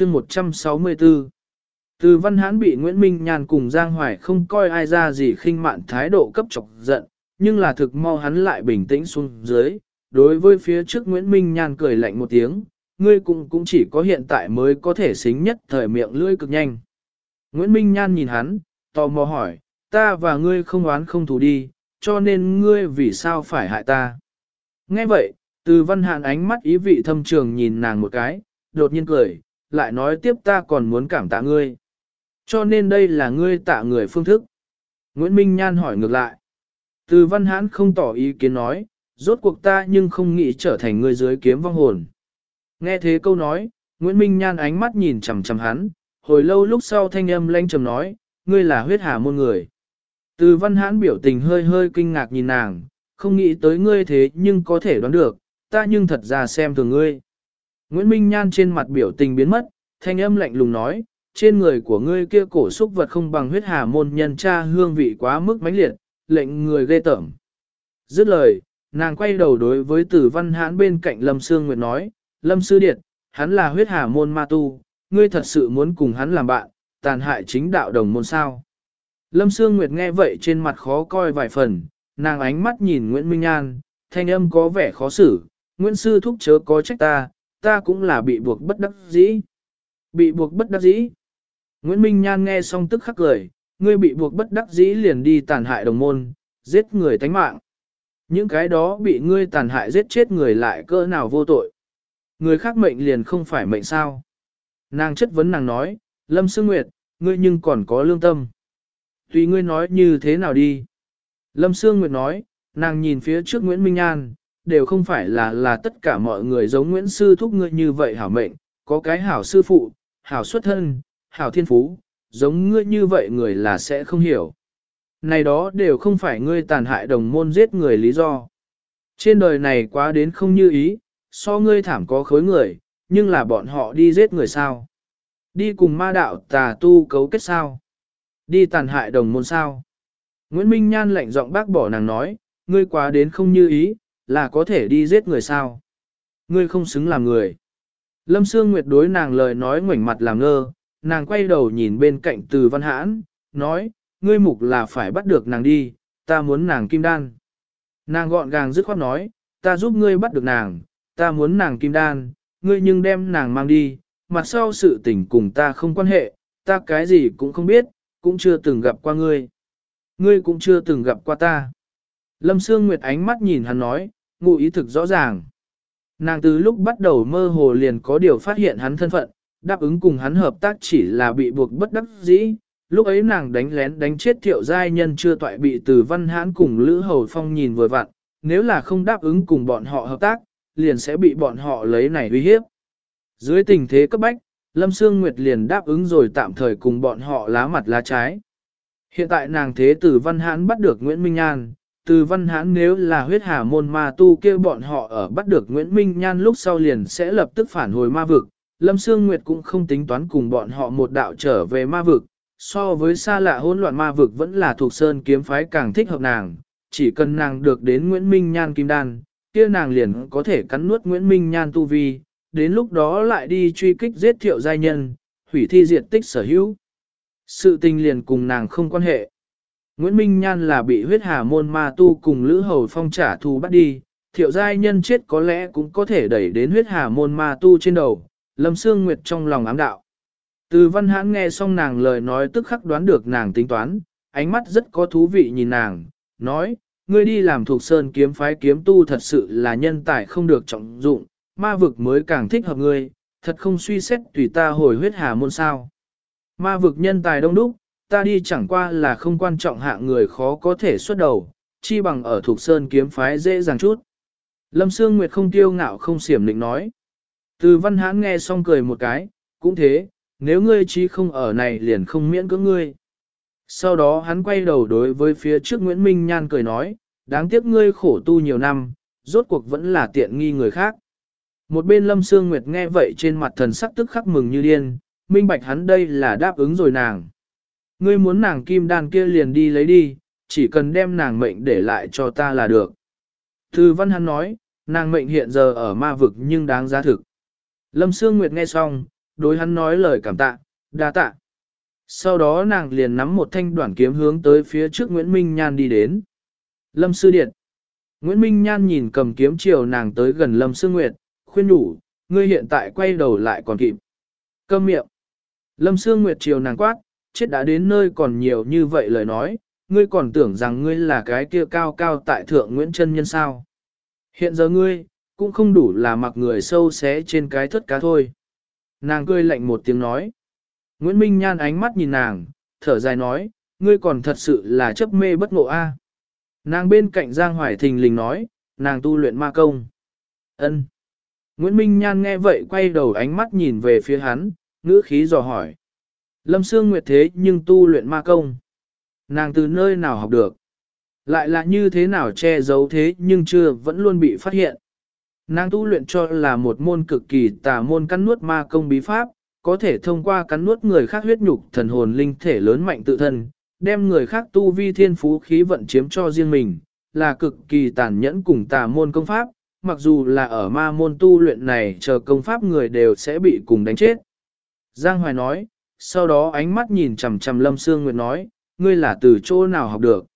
chương 164 Từ văn hãn bị Nguyễn Minh Nhàn cùng Giang Hoài không coi ai ra gì khinh mạn thái độ cấp chọc giận, nhưng là thực mau hắn lại bình tĩnh xuống dưới. Đối với phía trước Nguyễn Minh Nhàn cười lạnh một tiếng, ngươi cũng cũng chỉ có hiện tại mới có thể xính nhất thời miệng lưỡi cực nhanh. Nguyễn Minh Nhan nhìn hắn, tò mò hỏi, ta và ngươi không oán không thù đi, cho nên ngươi vì sao phải hại ta. Nghe vậy, từ văn hạn ánh mắt ý vị thâm trường nhìn nàng một cái, đột nhiên cười, lại nói tiếp ta còn muốn cảm tạ ngươi. Cho nên đây là ngươi tạ người phương thức. Nguyễn Minh Nhan hỏi ngược lại. Từ văn hãn không tỏ ý kiến nói, rốt cuộc ta nhưng không nghĩ trở thành ngươi dưới kiếm vong hồn. Nghe thế câu nói, Nguyễn Minh Nhan ánh mắt nhìn chằm chằm hắn, hồi lâu lúc sau thanh âm lanh trầm nói, ngươi là huyết hà môn người. Từ văn hãn biểu tình hơi hơi kinh ngạc nhìn nàng, không nghĩ tới ngươi thế nhưng có thể đoán được, ta nhưng thật ra xem thường ngươi. Nguyễn Minh Nhan trên mặt biểu tình biến mất, thanh âm lạnh lùng nói, trên người của ngươi kia cổ xúc vật không bằng huyết hà môn nhân cha hương vị quá mức mãnh liệt, lệnh người ghê tởm. Dứt lời, nàng quay đầu đối với tử văn hãn bên cạnh Lâm Sương Nguyệt nói, Lâm Sư Điệt, hắn là huyết hà môn ma tu, ngươi thật sự muốn cùng hắn làm bạn, tàn hại chính đạo đồng môn sao. Lâm Sương Nguyệt nghe vậy trên mặt khó coi vài phần, nàng ánh mắt nhìn Nguyễn Minh An, thanh âm có vẻ khó xử, Nguyễn Sư thúc chớ có trách ta, ta cũng là bị buộc bất đắc dĩ. Bị buộc bất đắc dĩ. Nguyễn Minh Nhan nghe xong tức khắc cười, ngươi bị buộc bất đắc dĩ liền đi tàn hại đồng môn, giết người tánh mạng. Những cái đó bị ngươi tàn hại giết chết người lại cỡ nào vô tội. Người khác mệnh liền không phải mệnh sao. Nàng chất vấn nàng nói, Lâm Sương Nguyệt, ngươi nhưng còn có lương tâm. Tùy ngươi nói như thế nào đi. Lâm Sương Nguyệt nói, nàng nhìn phía trước Nguyễn Minh An, đều không phải là là tất cả mọi người giống Nguyễn Sư thúc ngươi như vậy hảo mệnh, có cái hảo sư phụ, hảo xuất thân, hảo thiên phú, giống ngươi như vậy người là sẽ không hiểu. Này đó đều không phải ngươi tàn hại đồng môn giết người lý do. Trên đời này quá đến không như ý, so ngươi thảm có khối người, nhưng là bọn họ đi giết người sao? Đi cùng ma đạo tà tu cấu kết sao? Đi tàn hại đồng môn sao? Nguyễn Minh Nhan lạnh giọng bác bỏ nàng nói, ngươi quá đến không như ý, là có thể đi giết người sao? Ngươi không xứng làm người. Lâm Sương Nguyệt đối nàng lời nói ngoảnh mặt làm ngơ, nàng quay đầu nhìn bên cạnh từ văn hãn, nói, ngươi mục là phải bắt được nàng đi, ta muốn nàng kim đan. Nàng gọn gàng dứt khoát nói, ta giúp ngươi bắt được nàng, ta muốn nàng kim đan, ngươi nhưng đem nàng mang đi, mặt sau sự tình cùng ta không quan hệ, ta cái gì cũng không biết, cũng chưa từng gặp qua ngươi. Ngươi cũng chưa từng gặp qua ta. Lâm Sương Nguyệt ánh mắt nhìn hắn nói, ngụ ý thực rõ ràng. Nàng từ lúc bắt đầu mơ hồ liền có điều phát hiện hắn thân phận, đáp ứng cùng hắn hợp tác chỉ là bị buộc bất đắc dĩ. Lúc ấy nàng đánh lén đánh chết thiệu giai nhân chưa toại bị từ văn hãn cùng Lữ Hầu Phong nhìn vừa vặn, nếu là không đáp ứng cùng bọn họ hợp tác, liền sẽ bị bọn họ lấy này uy hiếp. Dưới tình thế cấp bách, Lâm Sương Nguyệt liền đáp ứng rồi tạm thời cùng bọn họ lá mặt lá trái. Hiện tại nàng thế tử Văn Hãn bắt được Nguyễn Minh Nhan, từ Văn Hãn nếu là huyết hà môn ma tu kêu bọn họ ở bắt được Nguyễn Minh Nhan lúc sau liền sẽ lập tức phản hồi ma vực. Lâm Sương Nguyệt cũng không tính toán cùng bọn họ một đạo trở về ma vực, so với xa lạ hỗn loạn ma vực vẫn là thuộc sơn kiếm phái càng thích hợp nàng, chỉ cần nàng được đến Nguyễn Minh Nhan Kim Đan, kia nàng liền có thể cắn nuốt Nguyễn Minh Nhan tu vi, đến lúc đó lại đi truy kích giết thiệu giai nhân, hủy thi diệt tích sở hữu. Sự tình liền cùng nàng không quan hệ. Nguyễn Minh Nhan là bị huyết hà môn ma tu cùng Lữ Hầu Phong trả thù bắt đi, thiệu giai nhân chết có lẽ cũng có thể đẩy đến huyết hà môn ma tu trên đầu, Lâm Sương Nguyệt trong lòng ám đạo. Từ văn hãn nghe xong nàng lời nói tức khắc đoán được nàng tính toán, ánh mắt rất có thú vị nhìn nàng, nói, ngươi đi làm thuộc sơn kiếm phái kiếm tu thật sự là nhân tài không được trọng dụng, ma vực mới càng thích hợp ngươi, thật không suy xét tùy ta hồi huyết hà môn sao. Ma vực nhân tài đông đúc, ta đi chẳng qua là không quan trọng hạng người khó có thể xuất đầu, chi bằng ở thuộc sơn kiếm phái dễ dàng chút. Lâm Sương Nguyệt không tiêu ngạo không xiểm định nói. Từ văn hãn nghe xong cười một cái, cũng thế, nếu ngươi chí không ở này liền không miễn cưỡng ngươi. Sau đó hắn quay đầu đối với phía trước Nguyễn Minh Nhan cười nói, đáng tiếc ngươi khổ tu nhiều năm, rốt cuộc vẫn là tiện nghi người khác. Một bên Lâm Sương Nguyệt nghe vậy trên mặt thần sắc tức khắc mừng như điên, minh bạch hắn đây là đáp ứng rồi nàng. Ngươi muốn nàng kim đan kia liền đi lấy đi, chỉ cần đem nàng mệnh để lại cho ta là được. Thư văn hắn nói, nàng mệnh hiện giờ ở ma vực nhưng đáng giá thực. Lâm Sương Nguyệt nghe xong, đối hắn nói lời cảm tạ, đa tạ. Sau đó nàng liền nắm một thanh đoạn kiếm hướng tới phía trước Nguyễn Minh Nhan đi đến. Lâm Sư Điện Nguyễn Minh Nhan nhìn cầm kiếm chiều nàng tới gần Lâm Sương Nguyệt, khuyên đủ, ngươi hiện tại quay đầu lại còn kịp. Câm miệng. Lâm Sương Nguyệt chiều nàng quát, chết đã đến nơi còn nhiều như vậy lời nói, ngươi còn tưởng rằng ngươi là cái kia cao cao tại thượng Nguyễn Trân Nhân sao. Hiện giờ ngươi, cũng không đủ là mặc người sâu xé trên cái thất cá thôi. Nàng cười lạnh một tiếng nói. Nguyễn Minh Nhan ánh mắt nhìn nàng, thở dài nói, ngươi còn thật sự là chấp mê bất ngộ a. À? Nàng bên cạnh Giang Hoài Thình lình nói, nàng tu luyện ma công. Ân. Nguyễn Minh Nhan nghe vậy quay đầu ánh mắt nhìn về phía hắn, ngữ khí dò hỏi. Lâm Sương Nguyệt thế nhưng tu luyện ma công. Nàng từ nơi nào học được? Lại là như thế nào che giấu thế nhưng chưa vẫn luôn bị phát hiện. Nàng tu luyện cho là một môn cực kỳ tà môn cắn nuốt ma công bí pháp, có thể thông qua cắn nuốt người khác huyết nhục thần hồn linh thể lớn mạnh tự thân, đem người khác tu vi thiên phú khí vận chiếm cho riêng mình, là cực kỳ tàn nhẫn cùng tà môn công pháp, mặc dù là ở ma môn tu luyện này chờ công pháp người đều sẽ bị cùng đánh chết. Giang Hoài nói, sau đó ánh mắt nhìn chằm chằm Lâm Sương Nguyệt nói, ngươi là từ chỗ nào học được.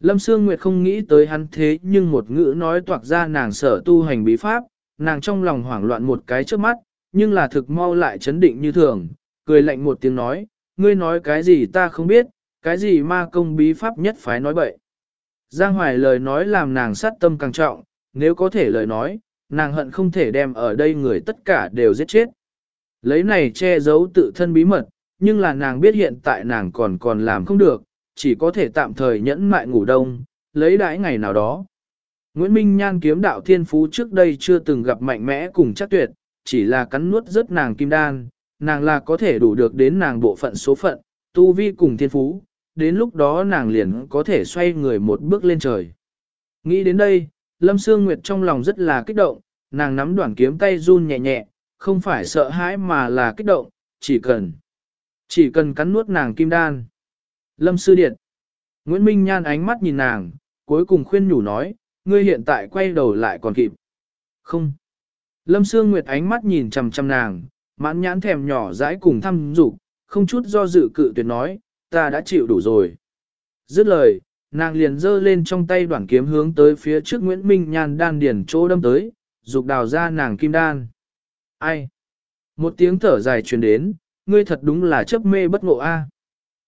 Lâm Sương Nguyệt không nghĩ tới hắn thế nhưng một ngữ nói toạc ra nàng sở tu hành bí pháp, nàng trong lòng hoảng loạn một cái trước mắt, nhưng là thực mau lại chấn định như thường, cười lạnh một tiếng nói, ngươi nói cái gì ta không biết, cái gì ma công bí pháp nhất phái nói bậy. Giang Hoài lời nói làm nàng sát tâm càng trọng, nếu có thể lời nói, nàng hận không thể đem ở đây người tất cả đều giết chết. Lấy này che giấu tự thân bí mật, nhưng là nàng biết hiện tại nàng còn còn làm không được, chỉ có thể tạm thời nhẫn mại ngủ đông, lấy đãi ngày nào đó. Nguyễn Minh Nhan kiếm đạo thiên phú trước đây chưa từng gặp mạnh mẽ cùng chắc tuyệt, chỉ là cắn nuốt rất nàng kim đan, nàng là có thể đủ được đến nàng bộ phận số phận, tu vi cùng thiên phú, đến lúc đó nàng liền có thể xoay người một bước lên trời. Nghĩ đến đây, Lâm Sương Nguyệt trong lòng rất là kích động, nàng nắm đoạn kiếm tay run nhẹ nhẹ, không phải sợ hãi mà là kích động, chỉ cần, chỉ cần cắn nuốt nàng kim đan. Lâm Sư Điện Nguyễn Minh Nhan ánh mắt nhìn nàng, cuối cùng khuyên nhủ nói, ngươi hiện tại quay đầu lại còn kịp. Không. Lâm Sương Nguyệt ánh mắt nhìn chằm chằm nàng, mãn nhãn thèm nhỏ dãi cùng thăm dục, không chút do dự cự tuyệt nói, ta đã chịu đủ rồi. Dứt lời, nàng liền giơ lên trong tay đoạn kiếm hướng tới phía trước Nguyễn Minh Nhan đan điển chỗ đâm tới, dục đào ra nàng kim đan. Ai? Một tiếng thở dài truyền đến, ngươi thật đúng là chấp mê bất ngộ a.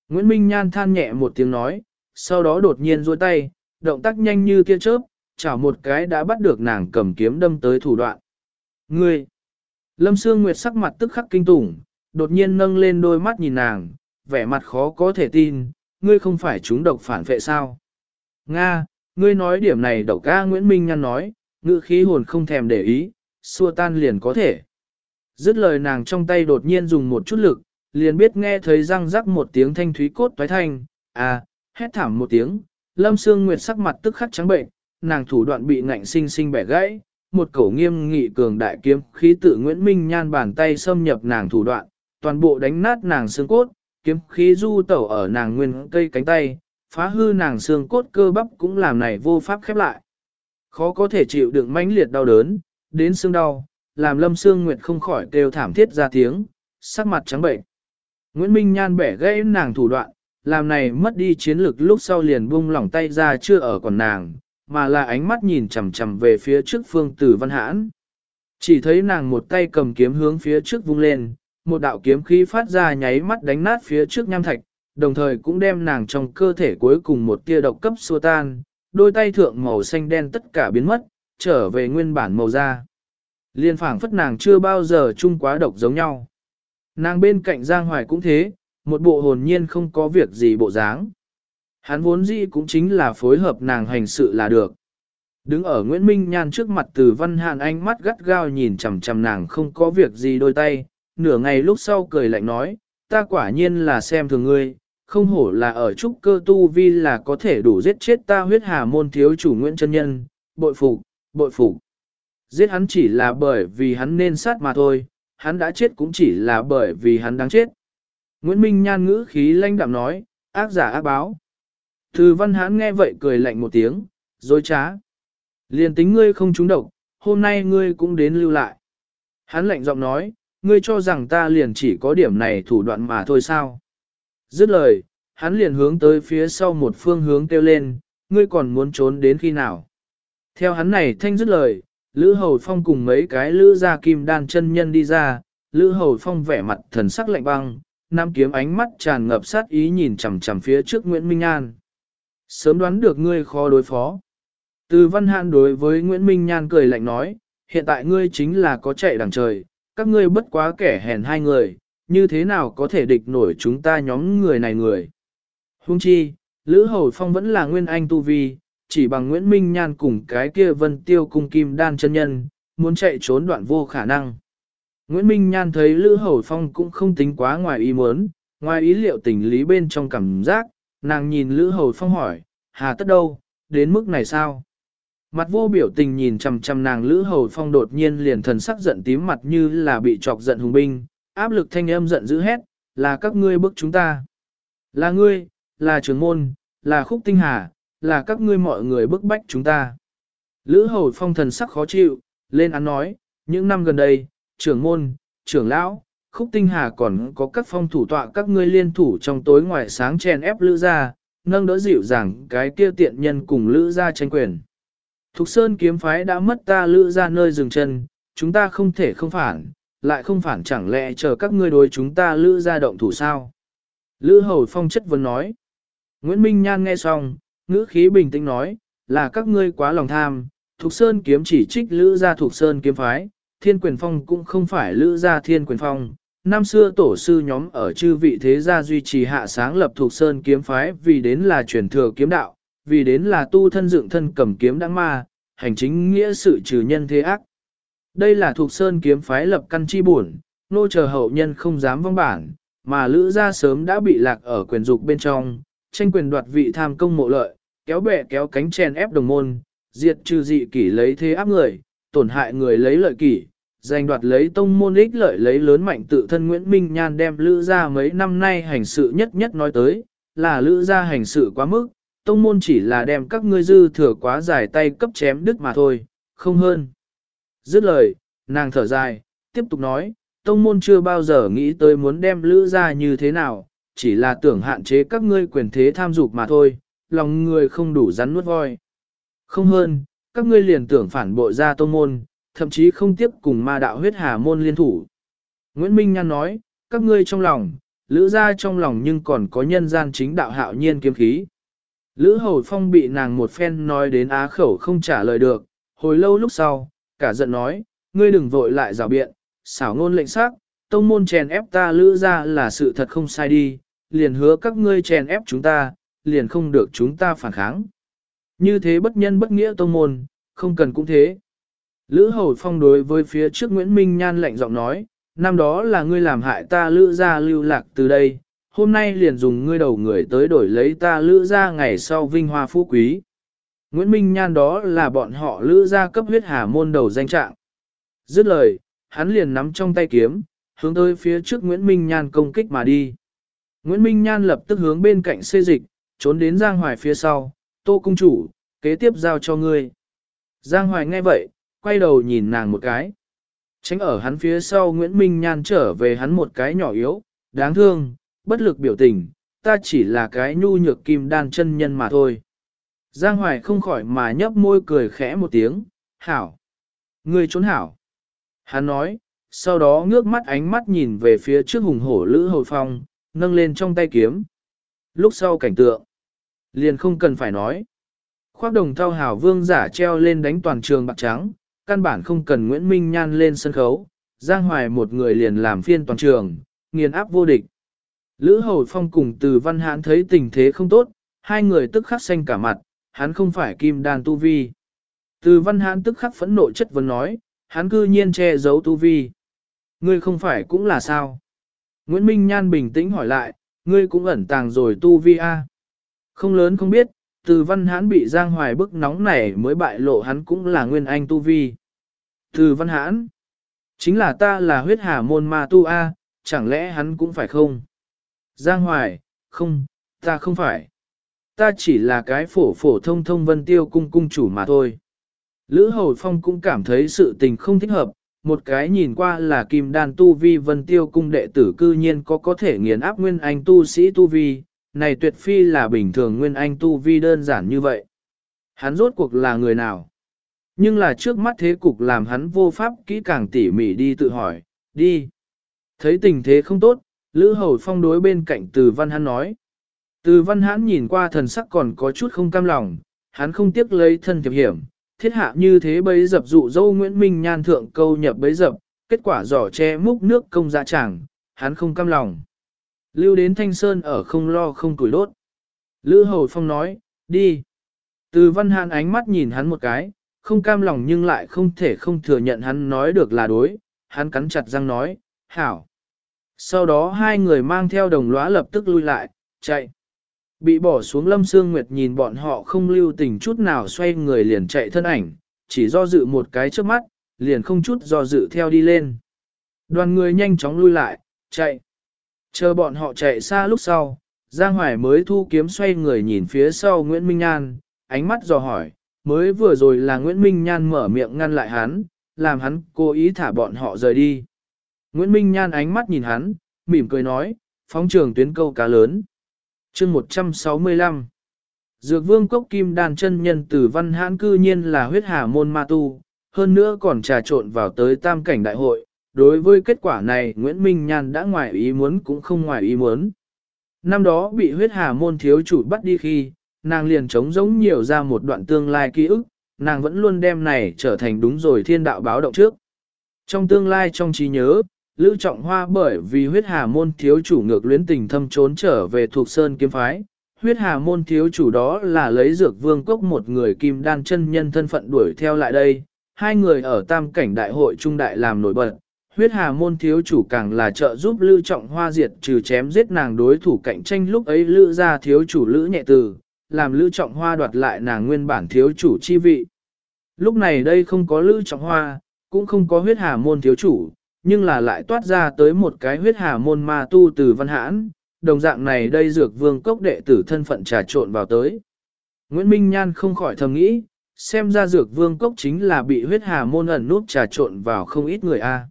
Nguyễn Minh Nhan than nhẹ một tiếng nói, sau đó đột nhiên duỗi tay, động tác nhanh như tia chớp, chảo một cái đã bắt được nàng cầm kiếm đâm tới thủ đoạn. Ngươi! Lâm Sương Nguyệt sắc mặt tức khắc kinh tủng, đột nhiên nâng lên đôi mắt nhìn nàng, vẻ mặt khó có thể tin, ngươi không phải chúng độc phản vệ sao? Nga, ngươi nói điểm này độc ca Nguyễn Minh Nhan nói, ngữ khí hồn không thèm để ý, xua tan liền có thể. Dứt lời nàng trong tay đột nhiên dùng một chút lực, liền biết nghe thấy răng rắc một tiếng thanh thúy cốt toái thanh, à, hét thảm một tiếng, lâm sương nguyệt sắc mặt tức khắc trắng bệnh, nàng thủ đoạn bị ngạnh sinh sinh bẻ gãy, một cổ nghiêm nghị cường đại kiếm khí tự Nguyễn Minh nhan bàn tay xâm nhập nàng thủ đoạn, toàn bộ đánh nát nàng xương cốt, kiếm khí du tẩu ở nàng nguyên cây cánh tay, phá hư nàng xương cốt cơ bắp cũng làm này vô pháp khép lại. Khó có thể chịu đựng mãnh liệt đau đớn, đến xương đau, làm Lâm Sương Nguyệt không khỏi kêu thảm thiết ra tiếng, sắc mặt trắng bệnh. Nguyễn Minh Nhan bẻ gãy nàng thủ đoạn, làm này mất đi chiến lực lúc sau liền buông lỏng tay ra chưa ở còn nàng, mà là ánh mắt nhìn chằm chằm về phía trước phương tử văn hãn. Chỉ thấy nàng một tay cầm kiếm hướng phía trước vung lên, một đạo kiếm khí phát ra nháy mắt đánh nát phía trước nham thạch, đồng thời cũng đem nàng trong cơ thể cuối cùng một tia độc cấp xua tan, đôi tay thượng màu xanh đen tất cả biến mất, trở về nguyên bản màu da. Liên phảng phất nàng chưa bao giờ chung quá độc giống nhau. Nàng bên cạnh Giang Hoài cũng thế, một bộ hồn nhiên không có việc gì bộ dáng. Hắn vốn dĩ cũng chính là phối hợp nàng hành sự là được. Đứng ở Nguyễn Minh Nhan trước mặt từ văn hàn ánh mắt gắt gao nhìn chằm chằm nàng không có việc gì đôi tay, nửa ngày lúc sau cười lạnh nói, ta quả nhiên là xem thường ngươi, không hổ là ở trúc cơ tu vi là có thể đủ giết chết ta huyết hà môn thiếu chủ Nguyễn chân Nhân, bội phục, bội phục. Giết hắn chỉ là bởi vì hắn nên sát mà thôi, hắn đã chết cũng chỉ là bởi vì hắn đáng chết. Nguyễn Minh nhan ngữ khí lanh đạm nói, ác giả ác báo. Thư văn hãn nghe vậy cười lạnh một tiếng, dối trá. Liền tính ngươi không trúng độc, hôm nay ngươi cũng đến lưu lại. Hắn lạnh giọng nói, ngươi cho rằng ta liền chỉ có điểm này thủ đoạn mà thôi sao? Dứt lời, hắn liền hướng tới phía sau một phương hướng kêu lên, ngươi còn muốn trốn đến khi nào? Theo hắn này thanh dứt lời, Lữ Hầu Phong cùng mấy cái lữ gia kim đan chân nhân đi ra, Lữ Hầu Phong vẻ mặt thần sắc lạnh băng, nam kiếm ánh mắt tràn ngập sát ý nhìn chằm chằm phía trước Nguyễn Minh An. Sớm đoán được ngươi khó đối phó. Từ văn Hàn đối với Nguyễn Minh Nhan cười lạnh nói, hiện tại ngươi chính là có chạy đằng trời, các ngươi bất quá kẻ hèn hai người, như thế nào có thể địch nổi chúng ta nhóm người này người. Hung chi, Lữ Hầu Phong vẫn là nguyên anh tu vi, chỉ bằng Nguyễn Minh Nhan cùng cái kia vân tiêu cung kim đan chân nhân, muốn chạy trốn đoạn vô khả năng. Nguyễn Minh Nhan thấy Lữ Hầu Phong cũng không tính quá ngoài ý muốn, ngoài ý liệu tình lý bên trong cảm giác, nàng nhìn Lữ Hầu Phong hỏi, hà tất đâu, đến mức này sao? Mặt vô biểu tình nhìn chằm chằm nàng Lữ Hầu Phong đột nhiên liền thần sắc giận tím mặt như là bị chọc giận hùng binh, áp lực thanh âm giận dữ hét, là các ngươi bức chúng ta. Là ngươi, là trường môn, là khúc tinh hà, là các ngươi mọi người bức bách chúng ta. Lữ Hầu Phong thần sắc khó chịu, lên án nói, những năm gần đây, trưởng môn, trưởng lão, khúc tinh hà còn có các phong thủ tọa các ngươi liên thủ trong tối ngoài sáng chèn ép lữ ra, nâng đỡ dịu rằng cái kia tiện nhân cùng lữ ra tranh quyền. Thục Sơn kiếm phái đã mất ta lữ ra nơi dừng chân, chúng ta không thể không phản, lại không phản chẳng lẽ chờ các ngươi đối chúng ta lữ ra động thủ sao? Lữ Hầu Phong chất vấn nói. Nguyễn Minh Nhan nghe xong, ngữ khí bình tĩnh nói, là các ngươi quá lòng tham, Thục Sơn kiếm chỉ trích lữ gia Thục Sơn kiếm phái, Thiên Quyền Phong cũng không phải lữ gia Thiên Quyền Phong. Năm xưa tổ sư nhóm ở chư vị thế gia duy trì hạ sáng lập Thục Sơn kiếm phái vì đến là truyền thừa kiếm đạo, vì đến là tu thân dựng thân cầm kiếm đăng ma, hành chính nghĩa sự trừ nhân thế ác. Đây là thuộc sơn kiếm phái lập căn chi buồn, nô chờ hậu nhân không dám vong bản, mà lữ gia sớm đã bị lạc ở quyền dục bên trong, tranh quyền đoạt vị tham công mộ lợi, kéo bè kéo cánh chèn ép đồng môn, diệt trừ dị kỷ lấy thế áp người, tổn hại người lấy lợi kỷ, giành đoạt lấy tông môn ích lợi lấy lớn mạnh tự thân Nguyễn Minh Nhan đem lữ gia mấy năm nay hành sự nhất nhất nói tới, là lữ gia hành sự quá mức, tông môn chỉ là đem các ngươi dư thừa quá dài tay cấp chém đứt mà thôi, không hơn. Dứt lời, nàng thở dài, tiếp tục nói, tông môn chưa bao giờ nghĩ tới muốn đem lữ ra như thế nào, chỉ là tưởng hạn chế các ngươi quyền thế tham dục mà thôi, lòng người không đủ rắn nuốt voi. Không hơn, các ngươi liền tưởng phản bội ra tông môn, thậm chí không tiếp cùng ma đạo huyết hà môn liên thủ. Nguyễn Minh Nhan nói, các ngươi trong lòng, lữ ra trong lòng nhưng còn có nhân gian chính đạo hạo nhiên kiếm khí. Lữ Hầu Phong bị nàng một phen nói đến á khẩu không trả lời được, hồi lâu lúc sau, cả giận nói, ngươi đừng vội lại rào biện, xảo ngôn lệnh xác, tông môn chèn ép ta lữ ra là sự thật không sai đi, liền hứa các ngươi chèn ép chúng ta, liền không được chúng ta phản kháng. Như thế bất nhân bất nghĩa tông môn, không cần cũng thế. Lữ Hầu Phong đối với phía trước Nguyễn Minh Nhan lạnh giọng nói, năm đó là ngươi làm hại ta lữ ra lưu lạc từ đây, hôm nay liền dùng ngươi đầu người tới đổi lấy ta lữ ra ngày sau vinh hoa phú quý. Nguyễn Minh Nhan đó là bọn họ lữ ra cấp huyết hà môn đầu danh trạng. Dứt lời, hắn liền nắm trong tay kiếm, hướng tới phía trước Nguyễn Minh Nhan công kích mà đi. Nguyễn Minh Nhan lập tức hướng bên cạnh xê dịch, trốn đến Giang Hoài phía sau, tô cung chủ, kế tiếp giao cho ngươi. Giang Hoài nghe vậy, quay đầu nhìn nàng một cái. Tránh ở hắn phía sau Nguyễn Minh Nhan trở về hắn một cái nhỏ yếu, đáng thương, bất lực biểu tình, ta chỉ là cái nhu nhược kim đan chân nhân mà thôi. Giang Hoài không khỏi mà nhấp môi cười khẽ một tiếng, hảo. ngươi trốn hảo. Hắn nói, sau đó ngước mắt ánh mắt nhìn về phía trước hùng hổ Lữ Hồi Phong, nâng lên trong tay kiếm. Lúc sau cảnh tượng, liền không cần phải nói. Khoác đồng thao hào vương giả treo lên đánh toàn trường bạc trắng, căn bản không cần Nguyễn Minh Nhan lên sân khấu, Giang Hoài một người liền làm phiên toàn trường, nghiền áp vô địch. Lữ Hầu Phong cùng từ văn hãn thấy tình thế không tốt, hai người tức khắc xanh cả mặt, hắn không phải kim đan tu vi. Từ văn hãn tức khắc phẫn nộ chất vấn nói, hắn cư nhiên che giấu tu vi. Ngươi không phải cũng là sao? Nguyễn Minh Nhan bình tĩnh hỏi lại, ngươi cũng ẩn tàng rồi tu vi a? Không lớn không biết, từ văn hãn bị giang hoài bức nóng này mới bại lộ hắn cũng là nguyên anh tu vi. Từ văn hãn, chính là ta là huyết hà môn ma tu a, chẳng lẽ hắn cũng phải không? Giang Hoài, không, ta không phải. Ta chỉ là cái phổ phổ thông thông vân tiêu cung cung chủ mà thôi. Lữ Hầu Phong cũng cảm thấy sự tình không thích hợp, một cái nhìn qua là kim đan tu vi vân tiêu cung đệ tử cư nhiên có có thể nghiền áp nguyên anh tu sĩ tu vi, này tuyệt phi là bình thường nguyên anh tu vi đơn giản như vậy. Hắn rốt cuộc là người nào? Nhưng là trước mắt thế cục làm hắn vô pháp kỹ càng tỉ mỉ đi tự hỏi, đi. Thấy tình thế không tốt, Lữ Hầu Phong đối bên cạnh Từ Văn hán nói. Từ Văn hán nhìn qua thần sắc còn có chút không cam lòng, hắn không tiếc lấy thân thiệp hiểm, thiết hạ như thế bấy dập dụ dâu Nguyễn Minh nhan thượng câu nhập bấy dập, kết quả giỏ che múc nước công dạ chẳng, hắn không cam lòng. Lưu đến Thanh Sơn ở không lo không tuổi đốt. Lữ Hầu Phong nói, đi. Từ Văn hàn ánh mắt nhìn hắn một cái, không cam lòng nhưng lại không thể không thừa nhận hắn nói được là đối, hắn cắn chặt răng nói, hảo. Sau đó hai người mang theo đồng lõa lập tức lui lại, chạy. Bị bỏ xuống lâm sương nguyệt nhìn bọn họ không lưu tình chút nào xoay người liền chạy thân ảnh, chỉ do dự một cái trước mắt, liền không chút do dự theo đi lên. Đoàn người nhanh chóng lui lại, chạy. Chờ bọn họ chạy xa lúc sau, Giang Hoài mới thu kiếm xoay người nhìn phía sau Nguyễn Minh Nhan, ánh mắt dò hỏi, mới vừa rồi là Nguyễn Minh Nhan mở miệng ngăn lại hắn, làm hắn cố ý thả bọn họ rời đi. Nguyễn Minh Nhan ánh mắt nhìn hắn, mỉm cười nói, phóng trường tuyến câu cá lớn. chương 165 Dược vương cốc kim đàn chân nhân tử văn hãn cư nhiên là huyết hà môn ma tu, hơn nữa còn trà trộn vào tới tam cảnh đại hội. Đối với kết quả này Nguyễn Minh Nhan đã ngoài ý muốn cũng không ngoài ý muốn. Năm đó bị huyết hà môn thiếu chủ bắt đi khi, nàng liền trống giống nhiều ra một đoạn tương lai ký ức, nàng vẫn luôn đem này trở thành đúng rồi thiên đạo báo động trước. Trong tương lai trong trí nhớ, Lữ Trọng Hoa bởi vì huyết hà môn thiếu chủ ngược luyến tình thâm trốn trở về thuộc sơn kiếm phái. Huyết hà môn thiếu chủ đó là lấy dược vương cốc một người kim đan chân nhân thân phận đuổi theo lại đây. Hai người ở tam cảnh đại hội trung đại làm nổi bật. Huyết hà môn thiếu chủ càng là trợ giúp Lữ Trọng Hoa diệt trừ chém giết nàng đối thủ cạnh tranh lúc ấy Lữ ra thiếu chủ Lữ nhẹ từ, làm Lữ Trọng Hoa đoạt lại nàng nguyên bản thiếu chủ chi vị. Lúc này đây không có Lữ Trọng Hoa, cũng không có huyết hà môn thiếu chủ, nhưng là lại toát ra tới một cái huyết hà môn ma tu từ văn hãn, đồng dạng này đây dược vương cốc đệ tử thân phận trà trộn vào tới. Nguyễn Minh Nhan không khỏi thầm nghĩ, xem ra dược vương cốc chính là bị huyết hà môn ẩn nút trà trộn vào không ít người a.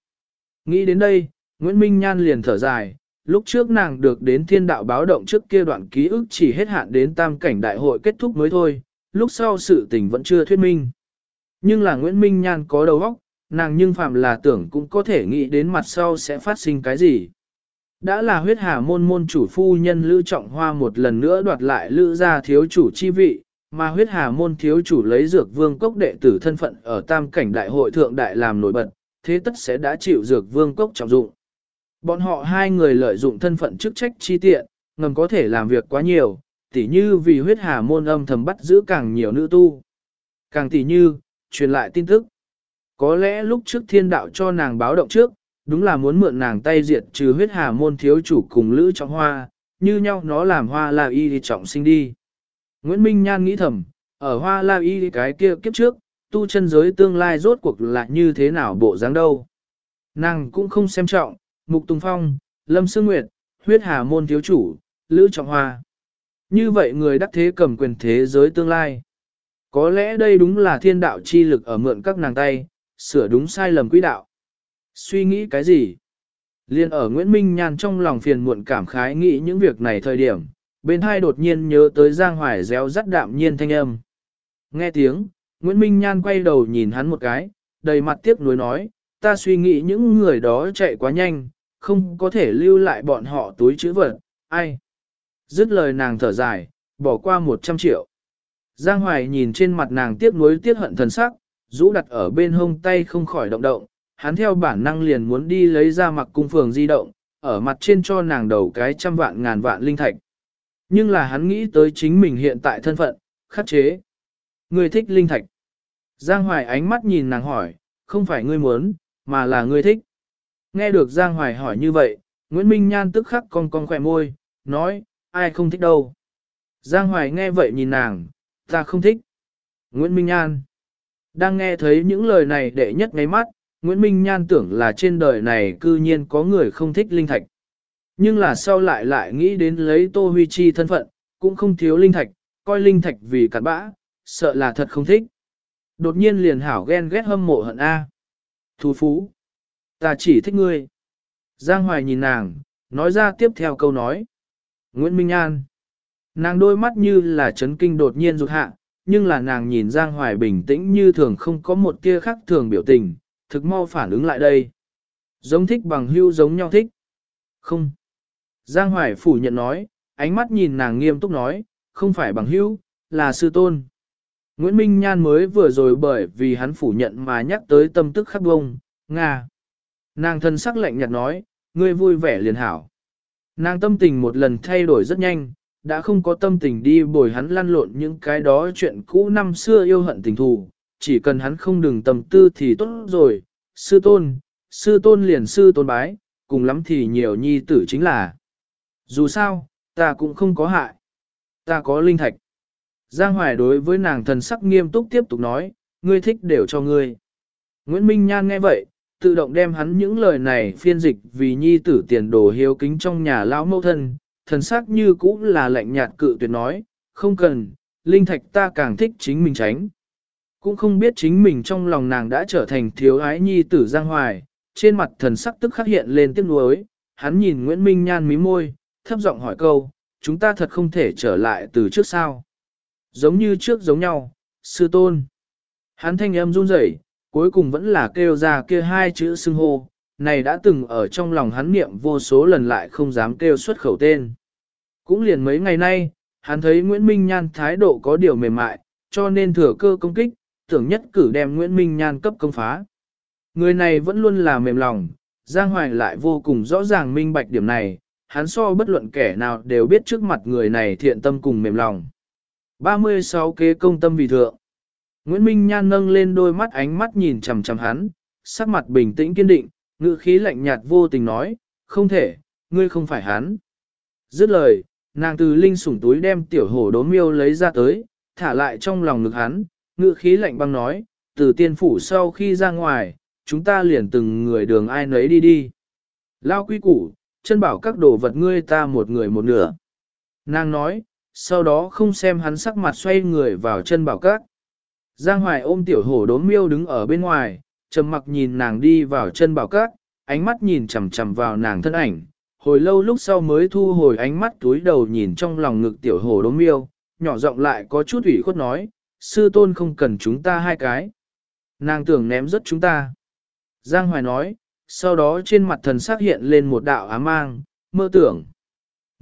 Nghĩ đến đây, Nguyễn Minh Nhan liền thở dài, lúc trước nàng được đến thiên đạo báo động trước kia đoạn ký ức chỉ hết hạn đến tam cảnh đại hội kết thúc mới thôi, lúc sau sự tình vẫn chưa thuyết minh. Nhưng là Nguyễn Minh Nhan có đầu óc, nàng nhưng phạm là tưởng cũng có thể nghĩ đến mặt sau sẽ phát sinh cái gì. Đã là huyết hà môn môn chủ phu nhân Lữ Trọng Hoa một lần nữa đoạt lại Lữ gia thiếu chủ chi vị, mà huyết hà môn thiếu chủ lấy dược vương cốc đệ tử thân phận ở tam cảnh đại hội thượng đại làm nổi bật, thế tất sẽ đã chịu dược vương cốc trọng dụng. Bọn họ hai người lợi dụng thân phận chức trách chi tiện, ngầm có thể làm việc quá nhiều, tỉ như vì huyết hà môn âm thầm bắt giữ càng nhiều nữ tu. Càng tỉ như, truyền lại tin tức. Có lẽ lúc trước thiên đạo cho nàng báo động trước, đúng là muốn mượn nàng tay diệt trừ huyết hà môn thiếu chủ cùng lữ trọng hoa, như nhau nó làm hoa la y thì trọng sinh đi. Nguyễn Minh Nhan nghĩ thầm, ở hoa la y cái kia kiếp trước, tu chân giới tương lai rốt cuộc là như thế nào bộ dáng đâu. Nàng cũng không xem trọng, Mục Tùng Phong, Lâm Sương Nguyệt, huyết hà môn thiếu chủ, Lữ Trọng Hoa. Như vậy người đắc thế cầm quyền thế giới tương lai. Có lẽ đây đúng là thiên đạo chi lực ở mượn các nàng tay, sửa đúng sai lầm quỹ đạo. Suy nghĩ cái gì? Liên ở Nguyễn Minh Nhan trong lòng phiền muộn cảm khái nghĩ những việc này thời điểm, bên hai đột nhiên nhớ tới Giang Hoài réo rắt đạm nhiên thanh âm. Nghe tiếng, Nguyễn Minh Nhan quay đầu nhìn hắn một cái, đầy mặt tiếc nuối nói, ta suy nghĩ những người đó chạy quá nhanh, không có thể lưu lại bọn họ túi chữ vật, ai? Dứt lời nàng thở dài, bỏ qua 100 triệu. Giang Hoài nhìn trên mặt nàng tiếc nuối tiếc hận thần sắc, rũ đặt ở bên hông tay không khỏi động động, hắn theo bản năng liền muốn đi lấy ra mặc cung phường di động, ở mặt trên cho nàng đầu cái trăm vạn ngàn vạn linh thạch. Nhưng là hắn nghĩ tới chính mình hiện tại thân phận, khắc chế. Người thích linh thạch. Giang Hoài ánh mắt nhìn nàng hỏi, không phải ngươi muốn, mà là ngươi thích. Nghe được Giang Hoài hỏi như vậy, Nguyễn Minh Nhan tức khắc con con khỏe môi, nói, ai không thích đâu. Giang Hoài nghe vậy nhìn nàng, ta không thích. Nguyễn Minh Nhan. Đang nghe thấy những lời này đệ nhất ngay mắt, Nguyễn Minh Nhan tưởng là trên đời này cư nhiên có người không thích linh thạch. Nhưng là sau lại lại nghĩ đến lấy Tô Huy Chi thân phận, cũng không thiếu linh thạch, coi linh thạch vì cặn bã, sợ là thật không thích. Đột nhiên liền hảo ghen ghét hâm mộ hận A. Thú phú, Ta chỉ thích ngươi. Giang Hoài nhìn nàng, nói ra tiếp theo câu nói. Nguyễn Minh An. Nàng đôi mắt như là chấn kinh đột nhiên rụt hạ, nhưng là nàng nhìn Giang Hoài bình tĩnh như thường không có một tia khác thường biểu tình, thực mau phản ứng lại đây. Giống thích bằng hưu giống nhau thích. Không. Giang Hoài phủ nhận nói, ánh mắt nhìn nàng nghiêm túc nói, không phải bằng hưu, là sư tôn. Nguyễn Minh Nhan mới vừa rồi bởi vì hắn phủ nhận mà nhắc tới tâm tức khắc bông, Nga. Nàng thân sắc lạnh nhạt nói, ngươi vui vẻ liền hảo. Nàng tâm tình một lần thay đổi rất nhanh, đã không có tâm tình đi bồi hắn lăn lộn những cái đó chuyện cũ năm xưa yêu hận tình thù, chỉ cần hắn không đừng tầm tư thì tốt rồi, sư tôn, sư tôn liền sư tôn bái, cùng lắm thì nhiều nhi tử chính là. Dù sao, ta cũng không có hại. Ta có linh thạch. Giang Hoài đối với nàng thần sắc nghiêm túc tiếp tục nói, ngươi thích đều cho ngươi. Nguyễn Minh Nhan nghe vậy, tự động đem hắn những lời này phiên dịch vì nhi tử tiền đồ hiếu kính trong nhà lão mẫu thân, thần sắc như cũng là lạnh nhạt cự tuyệt nói, không cần, linh thạch ta càng thích chính mình tránh. Cũng không biết chính mình trong lòng nàng đã trở thành thiếu ái nhi tử Giang Hoài, trên mặt thần sắc tức khắc hiện lên tiếc nuối, hắn nhìn Nguyễn Minh Nhan mí môi, thấp giọng hỏi câu, chúng ta thật không thể trở lại từ trước sao. Giống như trước giống nhau, sư tôn. Hắn thanh âm run rẩy, cuối cùng vẫn là kêu ra kia hai chữ xưng hô, này đã từng ở trong lòng hắn niệm vô số lần lại không dám kêu xuất khẩu tên. Cũng liền mấy ngày nay, hắn thấy Nguyễn Minh Nhan thái độ có điều mềm mại, cho nên thừa cơ công kích, tưởng nhất cử đem Nguyễn Minh Nhan cấp công phá. Người này vẫn luôn là mềm lòng, Giang Hoài lại vô cùng rõ ràng minh bạch điểm này, hắn so bất luận kẻ nào đều biết trước mặt người này thiện tâm cùng mềm lòng. 36 kế công tâm vì thượng. Nguyễn Minh Nhan nâng lên đôi mắt ánh mắt nhìn chằm chằm hắn, sắc mặt bình tĩnh kiên định, ngữ khí lạnh nhạt vô tình nói, không thể, ngươi không phải hắn. Dứt lời, nàng từ linh sủng túi đem tiểu hổ đốm miêu lấy ra tới, thả lại trong lòng ngực hắn, ngữ khí lạnh băng nói, từ tiên phủ sau khi ra ngoài, chúng ta liền từng người đường ai nấy đi đi. Lao quy củ, chân bảo các đồ vật ngươi ta một người một nửa. Nàng nói, sau đó không xem hắn sắc mặt xoay người vào chân bảo các. Giang Hoài ôm tiểu hổ đốm miêu đứng ở bên ngoài, trầm mặc nhìn nàng đi vào chân bảo các, ánh mắt nhìn chằm chằm vào nàng thân ảnh. Hồi lâu lúc sau mới thu hồi ánh mắt túi đầu nhìn trong lòng ngực tiểu hổ đốm miêu, nhỏ giọng lại có chút ủy khuất nói, sư tôn không cần chúng ta hai cái. Nàng tưởng ném rất chúng ta. Giang Hoài nói, sau đó trên mặt thần sắc hiện lên một đạo ám mang, mơ tưởng.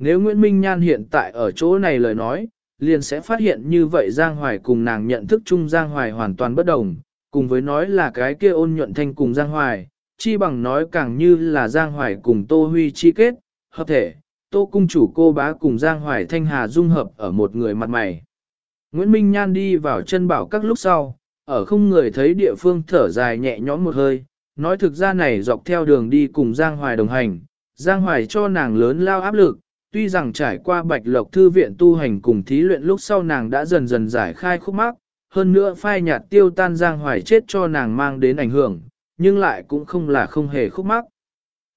Nếu Nguyễn Minh Nhan hiện tại ở chỗ này lời nói, liền sẽ phát hiện như vậy Giang Hoài cùng nàng nhận thức chung Giang Hoài hoàn toàn bất đồng, cùng với nói là cái kia ôn nhuận thanh cùng Giang Hoài, chi bằng nói càng như là Giang Hoài cùng Tô Huy chi kết, hợp thể, Tô Cung chủ cô bá cùng Giang Hoài Thanh Hà dung hợp ở một người mặt mày. Nguyễn Minh Nhan đi vào chân bảo các lúc sau, ở không người thấy địa phương thở dài nhẹ nhõm một hơi, nói thực ra này dọc theo đường đi cùng Giang Hoài đồng hành, Giang Hoài cho nàng lớn lao áp lực, tuy rằng trải qua bạch lộc thư viện tu hành cùng thí luyện lúc sau nàng đã dần dần giải khai khúc mắc, hơn nữa phai nhạt tiêu tan Giang Hoài chết cho nàng mang đến ảnh hưởng, nhưng lại cũng không là không hề khúc mắc.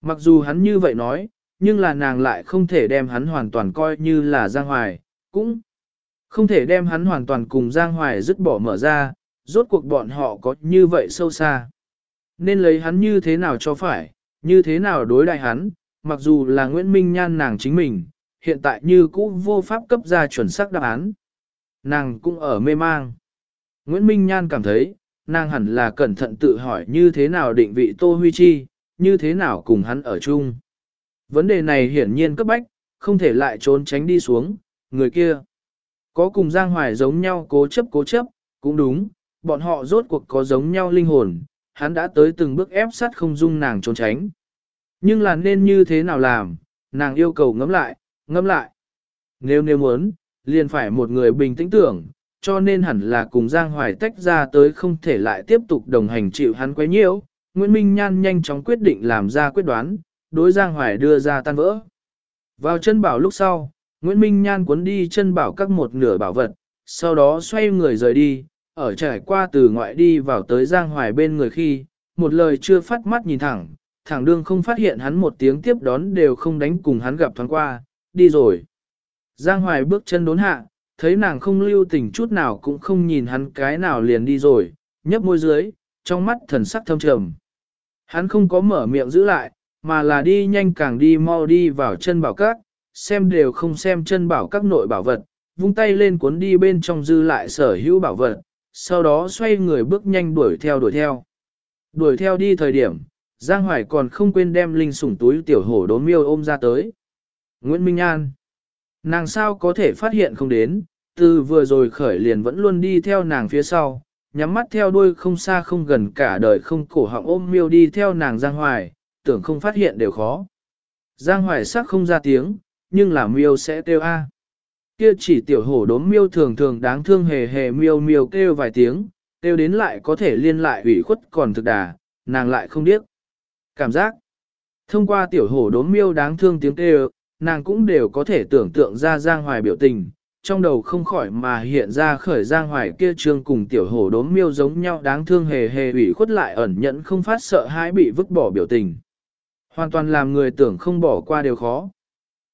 Mặc dù hắn như vậy nói, nhưng là nàng lại không thể đem hắn hoàn toàn coi như là Giang Hoài, cũng không thể đem hắn hoàn toàn cùng Giang Hoài dứt bỏ mở ra, rốt cuộc bọn họ có như vậy sâu xa. Nên lấy hắn như thế nào cho phải, như thế nào đối đại hắn, mặc dù là Nguyễn Minh Nhan nàng chính mình, hiện tại như cũ vô pháp cấp ra chuẩn xác đáp án. Nàng cũng ở mê mang. Nguyễn Minh Nhan cảm thấy, nàng hẳn là cẩn thận tự hỏi như thế nào định vị Tô Huy Chi, như thế nào cùng hắn ở chung. Vấn đề này hiển nhiên cấp bách, không thể lại trốn tránh đi xuống, người kia. Có cùng Giang Hoài giống nhau cố chấp cố chấp, cũng đúng, bọn họ rốt cuộc có giống nhau linh hồn, hắn đã tới từng bước ép sát không dung nàng trốn tránh. Nhưng là nên như thế nào làm, nàng yêu cầu ngẫm lại, ngẫm lại. Nếu nếu muốn, liền phải một người bình tĩnh tưởng, cho nên hẳn là cùng Giang Hoài tách ra tới không thể lại tiếp tục đồng hành chịu hắn quấy nhiễu. Nguyễn Minh Nhan nhanh chóng quyết định làm ra quyết đoán, đối Giang Hoài đưa ra tan vỡ. Vào chân bảo lúc sau, Nguyễn Minh Nhan cuốn đi chân bảo các một nửa bảo vật, sau đó xoay người rời đi, ở trải qua từ ngoại đi vào tới Giang Hoài bên người khi, một lời chưa phát mắt nhìn thẳng, thẳng đương không phát hiện hắn một tiếng tiếp đón đều không đánh cùng hắn gặp thoáng qua, đi rồi. Giang Hoài bước chân đốn hạ, thấy nàng không lưu tình chút nào cũng không nhìn hắn cái nào liền đi rồi, nhấp môi dưới, trong mắt thần sắc thâm trầm. Hắn không có mở miệng giữ lại, mà là đi nhanh càng đi mau đi vào chân bảo các, xem đều không xem chân bảo các nội bảo vật, vung tay lên cuốn đi bên trong dư lại sở hữu bảo vật, sau đó xoay người bước nhanh đuổi theo đuổi theo. Đuổi theo đi thời điểm, Giang Hoài còn không quên đem linh sủng túi tiểu hổ đốm miêu ôm ra tới. Nguyễn Minh An Nàng sao có thể phát hiện không đến, từ vừa rồi khởi liền vẫn luôn đi theo nàng phía sau, nhắm mắt theo đuôi không xa không gần cả đời không cổ họng ôm miêu đi theo nàng Giang Hoài, tưởng không phát hiện đều khó. Giang Hoài sắc không ra tiếng, nhưng là miêu sẽ kêu a. Kia chỉ tiểu hổ đốm miêu thường thường đáng thương hề hề miêu miêu kêu vài tiếng, kêu đến lại có thể liên lại ủy khuất còn thực đà, nàng lại không điếc. Cảm giác, thông qua tiểu hổ đốm miêu đáng thương tiếng kêu, nàng cũng đều có thể tưởng tượng ra Giang Hoài biểu tình, trong đầu không khỏi mà hiện ra khởi Giang Hoài kia trương cùng tiểu hổ đốm miêu giống nhau đáng thương hề hề ủy khuất lại ẩn nhẫn không phát sợ hãi bị vứt bỏ biểu tình. Hoàn toàn làm người tưởng không bỏ qua điều khó.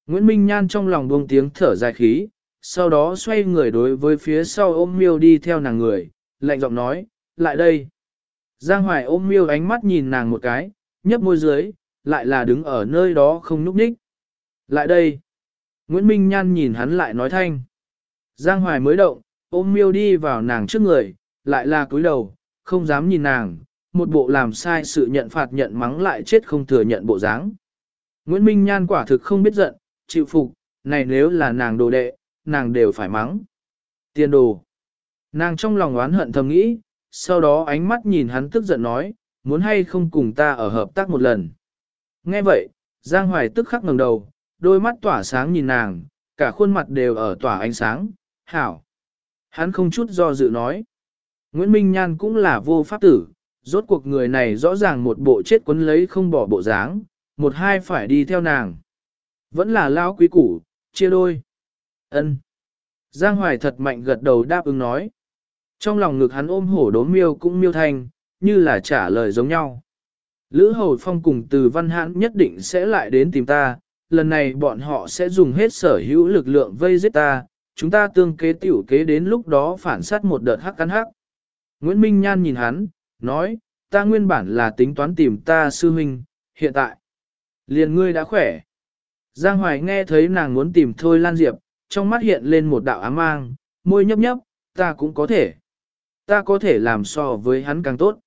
Nguyễn Minh Nhan trong lòng buông tiếng thở dài khí, sau đó xoay người đối với phía sau ôm miêu đi theo nàng người, lạnh giọng nói, lại đây. Giang Hoài ôm miêu ánh mắt nhìn nàng một cái, nhấp môi dưới, lại là đứng ở nơi đó không núp ních. Lại đây. Nguyễn Minh Nhan nhìn hắn lại nói thanh. Giang Hoài mới động, ôm miêu đi vào nàng trước người, lại là cúi đầu, không dám nhìn nàng, một bộ làm sai sự nhận phạt nhận mắng lại chết không thừa nhận bộ dáng. Nguyễn Minh Nhan quả thực không biết giận, chịu phục, này nếu là nàng đồ đệ, nàng đều phải mắng. Tiền đồ. Nàng trong lòng oán hận thầm nghĩ, sau đó ánh mắt nhìn hắn tức giận nói, muốn hay không cùng ta ở hợp tác một lần. Nghe vậy, Giang Hoài tức khắc ngẩng đầu, đôi mắt tỏa sáng nhìn nàng, cả khuôn mặt đều ở tỏa ánh sáng, hảo. Hắn không chút do dự nói. Nguyễn Minh Nhan cũng là vô pháp tử, rốt cuộc người này rõ ràng một bộ chết quấn lấy không bỏ bộ dáng, một hai phải đi theo nàng. Vẫn là lao quý củ, chia đôi. ân Giang Hoài thật mạnh gật đầu đáp ứng nói. Trong lòng ngực hắn ôm hổ đốm miêu cũng miêu thành, như là trả lời giống nhau. Lữ Hầu Phong cùng từ văn hãn nhất định sẽ lại đến tìm ta, lần này bọn họ sẽ dùng hết sở hữu lực lượng vây giết ta, chúng ta tương kế tiểu kế đến lúc đó phản sát một đợt hắc cắn hắc. Nguyễn Minh Nhan nhìn hắn, nói, ta nguyên bản là tính toán tìm ta sư huynh, hiện tại. Liền ngươi đã khỏe. Giang Hoài nghe thấy nàng muốn tìm Thôi Lan Diệp, trong mắt hiện lên một đạo ám mang, môi nhấp nhấp, ta cũng có thể. Ta có thể làm so với hắn càng tốt.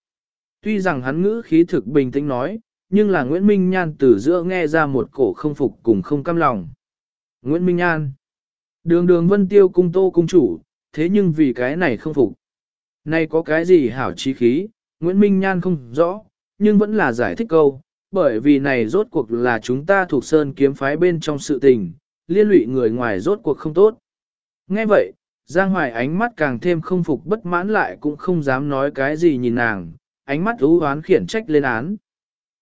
Tuy rằng hắn ngữ khí thực bình tĩnh nói, nhưng là Nguyễn Minh Nhan từ giữa nghe ra một cổ không phục cùng không cam lòng. Nguyễn Minh Nhan Đường đường vân tiêu cung tô cung chủ, thế nhưng vì cái này không phục. Nay có cái gì hảo trí khí, Nguyễn Minh Nhan không rõ, nhưng vẫn là giải thích câu, bởi vì này rốt cuộc là chúng ta thuộc sơn kiếm phái bên trong sự tình, liên lụy người ngoài rốt cuộc không tốt. Nghe vậy, Giang Hoài ánh mắt càng thêm không phục bất mãn lại cũng không dám nói cái gì nhìn nàng, ánh mắt ưu hoán khiển trách lên án.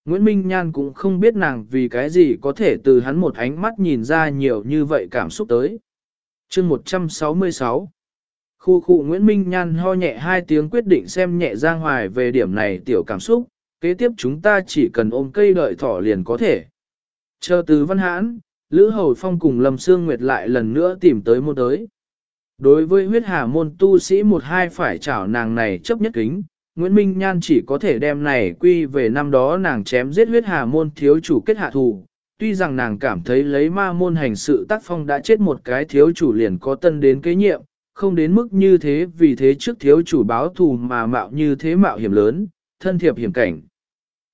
Nguyễn Minh Nhan cũng không biết nàng vì cái gì có thể từ hắn một ánh mắt nhìn ra nhiều như vậy cảm xúc tới. chương 166 Khu khu Nguyễn Minh Nhan ho nhẹ hai tiếng quyết định xem nhẹ Giang Hoài về điểm này tiểu cảm xúc, kế tiếp chúng ta chỉ cần ôm cây đợi thỏ liền có thể. Chờ từ văn hãn, Lữ Hầu Phong cùng Lâm Sương Nguyệt lại lần nữa tìm tới môn tới. Đối với huyết hà môn tu sĩ một hai phải chảo nàng này chấp nhất kính, Nguyễn Minh Nhan chỉ có thể đem này quy về năm đó nàng chém giết huyết hà môn thiếu chủ kết hạ thù. Tuy rằng nàng cảm thấy lấy ma môn hành sự tác phong đã chết một cái thiếu chủ liền có tân đến kế nhiệm, không đến mức như thế vì thế trước thiếu chủ báo thù mà mạo như thế mạo hiểm lớn, thân thiệp hiểm cảnh.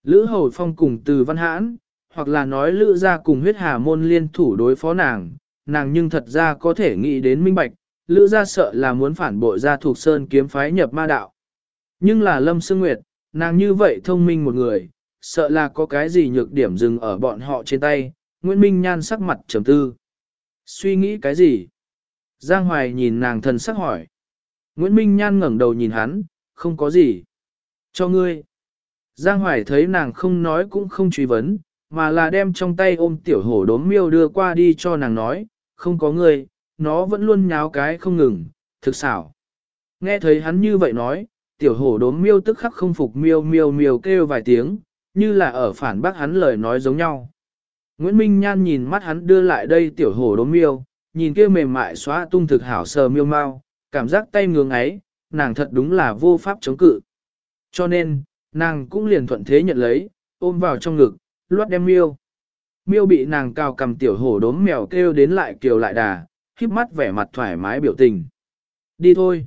Lữ Hầu Phong cùng từ văn hãn, hoặc là nói Lữ ra cùng huyết hà môn liên thủ đối phó nàng, nàng nhưng thật ra có thể nghĩ đến minh bạch, Lữ ra sợ là muốn phản bội ra thuộc sơn kiếm phái nhập ma đạo. Nhưng là Lâm Sương Nguyệt, nàng như vậy thông minh một người, sợ là có cái gì nhược điểm dừng ở bọn họ trên tay, Nguyễn Minh Nhan sắc mặt trầm tư. Suy nghĩ cái gì? Giang Hoài nhìn nàng thần sắc hỏi. Nguyễn Minh Nhan ngẩng đầu nhìn hắn, không có gì. Cho ngươi. Giang Hoài thấy nàng không nói cũng không truy vấn, mà là đem trong tay ôm tiểu hổ đốm miêu đưa qua đi cho nàng nói, không có ngươi, nó vẫn luôn nháo cái không ngừng, thực xảo. Nghe thấy hắn như vậy nói, tiểu hổ đốm miêu tức khắc không phục miêu miêu miêu kêu vài tiếng, như là ở phản bác hắn lời nói giống nhau. Nguyễn Minh Nhan nhìn mắt hắn đưa lại đây tiểu hổ đốm miêu, nhìn kia mềm mại xóa tung thực hảo sờ miêu mau, cảm giác tay ngưỡng ấy, nàng thật đúng là vô pháp chống cự. Cho nên, nàng cũng liền thuận thế nhận lấy, ôm vào trong ngực, loát đem miêu. Miêu bị nàng cao cầm tiểu hổ đốm mèo kêu đến lại kiều lại đà, khiếp mắt vẻ mặt thoải mái biểu tình. Đi thôi.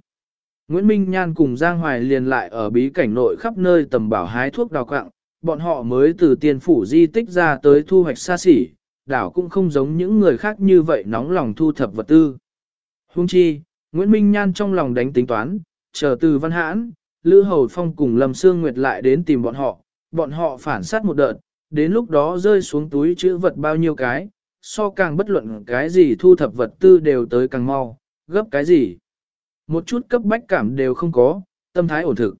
Nguyễn Minh Nhan cùng Giang Hoài liền lại ở bí cảnh nội khắp nơi tầm bảo hái thuốc đào quạng, bọn họ mới từ tiền phủ di tích ra tới thu hoạch xa xỉ, đảo cũng không giống những người khác như vậy nóng lòng thu thập vật tư. Hung chi, Nguyễn Minh Nhan trong lòng đánh tính toán, chờ từ văn hãn, Lữ Hầu Phong cùng Lâm Sương Nguyệt lại đến tìm bọn họ, bọn họ phản sát một đợt, đến lúc đó rơi xuống túi chữ vật bao nhiêu cái, so càng bất luận cái gì thu thập vật tư đều tới càng mau, gấp cái gì. Một chút cấp bách cảm đều không có, tâm thái ổn thực.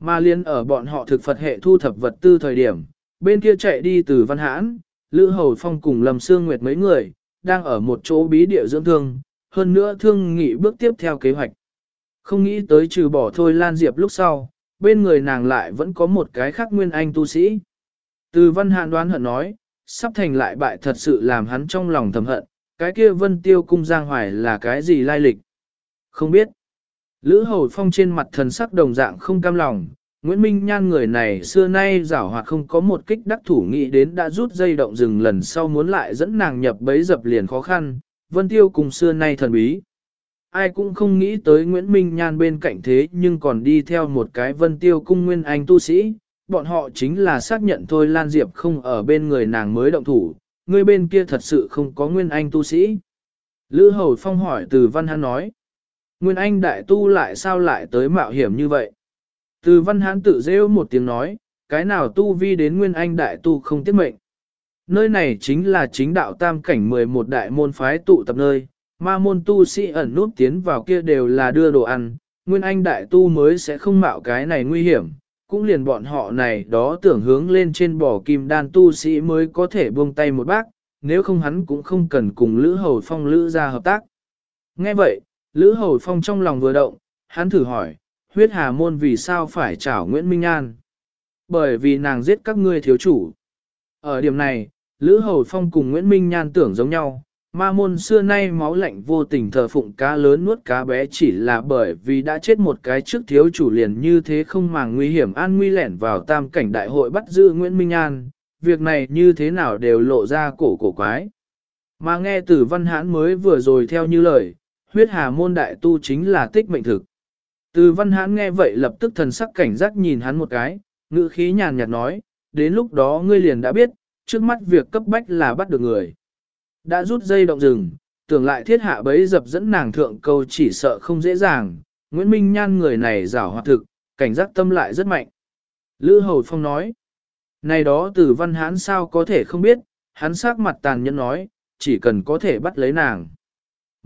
Mà liên ở bọn họ thực Phật hệ thu thập vật tư thời điểm, bên kia chạy đi từ Văn Hãn, Lữ Hầu Phong cùng Lâm Sương Nguyệt mấy người, đang ở một chỗ bí địa dưỡng thương, hơn nữa thương nghị bước tiếp theo kế hoạch. Không nghĩ tới trừ bỏ thôi Lan Diệp lúc sau, bên người nàng lại vẫn có một cái khác nguyên anh tu sĩ. Từ Văn Hãn đoán hận nói, sắp thành lại bại thật sự làm hắn trong lòng thầm hận, cái kia vân tiêu cung giang hoài là cái gì lai lịch. Không biết. Lữ Hầu Phong trên mặt thần sắc đồng dạng không cam lòng, Nguyễn Minh Nhan người này xưa nay giảo hoạt không có một kích đắc thủ nghĩ đến đã rút dây động rừng lần sau muốn lại dẫn nàng nhập bấy dập liền khó khăn, Vân Tiêu cùng xưa nay thần bí. Ai cũng không nghĩ tới Nguyễn Minh Nhan bên cạnh thế nhưng còn đi theo một cái Vân Tiêu cung nguyên anh tu sĩ, bọn họ chính là xác nhận thôi Lan Diệp không ở bên người nàng mới động thủ, người bên kia thật sự không có nguyên anh tu sĩ. Lữ Hầu Phong hỏi từ Văn Hán nói, Nguyên Anh đại tu lại sao lại tới mạo hiểm như vậy? Từ văn hán tự rêu một tiếng nói, cái nào tu vi đến Nguyên Anh đại tu không tiết mệnh. Nơi này chính là chính đạo tam cảnh 11 đại môn phái tụ tập nơi, ma môn tu sĩ ẩn núp tiến vào kia đều là đưa đồ ăn, Nguyên Anh đại tu mới sẽ không mạo cái này nguy hiểm, cũng liền bọn họ này đó tưởng hướng lên trên bò kim đan tu sĩ mới có thể buông tay một bác, nếu không hắn cũng không cần cùng Lữ Hầu Phong Lữ ra hợp tác. Nghe vậy, Lữ Hầu Phong trong lòng vừa động, hắn thử hỏi, huyết hà môn vì sao phải trảo Nguyễn Minh An? Bởi vì nàng giết các ngươi thiếu chủ. Ở điểm này, Lữ Hầu Phong cùng Nguyễn Minh Nhan tưởng giống nhau, ma môn xưa nay máu lạnh vô tình thờ phụng cá lớn nuốt cá bé chỉ là bởi vì đã chết một cái trước thiếu chủ liền như thế không màng nguy hiểm an nguy lẻn vào tam cảnh đại hội bắt giữ Nguyễn Minh An, việc này như thế nào đều lộ ra cổ cổ quái. Mà nghe từ văn hãn mới vừa rồi theo như lời, huyết hà môn đại tu chính là tích mệnh thực. Từ văn hãn nghe vậy lập tức thần sắc cảnh giác nhìn hắn một cái, ngữ khí nhàn nhạt nói, đến lúc đó ngươi liền đã biết, trước mắt việc cấp bách là bắt được người. Đã rút dây động rừng, tưởng lại thiết hạ bấy dập dẫn nàng thượng câu chỉ sợ không dễ dàng, Nguyễn Minh Nhan người này rảo hoạt thực, cảnh giác tâm lại rất mạnh. Lữ Hầu Phong nói, này đó từ văn hãn sao có thể không biết, hắn sắc mặt tàn nhẫn nói, chỉ cần có thể bắt lấy nàng.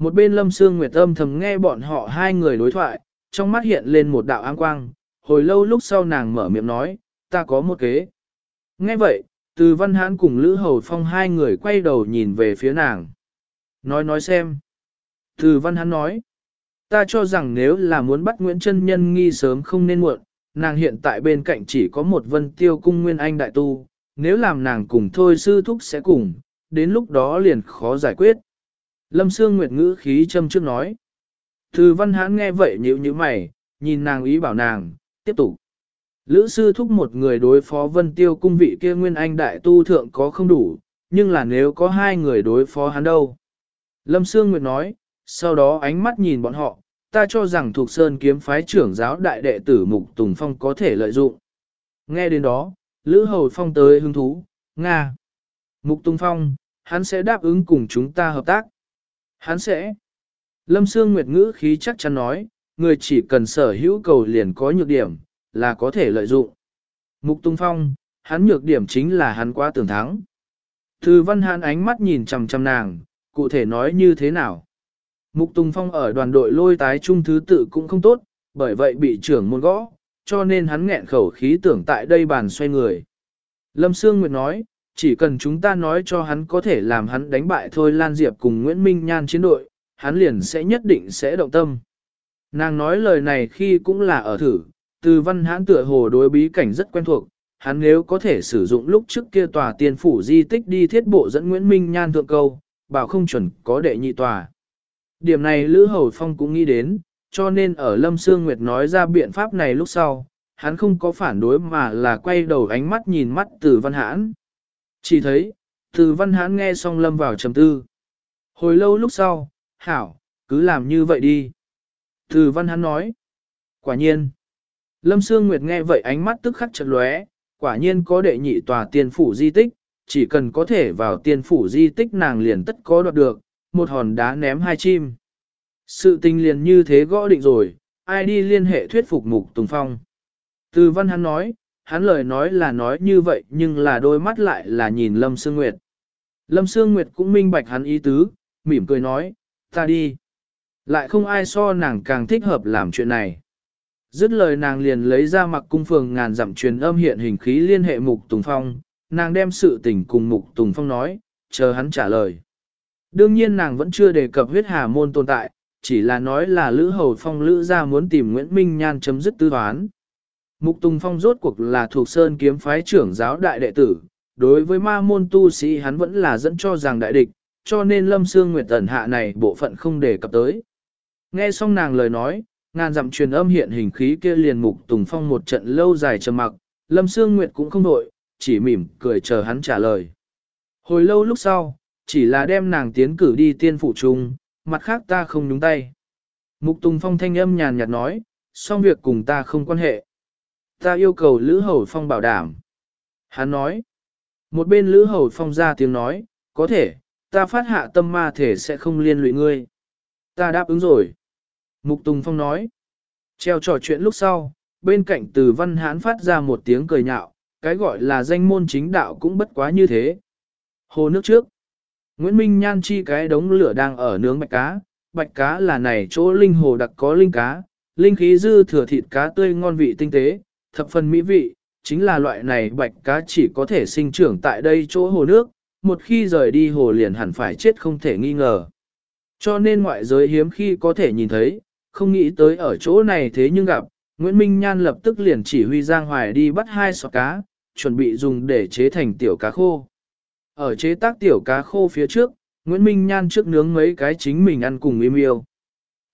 Một bên Lâm Sương Nguyệt âm thầm nghe bọn họ hai người đối thoại, trong mắt hiện lên một đạo áng quang, hồi lâu lúc sau nàng mở miệng nói, ta có một kế. Nghe vậy, từ văn hãn cùng Lữ Hầu Phong hai người quay đầu nhìn về phía nàng. Nói nói xem. Từ văn hãn nói, ta cho rằng nếu là muốn bắt Nguyễn Trân Nhân nghi sớm không nên muộn, nàng hiện tại bên cạnh chỉ có một vân tiêu cung nguyên anh đại tu, nếu làm nàng cùng thôi sư thúc sẽ cùng, đến lúc đó liền khó giải quyết. Lâm Sương Nguyệt ngữ khí châm trước nói. Thư văn hãn nghe vậy nhíu như mày, nhìn nàng ý bảo nàng, tiếp tục. Lữ sư thúc một người đối phó vân tiêu cung vị kia nguyên anh đại tu thượng có không đủ, nhưng là nếu có hai người đối phó hắn đâu. Lâm Sương Nguyệt nói, sau đó ánh mắt nhìn bọn họ, ta cho rằng thuộc sơn kiếm phái trưởng giáo đại đệ tử Mục Tùng Phong có thể lợi dụng. Nghe đến đó, Lữ Hầu Phong tới hứng thú, Nga. Mục Tùng Phong, hắn sẽ đáp ứng cùng chúng ta hợp tác. Hắn sẽ. Lâm Sương Nguyệt ngữ khí chắc chắn nói, người chỉ cần sở hữu cầu liền có nhược điểm, là có thể lợi dụng. Mục Tung Phong, hắn nhược điểm chính là hắn quá tưởng thắng. Thư văn hãn ánh mắt nhìn chằm chằm nàng, cụ thể nói như thế nào. Mục Tùng Phong ở đoàn đội lôi tái trung thứ tự cũng không tốt, bởi vậy bị trưởng môn gõ, cho nên hắn nghẹn khẩu khí tưởng tại đây bàn xoay người. Lâm Sương Nguyệt nói, chỉ cần chúng ta nói cho hắn có thể làm hắn đánh bại thôi Lan Diệp cùng Nguyễn Minh Nhan chiến đội, hắn liền sẽ nhất định sẽ động tâm. Nàng nói lời này khi cũng là ở thử, từ văn hãn tựa hồ đối bí cảnh rất quen thuộc, hắn nếu có thể sử dụng lúc trước kia tòa tiền phủ di tích đi thiết bộ dẫn Nguyễn Minh Nhan thượng câu, bảo không chuẩn có đệ nhị tòa. Điểm này Lữ Hầu Phong cũng nghĩ đến, cho nên ở Lâm Sương Nguyệt nói ra biện pháp này lúc sau, hắn không có phản đối mà là quay đầu ánh mắt nhìn mắt từ văn hãn. Chỉ thấy, từ văn hãn nghe xong lâm vào trầm tư. Hồi lâu lúc sau, hảo, cứ làm như vậy đi. Từ văn hãn nói. Quả nhiên. Lâm Sương Nguyệt nghe vậy ánh mắt tức khắc chật lóe, quả nhiên có đệ nhị tòa tiên phủ di tích, chỉ cần có thể vào tiên phủ di tích nàng liền tất có đoạt được, một hòn đá ném hai chim. Sự tình liền như thế gõ định rồi, ai đi liên hệ thuyết phục Mục Tùng Phong. Từ văn hắn nói, hắn lời nói là nói như vậy nhưng là đôi mắt lại là nhìn Lâm Sương Nguyệt. Lâm Sương Nguyệt cũng minh bạch hắn ý tứ, mỉm cười nói, ta đi. Lại không ai so nàng càng thích hợp làm chuyện này. Dứt lời nàng liền lấy ra mặc cung phường ngàn dặm truyền âm hiện hình khí liên hệ Mục Tùng Phong, nàng đem sự tình cùng Mục Tùng Phong nói, chờ hắn trả lời. Đương nhiên nàng vẫn chưa đề cập huyết hà môn tồn tại, chỉ là nói là Lữ Hầu Phong Lữ ra muốn tìm Nguyễn Minh Nhan chấm dứt tư toán. Mục Tùng Phong rốt cuộc là thuộc sơn kiếm phái trưởng giáo đại đệ tử, đối với ma môn tu sĩ hắn vẫn là dẫn cho rằng đại địch, cho nên Lâm Sương Nguyệt Tần hạ này bộ phận không đề cập tới. Nghe xong nàng lời nói, ngàn dặm truyền âm hiện hình khí kia liền Mục Tùng Phong một trận lâu dài trầm mặc, Lâm Sương Nguyệt cũng không đổi, chỉ mỉm cười chờ hắn trả lời. Hồi lâu lúc sau, chỉ là đem nàng tiến cử đi tiên phụ trung, mặt khác ta không nhúng tay. Mục Tùng Phong thanh âm nhàn nhạt nói, xong việc cùng ta không quan hệ. Ta yêu cầu Lữ Hầu Phong bảo đảm. Hắn nói, một bên Lữ Hầu Phong ra tiếng nói, có thể, ta phát hạ tâm ma thể sẽ không liên lụy ngươi. Ta đáp ứng rồi. Mục Tùng Phong nói, treo trò chuyện lúc sau, bên cạnh từ văn hán phát ra một tiếng cười nhạo, cái gọi là danh môn chính đạo cũng bất quá như thế. Hồ nước trước, Nguyễn Minh Nhan chi cái đống lửa đang ở nướng bạch cá, bạch cá là này chỗ linh hồ đặc có linh cá, linh khí dư thừa thịt cá tươi ngon vị tinh tế, thập phần mỹ vị, chính là loại này bạch cá chỉ có thể sinh trưởng tại đây chỗ hồ nước, một khi rời đi hồ liền hẳn phải chết không thể nghi ngờ. Cho nên ngoại giới hiếm khi có thể nhìn thấy, không nghĩ tới ở chỗ này thế nhưng gặp, Nguyễn Minh Nhan lập tức liền chỉ huy Giang Hoài đi bắt hai sọt cá, chuẩn bị dùng để chế thành tiểu cá khô. Ở chế tác tiểu cá khô phía trước, Nguyễn Minh Nhan trước nướng mấy cái chính mình ăn cùng im yêu.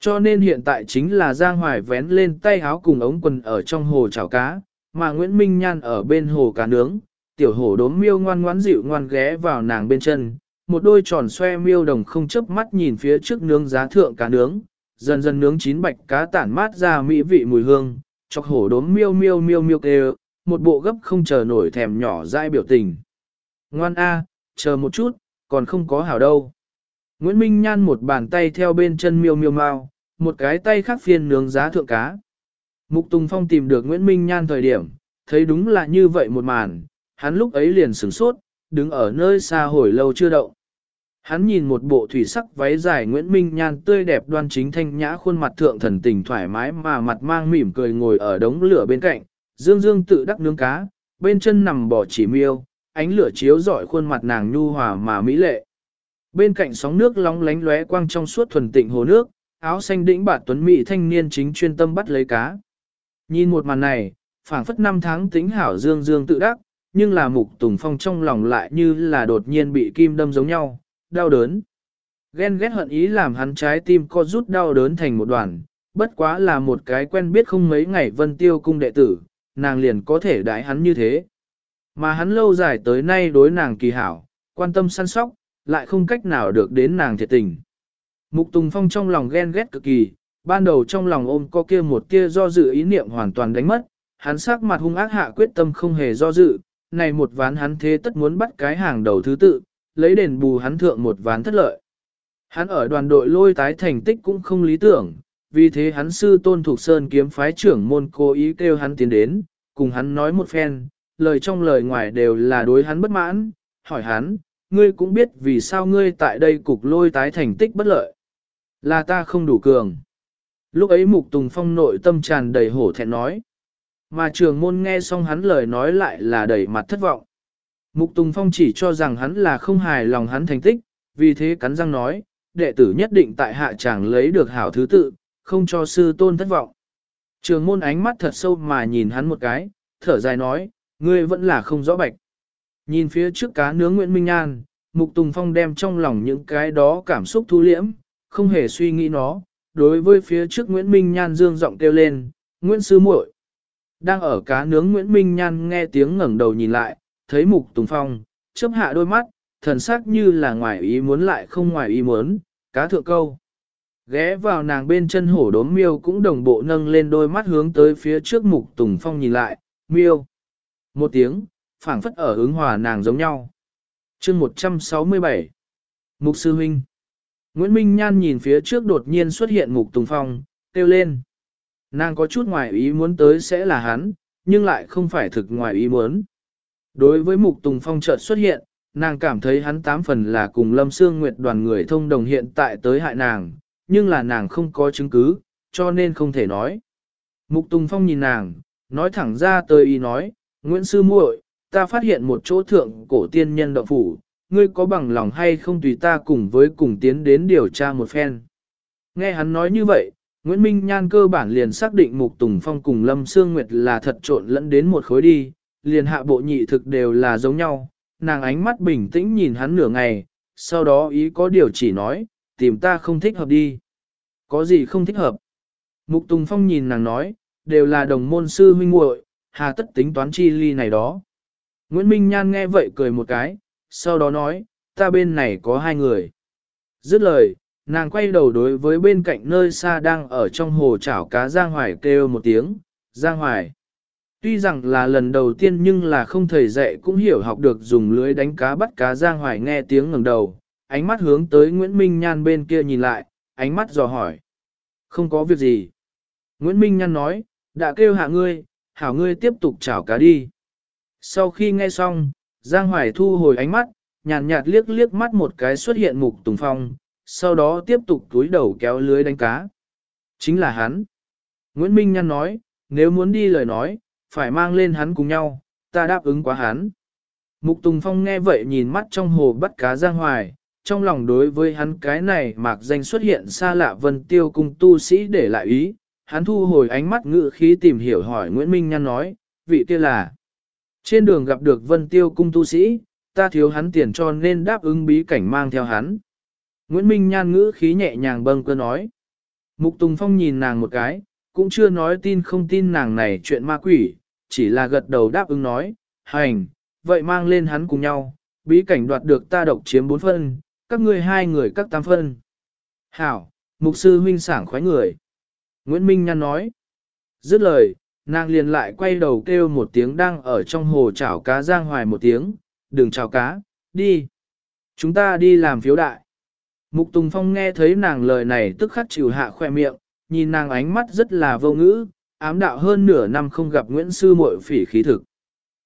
Cho nên hiện tại chính là Giang Hoài vén lên tay háo cùng ống quần ở trong hồ chảo cá, mà Nguyễn Minh Nhan ở bên hồ cá nướng, tiểu hổ đốm miêu ngoan ngoãn dịu ngoan ghé vào nàng bên chân, một đôi tròn xoe miêu đồng không chớp mắt nhìn phía trước nướng giá thượng cá nướng, dần dần nướng chín bạch cá tản mát ra mỹ vị mùi hương, chọc hổ đốm miêu miêu miêu miêu kêu, một bộ gấp không chờ nổi thèm nhỏ dai biểu tình. Ngoan A, chờ một chút, còn không có hảo đâu. Nguyễn Minh Nhan một bàn tay theo bên chân miêu miêu mau, một cái tay khác phiên nướng giá thượng cá. Mục Tùng Phong tìm được Nguyễn Minh Nhan thời điểm, thấy đúng là như vậy một màn, hắn lúc ấy liền sửng sốt, đứng ở nơi xa hồi lâu chưa động. Hắn nhìn một bộ thủy sắc váy dài Nguyễn Minh Nhan tươi đẹp đoan chính thanh nhã khuôn mặt thượng thần tình thoải mái mà mặt mang mỉm cười ngồi ở đống lửa bên cạnh, dương dương tự đắc nướng cá, bên chân nằm bò chỉ miêu, ánh lửa chiếu rọi khuôn mặt nàng nhu hòa mà mỹ lệ. Bên cạnh sóng nước long lánh lóe quang trong suốt thuần tịnh hồ nước, áo xanh đĩnh bạt tuấn mỹ thanh niên chính chuyên tâm bắt lấy cá. Nhìn một màn này, phảng phất năm tháng tính hảo dương dương tự đắc, nhưng là mục tùng phong trong lòng lại như là đột nhiên bị kim đâm giống nhau, đau đớn. Ghen ghét hận ý làm hắn trái tim co rút đau đớn thành một đoàn, bất quá là một cái quen biết không mấy ngày vân tiêu cung đệ tử, nàng liền có thể đái hắn như thế. Mà hắn lâu dài tới nay đối nàng kỳ hảo, quan tâm săn sóc, lại không cách nào được đến nàng thiệt tình. Mục Tùng Phong trong lòng ghen ghét cực kỳ, ban đầu trong lòng ôm có kia một kia do dự ý niệm hoàn toàn đánh mất, hắn sắc mặt hung ác hạ quyết tâm không hề do dự, này một ván hắn thế tất muốn bắt cái hàng đầu thứ tự, lấy đền bù hắn thượng một ván thất lợi. Hắn ở đoàn đội lôi tái thành tích cũng không lý tưởng, vì thế hắn sư tôn thuộc sơn kiếm phái trưởng môn cố ý kêu hắn tiến đến, cùng hắn nói một phen, lời trong lời ngoài đều là đối hắn bất mãn, hỏi hắn, ngươi cũng biết vì sao ngươi tại đây cục lôi tái thành tích bất lợi. Là ta không đủ cường. Lúc ấy Mục Tùng Phong nội tâm tràn đầy hổ thẹn nói. Mà trường môn nghe xong hắn lời nói lại là đầy mặt thất vọng. Mục Tùng Phong chỉ cho rằng hắn là không hài lòng hắn thành tích, vì thế cắn răng nói, đệ tử nhất định tại hạ chẳng lấy được hảo thứ tự, không cho sư tôn thất vọng. Trường môn ánh mắt thật sâu mà nhìn hắn một cái, thở dài nói, ngươi vẫn là không rõ bạch. Nhìn phía trước cá nướng Nguyễn Minh Nhan, Mục Tùng Phong đem trong lòng những cái đó cảm xúc thu liễm, không hề suy nghĩ nó. Đối với phía trước Nguyễn Minh Nhan dương giọng kêu lên, Nguyễn Sư muội đang ở cá nướng Nguyễn Minh Nhan nghe tiếng ngẩng đầu nhìn lại, thấy Mục Tùng Phong, chớp hạ đôi mắt, thần sắc như là ngoài ý muốn lại không ngoài ý muốn, cá thượng câu. Ghé vào nàng bên chân hổ đốm miêu cũng đồng bộ nâng lên đôi mắt hướng tới phía trước Mục Tùng Phong nhìn lại, miêu. Một tiếng, phảng phất ở ứng hòa nàng giống nhau. chương 167 Mục Sư Huynh Nguyễn Minh Nhan nhìn phía trước đột nhiên xuất hiện Mục Tùng Phong, kêu lên. Nàng có chút ngoài ý muốn tới sẽ là hắn, nhưng lại không phải thực ngoài ý muốn. Đối với Mục Tùng Phong chợt xuất hiện, nàng cảm thấy hắn tám phần là cùng Lâm Sương Nguyệt đoàn người thông đồng hiện tại tới hại nàng, nhưng là nàng không có chứng cứ, cho nên không thể nói. Mục Tùng Phong nhìn nàng, nói thẳng ra tới ý nói, Nguyễn Sư muội, ta phát hiện một chỗ thượng cổ tiên nhân động phủ, ngươi có bằng lòng hay không tùy ta cùng với cùng tiến đến điều tra một phen. Nghe hắn nói như vậy, Nguyễn Minh Nhan cơ bản liền xác định Mục Tùng Phong cùng Lâm Sương Nguyệt là thật trộn lẫn đến một khối đi, liền hạ bộ nhị thực đều là giống nhau, nàng ánh mắt bình tĩnh nhìn hắn nửa ngày, sau đó ý có điều chỉ nói, tìm ta không thích hợp đi. Có gì không thích hợp? Mục Tùng Phong nhìn nàng nói, đều là đồng môn sư huynh muội, hà tất tính toán chi ly này đó. Nguyễn Minh Nhan nghe vậy cười một cái, sau đó nói, ta bên này có hai người. Dứt lời, nàng quay đầu đối với bên cạnh nơi xa đang ở trong hồ chảo cá Giang Hoài kêu một tiếng, Giang Hoài. Tuy rằng là lần đầu tiên nhưng là không thầy dạy cũng hiểu học được dùng lưới đánh cá bắt cá Giang Hoài nghe tiếng ngẩng đầu, ánh mắt hướng tới Nguyễn Minh Nhan bên kia nhìn lại, ánh mắt dò hỏi. Không có việc gì. Nguyễn Minh Nhan nói, đã kêu hạ ngươi, hảo ngươi tiếp tục chảo cá đi. Sau khi nghe xong, Giang Hoài thu hồi ánh mắt, nhàn nhạt, liếc liếc mắt một cái xuất hiện mục tùng phong, sau đó tiếp tục túi đầu kéo lưới đánh cá. Chính là hắn. Nguyễn Minh nhăn nói, nếu muốn đi lời nói, phải mang lên hắn cùng nhau, ta đáp ứng quá hắn. Mục Tùng Phong nghe vậy nhìn mắt trong hồ bắt cá Giang Hoài, trong lòng đối với hắn cái này mạc danh xuất hiện xa lạ vân tiêu cùng tu sĩ để lại ý, hắn thu hồi ánh mắt ngự khí tìm hiểu hỏi Nguyễn Minh nhăn nói, vị kia là. Trên đường gặp được vân tiêu cung tu sĩ, ta thiếu hắn tiền cho nên đáp ứng bí cảnh mang theo hắn. Nguyễn Minh Nhan ngữ khí nhẹ nhàng bâng cơ nói. Mục Tùng Phong nhìn nàng một cái, cũng chưa nói tin không tin nàng này chuyện ma quỷ, chỉ là gật đầu đáp ứng nói, hành, vậy mang lên hắn cùng nhau, bí cảnh đoạt được ta độc chiếm bốn phân, các ngươi hai người các tám phân. Hảo, mục sư huynh sảng khoái người. Nguyễn Minh Nhan nói. Dứt lời, nàng liền lại quay đầu kêu một tiếng đang ở trong hồ chảo cá giang hoài một tiếng, đừng chảo cá, đi. Chúng ta đi làm phiếu đại. Mục Tùng Phong nghe thấy nàng lời này tức khắc chịu hạ khoe miệng, nhìn nàng ánh mắt rất là vô ngữ, ám đạo hơn nửa năm không gặp Nguyễn Sư muội phỉ khí thực.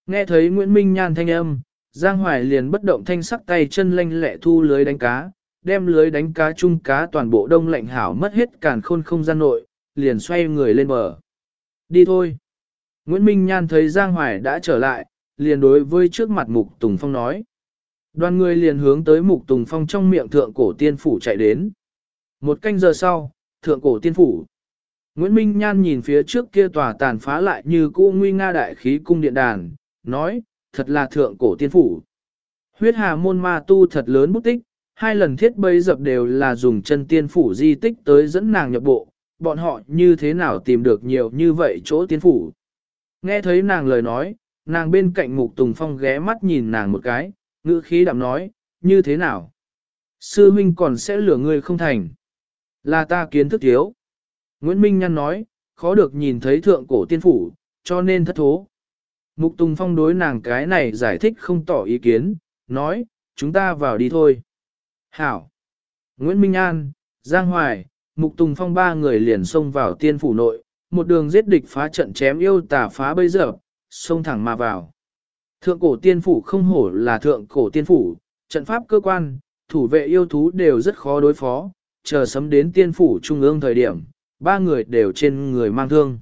Nghe thấy Nguyễn Minh Nhan thanh âm, Giang Hoài liền bất động thanh sắc tay chân lanh lẹ thu lưới đánh cá, đem lưới đánh cá chung cá toàn bộ đông lạnh hảo mất hết càn khôn không gian nội, liền xoay người lên bờ. Đi thôi. Nguyễn Minh Nhan thấy Giang Hoài đã trở lại, liền đối với trước mặt Mục Tùng Phong nói. Đoàn người liền hướng tới Mục Tùng Phong trong miệng thượng cổ tiên phủ chạy đến. Một canh giờ sau, thượng cổ tiên phủ. Nguyễn Minh Nhan nhìn phía trước kia tòa tàn phá lại như cũ nguy nga đại khí cung điện đàn, nói, thật là thượng cổ tiên phủ. Huyết hà môn ma tu thật lớn bút tích, hai lần thiết bấy dập đều là dùng chân tiên phủ di tích tới dẫn nàng nhập bộ, bọn họ như thế nào tìm được nhiều như vậy chỗ tiên phủ. Nghe thấy nàng lời nói, nàng bên cạnh mục tùng phong ghé mắt nhìn nàng một cái, ngữ khí đạm nói, như thế nào? Sư huynh còn sẽ lửa ngươi không thành. Là ta kiến thức thiếu. Nguyễn Minh Nhăn nói, khó được nhìn thấy thượng cổ tiên phủ, cho nên thất thố. Mục Tùng Phong đối nàng cái này giải thích không tỏ ý kiến, nói, chúng ta vào đi thôi. Hảo. Nguyễn Minh An, Giang Hoài, Mục Tùng Phong ba người liền xông vào tiên phủ nội, một đường giết địch phá trận chém yêu tà phá bây giờ, xông thẳng mà vào. Thượng cổ tiên phủ không hổ là thượng cổ tiên phủ, trận pháp cơ quan, thủ vệ yêu thú đều rất khó đối phó, chờ sấm đến tiên phủ trung ương thời điểm, ba người đều trên người mang thương.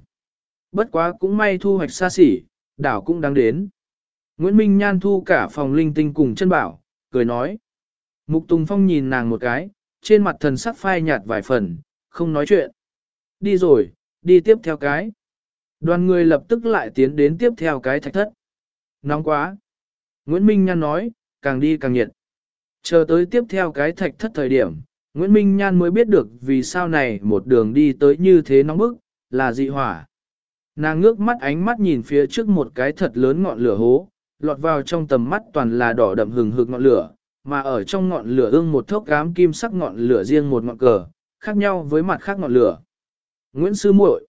Bất quá cũng may thu hoạch xa xỉ, đảo cũng đáng đến. Nguyễn Minh Nhan thu cả phòng linh tinh cùng chân bảo, cười nói. Mục Tùng Phong nhìn nàng một cái, trên mặt thần sắc phai nhạt vài phần, không nói chuyện. Đi rồi, đi tiếp theo cái. Đoàn người lập tức lại tiến đến tiếp theo cái thạch thất. Nóng quá. Nguyễn Minh Nhan nói, càng đi càng nhiệt. Chờ tới tiếp theo cái thạch thất thời điểm, Nguyễn Minh Nhan mới biết được vì sao này một đường đi tới như thế nóng bức, là dị hỏa. Nàng ngước mắt ánh mắt nhìn phía trước một cái thật lớn ngọn lửa hố, lọt vào trong tầm mắt toàn là đỏ đậm hừng hực ngọn lửa, mà ở trong ngọn lửa ương một thốc gám kim sắc ngọn lửa riêng một ngọn cờ, khác nhau với mặt khác ngọn lửa. Nguyễn Sư muội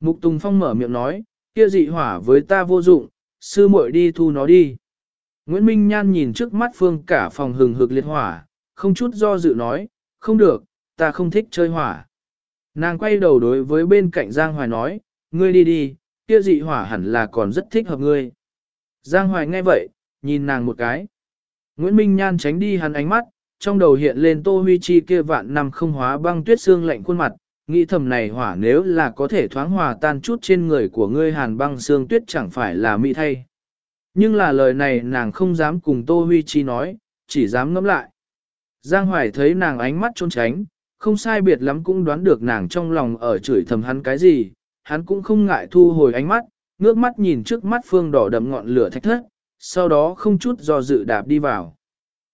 Mục Tùng Phong mở miệng nói, kia dị hỏa với ta vô dụng, sư muội đi thu nó đi. Nguyễn Minh Nhan nhìn trước mắt phương cả phòng hừng hực liệt hỏa, không chút do dự nói, không được, ta không thích chơi hỏa. Nàng quay đầu đối với bên cạnh Giang Hoài nói, ngươi đi đi, kia dị hỏa hẳn là còn rất thích hợp ngươi. Giang Hoài nghe vậy, nhìn nàng một cái. Nguyễn Minh Nhan tránh đi hắn ánh mắt, trong đầu hiện lên Tô Huy Chi kia vạn năm không hóa băng tuyết xương lạnh khuôn mặt, nghĩ thầm này hỏa nếu là có thể thoáng hòa tan chút trên người của ngươi hàn băng xương tuyết chẳng phải là mỹ thay. Nhưng là lời này nàng không dám cùng Tô Huy Chi nói, chỉ dám ngẫm lại. Giang Hoài thấy nàng ánh mắt trốn tránh, không sai biệt lắm cũng đoán được nàng trong lòng ở chửi thầm hắn cái gì, hắn cũng không ngại thu hồi ánh mắt, ngước mắt nhìn trước mắt phương đỏ đậm ngọn lửa thạch thất, sau đó không chút do dự đạp đi vào.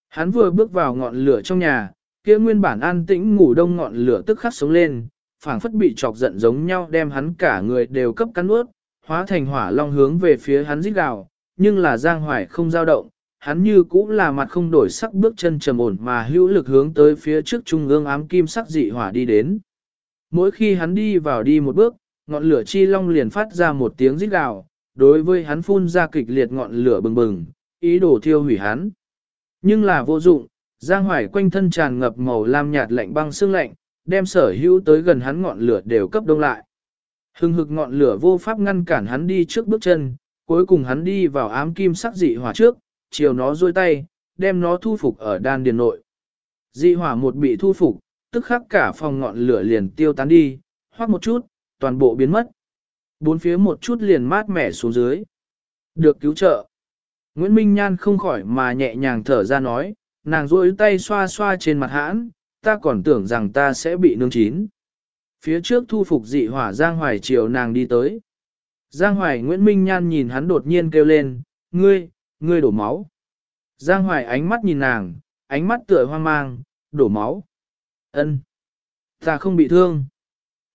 Hắn vừa bước vào ngọn lửa trong nhà, kia nguyên bản an tĩnh ngủ đông ngọn lửa tức khắc sống lên, phảng phất bị chọc giận giống nhau đem hắn cả người đều cấp cắn ướt, hóa thành hỏa long hướng về phía hắn rít gào, nhưng là Giang Hoài không dao động, hắn như cũ là mặt không đổi sắc bước chân trầm ổn mà hữu lực hướng tới phía trước trung ương ám kim sắc dị hỏa đi đến. Mỗi khi hắn đi vào đi một bước, ngọn lửa chi long liền phát ra một tiếng rít gào, đối với hắn phun ra kịch liệt ngọn lửa bừng bừng, ý đồ thiêu hủy hắn. Nhưng là vô dụng, Giang Hoài quanh thân tràn ngập màu lam nhạt lạnh băng xương lạnh, đem sở hữu tới gần hắn ngọn lửa đều cấp đông lại. Hưng hực ngọn lửa vô pháp ngăn cản hắn đi trước bước chân, cuối cùng hắn đi vào ám kim sắc dị hỏa trước, chiều nó duỗi tay, đem nó thu phục ở đan điền nội. Dị hỏa một bị thu phục, tức khắc cả phòng ngọn lửa liền tiêu tán đi, hoặc một chút, toàn bộ biến mất. Bốn phía một chút liền mát mẻ xuống dưới. Được cứu trợ. Nguyễn Minh Nhan không khỏi mà nhẹ nhàng thở ra nói, nàng duỗi tay xoa xoa trên mặt hãn, ta còn tưởng rằng ta sẽ bị nương chín. Phía trước thu phục dị hỏa Giang Hoài chiều nàng đi tới. Giang Hoài Nguyễn Minh Nhan nhìn hắn đột nhiên kêu lên, ngươi, ngươi đổ máu. Giang Hoài ánh mắt nhìn nàng, ánh mắt tựa hoang mang, đổ máu. Ân, Ta không bị thương.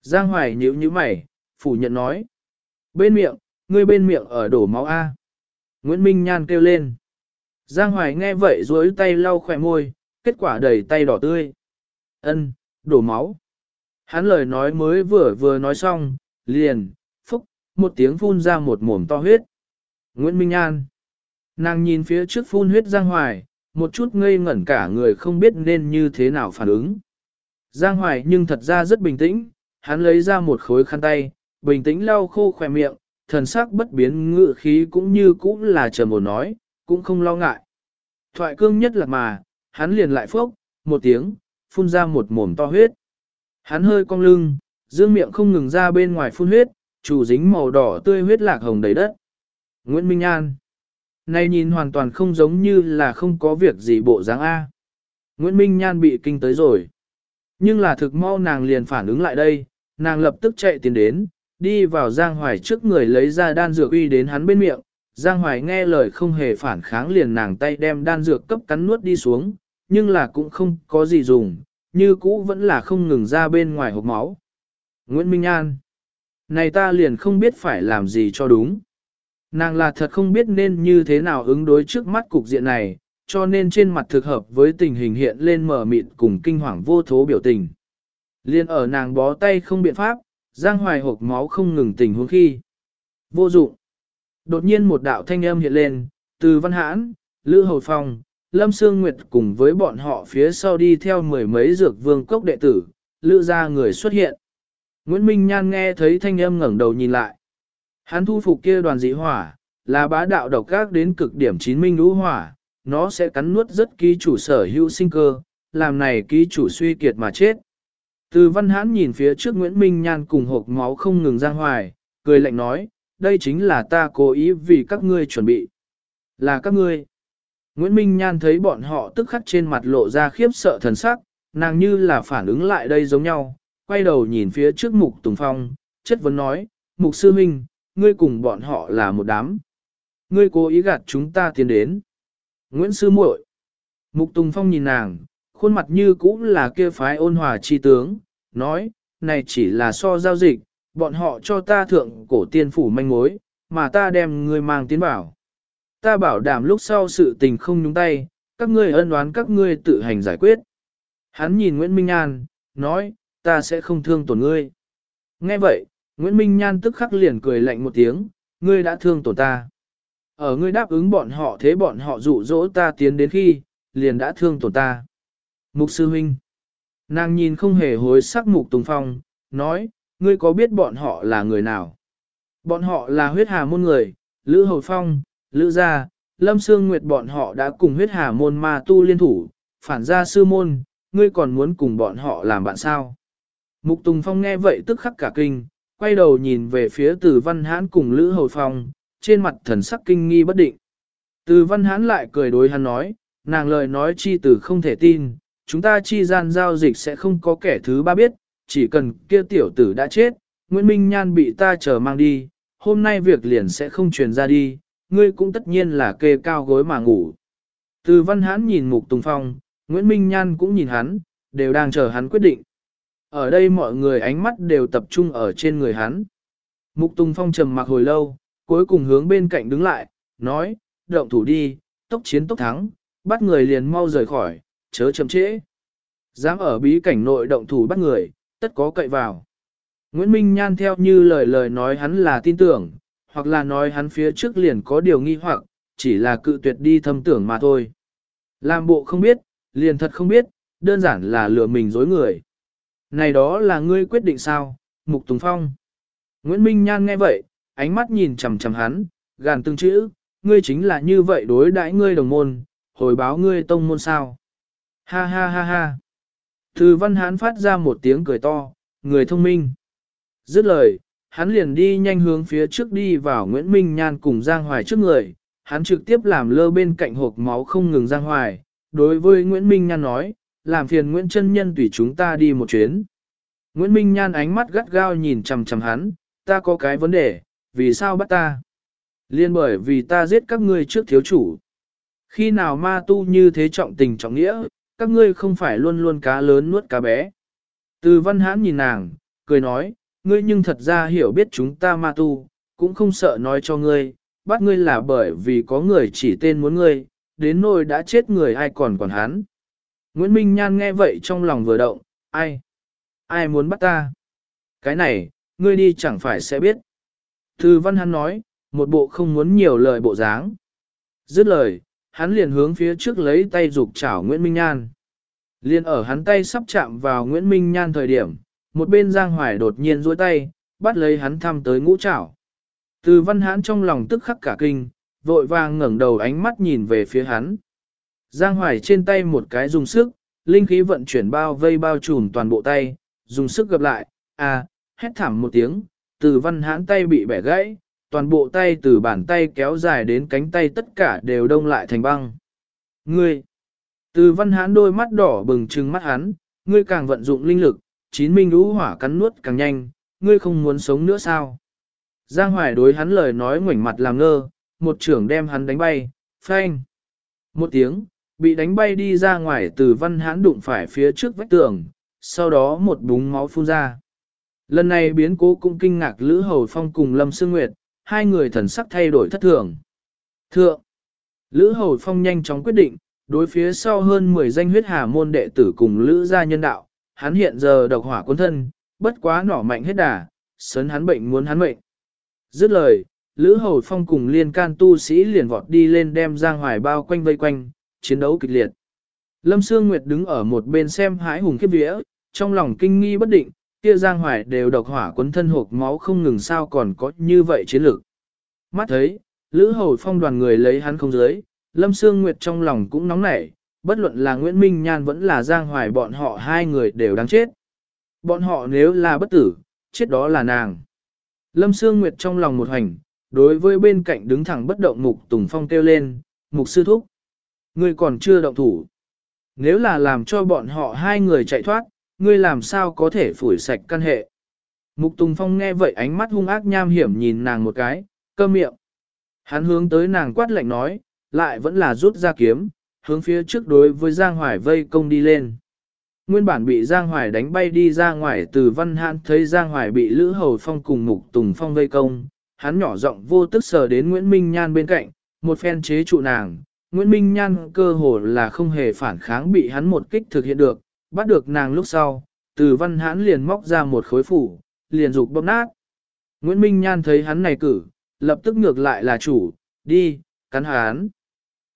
Giang Hoài nhíu nhíu mày, phủ nhận nói. Bên miệng, ngươi bên miệng ở đổ máu A. Nguyễn Minh Nhan kêu lên. Giang Hoài nghe vậy duỗi tay lau khỏe môi, kết quả đầy tay đỏ tươi. Ân, đổ máu. Hắn lời nói mới vừa vừa nói xong, liền, phúc, một tiếng phun ra một mồm to huyết. Nguyễn Minh An. Nàng nhìn phía trước phun huyết Giang Hoài, một chút ngây ngẩn cả người không biết nên như thế nào phản ứng. Giang Hoài nhưng thật ra rất bình tĩnh, hắn lấy ra một khối khăn tay, bình tĩnh lau khô khỏe miệng, thần sắc bất biến ngự khí cũng như cũng là trầm ổn nói, cũng không lo ngại. Thoại cương nhất là mà, hắn liền lại phốc, một tiếng, phun ra một mồm to huyết. Hắn hơi cong lưng, dương miệng không ngừng ra bên ngoài phun huyết, chủ dính màu đỏ tươi huyết lạc hồng đầy đất. Nguyễn Minh An. Này nhìn hoàn toàn không giống như là không có việc gì bộ dáng A. Nguyễn Minh Nhan bị kinh tới rồi. Nhưng là thực mau nàng liền phản ứng lại đây, nàng lập tức chạy tiến đến, đi vào Giang Hoài trước người lấy ra đan dược uy đến hắn bên miệng. Giang Hoài nghe lời không hề phản kháng liền nàng tay đem đan dược cấp cắn nuốt đi xuống, nhưng là cũng không có gì dùng, như cũ vẫn là không ngừng ra bên ngoài hộp máu. Nguyễn Minh An Này ta liền không biết phải làm gì cho đúng. Nàng là thật không biết nên như thế nào ứng đối trước mắt cục diện này, cho nên trên mặt thực hợp với tình hình hiện lên mở mịt cùng kinh hoàng vô thố biểu tình. Liên ở nàng bó tay không biện pháp, giang hoài hộp máu không ngừng tình huống khi. Vô dụng. Đột nhiên một đạo thanh âm hiện lên, từ văn hãn, Lữ Hầu Phong, Lâm Sương Nguyệt cùng với bọn họ phía sau đi theo mười mấy dược vương cốc đệ tử, lữ ra người xuất hiện. Nguyễn Minh Nhan nghe thấy thanh âm ngẩng đầu nhìn lại. Hắn thu phục kia đoàn dị hỏa, là bá đạo độc các đến cực điểm chín minh lũ hỏa, nó sẽ cắn nuốt rất ký chủ sở hữu sinh cơ, làm này ký chủ suy kiệt mà chết. Từ văn hãn nhìn phía trước Nguyễn Minh Nhan cùng hộp máu không ngừng giang hoài, cười lạnh nói, đây chính là ta cố ý vì các ngươi chuẩn bị. Là các ngươi. Nguyễn Minh Nhan thấy bọn họ tức khắc trên mặt lộ ra khiếp sợ thần sắc, nàng như là phản ứng lại đây giống nhau, quay đầu nhìn phía trước Mục Tùng Phong, chất vấn nói, Mục Sư Minh, ngươi cùng bọn họ là một đám. Ngươi cố ý gạt chúng ta tiến đến. Nguyễn Sư muội Mục Tùng Phong nhìn nàng, khuôn mặt như cũng là kia phái ôn hòa chi tướng, nói, này chỉ là so giao dịch, bọn họ cho ta thượng cổ tiên phủ manh mối, mà ta đem ngươi mang tiến bảo. Ta bảo đảm lúc sau sự tình không nhúng tay, các ngươi ân oán các ngươi tự hành giải quyết. Hắn nhìn Nguyễn Minh An, nói, ta sẽ không thương tổn ngươi. Nghe vậy, Nguyễn Minh Nhan tức khắc liền cười lạnh một tiếng, ngươi đã thương tổn ta. Ở ngươi đáp ứng bọn họ thế bọn họ dụ dỗ ta tiến đến khi, liền đã thương tổn ta. Mục sư huynh. Nàng nhìn không hề hối sắc mục tùng phong, nói, ngươi có biết bọn họ là người nào? Bọn họ là huyết hà môn người, Lữ Hầu Phong, Lữ Gia, Lâm Sương Nguyệt bọn họ đã cùng huyết hà môn ma tu liên thủ, phản ra sư môn, ngươi còn muốn cùng bọn họ làm bạn sao? Mục Tùng Phong nghe vậy tức khắc cả kinh, quay đầu nhìn về phía Từ Văn Hãn cùng Lữ Hầu Phong, trên mặt thần sắc kinh nghi bất định. Từ Văn Hãn lại cười đối hắn nói, nàng lời nói chi từ không thể tin, chúng ta chi gian giao dịch sẽ không có kẻ thứ ba biết, chỉ cần kia tiểu tử đã chết, Nguyễn Minh Nhan bị ta chờ mang đi, hôm nay việc liền sẽ không truyền ra đi, ngươi cũng tất nhiên là kê cao gối mà ngủ. Từ Văn Hãn nhìn Mục Tùng Phong, Nguyễn Minh Nhan cũng nhìn hắn, đều đang chờ hắn quyết định. Ở đây mọi người ánh mắt đều tập trung ở trên người hắn. Mục Tùng Phong trầm mặc hồi lâu, cuối cùng hướng bên cạnh đứng lại, nói, động thủ đi, tốc chiến tốc thắng, bắt người liền mau rời khỏi, chớ chậm trễ. Dám ở bí cảnh nội động thủ bắt người, tất có cậy vào. Nguyễn Minh Nhan theo như lời lời nói hắn là tin tưởng, hoặc là nói hắn phía trước liền có điều nghi hoặc, chỉ là cự tuyệt đi thâm tưởng mà thôi. Làm bộ không biết, liền thật không biết, đơn giản là lừa mình dối người. Này đó là ngươi quyết định sao, Mục Tùng Phong. Nguyễn Minh Nhan nghe vậy, ánh mắt nhìn chằm chằm hắn, gàn từng chữ, ngươi chính là như vậy đối đãi ngươi đồng môn, hồi báo ngươi tông môn sao. Ha ha ha ha. Từ văn hán phát ra một tiếng cười to, người thông minh. Dứt lời, hắn liền đi nhanh hướng phía trước đi vào Nguyễn Minh Nhan cùng Giang Hoài trước người, hắn trực tiếp làm lơ bên cạnh hộp máu không ngừng Giang Hoài, đối với Nguyễn Minh Nhan nói, làm phiền Nguyễn chân Nhân tùy chúng ta đi một chuyến. Nguyễn Minh Nhan ánh mắt gắt gao nhìn chằm chằm hắn, ta có cái vấn đề, vì sao bắt ta? Liên bởi vì ta giết các ngươi trước thiếu chủ. Khi nào ma tu như thế trọng tình trọng nghĩa, các ngươi không phải luôn luôn cá lớn nuốt cá bé. Từ văn hãn nhìn nàng, cười nói, ngươi nhưng thật ra hiểu biết chúng ta ma tu, cũng không sợ nói cho ngươi, bắt ngươi là bởi vì có người chỉ tên muốn ngươi, đến nỗi đã chết người ai còn còn hắn. Nguyễn Minh Nhan nghe vậy trong lòng vừa động, ai? Ai muốn bắt ta? Cái này, ngươi đi chẳng phải sẽ biết. Từ văn hắn nói, một bộ không muốn nhiều lời bộ dáng. Dứt lời, hắn liền hướng phía trước lấy tay dục chảo Nguyễn Minh Nhan. Liên ở hắn tay sắp chạm vào Nguyễn Minh Nhan thời điểm, một bên Giang Hoài đột nhiên duỗi tay, bắt lấy hắn thăm tới ngũ chảo. Từ văn hãn trong lòng tức khắc cả kinh, vội vàng ngẩng đầu ánh mắt nhìn về phía hắn. Giang Hoài trên tay một cái dùng sức, linh khí vận chuyển bao vây bao trùm toàn bộ tay, dùng sức gặp lại, à, hét thảm một tiếng, từ văn hãn tay bị bẻ gãy, toàn bộ tay từ bàn tay kéo dài đến cánh tay tất cả đều đông lại thành băng. Ngươi! Từ văn hãn đôi mắt đỏ bừng trừng mắt hắn, ngươi càng vận dụng linh lực, chín minh lũ hỏa cắn nuốt càng nhanh, ngươi không muốn sống nữa sao? Giang Hoài đối hắn lời nói ngoảnh mặt làm ngơ, một trưởng đem hắn đánh bay, phanh. Một tiếng, bị đánh bay đi ra ngoài từ văn hãn đụng phải phía trước vách tường, sau đó một búng máu phun ra. Lần này biến cố cũng kinh ngạc Lữ Hầu Phong cùng Lâm Sương Nguyệt, hai người thần sắc thay đổi thất thường. Thượng, Lữ Hầu Phong nhanh chóng quyết định, đối phía sau hơn 10 danh huyết hà môn đệ tử cùng Lữ gia nhân đạo, hắn hiện giờ độc hỏa quân thân, bất quá nỏ mạnh hết đà, sớn hắn bệnh muốn hắn bệnh. Dứt lời, Lữ Hầu Phong cùng liên can tu sĩ liền vọt đi lên đem Giang Hoài bao quanh vây quanh, chiến đấu kịch liệt. Lâm Sương Nguyệt đứng ở một bên xem hãi hùng khiếp vía, trong lòng kinh nghi bất định, kia Giang Hoài đều độc hỏa quấn thân hộp máu không ngừng sao còn có như vậy chiến lược. Mắt thấy, Lữ Hầu Phong đoàn người lấy hắn không dưới, Lâm Sương Nguyệt trong lòng cũng nóng nảy, bất luận là Nguyễn Minh Nhan vẫn là Giang Hoài bọn họ hai người đều đáng chết. Bọn họ nếu là bất tử, chết đó là nàng. Lâm Sương Nguyệt trong lòng một hành, đối với bên cạnh đứng thẳng bất động Mục Tùng Phong kêu lên, Mục Sư Thúc. Ngươi còn chưa động thủ. Nếu là làm cho bọn họ hai người chạy thoát, ngươi làm sao có thể phủi sạch căn hệ. Mục Tùng Phong nghe vậy ánh mắt hung ác nham hiểm nhìn nàng một cái, cơ miệng. Hắn hướng tới nàng quát lạnh nói, lại vẫn là rút ra kiếm, hướng phía trước đối với Giang Hoài vây công đi lên. Nguyên bản bị Giang Hoài đánh bay đi ra ngoài từ văn hãn thấy Giang Hoài bị Lữ Hầu Phong cùng Mục Tùng Phong vây công, hắn nhỏ giọng vô tức sờ đến Nguyễn Minh Nhan bên cạnh, một phen chế trụ nàng. Nguyễn Minh Nhan cơ hồ là không hề phản kháng bị hắn một kích thực hiện được, bắt được nàng lúc sau, từ văn hãn liền móc ra một khối phủ, liền dục bóp nát. Nguyễn Minh Nhan thấy hắn này cử, lập tức ngược lại là chủ, đi, cắn hắn.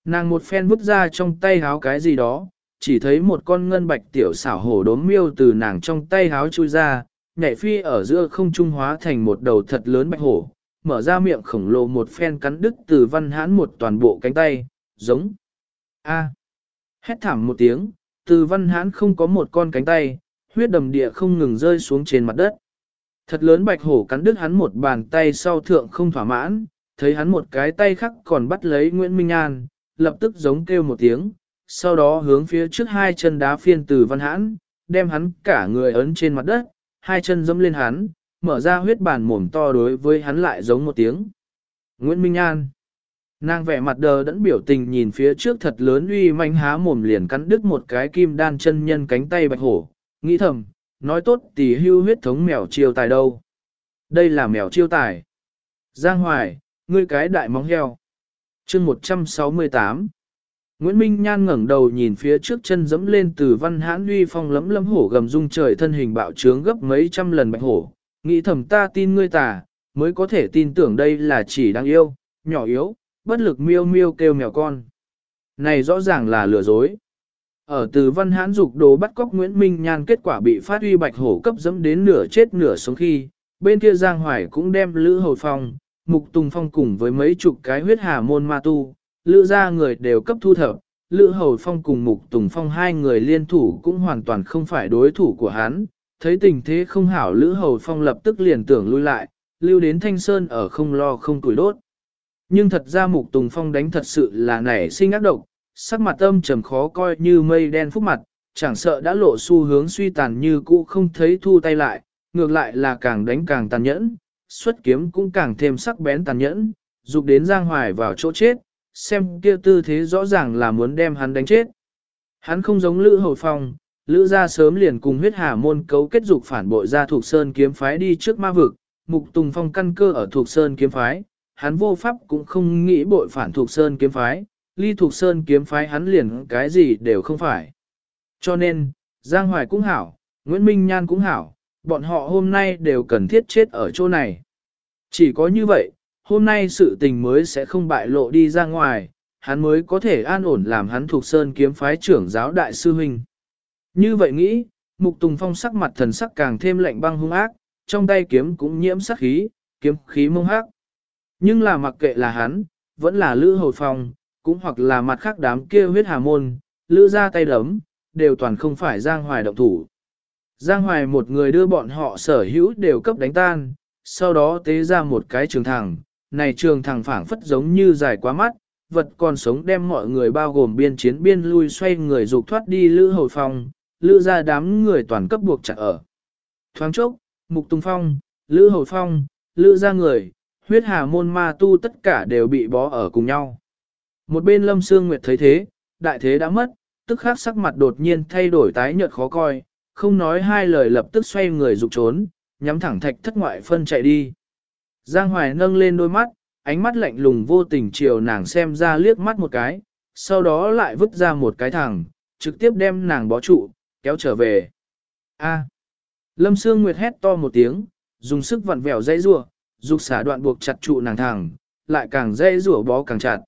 Nàng một phen vứt ra trong tay háo cái gì đó, chỉ thấy một con ngân bạch tiểu xảo hổ đốm miêu từ nàng trong tay háo chui ra, nhảy phi ở giữa không trung hóa thành một đầu thật lớn bạch hổ, mở ra miệng khổng lồ một phen cắn đứt từ văn hãn một toàn bộ cánh tay, giống. A. Hét thảm một tiếng, từ văn hãn không có một con cánh tay, huyết đầm địa không ngừng rơi xuống trên mặt đất. Thật lớn bạch hổ cắn đứt hắn một bàn tay sau thượng không thỏa mãn, thấy hắn một cái tay khác còn bắt lấy Nguyễn Minh An, lập tức giống kêu một tiếng, sau đó hướng phía trước hai chân đá phiên từ văn hãn, đem hắn cả người ấn trên mặt đất, hai chân dẫm lên hắn, mở ra huyết bàn mồm to đối với hắn lại giống một tiếng. Nguyễn Minh An Nàng vẻ mặt đờ đẫn biểu tình nhìn phía trước thật lớn uy manh há mồm liền cắn đứt một cái kim đan chân nhân cánh tay bạch hổ, nghĩ thầm, nói tốt tỷ hưu huyết thống mèo chiêu tài đâu. Đây là mèo chiêu tài. Giang Hoài, ngươi cái đại móng heo. chương 168 Nguyễn Minh Nhan ngẩng đầu nhìn phía trước chân dẫm lên từ văn hãn uy phong lấm lấm hổ gầm rung trời thân hình bạo trướng gấp mấy trăm lần bạch hổ. Nghĩ thầm ta tin ngươi tà, mới có thể tin tưởng đây là chỉ đang yêu, nhỏ yếu, bất lực miêu miêu kêu mèo con. Này rõ ràng là lừa dối. Ở từ văn hãn dục đồ bắt cóc Nguyễn Minh Nhan kết quả bị phát uy bạch hổ cấp dẫm đến nửa chết nửa sống khi, bên kia Giang Hoài cũng đem Lữ Hầu Phong, Mục Tùng Phong cùng với mấy chục cái huyết hà môn ma tu, Lữ ra người đều cấp thu thập, Lữ Hầu Phong cùng Mục Tùng Phong hai người liên thủ cũng hoàn toàn không phải đối thủ của hắn, thấy tình thế không hảo Lữ Hầu Phong lập tức liền tưởng lui lại, lưu đến Thanh Sơn ở không lo không tuổi đốt. Nhưng thật ra Mục Tùng Phong đánh thật sự là nảy sinh ác độc, sắc mặt âm trầm khó coi như mây đen phúc mặt, chẳng sợ đã lộ xu hướng suy tàn như cũ không thấy thu tay lại, ngược lại là càng đánh càng tàn nhẫn, xuất kiếm cũng càng thêm sắc bén tàn nhẫn, dục đến Giang Hoài vào chỗ chết, xem kia tư thế rõ ràng là muốn đem hắn đánh chết. Hắn không giống Lữ Hầu Phong, Lữ ra sớm liền cùng huyết hà môn cấu kết dục phản bội ra thuộc sơn kiếm phái đi trước ma vực, Mục Tùng Phong căn cơ ở thuộc sơn kiếm phái, hắn vô pháp cũng không nghĩ bội phản thuộc sơn kiếm phái, ly thuộc sơn kiếm phái hắn liền cái gì đều không phải. Cho nên, Giang Hoài cũng hảo, Nguyễn Minh Nhan cũng hảo, bọn họ hôm nay đều cần thiết chết ở chỗ này. Chỉ có như vậy, hôm nay sự tình mới sẽ không bại lộ đi ra ngoài, hắn mới có thể an ổn làm hắn thuộc sơn kiếm phái trưởng giáo đại sư huynh. Như vậy nghĩ, Mục Tùng Phong sắc mặt thần sắc càng thêm lạnh băng hung ác, trong tay kiếm cũng nhiễm sắc khí, kiếm khí mông hắc. Nhưng là mặc kệ là hắn, vẫn là Lữ Hầu Phong, cũng hoặc là mặt khác đám kia huyết hà môn, Lữ ra tay đấm, đều toàn không phải Giang Hoài động thủ. Giang Hoài một người đưa bọn họ sở hữu đều cấp đánh tan, sau đó tế ra một cái trường thẳng, này trường thẳng phảng phất giống như dài quá mắt, vật còn sống đem mọi người bao gồm biên chiến biên lui xoay người dục thoát đi Lữ Hầu Phong, Lữ ra đám người toàn cấp buộc chặt ở. Thoáng chốc, Mục Tùng Phong, Lữ Hầu Phong, Lữ ra người, huyết hà môn ma tu tất cả đều bị bó ở cùng nhau. Một bên Lâm Sương Nguyệt thấy thế, đại thế đã mất, tức khắc sắc mặt đột nhiên thay đổi tái nhợt khó coi, không nói hai lời lập tức xoay người rục trốn, nhắm thẳng thạch thất ngoại phân chạy đi. Giang Hoài nâng lên đôi mắt, ánh mắt lạnh lùng vô tình chiều nàng xem ra liếc mắt một cái, sau đó lại vứt ra một cái thẳng, trực tiếp đem nàng bó trụ, kéo trở về. A. Lâm Sương Nguyệt hét to một tiếng, dùng sức vặn vẹo dây rua, dục xả đoạn buộc chặt trụ nàng thẳng, lại càng dây rủa bó càng chặt.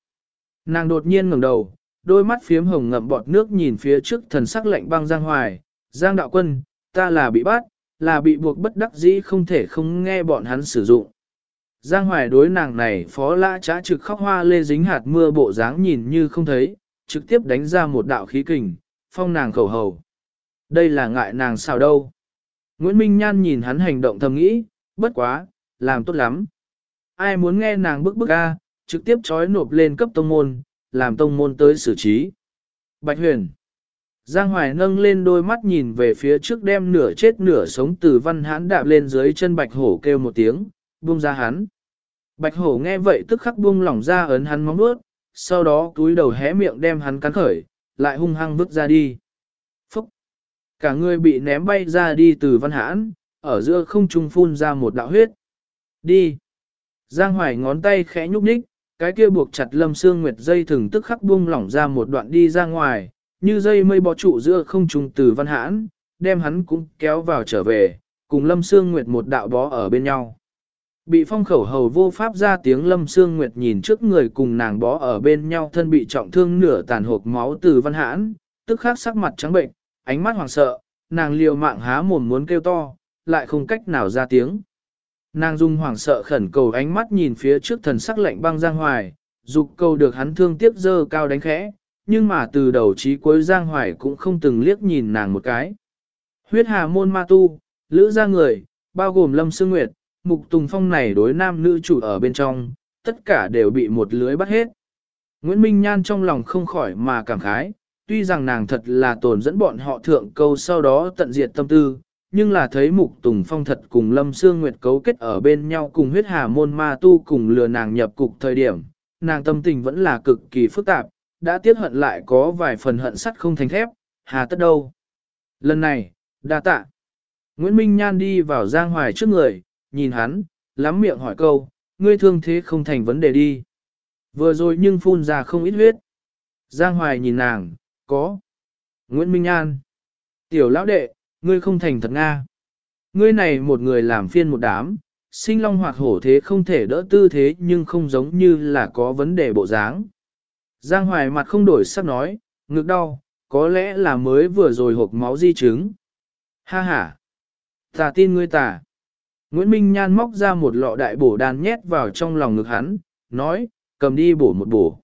Nàng đột nhiên ngẩng đầu, đôi mắt phiếm hồng ngậm bọt nước nhìn phía trước thần sắc lạnh băng Giang Hoài, Giang Đạo Quân, ta là bị bắt, là bị buộc bất đắc dĩ không thể không nghe bọn hắn sử dụng. Giang Hoài đối nàng này phó lã trá trực khóc hoa lê dính hạt mưa bộ dáng nhìn như không thấy, trực tiếp đánh ra một đạo khí kình, phong nàng khẩu hầu. Đây là ngại nàng sao đâu. Nguyễn Minh Nhan nhìn hắn hành động thầm nghĩ, bất quá, làm tốt lắm. Ai muốn nghe nàng bức bức a, trực tiếp trói nộp lên cấp tông môn, làm tông môn tới xử trí. Bạch huyền. Giang Hoài nâng lên đôi mắt nhìn về phía trước đem nửa chết nửa sống từ văn hãn đạp lên dưới chân bạch hổ kêu một tiếng, buông ra hắn. Bạch hổ nghe vậy tức khắc buông lỏng ra ấn hắn móng nuốt, sau đó túi đầu hé miệng đem hắn cắn khởi, lại hung hăng vứt ra đi. Phúc! Cả người bị ném bay ra đi từ văn hãn, ở giữa không trung phun ra một đạo huyết. Đi! Giang Hoài ngón tay khẽ nhúc nhích, cái kia buộc chặt lâm sương nguyệt dây thừng tức khắc buông lỏng ra một đoạn đi ra ngoài, như dây mây bó trụ giữa không trung từ văn hãn, đem hắn cũng kéo vào trở về, cùng lâm sương nguyệt một đạo bó ở bên nhau. Bị phong khẩu hầu vô pháp ra tiếng lâm sương nguyệt nhìn trước người cùng nàng bó ở bên nhau thân bị trọng thương nửa tàn hộp máu từ văn hãn, tức khắc sắc mặt trắng bệnh, ánh mắt hoảng sợ, nàng liều mạng há mồm muốn kêu to, lại không cách nào ra tiếng. Nàng dung hoảng sợ khẩn cầu ánh mắt nhìn phía trước thần sắc lạnh băng Giang Hoài, dục cầu được hắn thương tiếc dơ cao đánh khẽ, nhưng mà từ đầu chí cuối Giang Hoài cũng không từng liếc nhìn nàng một cái. Huyết hà môn ma tu, lữ ra người, bao gồm lâm sương nguyệt, mục tùng phong này đối nam nữ chủ ở bên trong, tất cả đều bị một lưới bắt hết. Nguyễn Minh Nhan trong lòng không khỏi mà cảm khái, tuy rằng nàng thật là tồn dẫn bọn họ thượng câu sau đó tận diệt tâm tư, nhưng là thấy mục tùng phong thật cùng lâm xương nguyệt cấu kết ở bên nhau cùng huyết hà môn ma tu cùng lừa nàng nhập cục thời điểm, nàng tâm tình vẫn là cực kỳ phức tạp, đã tiết hận lại có vài phần hận sắt không thành thép, hà tất đâu. Lần này, đa tạ. Nguyễn Minh Nhan đi vào Giang Hoài trước người, nhìn hắn, lắm miệng hỏi câu, ngươi thương thế không thành vấn đề đi. Vừa rồi nhưng phun ra không ít huyết. Giang Hoài nhìn nàng, có. Nguyễn Minh An. Tiểu lão đệ, ngươi không thành thật Nga. Ngươi này một người làm phiên một đám, sinh long hoạt hổ thế không thể đỡ tư thế nhưng không giống như là có vấn đề bộ dáng. Giang Hoài mặt không đổi sắc nói, ngực đau, có lẽ là mới vừa rồi hộp máu di chứng. Ha ha. Ta tin ngươi ta. Nguyễn Minh Nhan móc ra một lọ đại bổ đan nhét vào trong lòng ngực hắn, nói, cầm đi bổ một bổ.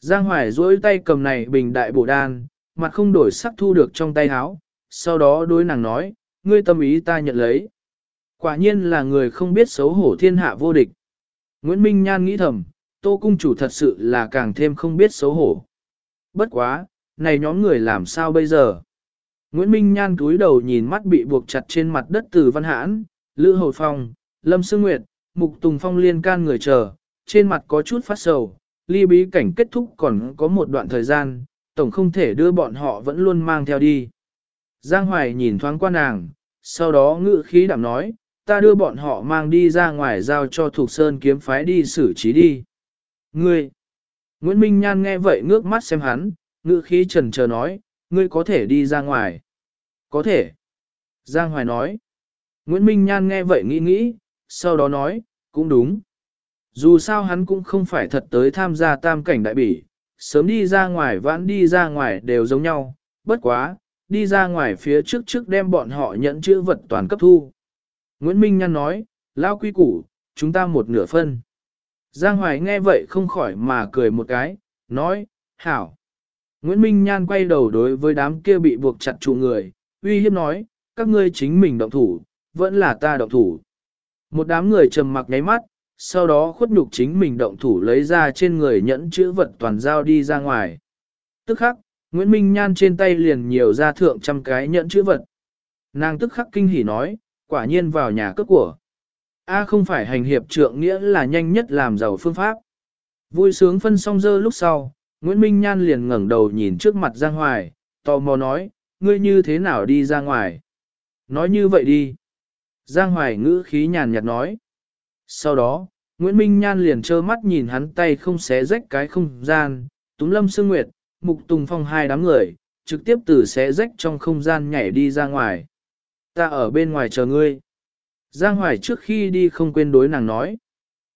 Giang Hoài duỗi tay cầm này bình đại bổ đan, mặt không đổi sắc thu được trong tay áo, sau đó đối nàng nói, ngươi tâm ý ta nhận lấy. Quả nhiên là người không biết xấu hổ thiên hạ vô địch. Nguyễn Minh Nhan nghĩ thầm, tô cung chủ thật sự là càng thêm không biết xấu hổ. Bất quá, này nhóm người làm sao bây giờ? Nguyễn Minh Nhan túi đầu nhìn mắt bị buộc chặt trên mặt đất từ văn hãn, Lữ Hồi Phong, Lâm Sương Nguyệt, Mục Tùng Phong liên can người chờ, trên mặt có chút phát sầu, ly bí cảnh kết thúc còn có một đoạn thời gian, tổng không thể đưa bọn họ vẫn luôn mang theo đi. Giang Hoài nhìn thoáng qua nàng, sau đó ngự khí đảm nói, ta đưa bọn họ mang đi ra ngoài giao cho Thục Sơn kiếm phái đi xử trí đi. Ngươi! Nguyễn Minh Nhan nghe vậy ngước mắt xem hắn, ngự khí trần chờ nói, ngươi có thể đi ra ngoài. Có thể. Giang Hoài nói. Nguyễn Minh Nhan nghe vậy nghĩ nghĩ, sau đó nói, cũng đúng. Dù sao hắn cũng không phải thật tới tham gia tam cảnh đại bỉ, sớm đi ra ngoài vãn đi ra ngoài đều giống nhau, bất quá, đi ra ngoài phía trước trước đem bọn họ nhận chữ vật toàn cấp thu. Nguyễn Minh Nhan nói, lao quy củ, chúng ta một nửa phân. Giang Hoài nghe vậy không khỏi mà cười một cái, nói, hảo. Nguyễn Minh Nhan quay đầu đối với đám kia bị buộc chặt trụ người, uy hiếp nói, các ngươi chính mình động thủ, vẫn là ta động thủ. Một đám người trầm mặc nháy mắt, sau đó khuất nhục chính mình động thủ lấy ra trên người nhẫn chữ vật toàn giao đi ra ngoài. Tức khắc, Nguyễn Minh Nhan trên tay liền nhiều ra thượng trăm cái nhẫn chữ vật. Nàng tức khắc kinh hỉ nói, quả nhiên vào nhà cướp của. A không phải hành hiệp trượng nghĩa là nhanh nhất làm giàu phương pháp. Vui sướng phân xong dơ lúc sau, Nguyễn Minh Nhan liền ngẩng đầu nhìn trước mặt Giang Hoài, tò mò nói, ngươi như thế nào đi ra ngoài? Nói như vậy đi. Giang Hoài ngữ khí nhàn nhạt nói. Sau đó, Nguyễn Minh Nhan liền trơ mắt nhìn hắn tay không xé rách cái không gian, túm lâm sương nguyệt, mục tùng phong hai đám người, trực tiếp từ xé rách trong không gian nhảy đi ra ngoài. Ta ở bên ngoài chờ ngươi. Giang Hoài trước khi đi không quên đối nàng nói.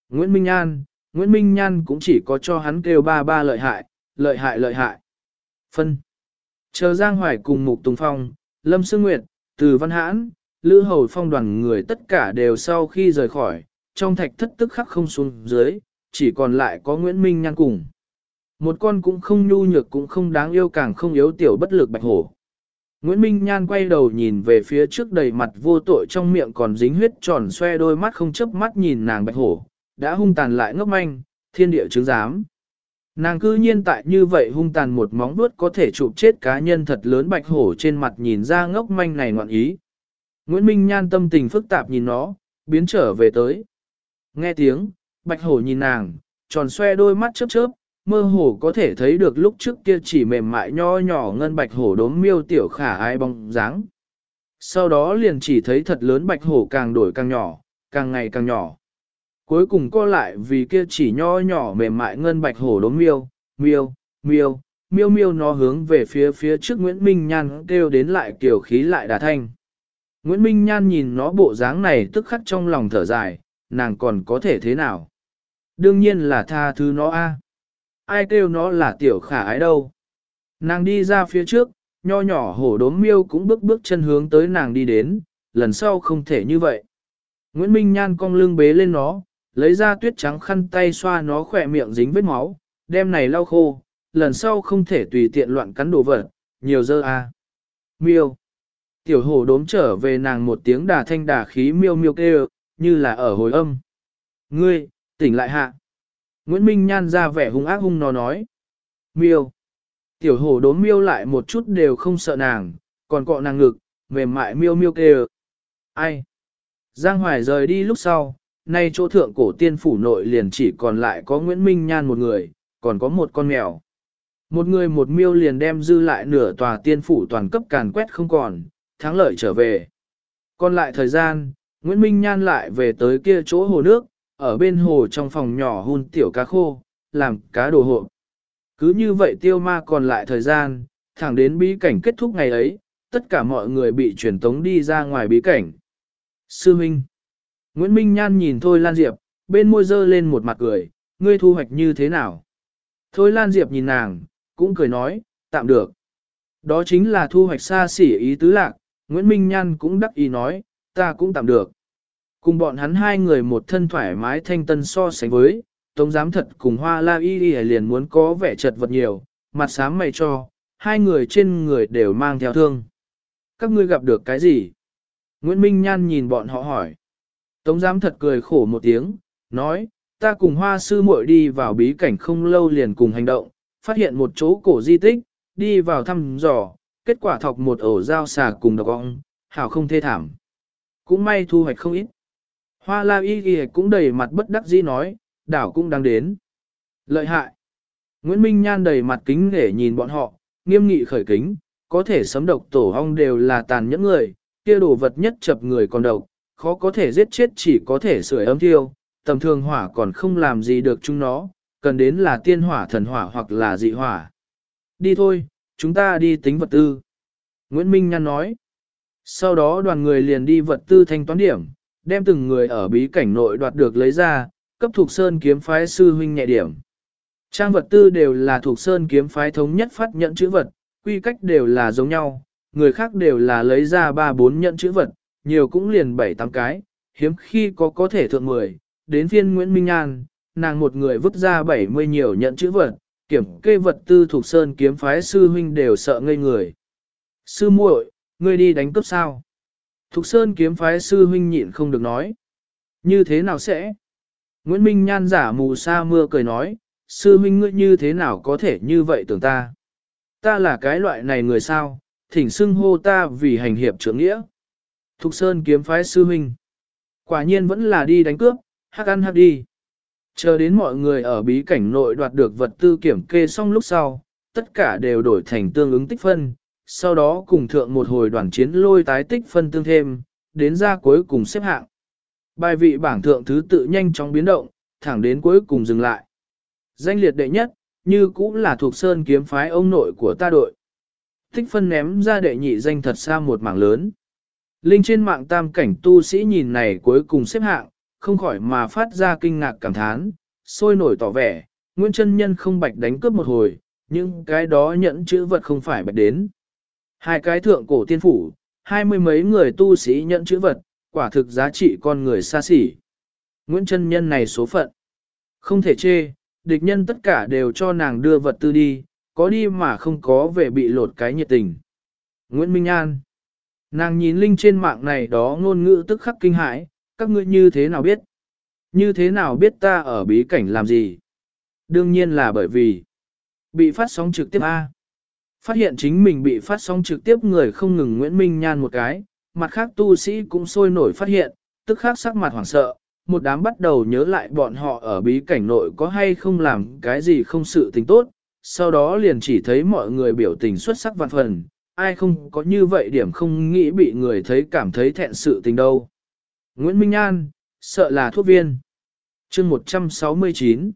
Nguyễn Minh Nhan, Nguyễn Minh Nhan cũng chỉ có cho hắn kêu ba ba lợi hại, lợi hại lợi hại. Phân. Chờ Giang Hoài cùng Mục Tùng Phong, Lâm Sương Nguyệt, Từ Văn Hãn, Lữ Hầu Phong đoàn người tất cả đều sau khi rời khỏi, trong thạch thất tức khắc không xuống dưới, chỉ còn lại có Nguyễn Minh Nhan cùng. Một con cũng không nhu nhược cũng không đáng yêu càng không yếu tiểu bất lực bạch hổ. Nguyễn Minh Nhan quay đầu nhìn về phía trước đầy mặt vô tội trong miệng còn dính huyết tròn xoe đôi mắt không chớp mắt nhìn nàng bạch hổ, đã hung tàn lại ngốc manh, thiên địa chứng giám. Nàng cư nhiên tại như vậy hung tàn một móng vuốt có thể chụp chết cá nhân thật lớn bạch hổ trên mặt nhìn ra ngốc manh này ngoạn ý. Nguyễn Minh Nhan tâm tình phức tạp nhìn nó, biến trở về tới. Nghe tiếng, bạch hổ nhìn nàng, tròn xoe đôi mắt chớp chớp, mơ hồ có thể thấy được lúc trước kia chỉ mềm mại nho nhỏ ngân bạch hổ đốm miêu tiểu khả ai bóng dáng. Sau đó liền chỉ thấy thật lớn bạch hổ càng đổi càng nhỏ, càng ngày càng nhỏ. Cuối cùng co lại vì kia chỉ nho nhỏ mềm mại ngân bạch hổ đốm miêu, miêu, miêu, miêu miêu nó hướng về phía phía trước Nguyễn Minh Nhan kêu đến lại kiểu khí lại đà thanh. Nguyễn Minh Nhan nhìn nó bộ dáng này tức khắc trong lòng thở dài, nàng còn có thể thế nào? Đương nhiên là tha thứ nó a. Ai kêu nó là tiểu khả ái đâu? Nàng đi ra phía trước, nho nhỏ hổ đốm miêu cũng bước bước chân hướng tới nàng đi đến, lần sau không thể như vậy. Nguyễn Minh Nhan cong lưng bế lên nó, lấy ra tuyết trắng khăn tay xoa nó khỏe miệng dính vết máu, đem này lau khô, lần sau không thể tùy tiện loạn cắn đồ vật, nhiều dơ à? Miêu. Tiểu hổ đốm trở về nàng một tiếng đà thanh đà khí miêu miêu kêu, như là ở hồi âm. Ngươi, tỉnh lại hạ. Nguyễn Minh Nhan ra vẻ hung ác hung nó nói. Miêu. Tiểu hổ đốm miêu lại một chút đều không sợ nàng, còn cọ nàng ngực, mềm mại miêu miêu kêu. Ai? Giang Hoài rời đi lúc sau, nay chỗ thượng cổ tiên phủ nội liền chỉ còn lại có Nguyễn Minh Nhan một người, còn có một con mèo. Một người một miêu liền đem dư lại nửa tòa tiên phủ toàn cấp càn quét không còn, thắng lợi trở về. Còn lại thời gian, Nguyễn Minh Nhan lại về tới kia chỗ hồ nước, ở bên hồ trong phòng nhỏ hun tiểu cá khô, làm cá đồ hộ. Cứ như vậy tiêu ma còn lại thời gian, thẳng đến bí cảnh kết thúc ngày ấy, tất cả mọi người bị truyền tống đi ra ngoài bí cảnh. Sư Minh Nguyễn Minh Nhan nhìn Thôi Lan Diệp, bên môi dơ lên một mặt cười, ngươi thu hoạch như thế nào? Thôi Lan Diệp nhìn nàng, cũng cười nói, tạm được. Đó chính là thu hoạch xa xỉ ý tứ lạc, Nguyễn Minh Nhan cũng đắc ý nói, ta cũng tạm được. Cùng bọn hắn hai người một thân thoải mái thanh tân so sánh với, Tống giám thật cùng Hoa La Y Y liền muốn có vẻ chật vật nhiều, mặt sám mày cho, hai người trên người đều mang theo thương. Các ngươi gặp được cái gì? Nguyễn Minh Nhan nhìn bọn họ hỏi. Tống giám thật cười khổ một tiếng, nói, ta cùng hoa sư muội đi vào bí cảnh không lâu liền cùng hành động, phát hiện một chỗ cổ di tích, đi vào thăm dò, kết quả thọc một ổ dao xà cùng độc ong, hảo không thê thảm. Cũng may thu hoạch không ít. Hoa la y ghi cũng đầy mặt bất đắc dĩ nói, đảo cũng đang đến. Lợi hại. Nguyễn Minh Nhan đầy mặt kính để nhìn bọn họ, nghiêm nghị khởi kính, có thể sấm độc tổ ong đều là tàn nhẫn người, kia đồ vật nhất chập người còn độc, khó có thể giết chết chỉ có thể sưởi ấm thiêu, tầm thường hỏa còn không làm gì được chúng nó, cần đến là tiên hỏa thần hỏa hoặc là dị hỏa. Đi thôi, chúng ta đi tính vật tư. Nguyễn Minh Nhan nói. Sau đó đoàn người liền đi vật tư thanh toán điểm, đem từng người ở bí cảnh nội đoạt được lấy ra, cấp thuộc sơn kiếm phái sư huynh nhẹ điểm. Trang vật tư đều là thuộc sơn kiếm phái thống nhất phát nhận chữ vật, quy cách đều là giống nhau, người khác đều là lấy ra 3-4 nhận chữ vật, nhiều cũng liền 7-8 cái, hiếm khi có có thể thượng 10, đến phiên Nguyễn Minh An, nàng một người vứt ra 70 nhiều nhận chữ vật, kiểm kê vật tư thuộc sơn kiếm phái sư huynh đều sợ ngây người. Sư muội, ngươi đi đánh cướp sao? Thục Sơn kiếm phái sư huynh nhịn không được nói. Như thế nào sẽ? Nguyễn Minh nhan giả mù sa mưa cười nói, sư huynh ngươi như thế nào có thể như vậy tưởng ta? Ta là cái loại này người sao, thỉnh xưng hô ta vì hành hiệp trưởng nghĩa. Thục Sơn kiếm phái sư huynh. Quả nhiên vẫn là đi đánh cướp, hắc ăn hắc đi. Chờ đến mọi người ở bí cảnh nội đoạt được vật tư kiểm kê xong lúc sau, tất cả đều đổi thành tương ứng tích phân, sau đó cùng thượng một hồi đoàn chiến lôi tái tích phân tương thêm, đến ra cuối cùng xếp hạng. Bài vị bảng thượng thứ tự nhanh chóng biến động, thẳng đến cuối cùng dừng lại. Danh liệt đệ nhất, như cũng là thuộc sơn kiếm phái ông nội của ta đội. Tích phân ném ra đệ nhị danh thật xa một mảng lớn. Linh trên mạng tam cảnh tu sĩ nhìn này cuối cùng xếp hạng, không khỏi mà phát ra kinh ngạc cảm thán, sôi nổi tỏ vẻ, Nguyễn chân Nhân không bạch đánh cướp một hồi, nhưng cái đó nhẫn chữ vật không phải bạch đến. Hai cái thượng cổ tiên phủ, hai mươi mấy người tu sĩ nhận chữ vật, quả thực giá trị con người xa xỉ. Nguyễn Trân Nhân này số phận. Không thể chê, địch nhân tất cả đều cho nàng đưa vật tư đi, có đi mà không có về bị lột cái nhiệt tình. Nguyễn Minh An Nàng nhìn linh trên mạng này đó ngôn ngữ tức khắc kinh hãi, các ngươi như thế nào biết? Như thế nào biết ta ở bí cảnh làm gì? Đương nhiên là bởi vì bị phát sóng trực tiếp A. Phát hiện chính mình bị phát sóng trực tiếp người không ngừng Nguyễn Minh Nhan một cái, mặt khác tu sĩ cũng sôi nổi phát hiện, tức khắc sắc mặt hoảng sợ, một đám bắt đầu nhớ lại bọn họ ở bí cảnh nội có hay không làm cái gì không sự tình tốt, sau đó liền chỉ thấy mọi người biểu tình xuất sắc vạn phần, ai không có như vậy điểm không nghĩ bị người thấy cảm thấy thẹn sự tình đâu. Nguyễn Minh An, sợ là thuốc viên. chương 169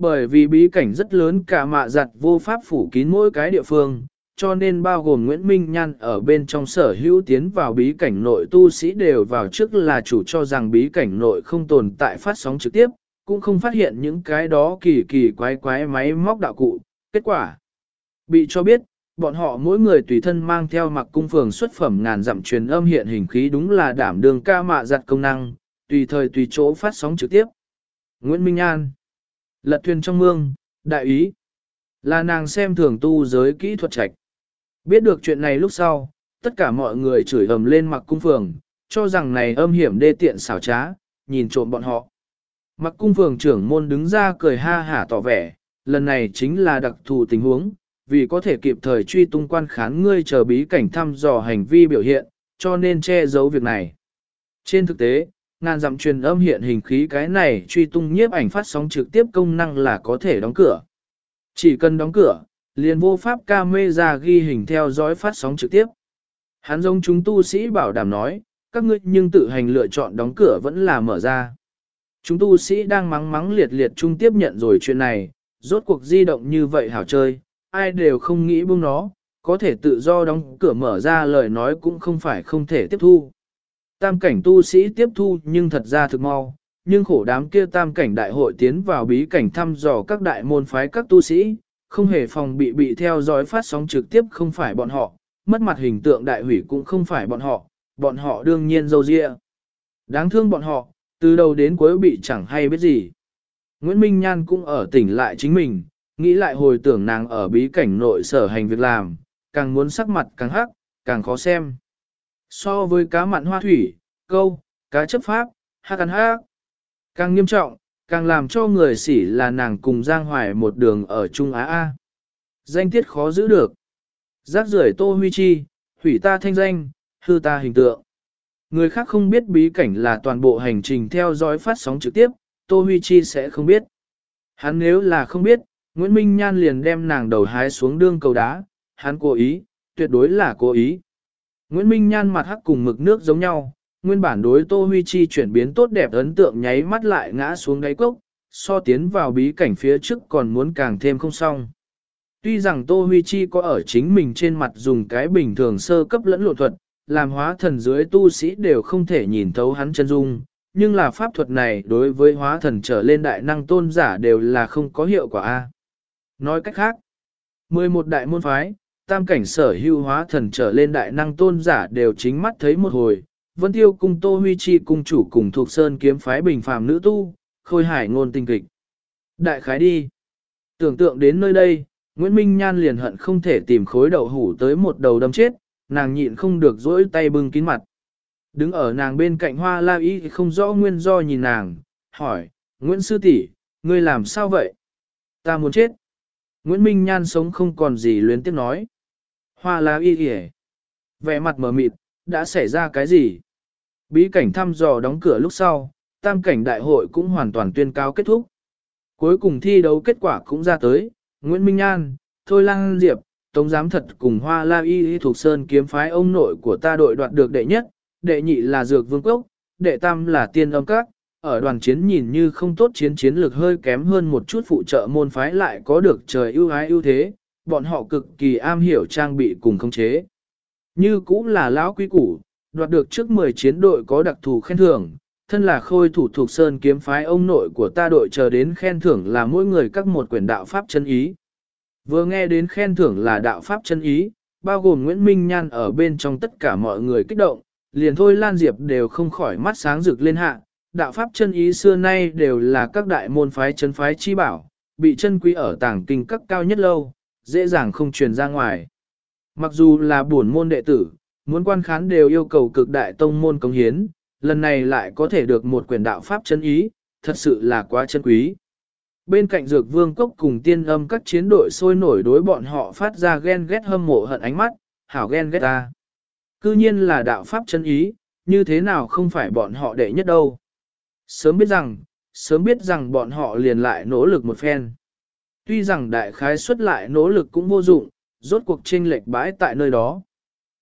bởi vì bí cảnh rất lớn cả mạ giặt vô pháp phủ kín mỗi cái địa phương, cho nên bao gồm Nguyễn Minh Nhan ở bên trong sở hữu tiến vào bí cảnh nội tu sĩ đều vào trước là chủ cho rằng bí cảnh nội không tồn tại phát sóng trực tiếp, cũng không phát hiện những cái đó kỳ kỳ quái quái máy móc đạo cụ. Kết quả, bị cho biết, bọn họ mỗi người tùy thân mang theo mặc cung phường xuất phẩm ngàn dặm truyền âm hiện hình khí đúng là đảm đường ca mạ giặt công năng, tùy thời tùy chỗ phát sóng trực tiếp. Nguyễn Minh An Lật thuyền trong mương, đại ý Là nàng xem thường tu giới kỹ thuật trạch. Biết được chuyện này lúc sau, tất cả mọi người chửi ầm lên mặc cung phường, cho rằng này âm hiểm đê tiện xảo trá, nhìn trộm bọn họ. Mặc cung phường trưởng môn đứng ra cười ha hả tỏ vẻ, lần này chính là đặc thù tình huống, vì có thể kịp thời truy tung quan khán ngươi chờ bí cảnh thăm dò hành vi biểu hiện, cho nên che giấu việc này. Trên thực tế, ngàn dặm truyền âm hiện hình khí cái này truy tung nhiếp ảnh phát sóng trực tiếp công năng là có thể đóng cửa. Chỉ cần đóng cửa, liền vô pháp ca mê ra ghi hình theo dõi phát sóng trực tiếp. Hắn giống chúng tu sĩ bảo đảm nói, các ngươi nhưng tự hành lựa chọn đóng cửa vẫn là mở ra. Chúng tu sĩ đang mắng mắng liệt liệt chung tiếp nhận rồi chuyện này, rốt cuộc di động như vậy hảo chơi, ai đều không nghĩ buông nó, có thể tự do đóng cửa mở ra lời nói cũng không phải không thể tiếp thu. Tam cảnh tu sĩ tiếp thu nhưng thật ra thực mau, nhưng khổ đám kia tam cảnh đại hội tiến vào bí cảnh thăm dò các đại môn phái các tu sĩ, không hề phòng bị bị theo dõi phát sóng trực tiếp không phải bọn họ, mất mặt hình tượng đại hủy cũng không phải bọn họ, bọn họ đương nhiên dâu dịa. Đáng thương bọn họ, từ đầu đến cuối bị chẳng hay biết gì. Nguyễn Minh Nhan cũng ở tỉnh lại chính mình, nghĩ lại hồi tưởng nàng ở bí cảnh nội sở hành việc làm, càng muốn sắc mặt càng hắc, càng khó xem. So với cá mặn hoa thủy, câu, cá chấp pháp, ha cắn ha. càng nghiêm trọng, càng làm cho người sỉ là nàng cùng Giang Hoài một đường ở Trung Á A. Danh tiết khó giữ được. Giác rưởi Tô Huy Chi, hủy ta thanh danh, hư ta hình tượng. Người khác không biết bí cảnh là toàn bộ hành trình theo dõi phát sóng trực tiếp, Tô Huy Chi sẽ không biết. Hắn nếu là không biết, Nguyễn Minh Nhan liền đem nàng đầu hái xuống đương cầu đá, hắn cố ý, tuyệt đối là cố ý. Nguyễn Minh Nhan mặt hắc cùng mực nước giống nhau, nguyên bản đối Tô Huy Chi chuyển biến tốt đẹp ấn tượng nháy mắt lại ngã xuống đáy cốc, so tiến vào bí cảnh phía trước còn muốn càng thêm không xong. Tuy rằng Tô Huy Chi có ở chính mình trên mặt dùng cái bình thường sơ cấp lẫn lộ thuật, làm hóa thần dưới tu sĩ đều không thể nhìn thấu hắn chân dung, nhưng là pháp thuật này đối với hóa thần trở lên đại năng tôn giả đều là không có hiệu quả. a. Nói cách khác, 11 đại môn phái, tam cảnh sở hưu hóa thần trở lên đại năng tôn giả đều chính mắt thấy một hồi, Vân Tiêu cung Tô Huy Chi cung chủ cùng thuộc sơn kiếm phái bình phàm nữ tu, khôi hải ngôn tinh kịch. Đại khái đi. Tưởng tượng đến nơi đây, Nguyễn Minh Nhan liền hận không thể tìm khối đậu hủ tới một đầu đâm chết, nàng nhịn không được dỗi tay bưng kín mặt. Đứng ở nàng bên cạnh hoa la y không rõ nguyên do nhìn nàng, hỏi, Nguyễn Sư tỷ, ngươi làm sao vậy? Ta muốn chết. Nguyễn Minh Nhan sống không còn gì luyến tiếp nói. Hoa la y kìa. Vẻ mặt mờ mịt, đã xảy ra cái gì? Bí cảnh thăm dò đóng cửa lúc sau, tam cảnh đại hội cũng hoàn toàn tuyên cáo kết thúc. Cuối cùng thi đấu kết quả cũng ra tới, Nguyễn Minh An, Thôi Lăng Diệp, Tống Giám Thật cùng Hoa La Y thuộc Sơn kiếm phái ông nội của ta đội đoạt được đệ nhất, đệ nhị là Dược Vương Cốc, đệ tam là Tiên Âm Các, ở đoàn chiến nhìn như không tốt chiến chiến lược hơi kém hơn một chút phụ trợ môn phái lại có được trời ưu ái ưu thế, bọn họ cực kỳ am hiểu trang bị cùng khống chế. Như cũng là lão quý củ, đoạt được trước 10 chiến đội có đặc thù khen thưởng, thân là khôi thủ thuộc sơn kiếm phái ông nội của ta đội chờ đến khen thưởng là mỗi người các một quyển đạo pháp chân ý. Vừa nghe đến khen thưởng là đạo pháp chân ý, bao gồm Nguyễn Minh Nhan ở bên trong tất cả mọi người kích động, liền thôi Lan Diệp đều không khỏi mắt sáng rực lên hạ. Đạo pháp chân ý xưa nay đều là các đại môn phái chân phái chi bảo, bị chân quý ở tàng kinh cấp cao nhất lâu, dễ dàng không truyền ra ngoài. Mặc dù là buồn môn đệ tử, muốn quan khán đều yêu cầu cực đại tông môn công hiến, lần này lại có thể được một quyền đạo pháp chân ý, thật sự là quá chân quý. Bên cạnh dược vương cốc cùng tiên âm các chiến đội sôi nổi đối bọn họ phát ra ghen ghét hâm mộ hận ánh mắt, hảo ghen ghét ta. Cư nhiên là đạo pháp chân ý, như thế nào không phải bọn họ đệ nhất đâu. Sớm biết rằng, sớm biết rằng bọn họ liền lại nỗ lực một phen. Tuy rằng đại khái xuất lại nỗ lực cũng vô dụng, rốt cuộc chênh lệch bãi tại nơi đó.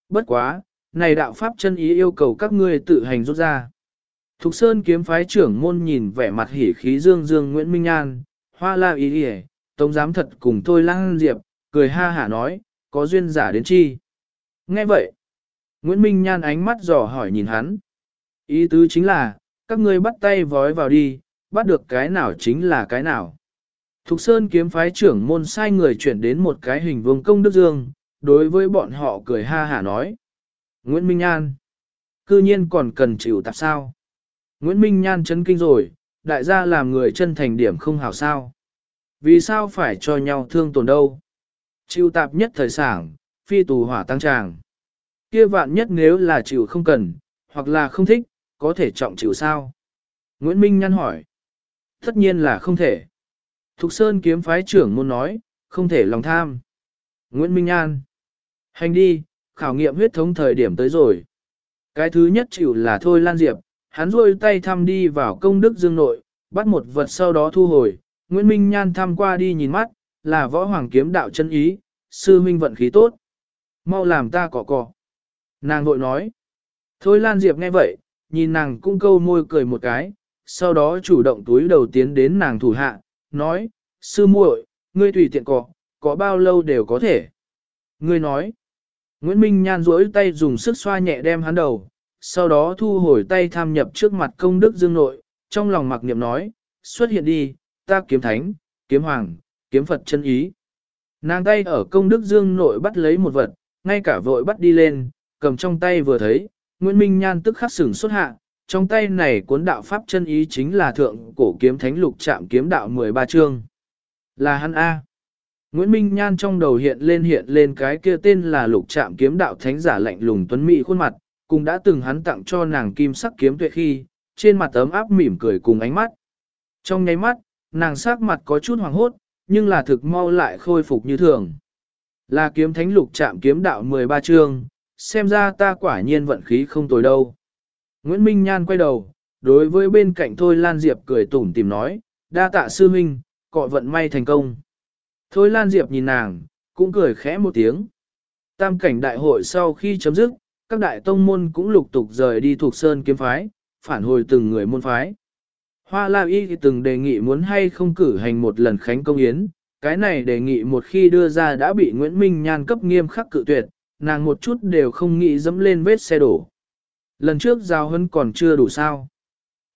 Bất quá, này đạo pháp chân ý yêu cầu các ngươi tự hành rút ra. Thục Sơn kiếm phái trưởng môn nhìn vẻ mặt hỉ khí dương dương Nguyễn Minh An, hoa la ý hề, tống giám thật cùng tôi lang diệp, cười ha hả nói, có duyên giả đến chi. Nghe vậy, Nguyễn Minh Nhan ánh mắt dò hỏi nhìn hắn. Ý tứ chính là, các ngươi bắt tay vói vào đi, bắt được cái nào chính là cái nào. Thục Sơn kiếm phái trưởng môn sai người chuyển đến một cái hình vương công đức dương, đối với bọn họ cười ha hả nói. Nguyễn Minh Nhan, cư nhiên còn cần chịu tạp sao? Nguyễn Minh Nhan chấn kinh rồi, đại gia làm người chân thành điểm không hảo sao. Vì sao phải cho nhau thương tổn đâu? Chịu tạp nhất thời sản, phi tù hỏa tăng tràng. Kia vạn nhất nếu là chịu không cần, hoặc là không thích, có thể trọng chịu sao? Nguyễn Minh Nhan hỏi. Tất nhiên là không thể. Thục Sơn kiếm phái trưởng môn nói, không thể lòng tham. Nguyễn Minh An. Hành đi, khảo nghiệm huyết thống thời điểm tới rồi. Cái thứ nhất chịu là Thôi Lan Diệp, hắn rôi tay thăm đi vào công đức dương nội, bắt một vật sau đó thu hồi. Nguyễn Minh Nhan thăm qua đi nhìn mắt, là võ hoàng kiếm đạo chân ý, sư minh vận khí tốt. Mau làm ta cọ cọ. Nàng vội nói. Thôi Lan Diệp nghe vậy, nhìn nàng cũng câu môi cười một cái, sau đó chủ động túi đầu tiến đến nàng thủ hạ, nói, sư muội, ngươi tùy tiện cọ, có bao lâu đều có thể. Ngươi nói, Nguyễn Minh Nhan duỗi tay dùng sức xoa nhẹ đem hắn đầu, sau đó thu hồi tay tham nhập trước mặt công đức dương nội, trong lòng mặc niệm nói, xuất hiện đi, ta kiếm thánh, kiếm hoàng, kiếm Phật chân ý. Nàng tay ở công đức dương nội bắt lấy một vật, ngay cả vội bắt đi lên, cầm trong tay vừa thấy, Nguyễn Minh Nhan tức khắc sửng xuất hạ, trong tay này cuốn đạo pháp chân ý chính là thượng cổ kiếm thánh lục trạm kiếm đạo 13 chương. Là hắn A. Nguyễn Minh Nhan trong đầu hiện lên hiện lên cái kia tên là lục trạm kiếm đạo thánh giả lạnh lùng tuấn mỹ khuôn mặt, cùng đã từng hắn tặng cho nàng kim sắc kiếm tuệ khi, trên mặt ấm áp mỉm cười cùng ánh mắt. Trong nháy mắt, nàng sắc mặt có chút hoàng hốt, nhưng là thực mau lại khôi phục như thường. Là kiếm thánh lục trạm kiếm đạo 13 chương, xem ra ta quả nhiên vận khí không tồi đâu. Nguyễn Minh Nhan quay đầu, đối với bên cạnh Thôi Lan Diệp cười tủm tìm nói, đa tạ sư minh, cọ vận may thành công. Thôi Lan Diệp nhìn nàng, cũng cười khẽ một tiếng. Tam cảnh đại hội sau khi chấm dứt, các đại tông môn cũng lục tục rời đi thuộc sơn kiếm phái, phản hồi từng người môn phái. Hoa La Y thì từng đề nghị muốn hay không cử hành một lần khánh công yến, cái này đề nghị một khi đưa ra đã bị Nguyễn Minh Nhan cấp nghiêm khắc cự tuyệt, nàng một chút đều không nghĩ dẫm lên vết xe đổ. Lần trước giao hân còn chưa đủ sao.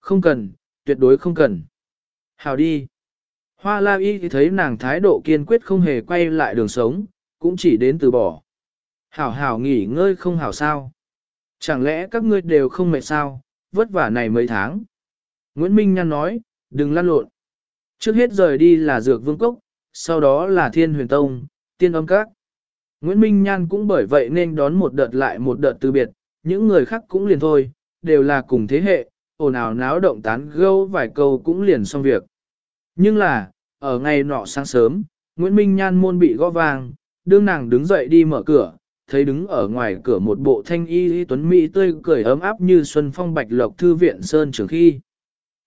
Không cần, tuyệt đối không cần. Hào đi. Hoa la y thì thấy nàng thái độ kiên quyết không hề quay lại đường sống, cũng chỉ đến từ bỏ. Hảo hảo nghỉ ngơi không hảo sao. Chẳng lẽ các ngươi đều không mệt sao, vất vả này mấy tháng. Nguyễn Minh Nhan nói, đừng lăn lộn. Trước hết rời đi là Dược Vương Cốc, sau đó là Thiên Huyền Tông, Tiên Âm Các. Nguyễn Minh Nhan cũng bởi vậy nên đón một đợt lại một đợt từ biệt, những người khác cũng liền thôi, đều là cùng thế hệ, ồn ào náo động tán gâu vài câu cũng liền xong việc. Nhưng là, ở ngày nọ sáng sớm, Nguyễn Minh Nhan môn bị gõ vàng, đương nàng đứng dậy đi mở cửa, thấy đứng ở ngoài cửa một bộ thanh y tuấn mỹ tươi cười ấm áp như xuân phong bạch lộc thư viện sơn trường khi.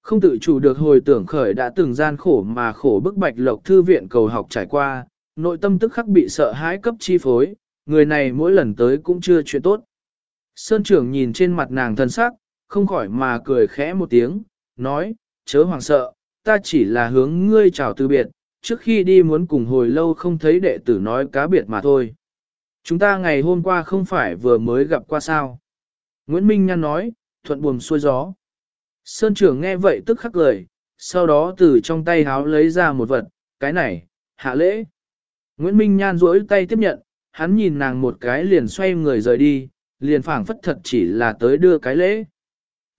Không tự chủ được hồi tưởng khởi đã từng gian khổ mà khổ bức bạch lộc thư viện cầu học trải qua, nội tâm tức khắc bị sợ hãi cấp chi phối, người này mỗi lần tới cũng chưa chuyện tốt. Sơn trưởng nhìn trên mặt nàng thân sắc, không khỏi mà cười khẽ một tiếng, nói, chớ hoàng sợ, ta chỉ là hướng ngươi chào từ biệt, trước khi đi muốn cùng hồi lâu không thấy đệ tử nói cá biệt mà thôi. Chúng ta ngày hôm qua không phải vừa mới gặp qua sao. Nguyễn Minh Nhan nói, thuận buồm xuôi gió. Sơn trưởng nghe vậy tức khắc lời, sau đó từ trong tay háo lấy ra một vật, cái này, hạ lễ. Nguyễn Minh Nhan duỗi tay tiếp nhận, hắn nhìn nàng một cái liền xoay người rời đi, liền phảng phất thật chỉ là tới đưa cái lễ.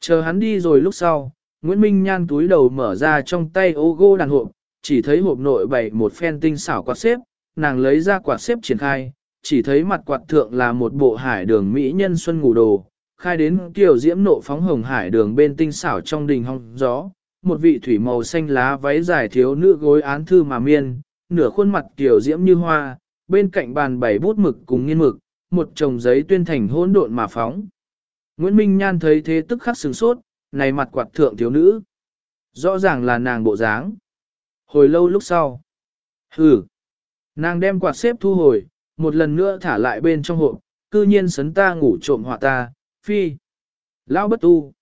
Chờ hắn đi rồi lúc sau, Nguyễn Minh Nhan túi đầu mở ra trong tay ô gô đàn hộp, chỉ thấy hộp nội bày một phen tinh xảo quạt xếp, nàng lấy ra quạt xếp triển khai, chỉ thấy mặt quạt thượng là một bộ hải đường Mỹ nhân xuân ngủ đồ, khai đến kiểu diễm nộ phóng hồng hải đường bên tinh xảo trong đình hong gió, một vị thủy màu xanh lá váy dài thiếu nữ gối án thư mà miên, nửa khuôn mặt kiểu diễm như hoa, bên cạnh bàn bảy bút mực cùng nghiên mực, một chồng giấy tuyên thành hỗn độn mà phóng. Nguyễn Minh Nhan thấy thế tức khắc sửng sốt, này mặt quạt thượng thiếu nữ. Rõ ràng là nàng bộ dáng. Hồi lâu lúc sau. Hừ. Nàng đem quạt xếp thu hồi, một lần nữa thả lại bên trong hộp, cư nhiên sấn ta ngủ trộm họa ta, phi. Lão bất tu.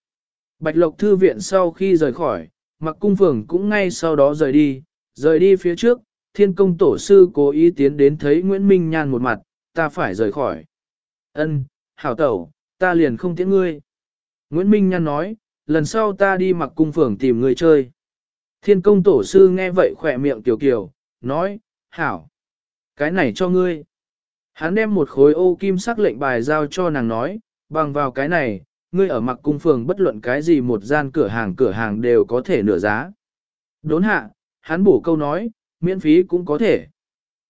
Bạch Lộc Thư viện sau khi rời khỏi, mặc cung phường cũng ngay sau đó rời đi, rời đi phía trước, thiên công tổ sư cố ý tiến đến thấy Nguyễn Minh Nhan một mặt, ta phải rời khỏi. Ân, hảo tẩu, ta liền không tiễn ngươi. Nguyễn Minh Nhan nói, lần sau ta đi mặc cung phường tìm người chơi. Thiên công tổ sư nghe vậy khỏe miệng tiểu kiều, nói, hảo, cái này cho ngươi. Hắn đem một khối ô kim sắc lệnh bài giao cho nàng nói, bằng vào cái này, ngươi ở mặc cung phường bất luận cái gì một gian cửa hàng cửa hàng đều có thể nửa giá. Đốn hạ, hắn bổ câu nói, miễn phí cũng có thể.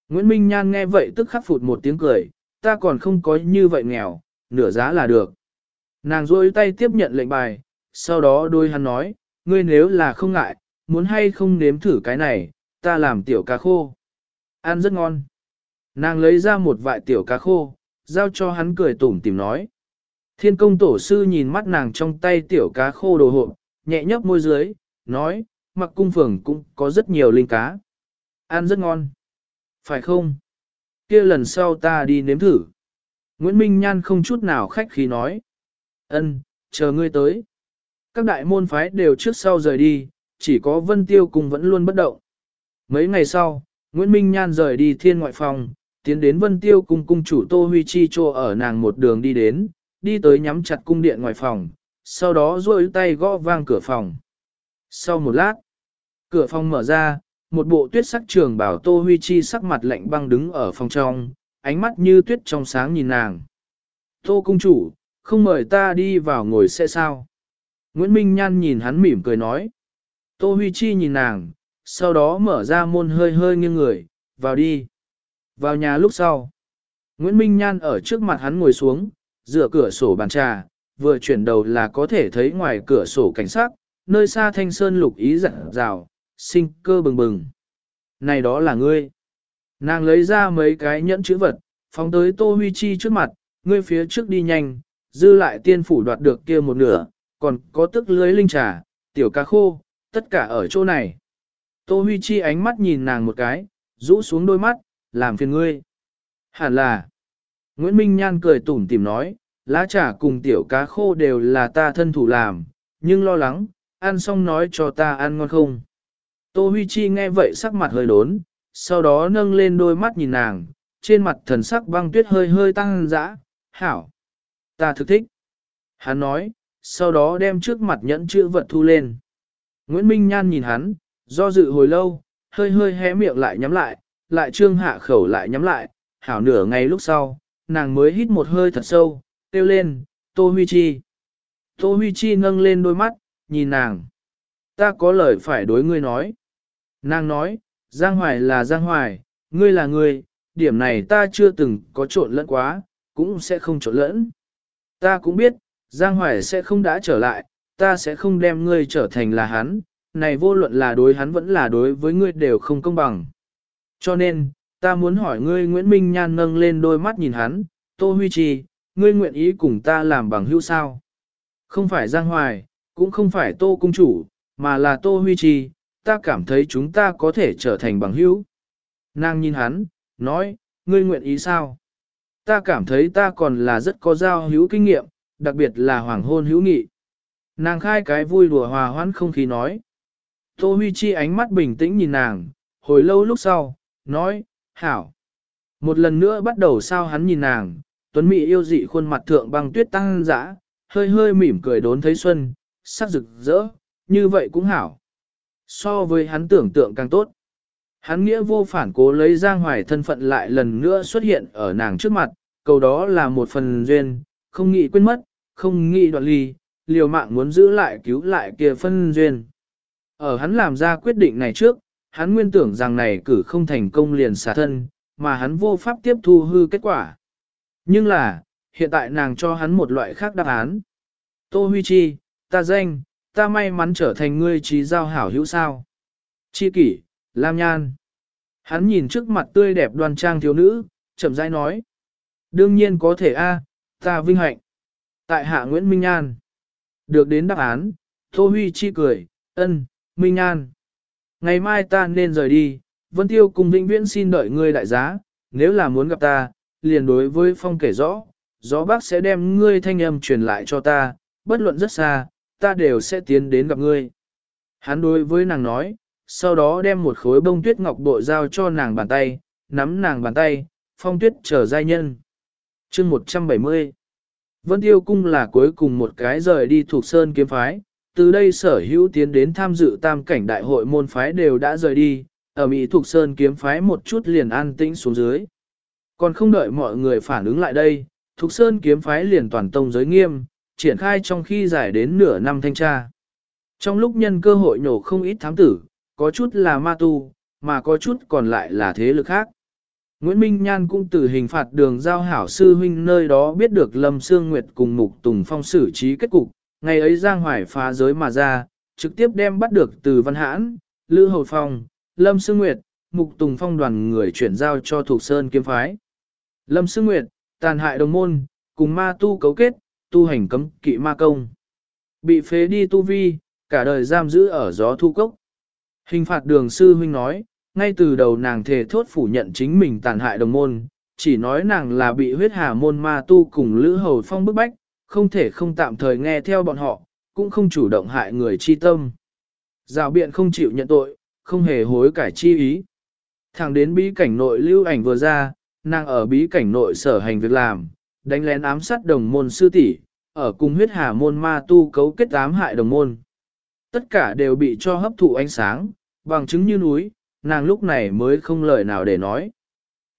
Nguyễn Minh Nhan nghe vậy tức khắc phụt một tiếng cười, ta còn không có như vậy nghèo, nửa giá là được. Nàng rôi tay tiếp nhận lệnh bài, sau đó đôi hắn nói, ngươi nếu là không ngại, muốn hay không nếm thử cái này, ta làm tiểu cá khô. Ăn rất ngon. Nàng lấy ra một vại tiểu cá khô, giao cho hắn cười tủm tìm nói. Thiên công tổ sư nhìn mắt nàng trong tay tiểu cá khô đồ hộp, nhẹ nhấp môi dưới, nói, mặc cung phường cũng có rất nhiều linh cá. Ăn rất ngon. Phải không? kia lần sau ta đi nếm thử. Nguyễn Minh Nhan không chút nào khách khí nói. Ân, chờ ngươi tới. Các đại môn phái đều trước sau rời đi, chỉ có Vân Tiêu cùng vẫn luôn bất động. Mấy ngày sau, Nguyễn Minh Nhan rời đi thiên ngoại phòng, tiến đến Vân Tiêu cùng cung chủ Tô Huy Chi Chô ở nàng một đường đi đến, đi tới nhắm chặt cung điện ngoài phòng, sau đó duỗi tay gõ vang cửa phòng. Sau một lát, cửa phòng mở ra, một bộ tuyết sắc trường bảo Tô Huy Chi sắc mặt lạnh băng đứng ở phòng trong, ánh mắt như tuyết trong sáng nhìn nàng. Tô cung chủ, không mời ta đi vào ngồi sẽ sao? Nguyễn Minh Nhan nhìn hắn mỉm cười nói. Tô Huy Chi nhìn nàng, sau đó mở ra môn hơi hơi nghiêng người, vào đi. Vào nhà lúc sau. Nguyễn Minh Nhan ở trước mặt hắn ngồi xuống, dựa cửa sổ bàn trà, vừa chuyển đầu là có thể thấy ngoài cửa sổ cảnh sát, nơi xa thanh sơn lục ý dặn rào, sinh cơ bừng bừng. Này đó là ngươi. Nàng lấy ra mấy cái nhẫn chữ vật, phóng tới Tô Huy Chi trước mặt, ngươi phía trước đi nhanh, dư lại tiên phủ đoạt được kia một nửa, còn có tức lưới linh trà, tiểu cá khô, tất cả ở chỗ này. Tô Huy Chi ánh mắt nhìn nàng một cái, rũ xuống đôi mắt, làm phiền ngươi. Hẳn là. Nguyễn Minh Nhan cười tủm tìm nói, lá trà cùng tiểu cá khô đều là ta thân thủ làm, nhưng lo lắng, ăn xong nói cho ta ăn ngon không. Tô Huy Chi nghe vậy sắc mặt hơi đốn, sau đó nâng lên đôi mắt nhìn nàng, trên mặt thần sắc băng tuyết hơi hơi tăng dã, hảo. Ta thực thích. Hắn nói, sau đó đem trước mặt nhẫn chữ vật thu lên. Nguyễn Minh Nhan nhìn hắn, do dự hồi lâu, hơi hơi hé miệng lại nhắm lại, lại trương hạ khẩu lại nhắm lại, hảo nửa ngày lúc sau, nàng mới hít một hơi thật sâu, kêu lên, Tô Huy Chi. Tô Huy Chi nâng lên đôi mắt, nhìn nàng. Ta có lời phải đối ngươi nói. Nàng nói, Giang Hoài là Giang Hoài, ngươi là ngươi, điểm này ta chưa từng có trộn lẫn quá, cũng sẽ không trộn lẫn. Ta cũng biết, Giang Hoài sẽ không đã trở lại, ta sẽ không đem ngươi trở thành là hắn, này vô luận là đối hắn vẫn là đối với ngươi đều không công bằng. Cho nên, ta muốn hỏi ngươi Nguyễn Minh Nhan nâng lên đôi mắt nhìn hắn, Tô Huy Trì, ngươi nguyện ý cùng ta làm bằng hữu sao? Không phải Giang Hoài, cũng không phải Tô Cung Chủ, mà là Tô Huy Trì, ta cảm thấy chúng ta có thể trở thành bằng hữu. Nàng nhìn hắn, nói, ngươi nguyện ý sao? Ta cảm thấy ta còn là rất có giao hữu kinh nghiệm, đặc biệt là hoàng hôn hữu nghị. Nàng khai cái vui đùa hòa hoãn không khí nói. Tô Huy Chi ánh mắt bình tĩnh nhìn nàng, hồi lâu lúc sau, nói, hảo. Một lần nữa bắt đầu sao hắn nhìn nàng, tuấn mỹ yêu dị khuôn mặt thượng băng tuyết tăng dã, hơi hơi mỉm cười đốn thấy xuân, sắc rực rỡ, như vậy cũng hảo. So với hắn tưởng tượng càng tốt. Hắn nghĩa vô phản cố lấy Giang Hoài thân phận lại lần nữa xuất hiện ở nàng trước mặt, cầu đó là một phần duyên, không nghĩ quên mất, không nghĩ đoạn ly, liều mạng muốn giữ lại cứu lại kia phân duyên. Ở hắn làm ra quyết định này trước, hắn nguyên tưởng rằng này cử không thành công liền xả thân, mà hắn vô pháp tiếp thu hư kết quả. Nhưng là, hiện tại nàng cho hắn một loại khác đáp án. Tô Huy Chi, ta danh, ta may mắn trở thành ngươi trí giao hảo hữu sao. Chi kỷ, Lam Nhan. Hắn nhìn trước mặt tươi đẹp đoan trang thiếu nữ, chậm rãi nói. Đương nhiên có thể a, ta vinh hạnh. Tại hạ Nguyễn Minh Nhan. Được đến đáp án, Tô Huy Chi cười, ân, Minh An. Ngày mai ta nên rời đi, Vân Tiêu cùng Vĩnh Viễn xin đợi ngươi đại giá, nếu là muốn gặp ta, liền đối với Phong kể rõ, gió bác sẽ đem ngươi thanh âm truyền lại cho ta, bất luận rất xa, ta đều sẽ tiến đến gặp ngươi. Hắn đối với nàng nói, sau đó đem một khối bông tuyết ngọc bội giao cho nàng bàn tay, nắm nàng bàn tay, phong tuyết trở giai nhân. chương 170 Vân Tiêu Cung là cuối cùng một cái rời đi thuộc Sơn kiếm phái, từ đây sở hữu tiến đến tham dự tam cảnh đại hội môn phái đều đã rời đi, ở Mỹ thuộc Sơn kiếm phái một chút liền an tĩnh xuống dưới. Còn không đợi mọi người phản ứng lại đây, thuộc Sơn kiếm phái liền toàn tông giới nghiêm, triển khai trong khi giải đến nửa năm thanh tra. Trong lúc nhân cơ hội nổ không ít thám tử, có chút là ma tu, mà có chút còn lại là thế lực khác. Nguyễn Minh Nhan cũng từ hình phạt đường giao hảo sư huynh nơi đó biết được Lâm Sương Nguyệt cùng Mục Tùng Phong xử trí kết cục, ngày ấy Giang Hoài phá giới mà ra, trực tiếp đem bắt được từ Văn Hãn, Lữ Hầu Phong, Lâm Sương Nguyệt, Mục Tùng Phong đoàn người chuyển giao cho Thục Sơn kiếm phái. Lâm Sương Nguyệt, tàn hại đồng môn, cùng ma tu cấu kết, tu hành cấm kỵ ma công. Bị phế đi tu vi, cả đời giam giữ ở gió thu cốc. Hình phạt đường sư huynh nói, ngay từ đầu nàng thề thốt phủ nhận chính mình tàn hại đồng môn, chỉ nói nàng là bị huyết hà môn ma tu cùng Lữ Hầu Phong bức bách, không thể không tạm thời nghe theo bọn họ, cũng không chủ động hại người chi tâm. Rào biện không chịu nhận tội, không hề hối cải chi ý. Thẳng đến bí cảnh nội lưu ảnh vừa ra, nàng ở bí cảnh nội sở hành việc làm, đánh lén ám sát đồng môn sư tỷ, ở cùng huyết hà môn ma tu cấu kết ám hại đồng môn. Tất cả đều bị cho hấp thụ ánh sáng, bằng chứng như núi, nàng lúc này mới không lời nào để nói.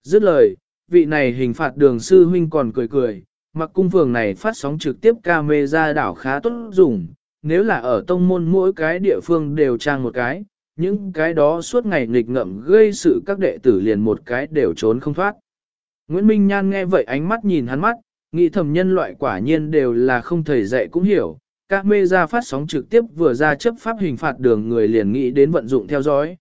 Dứt lời, vị này hình phạt đường sư huynh còn cười cười, mặc cung phường này phát sóng trực tiếp camera đảo khá tốt dùng, nếu là ở tông môn mỗi cái địa phương đều trang một cái, những cái đó suốt ngày nghịch ngậm gây sự các đệ tử liền một cái đều trốn không thoát. Nguyễn Minh Nhan nghe vậy ánh mắt nhìn hắn mắt, nghĩ thầm nhân loại quả nhiên đều là không thầy dạy cũng hiểu, các mê ra phát sóng trực tiếp vừa ra chấp pháp hình phạt đường người liền nghĩ đến vận dụng theo dõi.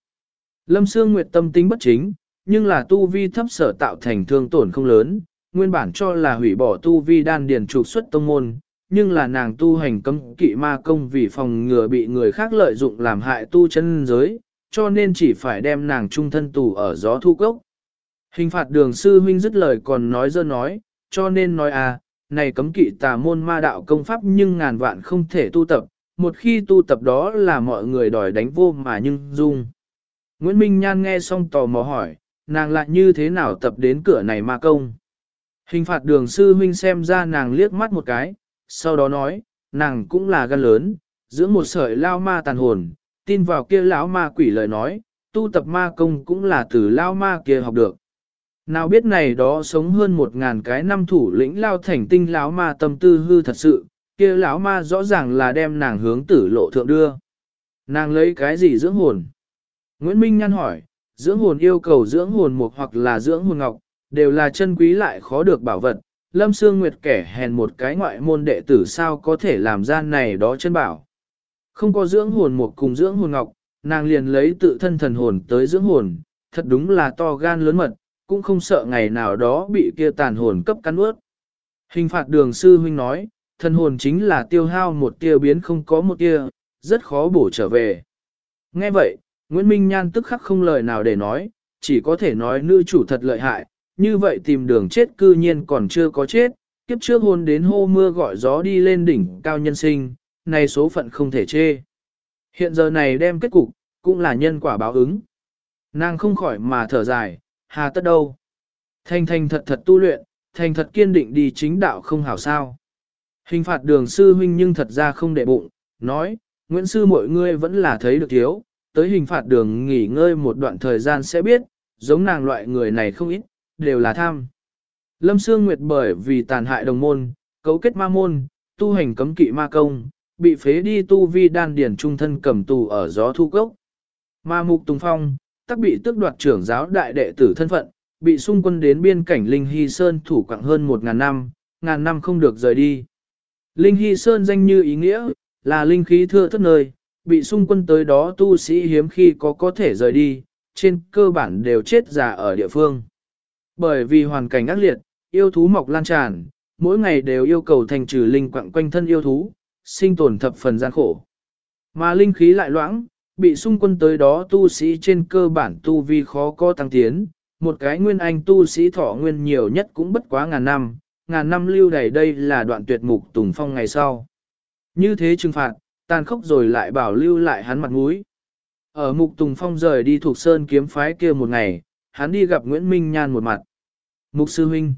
Lâm Sương Nguyệt tâm tính bất chính, nhưng là tu vi thấp sở tạo thành thương tổn không lớn, nguyên bản cho là hủy bỏ tu vi đan điền trục xuất tông môn, nhưng là nàng tu hành cấm kỵ ma công vì phòng ngừa bị người khác lợi dụng làm hại tu chân giới, cho nên chỉ phải đem nàng trung thân tù ở gió thu cốc. Hình phạt đường sư huynh dứt lời còn nói dơ nói, cho nên nói à, này cấm kỵ tà môn ma đạo công pháp nhưng ngàn vạn không thể tu tập, một khi tu tập đó là mọi người đòi đánh vô mà nhưng dung. Nguyễn Minh Nhan nghe xong tò mò hỏi, nàng lại như thế nào tập đến cửa này ma công. Hình phạt đường sư huynh xem ra nàng liếc mắt một cái, sau đó nói, nàng cũng là gan lớn, dưỡng một sợi lao ma tàn hồn, tin vào kia lão ma quỷ lời nói, tu tập ma công cũng là từ lao ma kia học được. Nào biết này đó sống hơn một ngàn cái năm thủ lĩnh lao thành tinh lão ma tâm tư hư thật sự, kia lão ma rõ ràng là đem nàng hướng tử lộ thượng đưa. Nàng lấy cái gì dưỡng hồn? Nguyễn Minh nhăn hỏi, dưỡng hồn yêu cầu dưỡng hồn mục hoặc là dưỡng hồn ngọc, đều là chân quý lại khó được bảo vật. Lâm Sương Nguyệt kẻ hèn một cái ngoại môn đệ tử sao có thể làm ra này đó chân bảo. Không có dưỡng hồn mục cùng dưỡng hồn ngọc, nàng liền lấy tự thân thần hồn tới dưỡng hồn, thật đúng là to gan lớn mật, cũng không sợ ngày nào đó bị kia tàn hồn cấp cắn ướt. Hình phạt đường sư huynh nói, thần hồn chính là tiêu hao một tia biến không có một tia, rất khó bổ trở về. Nghe vậy, Nguyễn Minh Nhan tức khắc không lời nào để nói, chỉ có thể nói nữ chủ thật lợi hại, như vậy tìm đường chết cư nhiên còn chưa có chết, kiếp trước hôn đến hô mưa gọi gió đi lên đỉnh cao nhân sinh, này số phận không thể chê. Hiện giờ này đem kết cục, cũng là nhân quả báo ứng. Nàng không khỏi mà thở dài, hà tất đâu. Thành thành thật thật tu luyện, thành thật kiên định đi chính đạo không hảo sao. Hình phạt đường sư huynh nhưng thật ra không để bụng, nói, Nguyễn sư mọi ngươi vẫn là thấy được thiếu, tới hình phạt đường nghỉ ngơi một đoạn thời gian sẽ biết, giống nàng loại người này không ít, đều là tham. Lâm Sương Nguyệt bởi vì tàn hại đồng môn, cấu kết ma môn, tu hành cấm kỵ ma công, bị phế đi tu vi đan điển trung thân cầm tù ở gió thu cốc. Ma Mục Tùng Phong, tắc bị tước đoạt trưởng giáo đại đệ tử thân phận, bị xung quân đến biên cảnh Linh Hy Sơn thủ quặng hơn một ngàn năm, ngàn năm không được rời đi. Linh Hy Sơn danh như ý nghĩa, là linh khí thưa thất nơi, bị xung quân tới đó tu sĩ hiếm khi có có thể rời đi, trên cơ bản đều chết già ở địa phương. Bởi vì hoàn cảnh ác liệt, yêu thú mọc lan tràn, mỗi ngày đều yêu cầu thành trừ linh quặng quanh thân yêu thú, sinh tồn thập phần gian khổ. Mà linh khí lại loãng, bị xung quân tới đó tu sĩ trên cơ bản tu vi khó có tăng tiến, một cái nguyên anh tu sĩ thọ nguyên nhiều nhất cũng bất quá ngàn năm, ngàn năm lưu đầy đây là đoạn tuyệt mục tùng phong ngày sau. Như thế trừng phạt, tàn khốc rồi lại bảo lưu lại hắn mặt mũi. Ở mục tùng phong rời đi thuộc sơn kiếm phái kia một ngày, hắn đi gặp Nguyễn Minh Nhan một mặt. Mục sư huynh.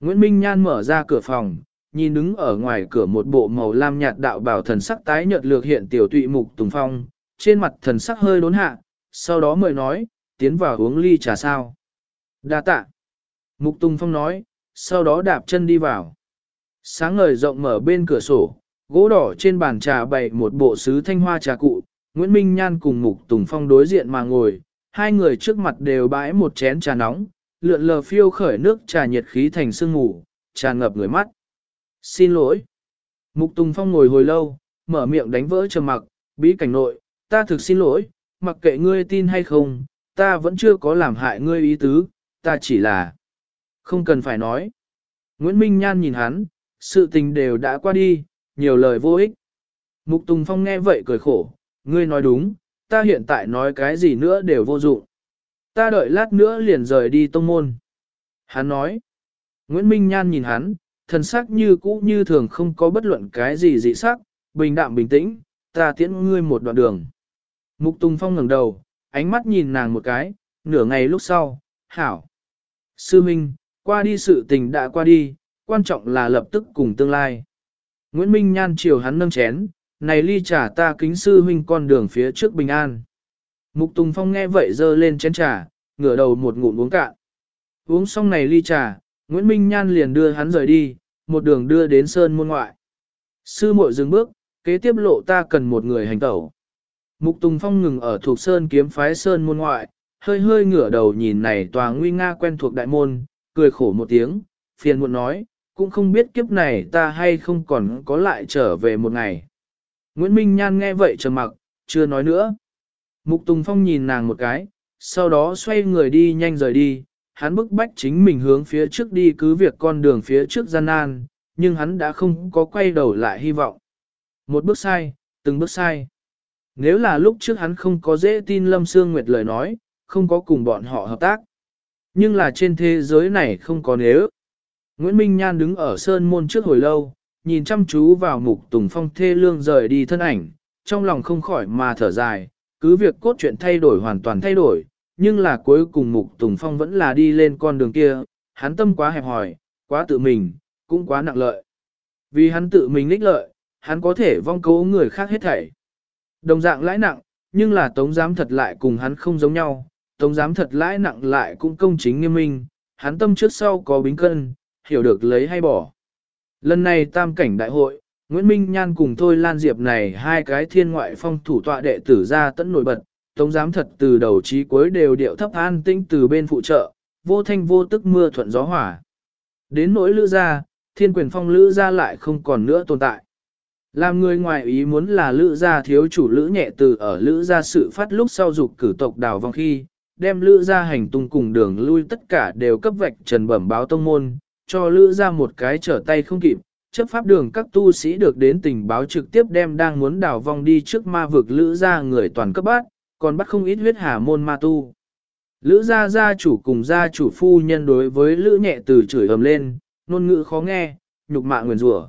Nguyễn Minh Nhan mở ra cửa phòng, nhìn đứng ở ngoài cửa một bộ màu lam nhạt đạo bảo thần sắc tái nhợt lược hiện tiểu tụy mục tùng phong, trên mặt thần sắc hơi đốn hạ, sau đó mời nói, tiến vào uống ly trà sao. Đa tạ. Mục tùng phong nói, sau đó đạp chân đi vào. Sáng ngời rộng mở bên cửa sổ, gỗ đỏ trên bàn trà bày một bộ sứ thanh hoa trà cụ, Nguyễn Minh Nhan cùng Mục Tùng Phong đối diện mà ngồi, hai người trước mặt đều bãi một chén trà nóng, lượn lờ phiêu khởi nước trà nhiệt khí thành sương ngủ, tràn ngập người mắt. Xin lỗi. Mục Tùng Phong ngồi hồi lâu, mở miệng đánh vỡ trầm mặc, bí cảnh nội, ta thực xin lỗi, mặc kệ ngươi tin hay không, ta vẫn chưa có làm hại ngươi ý tứ, ta chỉ là... Không cần phải nói. Nguyễn Minh Nhan nhìn hắn, sự tình đều đã qua đi, nhiều lời vô ích. Mục Tùng Phong nghe vậy cười khổ, ngươi nói đúng, ta hiện tại nói cái gì nữa đều vô dụng. Ta đợi lát nữa liền rời đi tông môn. Hắn nói, Nguyễn Minh Nhan nhìn hắn, thần sắc như cũ như thường không có bất luận cái gì dị sắc, bình đạm bình tĩnh, ta tiễn ngươi một đoạn đường. Mục Tùng Phong ngẩng đầu, ánh mắt nhìn nàng một cái, nửa ngày lúc sau, hảo. Sư Minh, qua đi sự tình đã qua đi, quan trọng là lập tức cùng tương lai. Nguyễn Minh Nhan chiều hắn nâng chén, này ly trà ta kính sư huynh con đường phía trước bình an. Mục Tùng Phong nghe vậy dơ lên chén trà, ngửa đầu một ngụm uống cạn. Uống xong này ly trà, Nguyễn Minh Nhan liền đưa hắn rời đi, một đường đưa đến sơn môn ngoại. Sư muội dừng bước, kế tiếp lộ ta cần một người hành tẩu. Mục Tùng Phong ngừng ở thuộc sơn kiếm phái sơn môn ngoại, hơi hơi ngửa đầu nhìn này tòa nguy nga quen thuộc đại môn, cười khổ một tiếng, phiền muộn nói, cũng không biết kiếp này ta hay không còn có lại trở về một ngày. Nguyễn Minh Nhan nghe vậy trầm mặc, chưa nói nữa. Mục Tùng Phong nhìn nàng một cái, sau đó xoay người đi nhanh rời đi, hắn bức bách chính mình hướng phía trước đi cứ việc con đường phía trước gian nan, nhưng hắn đã không có quay đầu lại hy vọng. Một bước sai, từng bước sai. Nếu là lúc trước hắn không có dễ tin Lâm Sương Nguyệt lời nói, không có cùng bọn họ hợp tác. Nhưng là trên thế giới này không có nếu. Nguyễn Minh Nhan đứng ở sơn môn trước hồi lâu, nhìn chăm chú vào mục tùng phong thê lương rời đi thân ảnh, trong lòng không khỏi mà thở dài, cứ việc cốt truyện thay đổi hoàn toàn thay đổi, nhưng là cuối cùng mục tùng phong vẫn là đi lên con đường kia, hắn tâm quá hẹp hòi, quá tự mình, cũng quá nặng lợi. Vì hắn tự mình lích lợi, hắn có thể vong cố người khác hết thảy. Đồng dạng lãi nặng, nhưng là tống giám thật lại cùng hắn không giống nhau, tống giám thật lãi nặng lại cũng công chính nghiêm minh, hắn tâm trước sau có bính cân, hiểu được lấy hay bỏ. Lần này tam cảnh đại hội, Nguyễn Minh Nhan cùng Thôi Lan Diệp này hai cái thiên ngoại phong thủ tọa đệ tử ra tẫn nổi bật, tống giám thật từ đầu chí cuối đều điệu thấp an tinh từ bên phụ trợ, vô thanh vô tức mưa thuận gió hỏa. Đến nỗi lữ gia, thiên quyền phong lữ gia lại không còn nữa tồn tại. Làm người ngoài ý muốn là lữ gia thiếu chủ lữ nhẹ từ ở lữ gia sự phát lúc sau dục cử tộc đào vong khi, đem lữ gia hành tung cùng đường lui tất cả đều cấp vạch trần bẩm báo tông môn, cho lữ gia một cái trở tay không kịp, chấp pháp đường các tu sĩ được đến tình báo trực tiếp đem đang muốn đào vong đi trước ma vực lữ gia người toàn cấp bát, còn bắt không ít huyết hà môn ma tu. Lữ gia gia chủ cùng gia chủ phu nhân đối với lữ nhẹ từ chửi ầm lên, ngôn ngữ khó nghe, nhục mạ nguyền rủa.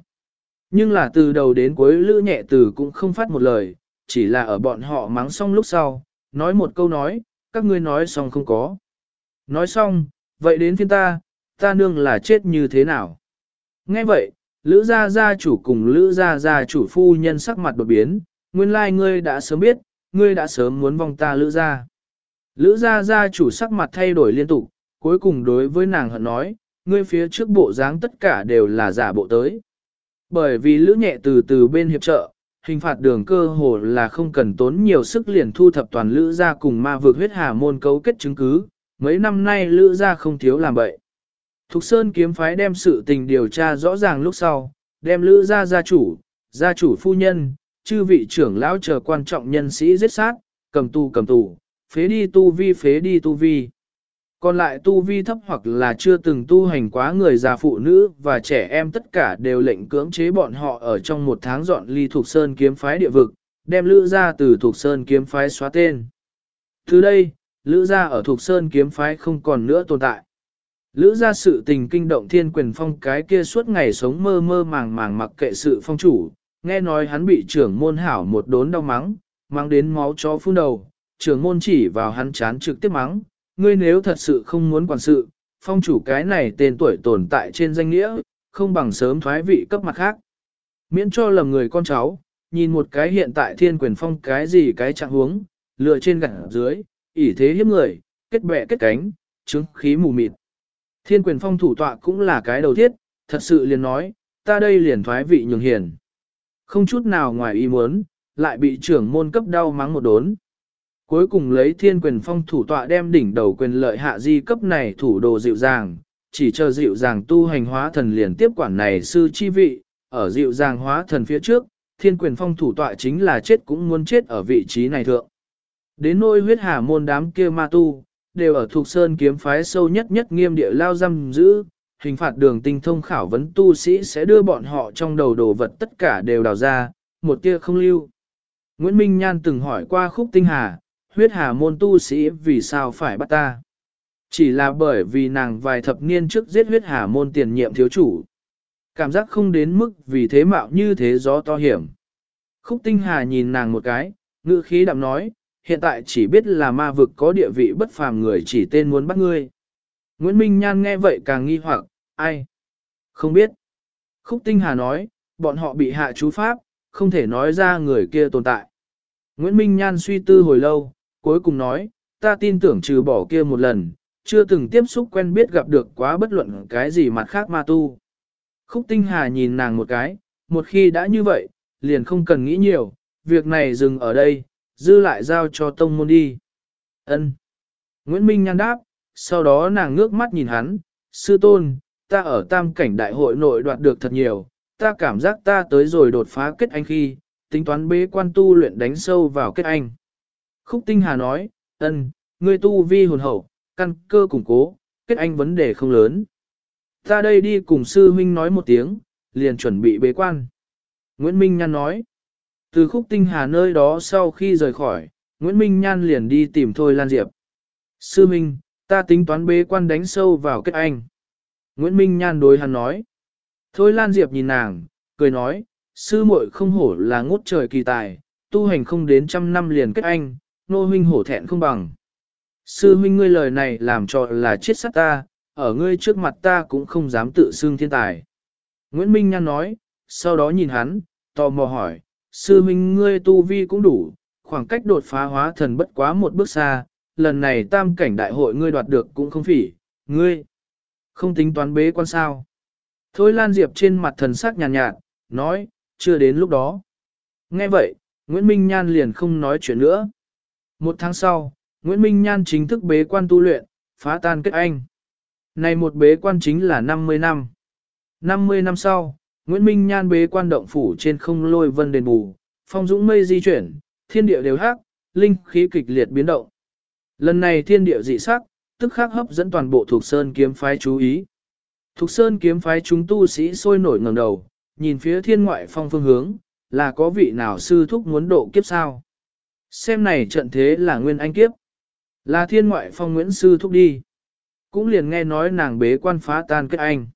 Nhưng là từ đầu đến cuối lữ nhẹ từ cũng không phát một lời, chỉ là ở bọn họ mắng xong lúc sau, nói một câu nói, các ngươi nói xong không có. Nói xong, vậy đến phiên ta, ta nương là chết như thế nào? Nghe vậy, Lữ gia gia chủ cùng Lữ gia gia chủ phu nhân sắc mặt đột biến, nguyên lai ngươi đã sớm biết, ngươi đã sớm muốn vong ta Lữ gia. Lữ gia gia chủ sắc mặt thay đổi liên tục, cuối cùng đối với nàng hận nói, ngươi phía trước bộ dáng tất cả đều là giả bộ tới. Bởi vì Lữ nhẹ từ từ bên hiệp trợ, hình phạt đường cơ hồ là không cần tốn nhiều sức liền thu thập toàn Lữ gia cùng ma vượt huyết hà môn cấu kết chứng cứ, mấy năm nay Lữ gia không thiếu làm bậy. Thục Sơn kiếm phái đem sự tình điều tra rõ ràng lúc sau, đem lữ gia gia chủ, gia chủ phu nhân, chư vị trưởng lão chờ quan trọng nhân sĩ giết sát, cầm tù cầm tù, phế đi tu vi phế đi tu vi. Còn lại tu vi thấp hoặc là chưa từng tu hành quá người già phụ nữ và trẻ em tất cả đều lệnh cưỡng chế bọn họ ở trong một tháng dọn ly thuộc sơn kiếm phái địa vực, đem Lữ gia từ thuộc Sơn kiếm phái xóa tên. Từ đây, Lữ gia ở thuộc Sơn kiếm phái không còn nữa tồn tại. Lữ gia sự tình kinh động thiên quyền phong cái kia suốt ngày sống mơ mơ màng màng mặc kệ sự phong chủ, nghe nói hắn bị trưởng môn hảo một đốn đau mắng, mang đến máu chó phun đầu, trưởng môn chỉ vào hắn chán trực tiếp mắng, ngươi nếu thật sự không muốn quản sự, phong chủ cái này tên tuổi tồn tại trên danh nghĩa, không bằng sớm thoái vị cấp mặt khác. Miễn cho lầm người con cháu, nhìn một cái hiện tại thiên quyền phong cái gì cái trạng huống, lừa trên gẳng dưới, ỷ thế hiếp người, kết bè kết cánh, chứng khí mù mịt. Thiên quyền phong thủ tọa cũng là cái đầu thiết, thật sự liền nói, ta đây liền thoái vị nhường hiền. Không chút nào ngoài ý muốn, lại bị trưởng môn cấp đau mắng một đốn. Cuối cùng lấy thiên quyền phong thủ tọa đem đỉnh đầu quyền lợi hạ di cấp này thủ đồ dịu dàng, chỉ chờ dịu dàng tu hành hóa thần liền tiếp quản này sư chi vị, ở dịu dàng hóa thần phía trước, thiên quyền phong thủ tọa chính là chết cũng muốn chết ở vị trí này thượng. Đến nôi huyết hà môn đám kia ma tu, đều ở thuộc sơn kiếm phái sâu nhất nhất nghiêm địa lao giam giữ, hình phạt đường tinh thông khảo vấn tu sĩ sẽ đưa bọn họ trong đầu đồ vật tất cả đều đào ra, một tia không lưu. Nguyễn Minh Nhan từng hỏi qua khúc tinh hà, huyết hà môn tu sĩ vì sao phải bắt ta. Chỉ là bởi vì nàng vài thập niên trước giết huyết hà môn tiền nhiệm thiếu chủ. Cảm giác không đến mức vì thế mạo như thế gió to hiểm. Khúc tinh hà nhìn nàng một cái, ngữ khí đạm nói, hiện tại chỉ biết là ma vực có địa vị bất phàm người chỉ tên muốn bắt ngươi. Nguyễn Minh Nhan nghe vậy càng nghi hoặc, ai? Không biết. Khúc tinh hà nói, bọn họ bị hạ chú pháp, không thể nói ra người kia tồn tại. Nguyễn Minh Nhan suy tư hồi lâu, cuối cùng nói, ta tin tưởng trừ bỏ kia một lần, chưa từng tiếp xúc quen biết gặp được quá bất luận cái gì mặt khác ma tu. Khúc Tinh Hà nhìn nàng một cái, một khi đã như vậy, liền không cần nghĩ nhiều, việc này dừng ở đây, dư lại giao cho tông môn đi. Ân. Nguyễn Minh nhăn đáp, sau đó nàng ngước mắt nhìn hắn, sư tôn, ta ở tam cảnh đại hội nội đoạt được thật nhiều, ta cảm giác ta tới rồi đột phá kết anh khi, tính toán bế quan tu luyện đánh sâu vào kết anh. Khúc Tinh Hà nói, ân, ngươi tu vi hồn hậu, căn cơ củng cố, kết anh vấn đề không lớn. Ta đây đi cùng sư huynh nói một tiếng, liền chuẩn bị bế quan. Nguyễn Minh Nhan nói, từ khúc tinh hà nơi đó sau khi rời khỏi, Nguyễn Minh Nhan liền đi tìm Thôi Lan Diệp. Sư Minh, ta tính toán bế quan đánh sâu vào kết anh. Nguyễn Minh Nhan đối hắn nói. Thôi Lan Diệp nhìn nàng, cười nói, sư muội không hổ là ngút trời kỳ tài, tu hành không đến trăm năm liền kết anh, nô huynh hổ thẹn không bằng. Sư huynh ngươi lời này làm cho là chết sát ta, ở ngươi trước mặt ta cũng không dám tự xưng thiên tài. Nguyễn Minh Nhan nói, sau đó nhìn hắn, tò mò hỏi, sư huynh ngươi tu vi cũng đủ, khoảng cách đột phá hóa thần bất quá một bước xa, lần này tam cảnh đại hội ngươi đoạt được cũng không phỉ, ngươi không tính toán bế quan sao. Thôi Lan Diệp trên mặt thần sắc nhàn nhạt, nhạt, nói, chưa đến lúc đó. Nghe vậy, Nguyễn Minh Nhan liền không nói chuyện nữa. Một tháng sau, Nguyễn Minh Nhan chính thức bế quan tu luyện, phá tan kết anh. Này một bế quan chính là 50 năm. 50 năm sau, Nguyễn Minh Nhan bế quan động phủ trên không lôi vân đền bù, phong dũng mây di chuyển, thiên địa đều hắc, linh khí kịch liệt biến động. Lần này thiên địa dị sắc, tức khắc hấp dẫn toàn bộ thuộc sơn kiếm phái chú ý. Thục sơn kiếm phái chúng tu sĩ sôi nổi ngẩng đầu, nhìn phía thiên ngoại phong phương hướng, là có vị nào sư thúc muốn độ kiếp sao? Xem này trận thế là nguyên anh kiếp. Là thiên ngoại phong Nguyễn Sư thúc đi. Cũng liền nghe nói nàng bế quan phá tan kết anh.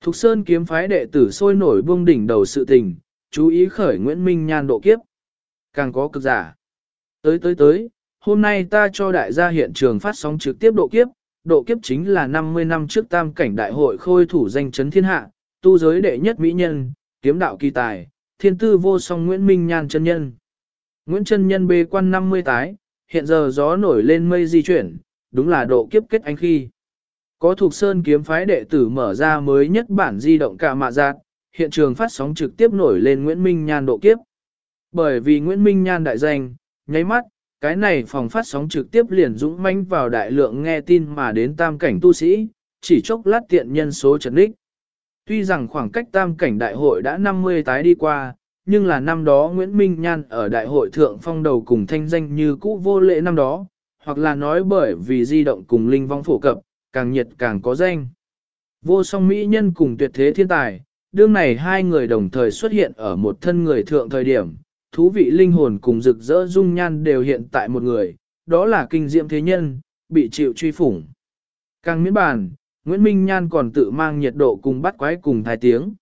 Thục Sơn kiếm phái đệ tử sôi nổi buông đỉnh đầu sự tình, chú ý khởi Nguyễn Minh Nhan độ kiếp. Càng có cực giả. Tới tới tới, hôm nay ta cho đại gia hiện trường phát sóng trực tiếp độ kiếp. Độ kiếp chính là 50 năm trước tam cảnh đại hội khôi thủ danh chấn thiên hạ, tu giới đệ nhất mỹ nhân, kiếm đạo kỳ tài, thiên tư vô song Nguyễn Minh Nhan chân nhân. Nguyễn Trân nhân bê quan 50 tái, hiện giờ gió nổi lên mây di chuyển, đúng là độ kiếp kết anh khi. Có thuộc sơn kiếm phái đệ tử mở ra mới nhất bản di động cả mạ giác, hiện trường phát sóng trực tiếp nổi lên Nguyễn Minh Nhan độ kiếp. Bởi vì Nguyễn Minh Nhan đại danh, nháy mắt, cái này phòng phát sóng trực tiếp liền dũng manh vào đại lượng nghe tin mà đến tam cảnh tu sĩ, chỉ chốc lát tiện nhân số trần đích. Tuy rằng khoảng cách tam cảnh đại hội đã 50 tái đi qua, nhưng là năm đó Nguyễn Minh Nhan ở đại hội thượng phong đầu cùng thanh danh như cũ vô lễ năm đó, hoặc là nói bởi vì di động cùng linh vong phổ cập, càng nhiệt càng có danh. Vô song mỹ nhân cùng tuyệt thế thiên tài, đương này hai người đồng thời xuất hiện ở một thân người thượng thời điểm, thú vị linh hồn cùng rực rỡ dung nhan đều hiện tại một người, đó là kinh diệm thế nhân, bị chịu truy phủng. Càng miễn bàn, Nguyễn Minh Nhan còn tự mang nhiệt độ cùng bắt quái cùng thái tiếng.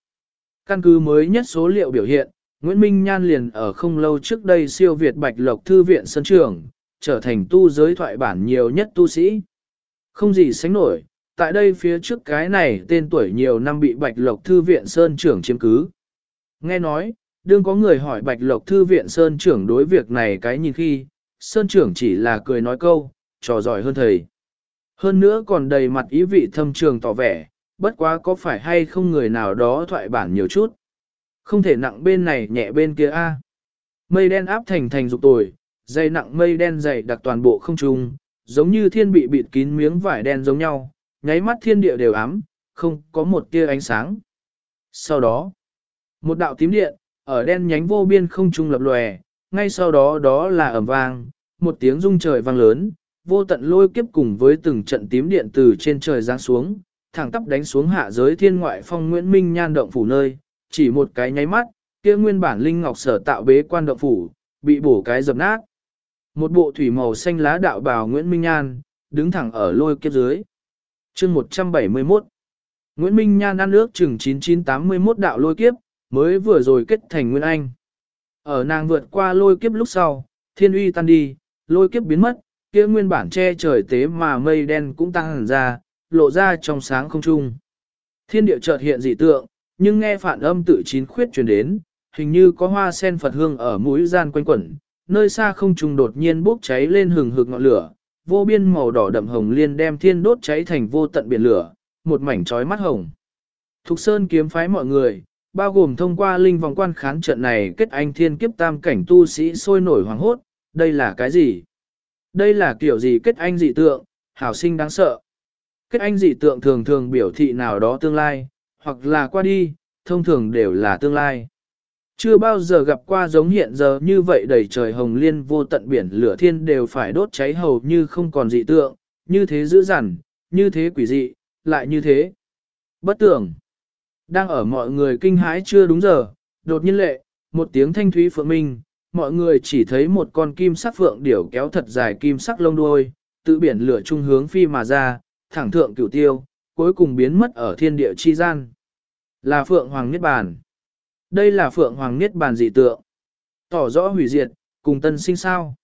Căn cứ mới nhất số liệu biểu hiện, Nguyễn Minh Nhan liền ở không lâu trước đây siêu Việt Bạch Lộc Thư viện Sân Trường, trở thành tu giới thoại bản nhiều nhất tu sĩ. Không gì sánh nổi, tại đây phía trước cái này tên tuổi nhiều năm bị Bạch Lộc Thư viện Sơn Trưởng chiếm cứ. Nghe nói, đương có người hỏi Bạch Lộc Thư viện Sơn Trưởng đối việc này cái nhìn khi, Sơn Trưởng chỉ là cười nói câu, trò giỏi hơn thầy. Hơn nữa còn đầy mặt ý vị thâm trường tỏ vẻ, bất quá có phải hay không người nào đó thoại bản nhiều chút. Không thể nặng bên này nhẹ bên kia a. Mây đen áp thành thành dục tồi, dày nặng mây đen dày đặc toàn bộ không trung, giống như thiên bị bịt kín miếng vải đen giống nhau, nháy mắt thiên địa đều ám, không có một tia ánh sáng. Sau đó, một đạo tím điện, ở đen nhánh vô biên không trung lập lòe, ngay sau đó đó là ẩm vang, một tiếng rung trời vang lớn, vô tận lôi kiếp cùng với từng trận tím điện từ trên trời giáng xuống, thẳng tắp đánh xuống hạ giới thiên ngoại phong Nguyễn Minh nhan động phủ nơi, chỉ một cái nháy mắt, kia nguyên bản linh ngọc sở tạo bế quan động phủ, bị bổ cái dập nát. Một bộ thủy màu xanh lá đạo bào Nguyễn Minh Nhan, đứng thẳng ở lôi kiếp dưới. chương 171 Nguyễn Minh Nhan ăn ước chừng 9981 đạo lôi kiếp, mới vừa rồi kết thành Nguyên Anh. Ở nàng vượt qua lôi kiếp lúc sau, thiên uy tan đi, lôi kiếp biến mất, kia nguyên bản che trời tế mà mây đen cũng tăng hẳn ra, lộ ra trong sáng không trung. Thiên địa chợt hiện dị tượng, nhưng nghe phản âm tự chín khuyết truyền đến, hình như có hoa sen Phật hương ở mũi gian quanh quẩn, nơi xa không trùng đột nhiên bốc cháy lên hừng hực ngọn lửa, vô biên màu đỏ đậm hồng liên đem thiên đốt cháy thành vô tận biển lửa, một mảnh trói mắt hồng. Thục Sơn kiếm phái mọi người, bao gồm thông qua linh vòng quan khán trận này kết anh thiên kiếp tam cảnh tu sĩ sôi nổi hoàng hốt, đây là cái gì? Đây là kiểu gì kết anh dị tượng, hảo sinh đáng sợ. Kết anh dị tượng thường thường biểu thị nào đó tương lai, hoặc là qua đi, thông thường đều là tương lai. Chưa bao giờ gặp qua giống hiện giờ như vậy đầy trời hồng liên vô tận biển lửa thiên đều phải đốt cháy hầu như không còn dị tượng, như thế dữ dằn, như thế quỷ dị, lại như thế. Bất tưởng. Đang ở mọi người kinh hãi chưa đúng giờ, đột nhiên lệ, một tiếng thanh thúy phượng minh, mọi người chỉ thấy một con kim sắc phượng điểu kéo thật dài kim sắc lông đuôi, tự biển lửa trung hướng phi mà ra, thẳng thượng cửu tiêu, cuối cùng biến mất ở thiên địa chi gian. Là phượng hoàng niết bàn. Đây là phượng hoàng niết bàn dị tượng. Tỏ rõ hủy diệt, cùng tân sinh sao.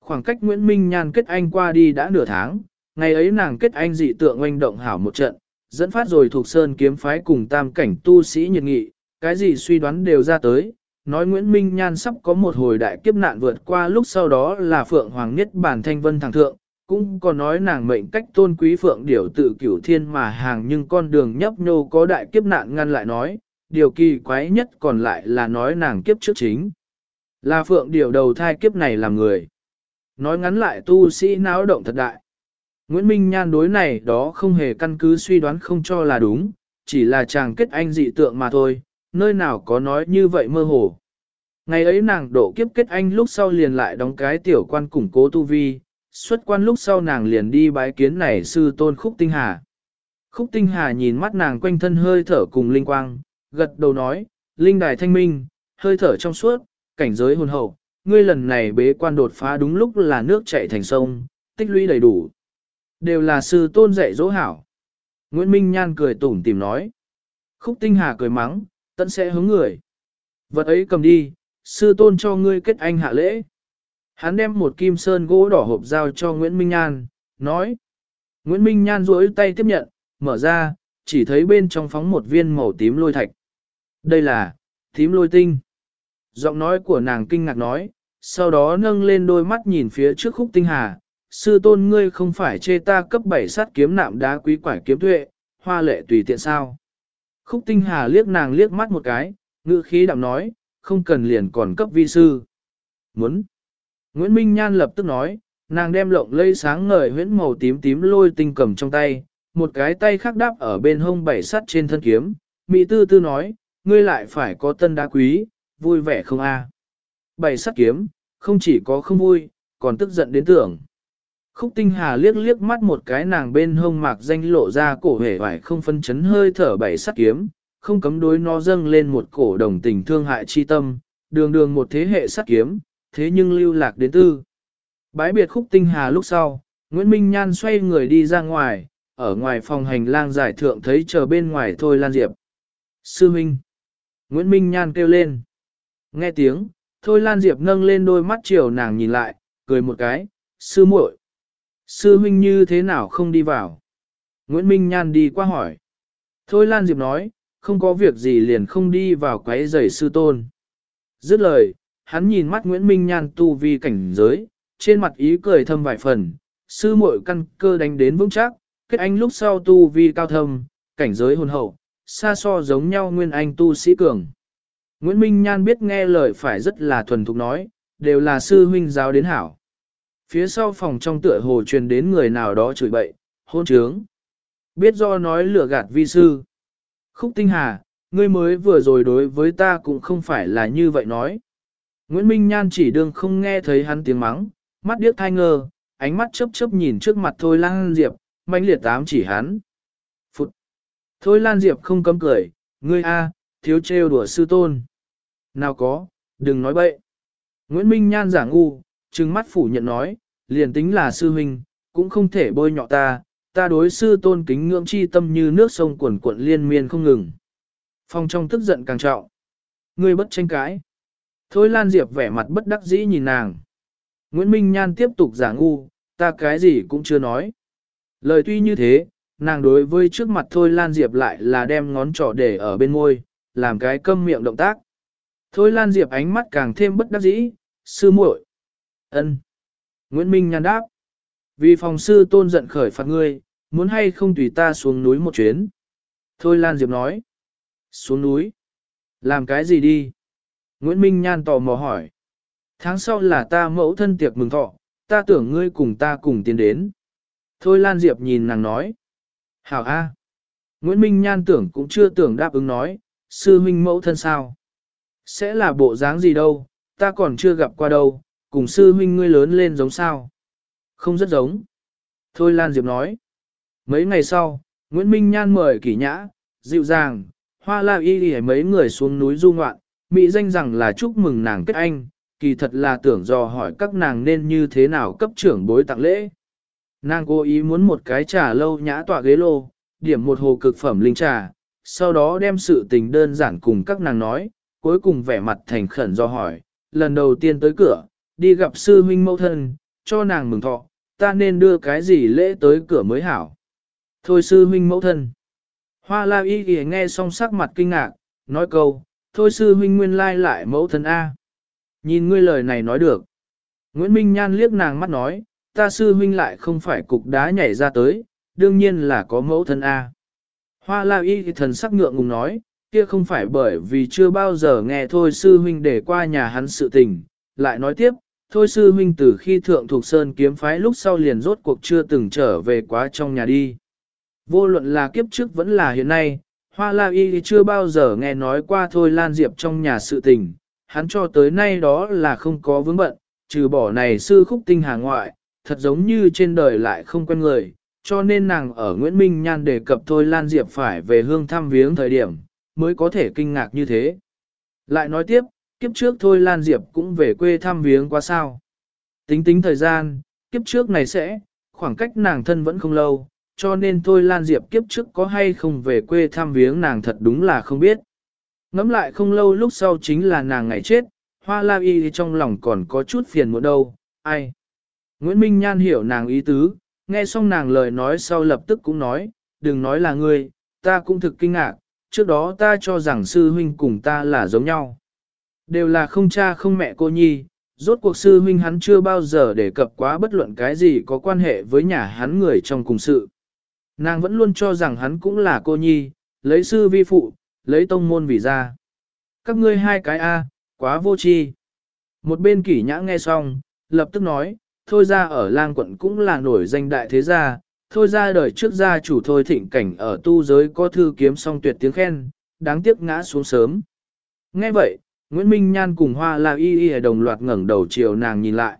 Khoảng cách Nguyễn Minh Nhan kết anh qua đi đã nửa tháng, ngày ấy nàng kết anh dị tượng oanh động hảo một trận, dẫn phát rồi thuộc sơn kiếm phái cùng tam cảnh tu sĩ nhiệt nghị, cái gì suy đoán đều ra tới, nói Nguyễn Minh Nhan sắp có một hồi đại kiếp nạn vượt qua lúc sau đó là Phượng Hoàng Niết Bản Thanh Vân Thẳng Thượng, cũng có nói nàng mệnh cách tôn quý Phượng Điểu tự cửu thiên mà hàng nhưng con đường nhấp nhô có đại kiếp nạn ngăn lại nói, điều kỳ quái nhất còn lại là nói nàng kiếp trước chính. Là Phượng Điểu đầu thai kiếp này làm người. Nói ngắn lại tu sĩ náo động thật đại. Nguyễn Minh Nhan đối này đó không hề căn cứ suy đoán không cho là đúng, chỉ là chàng kết anh dị tượng mà thôi, nơi nào có nói như vậy mơ hồ. Ngày ấy nàng độ kiếp kết anh lúc sau liền lại đóng cái tiểu quan củng cố tu vi, xuất quan lúc sau nàng liền đi bái kiến này sư tôn Khúc Tinh Hà. Khúc Tinh Hà nhìn mắt nàng quanh thân hơi thở cùng linh quang, gật đầu nói, linh đài thanh minh, hơi thở trong suốt, cảnh giới hồn hậu, ngươi lần này bế quan đột phá đúng lúc là nước chảy thành sông, tích lũy đầy đủ. Đều là sư tôn dạy dỗ hảo. Nguyễn Minh Nhan cười tủm tìm nói. Khúc Tinh Hà cười mắng, tận sẽ hướng người. Vật ấy cầm đi, sư tôn cho ngươi kết anh hạ lễ. Hắn đem một kim sơn gỗ đỏ hộp giao cho Nguyễn Minh Nhan, nói. Nguyễn Minh Nhan duỗi tay tiếp nhận, mở ra, chỉ thấy bên trong phóng một viên màu tím lôi thạch. Đây là, tím lôi tinh. Giọng nói của nàng kinh ngạc nói, sau đó nâng lên đôi mắt nhìn phía trước khúc tinh hà. Sư tôn ngươi không phải chê ta cấp 7 sát kiếm nạm đá quý quải kiếm tuệ, hoa lệ tùy tiện sao. Khúc tinh hà liếc nàng liếc mắt một cái, ngữ khí đạm nói, không cần liền còn cấp vi sư. Muốn. Nguyễn Minh Nhan lập tức nói, nàng đem lộng lây sáng ngời huyễn màu tím tím lôi tinh cầm trong tay, một cái tay khác đáp ở bên hông bảy sắt trên thân kiếm. Mỹ tư tư nói, ngươi lại phải có tân đá quý, vui vẻ không a? Bảy sắt kiếm, không chỉ có không vui, còn tức giận đến tưởng. Khúc tinh hà liếc liếc mắt một cái nàng bên hông mạc danh lộ ra cổ hể vải không phân chấn hơi thở bảy sắt kiếm, không cấm đối nó dâng lên một cổ đồng tình thương hại chi tâm, đường đường một thế hệ sắt kiếm, thế nhưng lưu lạc đến tư. Bái biệt khúc tinh hà lúc sau, Nguyễn Minh Nhan xoay người đi ra ngoài, ở ngoài phòng hành lang giải thượng thấy chờ bên ngoài thôi Lan Diệp. Sư Minh. Nguyễn Minh Nhan kêu lên. Nghe tiếng, thôi Lan Diệp nâng lên đôi mắt chiều nàng nhìn lại, cười một cái, sư muội. Sư Minh như thế nào không đi vào? Nguyễn Minh Nhan đi qua hỏi. Thôi Lan Diệp nói, không có việc gì liền không đi vào quấy rầy sư tôn. Dứt lời, hắn nhìn mắt Nguyễn Minh Nhan tu vi cảnh giới, trên mặt ý cười thâm vài phần, sư muội căn cơ đánh đến vững chắc, kết anh lúc sau tu vi cao thâm, cảnh giới hồn hậu, xa so giống nhau nguyên anh tu sĩ cường. Nguyễn Minh Nhan biết nghe lời phải rất là thuần thục nói, đều là sư huynh giáo đến hảo. Phía sau phòng trong tựa hồ truyền đến người nào đó chửi bậy, hôn trướng. Biết do nói lừa gạt vi sư. Khúc tinh hà, ngươi mới vừa rồi đối với ta cũng không phải là như vậy nói. Nguyễn Minh Nhan chỉ đương không nghe thấy hắn tiếng mắng, mắt điếc thai ngơ, ánh mắt chớp chớp nhìn trước mặt Thôi Lan Diệp, mạnh liệt tám chỉ hắn. Phụt! Thôi Lan Diệp không cấm cười, ngươi a, thiếu trêu đùa sư tôn. Nào có, đừng nói bậy. Nguyễn Minh Nhan giả ngu, trừng mắt phủ nhận nói, liền tính là sư huynh, cũng không thể bôi nhọ ta, ta đối sư tôn kính ngưỡng chi tâm như nước sông cuồn cuộn liên miên không ngừng. Phong trong tức giận càng trọng. Ngươi bất tranh cãi. Thôi Lan Diệp vẻ mặt bất đắc dĩ nhìn nàng. Nguyễn Minh Nhan tiếp tục giả ngu, ta cái gì cũng chưa nói. Lời tuy như thế, nàng đối với trước mặt Thôi Lan Diệp lại là đem ngón trỏ để ở bên môi, làm cái câm miệng động tác. Thôi Lan Diệp ánh mắt càng thêm bất đắc dĩ, sư muội. ân. Nguyễn Minh Nhan đáp. Vì phòng sư tôn giận khởi phạt ngươi, muốn hay không tùy ta xuống núi một chuyến. Thôi Lan Diệp nói. Xuống núi. Làm cái gì đi? Nguyễn Minh Nhan tò mò hỏi. Tháng sau là ta mẫu thân tiệc mừng thọ, ta tưởng ngươi cùng ta cùng tiến đến. Thôi Lan Diệp nhìn nàng nói. Hảo A. Nguyễn Minh Nhan tưởng cũng chưa tưởng đáp ứng nói, sư huynh mẫu thân sao? Sẽ là bộ dáng gì đâu, ta còn chưa gặp qua đâu, cùng sư huynh ngươi lớn lên giống sao? Không rất giống. Thôi Lan Diệp nói. Mấy ngày sau, Nguyễn Minh Nhan mời kỷ nhã, dịu dàng, hoa la y đi mấy người xuống núi du ngoạn, mỹ danh rằng là chúc mừng nàng kết anh, kỳ thật là tưởng dò hỏi các nàng nên như thế nào cấp trưởng bối tặng lễ. Nàng cố ý muốn một cái trà lâu nhã tọa ghế lô, điểm một hồ cực phẩm linh trà, sau đó đem sự tình đơn giản cùng các nàng nói, cuối cùng vẻ mặt thành khẩn do hỏi, lần đầu tiên tới cửa, đi gặp sư huynh mẫu thân, cho nàng mừng thọ, ta nên đưa cái gì lễ tới cửa mới hảo. Thôi sư huynh mẫu thân. Hoa la y kìa nghe xong sắc mặt kinh ngạc, nói câu, thôi sư huynh nguyên lai lại mẫu thân A. Nhìn ngươi lời này nói được. Nguyễn Minh Nhan liếc nàng mắt nói, ta sư huynh lại không phải cục đá nhảy ra tới, đương nhiên là có mẫu thân A. Hoa la y thì thần sắc ngượng ngùng nói, kia không phải bởi vì chưa bao giờ nghe thôi sư huynh để qua nhà hắn sự tình, lại nói tiếp, thôi sư huynh từ khi thượng thuộc sơn kiếm phái lúc sau liền rốt cuộc chưa từng trở về quá trong nhà đi. Vô luận là kiếp trước vẫn là hiện nay, Hoa La Y chưa bao giờ nghe nói qua thôi Lan Diệp trong nhà sự tình, hắn cho tới nay đó là không có vướng bận, trừ bỏ này sư khúc tinh hà ngoại, thật giống như trên đời lại không quen người, cho nên nàng ở Nguyễn Minh Nhan đề cập thôi Lan Diệp phải về hương thăm viếng thời điểm, mới có thể kinh ngạc như thế. Lại nói tiếp, kiếp trước thôi Lan Diệp cũng về quê thăm viếng quá sao. Tính tính thời gian, kiếp trước này sẽ, khoảng cách nàng thân vẫn không lâu, cho nên thôi Lan Diệp kiếp trước có hay không về quê thăm viếng nàng thật đúng là không biết. Ngắm lại không lâu lúc sau chính là nàng ngày chết, hoa la y trong lòng còn có chút phiền muộn đâu, ai. Nguyễn Minh Nhan hiểu nàng ý tứ, nghe xong nàng lời nói sau lập tức cũng nói, đừng nói là ngươi, ta cũng thực kinh ngạc, trước đó ta cho rằng sư huynh cùng ta là giống nhau. Đều là không cha không mẹ cô nhi, rốt cuộc sư huynh hắn chưa bao giờ đề cập quá bất luận cái gì có quan hệ với nhà hắn người trong cùng sự. Nàng vẫn luôn cho rằng hắn cũng là cô nhi, lấy sư vi phụ, lấy tông môn vì ra. Các ngươi hai cái A, quá vô tri. Một bên kỷ nhã nghe xong, lập tức nói, thôi ra ở lang quận cũng là nổi danh đại thế gia, thôi ra đời trước gia chủ thôi thịnh cảnh ở tu giới có thư kiếm song tuyệt tiếng khen, đáng tiếc ngã xuống sớm. Nghe vậy, Nguyễn Minh Nhan cùng Hoa La Y Y đồng loạt ngẩng đầu chiều nàng nhìn lại.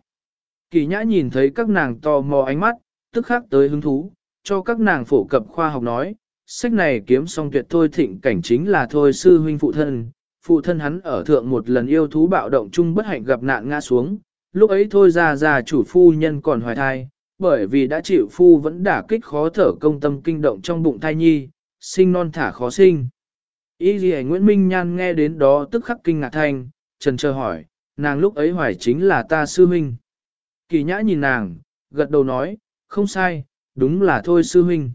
Kỳ nhã nhìn thấy các nàng tò mò ánh mắt, tức khắc tới hứng thú, cho các nàng phổ cập khoa học nói, sách này kiếm xong tuyệt thôi thịnh cảnh chính là thôi sư huynh phụ thân, phụ thân hắn ở thượng một lần yêu thú bạo động chung bất hạnh gặp nạn ngã xuống, lúc ấy thôi ra ra chủ phu nhân còn hoài thai, bởi vì đã chịu phu vẫn đả kích khó thở công tâm kinh động trong bụng thai nhi, sinh non thả khó sinh. Y gì Nguyễn Minh Nhan nghe đến đó tức khắc kinh ngạc thanh, trần chờ hỏi, nàng lúc ấy hoài chính là ta sư huynh. Kỳ nhã nhìn nàng, gật đầu nói, không sai, đúng là thôi sư huynh.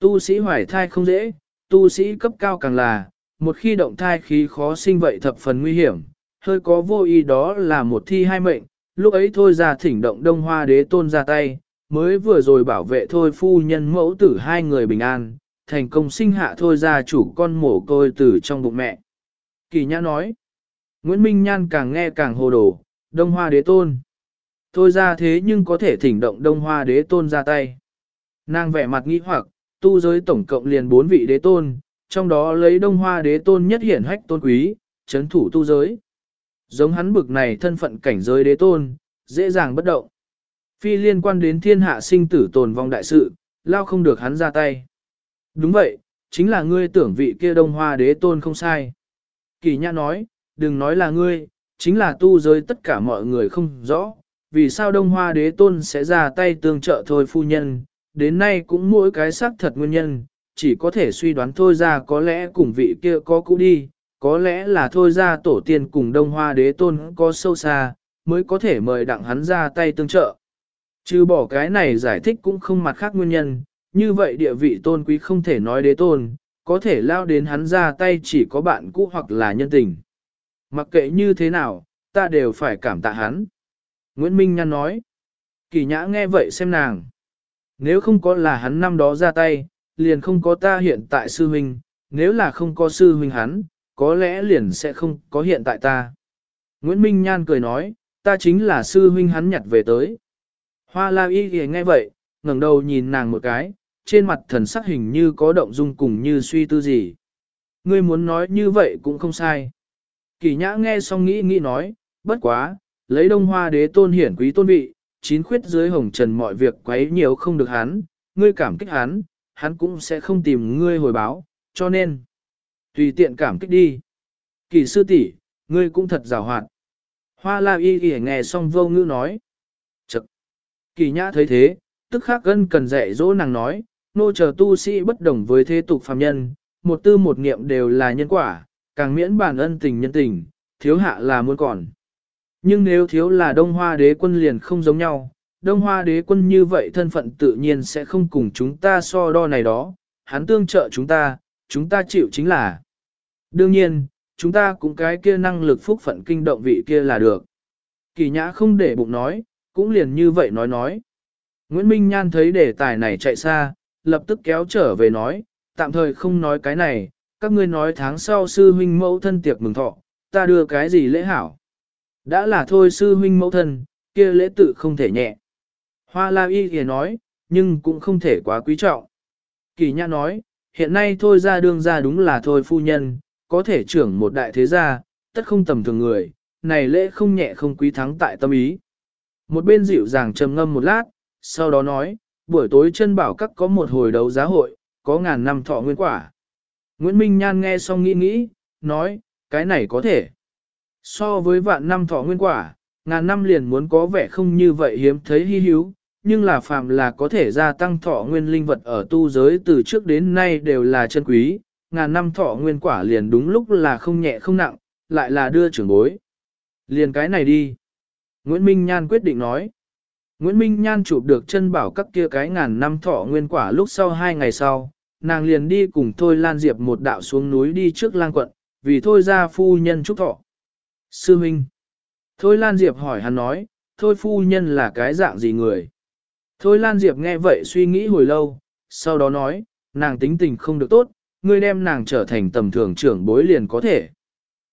Tu sĩ hoài thai không dễ, tu sĩ cấp cao càng là, một khi động thai khí khó sinh vậy thập phần nguy hiểm, hơi có vô ý đó là một thi hai mệnh, lúc ấy thôi ra thỉnh động đông hoa đế tôn ra tay, mới vừa rồi bảo vệ thôi phu nhân mẫu tử hai người bình an, thành công sinh hạ thôi ra chủ con mổ côi tử trong bụng mẹ. Kỳ nhã nói, Nguyễn Minh Nhan càng nghe càng hồ đồ, đông hoa đế tôn. Thôi ra thế nhưng có thể thỉnh động đông hoa đế tôn ra tay. Nàng vẻ mặt nghi hoặc, tu giới tổng cộng liền bốn vị đế tôn, trong đó lấy đông hoa đế tôn nhất hiển hách tôn quý, chấn thủ tu giới. Giống hắn bực này thân phận cảnh giới đế tôn, dễ dàng bất động. Phi liên quan đến thiên hạ sinh tử tồn vong đại sự, lao không được hắn ra tay. Đúng vậy, chính là ngươi tưởng vị kia đông hoa đế tôn không sai. Kỳ nhã nói, đừng nói là ngươi, chính là tu giới tất cả mọi người không rõ, vì sao đông hoa đế tôn sẽ ra tay tương trợ thôi phu nhân, đến nay cũng mỗi cái xác thật nguyên nhân, chỉ có thể suy đoán thôi ra có lẽ cùng vị kia có cũ đi, có lẽ là thôi ra tổ tiên cùng đông hoa đế tôn có sâu xa, mới có thể mời đặng hắn ra tay tương trợ. Chứ bỏ cái này giải thích cũng không mặt khác nguyên nhân, như vậy địa vị tôn quý không thể nói đế tôn, có thể lao đến hắn ra tay chỉ có bạn cũ hoặc là nhân tình. Mặc kệ như thế nào, ta đều phải cảm tạ hắn. Nguyễn Minh Nhan nói. Kỳ nhã nghe vậy xem nàng. Nếu không có là hắn năm đó ra tay, liền không có ta hiện tại sư huynh, nếu là không có sư huynh hắn, có lẽ liền sẽ không có hiện tại ta. Nguyễn Minh Nhan cười nói, ta chính là sư huynh hắn nhặt về tới. Hoa la y thì nghe vậy, ngẩng đầu nhìn nàng một cái, trên mặt thần sắc hình như có động dung cùng như suy tư gì. Ngươi muốn nói như vậy cũng không sai. Kỳ nhã nghe xong nghĩ nghĩ nói, bất quá, lấy đông hoa đế tôn hiển quý tôn vị, chín khuyết dưới hồng trần mọi việc quấy nhiều không được hắn, ngươi cảm kích hắn, hắn cũng sẽ không tìm ngươi hồi báo, cho nên, tùy tiện cảm kích đi. Kỳ sư tỷ, ngươi cũng thật rào hoạt. Hoa la y y nghe xong vô ngữ nói. Chật. Kỳ nhã thấy thế, tức khắc gân cần dạy dỗ nàng nói, nô chờ tu sĩ bất đồng với thế tục phàm nhân, một tư một niệm đều là nhân quả, càng miễn bản ân tình nhân tình, thiếu hạ là muốn còn. Nhưng nếu thiếu là đông hoa đế quân liền không giống nhau, đông hoa đế quân như vậy thân phận tự nhiên sẽ không cùng chúng ta so đo này đó, hắn tương trợ chúng ta, chúng ta chịu chính là. Đương nhiên, chúng ta cũng cái kia năng lực phúc phận kinh động vị kia là được. Kỳ nhã không để bụng nói, cũng liền như vậy nói nói. Nguyễn Minh Nhan thấy đề tài này chạy xa, lập tức kéo trở về nói, tạm thời không nói cái này, các ngươi nói tháng sau sư huynh mẫu thân tiệc mừng thọ, ta đưa cái gì lễ hảo. Đã là thôi sư huynh mẫu thân, kia lễ tự không thể nhẹ. Hoa la y thì nói, nhưng cũng không thể quá quý trọng. Kỳ nhã nói, hiện nay thôi ra đương ra đúng là thôi phu nhân, có thể trưởng một đại thế gia, tất không tầm thường người, này lễ không nhẹ không quý thắng tại tâm ý. Một bên dịu dàng trầm ngâm một lát, sau đó nói, buổi tối chân bảo các có một hồi đấu giá hội, có ngàn năm thọ nguyên quả. Nguyễn Minh Nhan nghe xong nghĩ nghĩ, nói, cái này có thể. So với vạn năm thọ nguyên quả, ngàn năm liền muốn có vẻ không như vậy hiếm thấy hy hữu, nhưng là phàm là có thể gia tăng thọ nguyên linh vật ở tu giới từ trước đến nay đều là chân quý, ngàn năm thọ nguyên quả liền đúng lúc là không nhẹ không nặng, lại là đưa trưởng bối. Liền cái này đi. Nguyễn Minh Nhan quyết định nói. Nguyễn Minh Nhan chụp được chân bảo các kia cái ngàn năm thọ nguyên quả lúc sau hai ngày sau, nàng liền đi cùng Thôi Lan Diệp một đạo xuống núi đi trước lang quận, vì Thôi ra phu nhân chúc thọ. Sư Minh. Thôi Lan Diệp hỏi hắn nói, Thôi phu nhân là cái dạng gì người? Thôi Lan Diệp nghe vậy suy nghĩ hồi lâu, sau đó nói, nàng tính tình không được tốt, ngươi đem nàng trở thành tầm thường trưởng bối liền có thể.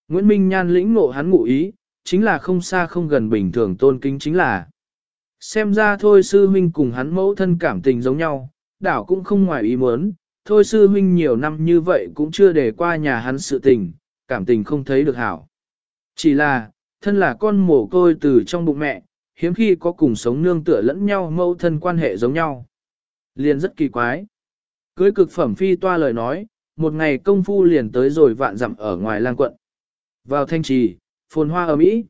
Nguyễn Minh Nhan lĩnh ngộ hắn ngụ ý, chính là không xa không gần bình thường tôn kính chính là. Xem ra thôi sư huynh cùng hắn mẫu thân cảm tình giống nhau, đảo cũng không ngoài ý muốn, thôi sư huynh nhiều năm như vậy cũng chưa để qua nhà hắn sự tình, cảm tình không thấy được hảo. Chỉ là, thân là con mồ côi từ trong bụng mẹ, hiếm khi có cùng sống nương tựa lẫn nhau mẫu thân quan hệ giống nhau. Liền rất kỳ quái. Cưới cực phẩm phi toa lời nói, một ngày công phu liền tới rồi vạn dặm ở ngoài lang quận. Vào thanh trì, phồn hoa ở Mỹ.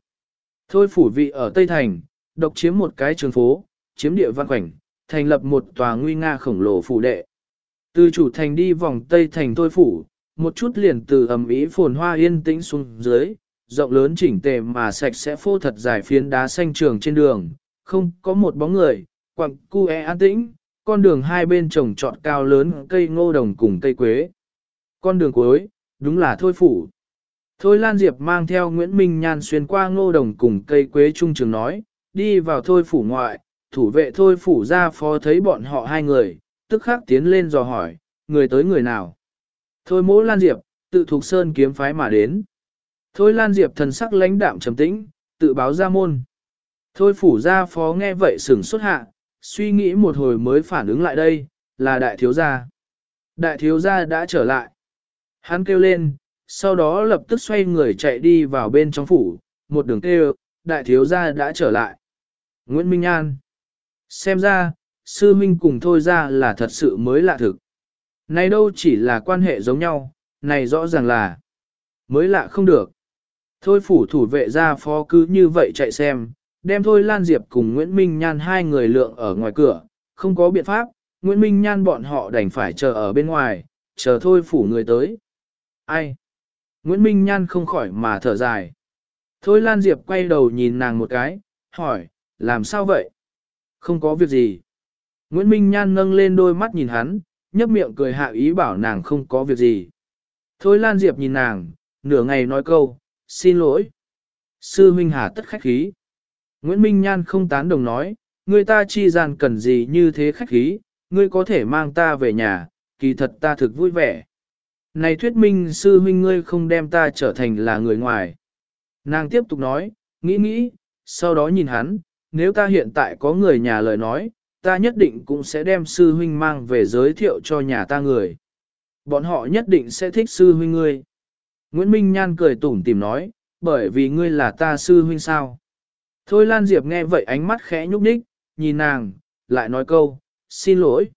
Thôi phủ vị ở Tây Thành, độc chiếm một cái trường phố, chiếm địa văn quảnh, thành lập một tòa nguy nga khổng lồ phủ đệ. Từ chủ thành đi vòng Tây Thành thôi phủ, một chút liền từ ẩm ý phồn hoa yên tĩnh xuống dưới, rộng lớn chỉnh tề mà sạch sẽ phô thật dài phiến đá xanh trường trên đường, không có một bóng người, quặng cu e an tĩnh, con đường hai bên trồng trọt cao lớn cây ngô đồng cùng cây quế. Con đường cuối, đúng là thôi phủ. Thôi Lan Diệp mang theo Nguyễn Minh Nhan xuyên qua ngô đồng cùng cây quế trung trường nói, đi vào thôi phủ ngoại, thủ vệ thôi phủ ra phó thấy bọn họ hai người, tức khắc tiến lên dò hỏi, người tới người nào. Thôi mỗ Lan Diệp, tự thuộc sơn kiếm phái mà đến. Thôi Lan Diệp thần sắc lãnh đạm trầm tĩnh, tự báo ra môn. Thôi phủ gia phó nghe vậy sửng xuất hạ, suy nghĩ một hồi mới phản ứng lại đây, là đại thiếu gia. Đại thiếu gia đã trở lại. Hắn kêu lên, sau đó lập tức xoay người chạy đi vào bên trong phủ, một đường kêu, đại thiếu gia đã trở lại. Nguyễn Minh An. Xem ra, sư minh cùng thôi ra là thật sự mới lạ thực. Này đâu chỉ là quan hệ giống nhau, này rõ ràng là mới lạ không được. Thôi phủ thủ vệ ra phó cứ như vậy chạy xem, đem thôi Lan Diệp cùng Nguyễn Minh Nhan hai người lượng ở ngoài cửa, không có biện pháp, Nguyễn Minh Nhan bọn họ đành phải chờ ở bên ngoài, chờ thôi phủ người tới. Ai? Nguyễn Minh Nhan không khỏi mà thở dài. Thôi Lan Diệp quay đầu nhìn nàng một cái, hỏi, làm sao vậy? Không có việc gì. Nguyễn Minh Nhan nâng lên đôi mắt nhìn hắn, nhấp miệng cười hạ ý bảo nàng không có việc gì. Thôi Lan Diệp nhìn nàng, nửa ngày nói câu, xin lỗi. Sư Minh Hà tất khách khí. Nguyễn Minh Nhan không tán đồng nói, người ta chi gian cần gì như thế khách khí, ngươi có thể mang ta về nhà, kỳ thật ta thực vui vẻ. Này thuyết minh sư huynh ngươi không đem ta trở thành là người ngoài. Nàng tiếp tục nói, nghĩ nghĩ, sau đó nhìn hắn, nếu ta hiện tại có người nhà lời nói, ta nhất định cũng sẽ đem sư huynh mang về giới thiệu cho nhà ta người. Bọn họ nhất định sẽ thích sư huynh ngươi. Nguyễn Minh Nhan cười tủm tìm nói, bởi vì ngươi là ta sư huynh sao. Thôi Lan Diệp nghe vậy ánh mắt khẽ nhúc nhích, nhìn nàng, lại nói câu, xin lỗi.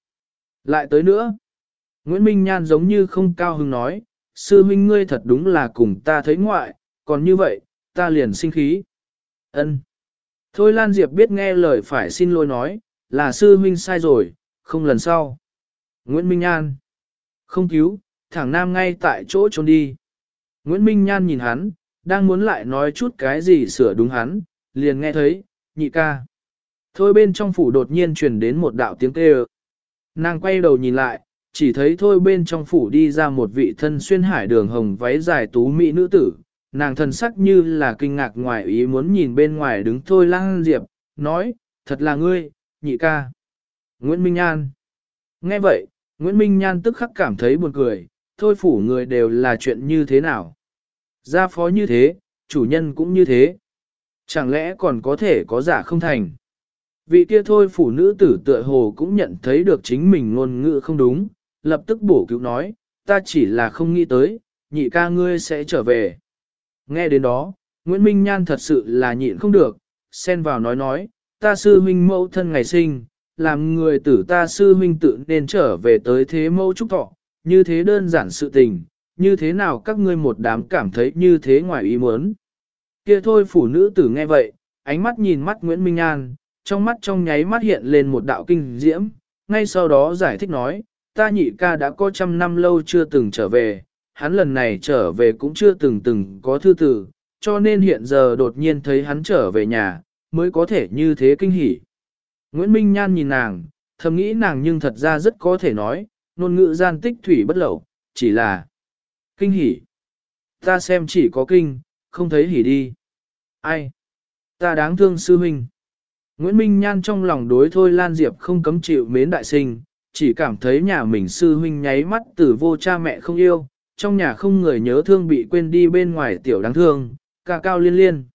Lại tới nữa. Nguyễn Minh Nhan giống như không cao hứng nói, sư huynh ngươi thật đúng là cùng ta thấy ngoại, còn như vậy, ta liền sinh khí. Ân. Thôi Lan Diệp biết nghe lời phải xin lỗi nói, là sư huynh sai rồi, không lần sau. Nguyễn Minh Nhan. Không cứu, thẳng nam ngay tại chỗ trốn đi. Nguyễn Minh Nhan nhìn hắn, đang muốn lại nói chút cái gì sửa đúng hắn, liền nghe thấy, nhị ca. Thôi bên trong phủ đột nhiên truyền đến một đạo tiếng kêu. Nàng quay đầu nhìn lại, chỉ thấy thôi bên trong phủ đi ra một vị thân xuyên hải đường hồng váy dài tú mỹ nữ tử. Nàng thần sắc như là kinh ngạc ngoài ý muốn nhìn bên ngoài đứng thôi lang diệp, nói, thật là ngươi, nhị ca. Nguyễn Minh Nhan. Nghe vậy, Nguyễn Minh Nhan tức khắc cảm thấy buồn cười, thôi phủ người đều là chuyện như thế nào. Gia phó như thế, chủ nhân cũng như thế. Chẳng lẽ còn có thể có giả không thành? Vị kia thôi phủ nữ tử tựa hồ cũng nhận thấy được chính mình ngôn ngữ không đúng, lập tức bổ cứu nói, ta chỉ là không nghĩ tới, nhị ca ngươi sẽ trở về. Nghe đến đó, Nguyễn Minh Nhan thật sự là nhịn không được, xen vào nói nói, ta sư huynh mẫu thân ngày sinh, làm người tử ta sư huynh tự nên trở về tới thế mẫu trúc thọ, như thế đơn giản sự tình, như thế nào các ngươi một đám cảm thấy như thế ngoài ý muốn. Kia thôi phụ nữ tử nghe vậy, ánh mắt nhìn mắt Nguyễn Minh An, trong mắt trong nháy mắt hiện lên một đạo kinh diễm, ngay sau đó giải thích nói, ta nhị ca đã có trăm năm lâu chưa từng trở về, hắn lần này trở về cũng chưa từng từng có thư tử, cho nên hiện giờ đột nhiên thấy hắn trở về nhà, mới có thể như thế kinh hỉ. Nguyễn Minh Nhan nhìn nàng, thầm nghĩ nàng nhưng thật ra rất có thể nói, ngôn ngữ gian tích thủy bất lậu, chỉ là kinh hỉ. Ta xem chỉ có kinh, không thấy hỉ đi. Ai? Ta đáng thương sư huynh. Nguyễn Minh Nhan trong lòng đối thôi Lan Diệp không cấm chịu mến đại sinh, chỉ cảm thấy nhà mình sư huynh nháy mắt tử vô cha mẹ không yêu, trong nhà không người nhớ thương bị quên đi bên ngoài tiểu đáng thương, ca cao liên liên.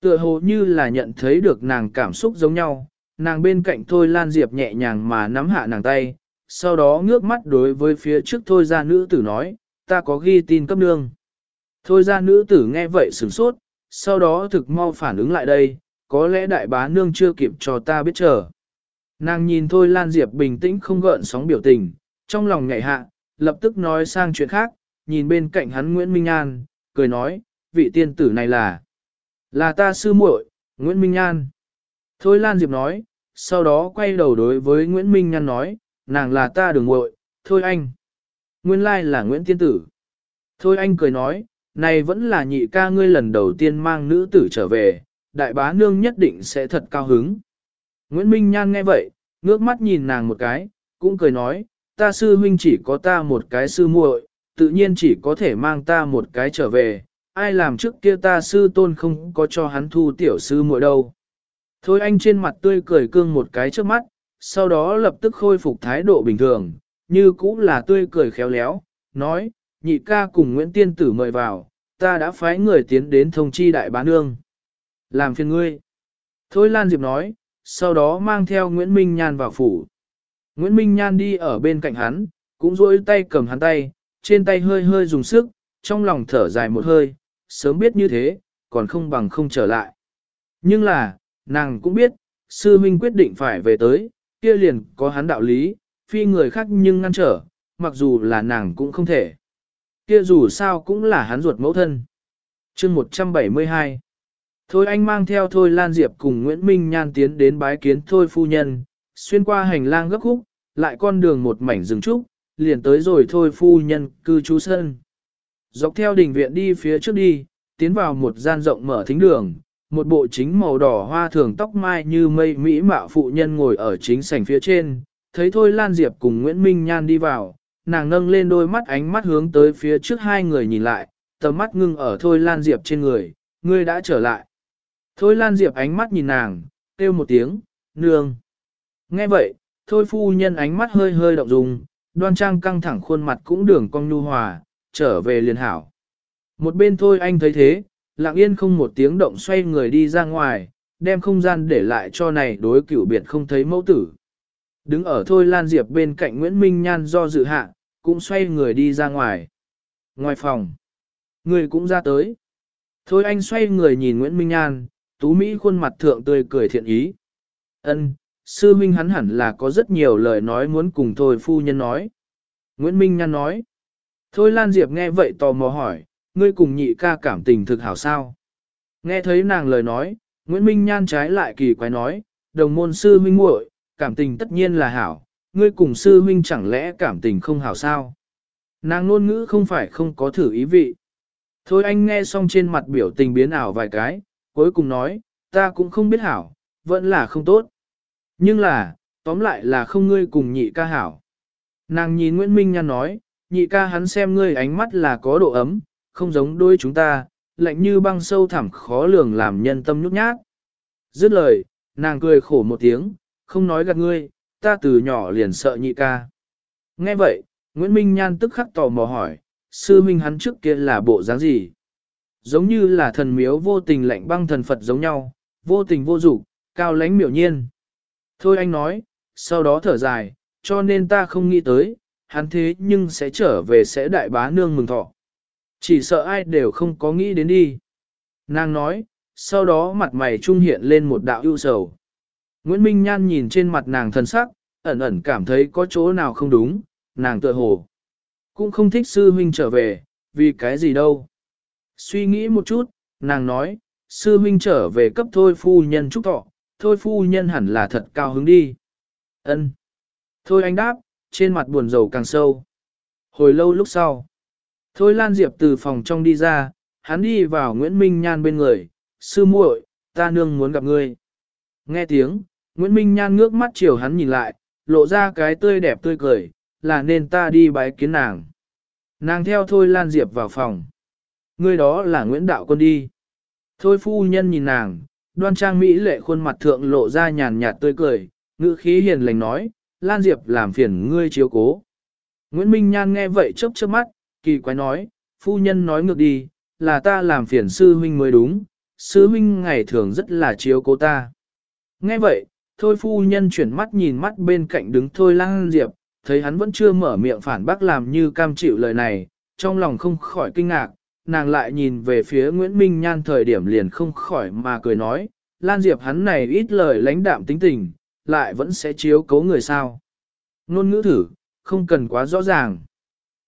Tựa hồ như là nhận thấy được nàng cảm xúc giống nhau, nàng bên cạnh thôi Lan Diệp nhẹ nhàng mà nắm hạ nàng tay, sau đó ngước mắt đối với phía trước thôi ra nữ tử nói, ta có ghi tin cấp nương. Thôi ra nữ tử nghe vậy sửng sốt, sau đó thực mau phản ứng lại đây, có lẽ đại bá nương chưa kịp cho ta biết chờ. Nàng nhìn thôi Lan Diệp bình tĩnh không gợn sóng biểu tình, trong lòng ngại hạ, lập tức nói sang chuyện khác, nhìn bên cạnh hắn Nguyễn Minh An, cười nói, vị tiên tử này là, là ta sư muội, Nguyễn Minh an Thôi Lan Diệp nói, sau đó quay đầu đối với Nguyễn Minh Nhan nói, nàng là ta đường muội, thôi anh. Nguyên lai là Nguyễn Tiên Tử. Thôi anh cười nói, này vẫn là nhị ca ngươi lần đầu tiên mang nữ tử trở về, đại bá nương nhất định sẽ thật cao hứng. Nguyễn Minh Nhan nghe vậy, ngước mắt nhìn nàng một cái, cũng cười nói, ta sư huynh chỉ có ta một cái sư muội, tự nhiên chỉ có thể mang ta một cái trở về, ai làm trước kia ta sư tôn không có cho hắn thu tiểu sư muội đâu. Thôi anh trên mặt tươi cười cương một cái trước mắt, sau đó lập tức khôi phục thái độ bình thường, như cũ là tươi cười khéo léo, nói, nhị ca cùng Nguyễn Tiên Tử mời vào, ta đã phái người tiến đến thông chi đại bá nương. Làm phiền ngươi. Thôi Lan Diệp nói, sau đó mang theo Nguyễn Minh Nhan vào phủ. Nguyễn Minh Nhan đi ở bên cạnh hắn, cũng duỗi tay cầm hắn tay, trên tay hơi hơi dùng sức, trong lòng thở dài một hơi, sớm biết như thế, còn không bằng không trở lại. Nhưng là, nàng cũng biết, sư minh quyết định phải về tới, kia liền có hắn đạo lý, phi người khác nhưng ngăn trở, mặc dù là nàng cũng không thể. Kia dù sao cũng là hắn ruột mẫu thân. chương 172 Thôi anh mang theo Thôi Lan Diệp cùng Nguyễn Minh Nhan tiến đến bái kiến Thôi phu nhân, xuyên qua hành lang gấp khúc, lại con đường một mảnh rừng trúc, liền tới rồi Thôi phu nhân cư trú sân. Dọc theo đình viện đi phía trước đi, tiến vào một gian rộng mở thính đường, một bộ chính màu đỏ hoa thường tóc mai như mây mỹ mạo phụ nhân ngồi ở chính sảnh phía trên, thấy Thôi Lan Diệp cùng Nguyễn Minh Nhan đi vào, nàng nâng lên đôi mắt ánh mắt hướng tới phía trước hai người nhìn lại, tầm mắt ngưng ở Thôi Lan Diệp trên người, ngươi đã trở lại. Thôi Lan Diệp ánh mắt nhìn nàng, kêu một tiếng, nương. Nghe vậy, Thôi phu nhân ánh mắt hơi hơi động dung, đoan trang căng thẳng khuôn mặt cũng đường cong nhu hòa, trở về liền hảo. Một bên Thôi anh thấy thế, lặng yên không một tiếng động xoay người đi ra ngoài, đem không gian để lại cho này đối cửu biệt không thấy mẫu tử. Đứng ở Thôi Lan Diệp bên cạnh Nguyễn Minh Nhan do dự hạ, cũng xoay người đi ra ngoài. Ngoài phòng, người cũng ra tới. Thôi anh xoay người nhìn Nguyễn Minh Nhan, tú Mỹ khuôn mặt thượng tươi cười thiện ý. Ân, sư huynh hắn hẳn là có rất nhiều lời nói muốn cùng Thôi phu nhân nói. Nguyễn Minh Nhan nói. Thôi Lan Diệp nghe vậy tò mò hỏi, ngươi cùng nhị ca cảm tình thực hảo sao? Nghe thấy nàng lời nói, Nguyễn Minh Nhan trái lại kỳ quái nói, đồng môn sư huynh muội, cảm tình tất nhiên là hảo, ngươi cùng sư huynh chẳng lẽ cảm tình không hảo sao? Nàng ngôn ngữ không phải không có thử ý vị. Thôi anh nghe xong trên mặt biểu tình biến ảo vài cái, cuối cùng nói, ta cũng không biết hảo, vẫn là không tốt. Nhưng là, tóm lại là không ngươi cùng nhị ca hảo. Nàng nhìn Nguyễn Minh Nhan nói, nhị ca hắn xem ngươi ánh mắt là có độ ấm, không giống đôi chúng ta, lạnh như băng sâu thẳm khó lường làm nhân tâm nhút nhát. Dứt lời, nàng cười khổ một tiếng, không nói gạt ngươi, ta từ nhỏ liền sợ nhị ca. Nghe vậy, Nguyễn Minh Nhan tức khắc tò mò hỏi, sư minh hắn trước kia là bộ dáng gì? Giống như là thần miếu vô tình lạnh băng thần Phật giống nhau, vô tình vô dục, cao lãnh miểu nhiên. Thôi anh nói, sau đó thở dài, cho nên ta không nghĩ tới, hắn thế nhưng sẽ trở về sẽ đại bá nương mừng thọ. Chỉ sợ ai đều không có nghĩ đến đi. Nàng nói, sau đó mặt mày trung hiện lên một đạo ưu sầu. Nguyễn Minh Nhan nhìn trên mặt nàng thân sắc, ẩn ẩn cảm thấy có chỗ nào không đúng, nàng tựa hồ. Cũng không thích sư huynh trở về, vì cái gì đâu. Suy nghĩ một chút, nàng nói, sư huynh trở về cấp thôi phu nhân chúc thọ, thôi phu nhân hẳn là thật cao hứng đi. Ân. Thôi anh đáp, trên mặt buồn rầu càng sâu. Hồi lâu lúc sau, thôi Lan Diệp từ phòng trong đi ra, hắn đi vào Nguyễn Minh Nhan bên người, sư muội, ta nương muốn gặp ngươi. Nghe tiếng, Nguyễn Minh Nhan ngước mắt chiều hắn nhìn lại, lộ ra cái tươi đẹp tươi cười, là nên ta đi bái kiến nàng. Nàng theo Thôi Lan Diệp vào phòng. Người đó là Nguyễn Đạo Quân đi. Thôi phu nhân nhìn nàng, đoan trang mỹ lệ khuôn mặt thượng lộ ra nhàn nhạt tươi cười, ngữ khí hiền lành nói, Lan Diệp làm phiền ngươi chiếu cố. Nguyễn Minh Nhan nghe vậy chớp chớp mắt, kỳ quái nói, phu nhân nói ngược đi, là ta làm phiền sư huynh mới đúng, sư huynh ngày thường rất là chiếu cố ta. Nghe vậy, thôi phu nhân chuyển mắt nhìn mắt bên cạnh đứng thôi lang diệp, thấy hắn vẫn chưa mở miệng phản bác làm như cam chịu lời này, trong lòng không khỏi kinh ngạc, nàng lại nhìn về phía Nguyễn Minh Nhan thời điểm liền không khỏi mà cười nói, Lan Diệp hắn này ít lời lãnh đạm tính tình, lại vẫn sẽ chiếu cố người sao. Nôn ngữ thử, không cần quá rõ ràng.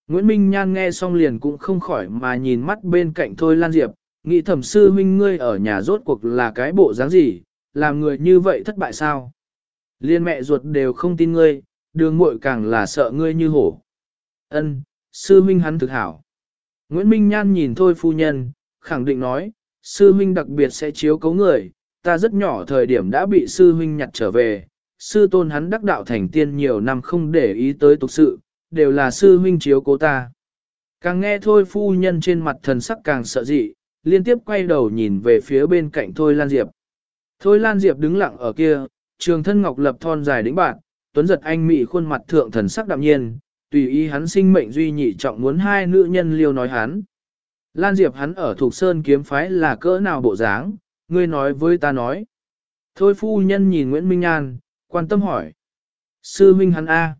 Nguyễn Minh Nhan nghe xong liền cũng không khỏi mà nhìn mắt bên cạnh Thôi Lan Diệp, nghĩ thẩm sư huynh ngươi ở nhà rốt cuộc là cái bộ dáng gì, làm người như vậy thất bại sao? Liên mẹ ruột đều không tin ngươi, đường muội càng là sợ ngươi như hổ. Ân, sư huynh hắn thực hảo. Nguyễn Minh Nhan nhìn thôi phu nhân, khẳng định nói, sư huynh đặc biệt sẽ chiếu cấu người, ta rất nhỏ thời điểm đã bị sư huynh nhặt trở về, sư tôn hắn đắc đạo thành tiên nhiều năm không để ý tới tục sự, đều là sư huynh chiếu cố ta. Càng nghe thôi phu nhân trên mặt thần sắc càng sợ dị, liên tiếp quay đầu nhìn về phía bên cạnh Thôi Lan Diệp. Thôi Lan Diệp đứng lặng ở kia, trường thân ngọc lập thon dài đĩnh bạn, tuấn giật anh mị khuôn mặt thượng thần sắc đạm nhiên, tùy ý hắn sinh mệnh duy nhị trọng muốn hai nữ nhân liêu nói hắn. Lan Diệp hắn ở thuộc sơn kiếm phái là cỡ nào bộ dáng, ngươi nói với ta nói. Thôi phu nhân nhìn Nguyễn Minh Nhan, quan tâm hỏi. Sư huynh hắn A.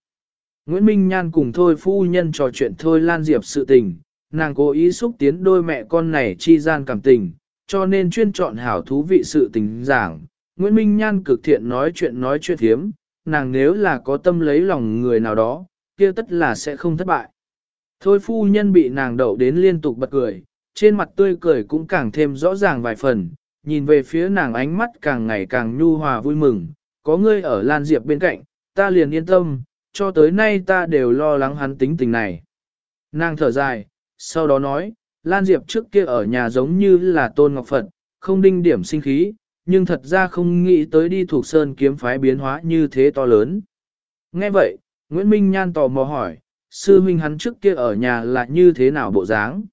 Nguyễn Minh Nhan cùng thôi phu nhân trò chuyện thôi Lan Diệp sự tình, nàng cố ý xúc tiến đôi mẹ con này chi gian cảm tình, cho nên chuyên chọn hảo thú vị sự tình giảng. Nguyễn Minh Nhan cực thiện nói chuyện nói chuyện thiếm, nàng nếu là có tâm lấy lòng người nào đó, kia tất là sẽ không thất bại. Thôi phu nhân bị nàng đậu đến liên tục bật cười, trên mặt tươi cười cũng càng thêm rõ ràng vài phần, nhìn về phía nàng ánh mắt càng ngày càng nhu hòa vui mừng, có ngươi ở Lan Diệp bên cạnh, ta liền yên tâm, cho tới nay ta đều lo lắng hắn tính tình này. Nàng thở dài, sau đó nói, Lan Diệp trước kia ở nhà giống như là tôn ngọc Phật, không đinh điểm sinh khí, nhưng thật ra không nghĩ tới đi thuộc sơn kiếm phái biến hóa như thế to lớn. Nghe vậy, Nguyễn Minh Nhan tò mò hỏi, sư huynh hắn trước kia ở nhà là như thế nào bộ dáng?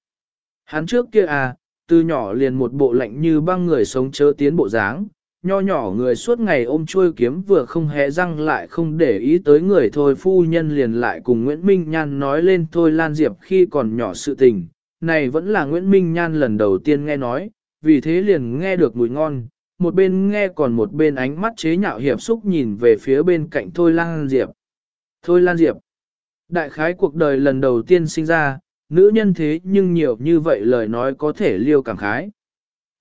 Hắn trước kia à, từ nhỏ liền một bộ lạnh như băng người sống chớ tiến bộ dáng, nho nhỏ người suốt ngày ôm chuôi kiếm vừa không hé răng lại không để ý tới người thôi phu nhân liền lại cùng Nguyễn Minh Nhan nói lên thôi Lan Diệp khi còn nhỏ sự tình, này vẫn là Nguyễn Minh Nhan lần đầu tiên nghe nói, vì thế liền nghe được mùi ngon, một bên nghe còn một bên ánh mắt chế nhạo hiệp xúc nhìn về phía bên cạnh thôi Lan Diệp. Thôi Lan Diệp, đại khái cuộc đời lần đầu tiên sinh ra, nữ nhân thế nhưng nhiều như vậy lời nói có thể liêu cảm khái.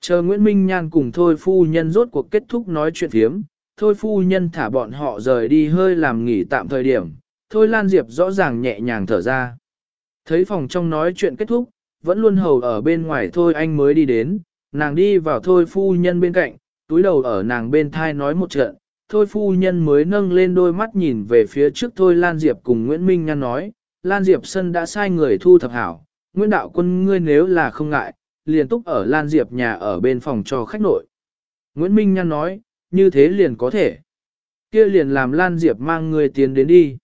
Chờ Nguyễn Minh Nhan cùng Thôi Phu Nhân rốt cuộc kết thúc nói chuyện thiếm, Thôi Phu Nhân thả bọn họ rời đi hơi làm nghỉ tạm thời điểm, Thôi Lan Diệp rõ ràng nhẹ nhàng thở ra. Thấy phòng trong nói chuyện kết thúc, vẫn luôn hầu ở bên ngoài Thôi anh mới đi đến, nàng đi vào Thôi Phu Nhân bên cạnh, túi đầu ở nàng bên thai nói một trận, Thôi Phu Nhân mới nâng lên đôi mắt nhìn về phía trước Thôi Lan Diệp cùng Nguyễn Minh Nhan nói, Lan Diệp Sân đã sai người thu thập hảo, Nguyễn Đạo Quân ngươi nếu là không ngại, liền túc ở Lan Diệp nhà ở bên phòng cho khách nội. Nguyễn Minh Nhan nói, như thế liền có thể. kia liền làm Lan Diệp mang người tiến đến đi.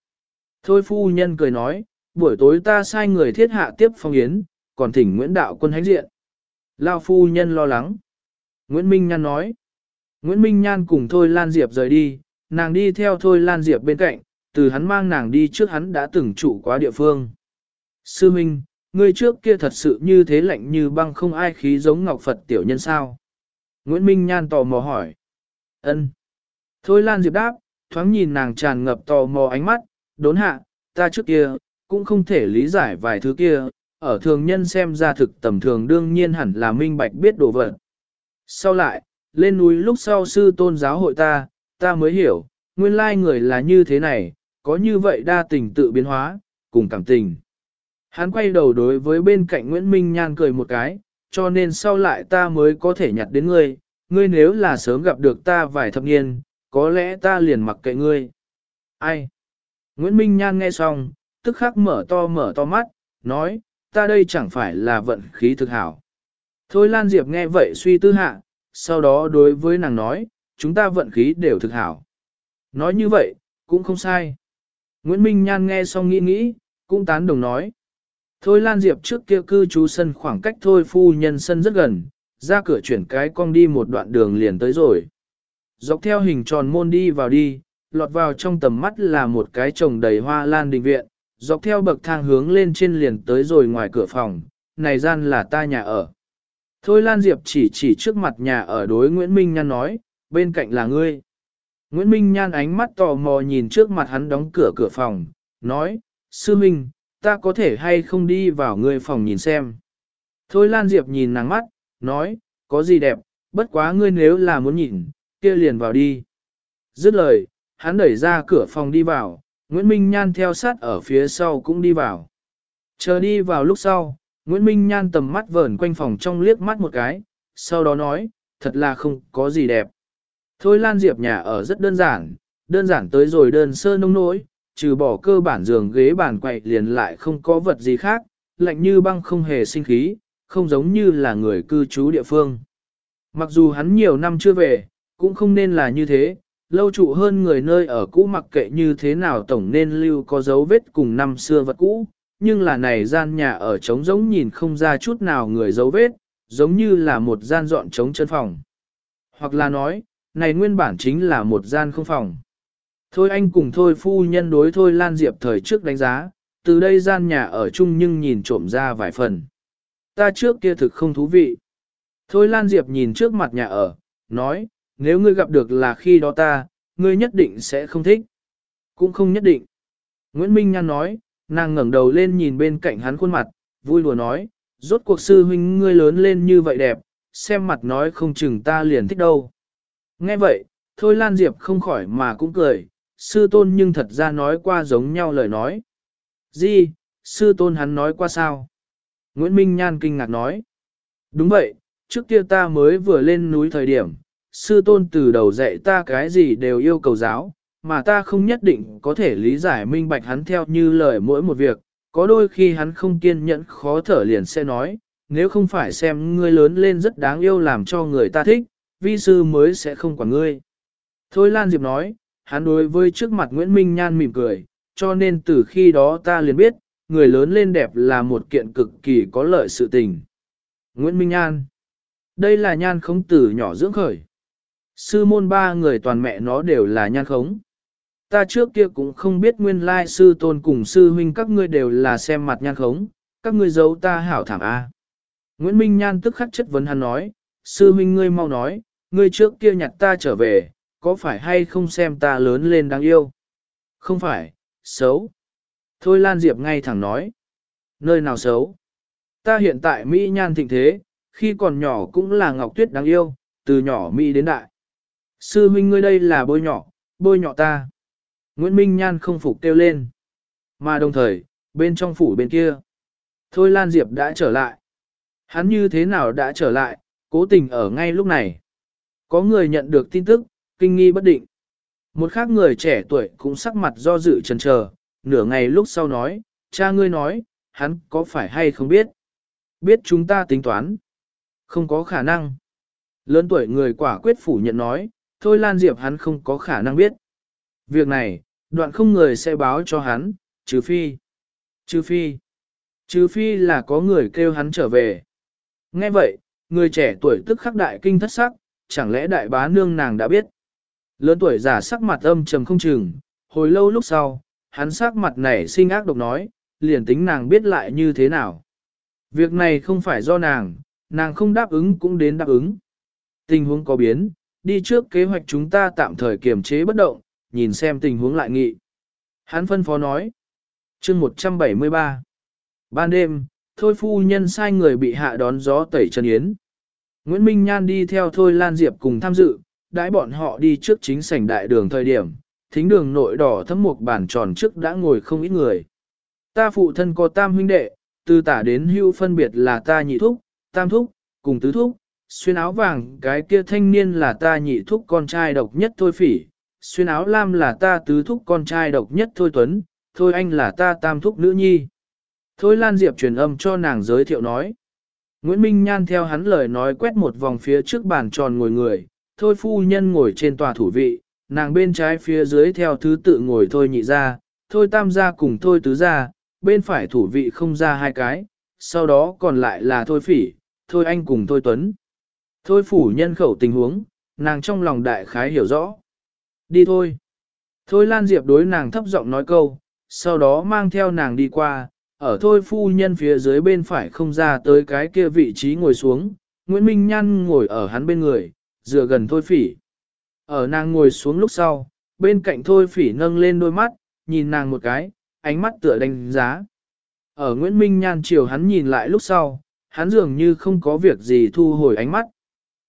Thôi phu nhân cười nói, buổi tối ta sai người thiết hạ tiếp phong yến, còn thỉnh Nguyễn Đạo Quân hãnh diện. Lao phu nhân lo lắng. Nguyễn Minh Nhan nói. Nguyễn Minh Nhan cùng Thôi Lan Diệp rời đi, nàng đi theo Thôi Lan Diệp bên cạnh, từ hắn mang nàng đi trước hắn đã từng trụ quá địa phương. Sư Minh, ngươi trước kia thật sự như thế lạnh như băng không ai khí giống Ngọc Phật tiểu nhân sao? Nguyễn Minh Nhan tò mò hỏi. Ân. Thôi Lan Diệp đáp, thoáng nhìn nàng tràn ngập tò mò ánh mắt, đốn hạ, ta trước kia, cũng không thể lý giải vài thứ kia, ở thường nhân xem ra thực tầm thường đương nhiên hẳn là minh bạch biết đồ vật. Sau lại, lên núi lúc sau sư tôn giáo hội ta, ta mới hiểu, nguyên lai người là như thế này, có như vậy đa tình tự biến hóa, cùng cảm tình. Hắn quay đầu đối với bên cạnh Nguyễn Minh Nhan cười một cái, cho nên sau lại ta mới có thể nhặt đến ngươi, ngươi nếu là sớm gặp được ta vài thập niên, có lẽ ta liền mặc kệ ngươi. Ai? Nguyễn Minh Nhan nghe xong, tức khắc mở to mở to mắt, nói, ta đây chẳng phải là vận khí thực hảo. Thôi Lan Diệp nghe vậy suy tư hạ, sau đó đối với nàng nói, chúng ta vận khí đều thực hảo. Nói như vậy, cũng không sai. Nguyễn Minh Nhan nghe xong nghĩ nghĩ, cũng tán đồng nói. Thôi Lan Diệp trước kia cư trú sân khoảng cách thôi phu nhân sân rất gần, ra cửa chuyển cái cong đi một đoạn đường liền tới rồi. Dọc theo hình tròn môn đi vào đi, lọt vào trong tầm mắt là một cái trồng đầy hoa lan đình viện, dọc theo bậc thang hướng lên trên liền tới rồi ngoài cửa phòng, này gian là ta nhà ở. Thôi Lan Diệp chỉ chỉ trước mặt nhà ở đối Nguyễn Minh Nhan nói, bên cạnh là ngươi. Nguyễn Minh Nhan ánh mắt tò mò nhìn trước mặt hắn đóng cửa cửa phòng, nói, Sư Minh, ta có thể hay không đi vào ngươi phòng nhìn xem. Thôi Lan Diệp nhìn nàng mắt, nói, có gì đẹp, bất quá ngươi nếu là muốn nhìn, kia liền vào đi. Dứt lời, hắn đẩy ra cửa phòng đi vào, Nguyễn Minh Nhan theo sát ở phía sau cũng đi vào. Chờ đi vào lúc sau, Nguyễn Minh Nhan tầm mắt vờn quanh phòng trong liếc mắt một cái, sau đó nói, thật là không có gì đẹp. Thôi Lan Diệp nhà ở rất đơn giản, đơn giản tới rồi đơn sơ nông nỗi, trừ bỏ cơ bản giường ghế bàn quậy liền lại không có vật gì khác, lạnh như băng không hề sinh khí, không giống như là người cư trú địa phương. Mặc dù hắn nhiều năm chưa về, cũng không nên là như thế, lâu trụ hơn người nơi ở cũ mặc kệ như thế nào tổng nên lưu có dấu vết cùng năm xưa vật cũ, nhưng là này gian nhà ở trống giống nhìn không ra chút nào người dấu vết, giống như là một gian dọn trống chân phòng. Hoặc là nói, này nguyên bản chính là một gian không phòng. Thôi anh cùng thôi phu nhân đối thôi Lan Diệp thời trước đánh giá, từ đây gian nhà ở chung nhưng nhìn trộm ra vài phần. Ta trước kia thực không thú vị. Thôi Lan Diệp nhìn trước mặt nhà ở, nói, nếu ngươi gặp được là khi đó ta, ngươi nhất định sẽ không thích. Cũng không nhất định. Nguyễn Minh Nhan nói, nàng ngẩng đầu lên nhìn bên cạnh hắn khuôn mặt, vui lùa nói, rốt cuộc sư huynh ngươi lớn lên như vậy đẹp, xem mặt nói không chừng ta liền thích đâu. Nghe vậy, thôi Lan Diệp không khỏi mà cũng cười, sư tôn nhưng thật ra nói qua giống nhau lời nói. Gì, sư tôn hắn nói qua sao? Nguyễn Minh Nhan kinh ngạc nói. Đúng vậy, trước kia ta mới vừa lên núi thời điểm, sư tôn từ đầu dạy ta cái gì đều yêu cầu giáo, mà ta không nhất định có thể lý giải minh bạch hắn theo như lời mỗi một việc, có đôi khi hắn không kiên nhẫn khó thở liền sẽ nói, nếu không phải xem ngươi lớn lên rất đáng yêu làm cho người ta thích, vi sư mới sẽ không quản ngươi. Thôi Lan Diệp nói, hắn đối với trước mặt Nguyễn Minh Nhan mỉm cười, cho nên từ khi đó ta liền biết, người lớn lên đẹp là một kiện cực kỳ có lợi sự tình. Nguyễn Minh Nhan Đây là nhan khống tử nhỏ dưỡng khởi. Sư môn ba người toàn mẹ nó đều là nhan khống. Ta trước kia cũng không biết nguyên lai sư tôn cùng sư huynh các ngươi đều là xem mặt nhan khống, các ngươi giấu ta hảo thảm A. Nguyễn Minh Nhan tức khắc chất vấn hắn nói, sư huynh ngươi mau nói, ngươi trước kia nhặt ta trở về, có phải hay không xem ta lớn lên đáng yêu? Không phải, xấu. Thôi Lan Diệp ngay thẳng nói. Nơi nào xấu? Ta hiện tại Mỹ nhan thịnh thế, khi còn nhỏ cũng là Ngọc Tuyết đáng yêu, từ nhỏ Mỹ đến đại. Sư huynh ngươi đây là bôi nhỏ, bôi nhỏ ta. Nguyễn Minh Nhan không phục kêu lên. Mà đồng thời, bên trong phủ bên kia. Thôi Lan Diệp đã trở lại. Hắn như thế nào đã trở lại, cố tình ở ngay lúc này. Có người nhận được tin tức, kinh nghi bất định. Một khác người trẻ tuổi cũng sắc mặt do dự chần chờ, nửa ngày lúc sau nói, cha ngươi nói, hắn có phải hay không biết? Biết chúng ta tính toán. Không có khả năng. Lớn tuổi người quả quyết phủ nhận nói, thôi Lan Diệp hắn không có khả năng biết. Việc này, đoạn không người sẽ báo cho hắn, trừ phi. Trừ phi. Trừ phi là có người kêu hắn trở về. Nghe vậy, người trẻ tuổi tức khắc đại kinh thất sắc, chẳng lẽ đại bá nương nàng đã biết. Lớn tuổi giả sắc mặt âm trầm không chừng, hồi lâu lúc sau, hắn sắc mặt nảy sinh ác độc nói, liền tính nàng biết lại như thế nào. Việc này không phải do nàng, nàng không đáp ứng cũng đến đáp ứng. Tình huống có biến, đi trước kế hoạch chúng ta tạm thời kiềm chế bất động, nhìn xem tình huống lại nghị. Hắn phân phó nói. chương 173. Ban đêm, Thôi phu nhân sai người bị hạ đón gió tẩy Trần Yến. Nguyễn Minh Nhan đi theo Thôi Lan Diệp cùng tham dự, đãi bọn họ đi trước chính sảnh đại đường thời điểm, thính đường nội đỏ thấm một bàn tròn trước đã ngồi không ít người. Ta phụ thân có tam huynh đệ, từ tả đến hưu phân biệt là ta nhị thúc, tam thúc, cùng tứ thúc, xuyên áo vàng cái kia thanh niên là ta nhị thúc con trai độc nhất thôi phỉ, xuyên áo lam là ta tứ thúc con trai độc nhất thôi tuấn, thôi anh là ta tam thúc nữ nhi. Thôi Lan Diệp truyền âm cho nàng giới thiệu nói. Nguyễn Minh Nhan theo hắn lời nói quét một vòng phía trước bàn tròn ngồi người, thôi phu nhân ngồi trên tòa thủ vị, nàng bên trái phía dưới theo thứ tự ngồi thôi nhị ra, thôi tam gia cùng thôi tứ gia, bên phải thủ vị không ra hai cái, sau đó còn lại là thôi phỉ, thôi anh cùng thôi tuấn. Thôi phủ nhân khẩu tình huống, nàng trong lòng đại khái hiểu rõ. Đi thôi. Thôi Lan Diệp đối nàng thấp giọng nói câu, sau đó mang theo nàng đi qua, ở thôi phu nhân phía dưới bên phải không ra tới cái kia vị trí ngồi xuống, Nguyễn Minh Nhan ngồi ở hắn bên người, dựa gần thôi phỉ. Ở nàng ngồi xuống lúc sau, bên cạnh thôi phỉ nâng lên đôi mắt, nhìn nàng một cái, ánh mắt tựa đánh giá. Ở Nguyễn Minh Nhan chiều hắn nhìn lại lúc sau, hắn dường như không có việc gì thu hồi ánh mắt.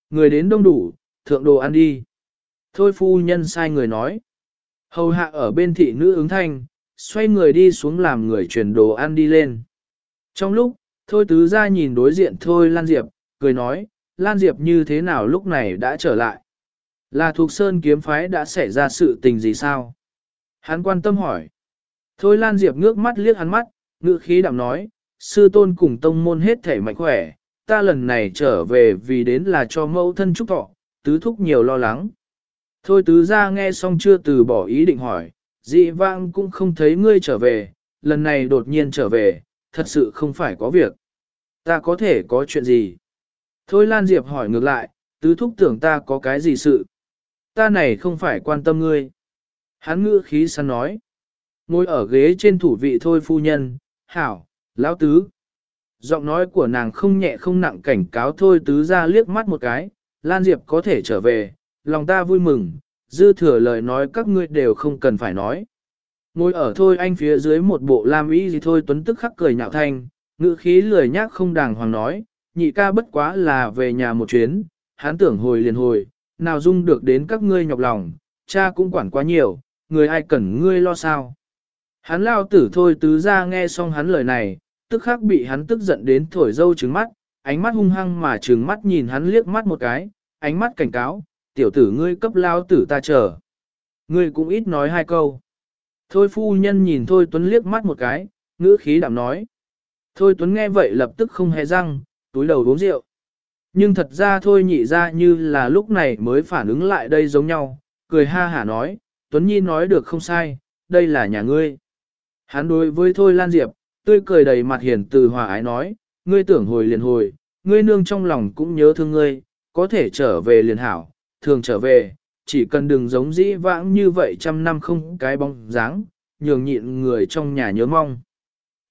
Người đến đông đủ, thượng đồ ăn đi. Thôi phu nhân sai người nói. Hầu hạ ở bên thị nữ ứng thanh, xoay người đi xuống làm người chuyển đồ ăn đi lên. Trong lúc, Thôi tứ ra nhìn đối diện thôi Lan Diệp, cười nói, Lan Diệp như thế nào lúc này đã trở lại? Là thuộc sơn kiếm phái đã xảy ra sự tình gì sao? Hắn quan tâm hỏi. Thôi Lan Diệp ngước mắt liếc hắn mắt, ngữ khí đạm nói, sư tôn cùng tông môn hết thể mạnh khỏe, ta lần này trở về vì đến là cho mẫu thân chúc thọ, tứ thúc nhiều lo lắng. Thôi tứ ra nghe xong chưa từ bỏ ý định hỏi, dị vang cũng không thấy ngươi trở về, lần này đột nhiên trở về, thật sự không phải có việc. Ta có thể có chuyện gì? Thôi Lan Diệp hỏi ngược lại, tứ thúc tưởng ta có cái gì sự? Ta này không phải quan tâm ngươi. Hắn ngữ khí săn nói. Ngồi ở ghế trên thủ vị thôi phu nhân, hảo, lão tứ. Giọng nói của nàng không nhẹ không nặng cảnh cáo thôi tứ ra liếc mắt một cái, Lan Diệp có thể trở về, lòng ta vui mừng, dư thừa lời nói các ngươi đều không cần phải nói. Ngồi ở thôi anh phía dưới một bộ lam ý gì thôi tuấn tức khắc cười nhạo thanh, ngữ khí lười nhác không đàng hoàng nói, nhị ca bất quá là về nhà một chuyến, hắn tưởng hồi liền hồi, nào dung được đến các ngươi nhọc lòng, cha cũng quản quá nhiều, người ai cần ngươi lo sao. Hắn lao tử thôi tứ ra nghe xong hắn lời này, tức khắc bị hắn tức giận đến thổi dâu trứng mắt, ánh mắt hung hăng mà trừng mắt nhìn hắn liếc mắt một cái, ánh mắt cảnh cáo, tiểu tử ngươi cấp lao tử ta chờ. Ngươi cũng ít nói hai câu. Thôi phu nhân nhìn Thôi Tuấn liếc mắt một cái, ngữ khí đảm nói. Thôi Tuấn nghe vậy lập tức không hề răng, túi đầu uống rượu. Nhưng thật ra Thôi nhị ra như là lúc này mới phản ứng lại đây giống nhau, cười ha hả nói, Tuấn Nhi nói được không sai, đây là nhà ngươi. Hắn đối với Thôi Lan Diệp, tươi cười đầy mặt hiền từ hòa ái nói, ngươi tưởng hồi liền hồi, ngươi nương trong lòng cũng nhớ thương ngươi, có thể trở về liền hảo, thường trở về, chỉ cần đừng giống dĩ vãng như vậy trăm năm không cái bóng dáng, nhường nhịn người trong nhà nhớ mong.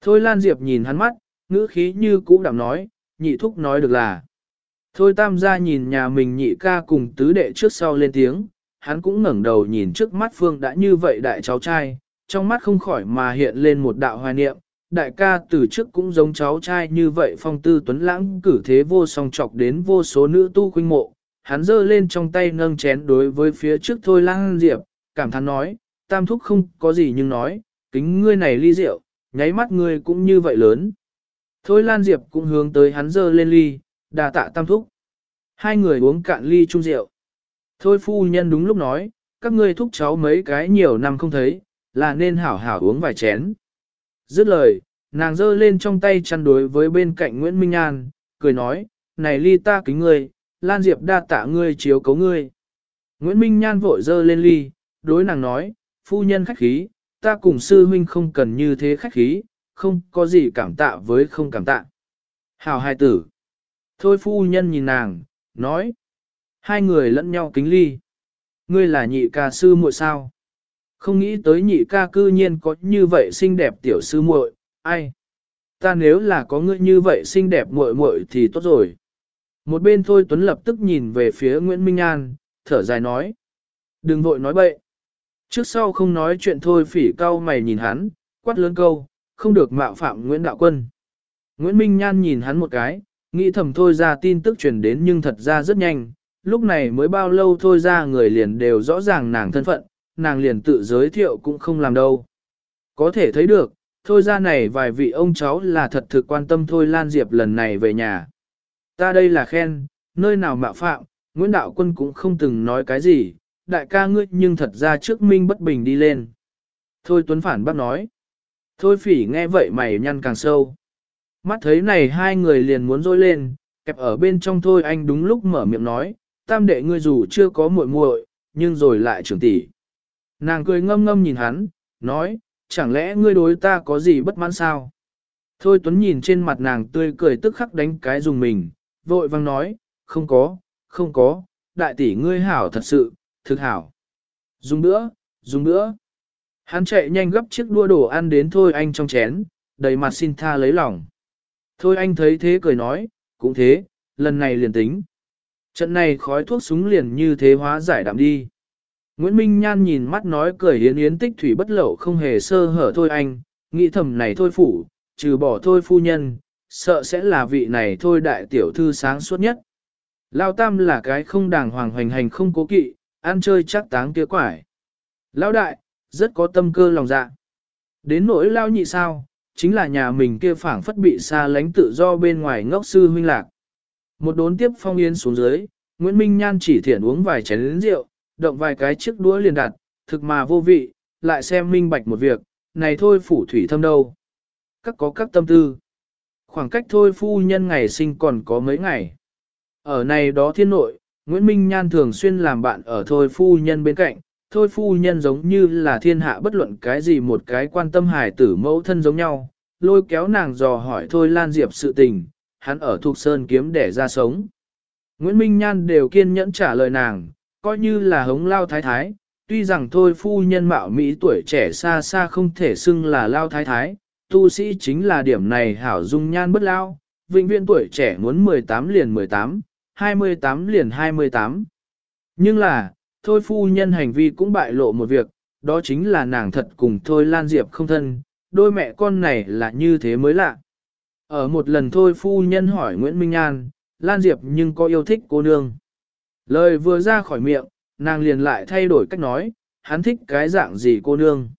Thôi Lan Diệp nhìn hắn mắt, ngữ khí như cũ đảm nói, nhị thúc nói được là. Thôi tam gia nhìn nhà mình nhị ca cùng tứ đệ trước sau lên tiếng, hắn cũng ngẩng đầu nhìn trước mắt Phương đã như vậy đại cháu trai, trong mắt không khỏi mà hiện lên một đạo hoài niệm, đại ca từ trước cũng giống cháu trai như vậy phong tư tuấn lãng cử thế vô song chọc đến vô số nữ tu khuynh mộ, hắn giơ lên trong tay nâng chén đối với phía trước thôi lang diệp, cảm thán nói, tam thúc không có gì nhưng nói, kính ngươi này ly rượu, nháy mắt ngươi cũng như vậy lớn. Thôi Lan Diệp cũng hướng tới hắn dơ lên ly, đà tạ tam thúc. Hai người uống cạn ly chung rượu. Thôi phu nhân đúng lúc nói, các ngươi thúc cháu mấy cái nhiều năm không thấy, là nên hảo hảo uống vài chén. Dứt lời, nàng dơ lên trong tay chăn đối với bên cạnh Nguyễn Minh An, cười nói, này ly ta kính ngươi, Lan Diệp đa tạ ngươi chiếu cấu ngươi. Nguyễn Minh Nhan vội dơ lên ly, đối nàng nói, phu nhân khách khí, ta cùng sư huynh không cần như thế khách khí, không có gì cảm tạ với không cảm tạ. Hào hai tử. Thôi phu nhân nhìn nàng, nói. Hai người lẫn nhau kính ly. Ngươi là nhị ca sư muội sao? Không nghĩ tới nhị ca cư nhiên có như vậy xinh đẹp tiểu sư muội, ai? Ta nếu là có ngươi như vậy xinh đẹp muội muội thì tốt rồi. Một bên thôi Tuấn lập tức nhìn về phía Nguyễn Minh An, thở dài nói. Đừng vội nói bậy. Trước sau không nói chuyện thôi phỉ cao mày nhìn hắn, quát lớn câu, không được mạo phạm Nguyễn Đạo Quân. Nguyễn Minh Nhan nhìn hắn một cái, nghĩ thầm thôi ra tin tức truyền đến nhưng thật ra rất nhanh, lúc này mới bao lâu thôi ra người liền đều rõ ràng nàng thân phận, nàng liền tự giới thiệu cũng không làm đâu. Có thể thấy được, thôi ra này vài vị ông cháu là thật thực quan tâm thôi Lan Diệp lần này về nhà. Ta đây là khen, nơi nào mạo phạm, Nguyễn Đạo Quân cũng không từng nói cái gì, đại ca ngươi nhưng thật ra trước minh bất bình đi lên. Thôi Tuấn phản bác nói. Thôi phỉ nghe vậy mày nhăn càng sâu. Mắt thấy này hai người liền muốn dối lên, kẹp ở bên trong thôi anh đúng lúc mở miệng nói, tam đệ ngươi dù chưa có muội muội, nhưng rồi lại trưởng tỷ. Nàng cười ngâm ngâm nhìn hắn, nói, chẳng lẽ ngươi đối ta có gì bất mãn sao? Thôi Tuấn nhìn trên mặt nàng tươi cười tức khắc đánh cái dùng mình, vội vang nói, không có, không có, đại tỷ ngươi hảo thật sự, thực hảo. Dùng nữa, dùng nữa. Hắn chạy nhanh gấp chiếc đua đồ ăn đến thôi anh trong chén, đầy mặt xin tha lấy lòng. Thôi anh thấy thế cười nói, cũng thế, lần này liền tính. Trận này khói thuốc súng liền như thế hóa giải đạm đi. Nguyễn Minh Nhan nhìn mắt nói cười hiến yến tích thủy bất lậu không hề sơ hở thôi anh, nghĩ thầm này thôi phủ, trừ bỏ thôi phu nhân, sợ sẽ là vị này thôi đại tiểu thư sáng suốt nhất. Lao tam là cái không đàng hoàng hoành hành không cố kỵ, ăn chơi chắc táng kia quải. Lao đại, rất có tâm cơ lòng dạ. Đến nỗi lao nhị sao, chính là nhà mình kia phảng phất bị xa lánh tự do bên ngoài ngốc sư huynh lạc. Một đốn tiếp phong yên xuống dưới, Nguyễn Minh Nhan chỉ thiện uống vài chén rượu, động vài cái chiếc đũa liền đặt, thực mà vô vị, lại xem minh bạch một việc, này thôi phủ thủy thâm đâu. Các có các tâm tư. Khoảng cách thôi phu nhân ngày sinh còn có mấy ngày. Ở này đó thiên nội, Nguyễn Minh Nhan thường xuyên làm bạn ở thôi phu nhân bên cạnh, thôi phu nhân giống như là thiên hạ bất luận cái gì một cái quan tâm hài tử mẫu thân giống nhau, lôi kéo nàng dò hỏi thôi Lan Diệp sự tình, hắn ở thuộc sơn kiếm để ra sống. Nguyễn Minh Nhan đều kiên nhẫn trả lời nàng, coi như là hống lao thái thái, tuy rằng thôi phu nhân mạo Mỹ tuổi trẻ xa xa không thể xưng là lao thái thái, tu sĩ chính là điểm này hảo dung nhan bất lao, vĩnh viên tuổi trẻ muốn 18 liền 18, 28 liền 28. Nhưng là, thôi phu nhân hành vi cũng bại lộ một việc, đó chính là nàng thật cùng thôi Lan Diệp không thân, đôi mẹ con này là như thế mới lạ. Ở một lần thôi phu nhân hỏi Nguyễn Minh An, Lan Diệp nhưng có yêu thích cô nương. Lời vừa ra khỏi miệng, nàng liền lại thay đổi cách nói, hắn thích cái dạng gì cô nương.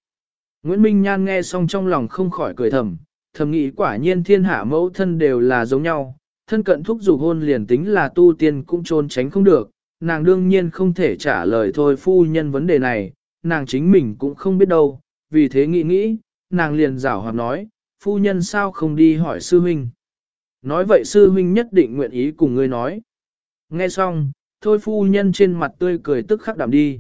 Nguyễn Minh Nhan nghe xong trong lòng không khỏi cười thầm, thầm nghĩ quả nhiên thiên hạ mẫu thân đều là giống nhau, thân cận thúc dục hôn liền tính là tu tiên cũng trôn tránh không được, nàng đương nhiên không thể trả lời thôi phu nhân vấn đề này, nàng chính mình cũng không biết đâu, vì thế nghĩ nghĩ, nàng liền rảo hoặc nói, phu nhân sao không đi hỏi sư huynh. Nói vậy sư huynh nhất định nguyện ý cùng ngươi nói. Nghe xong, thôi phu nhân trên mặt tươi cười tức khắc đạm đi.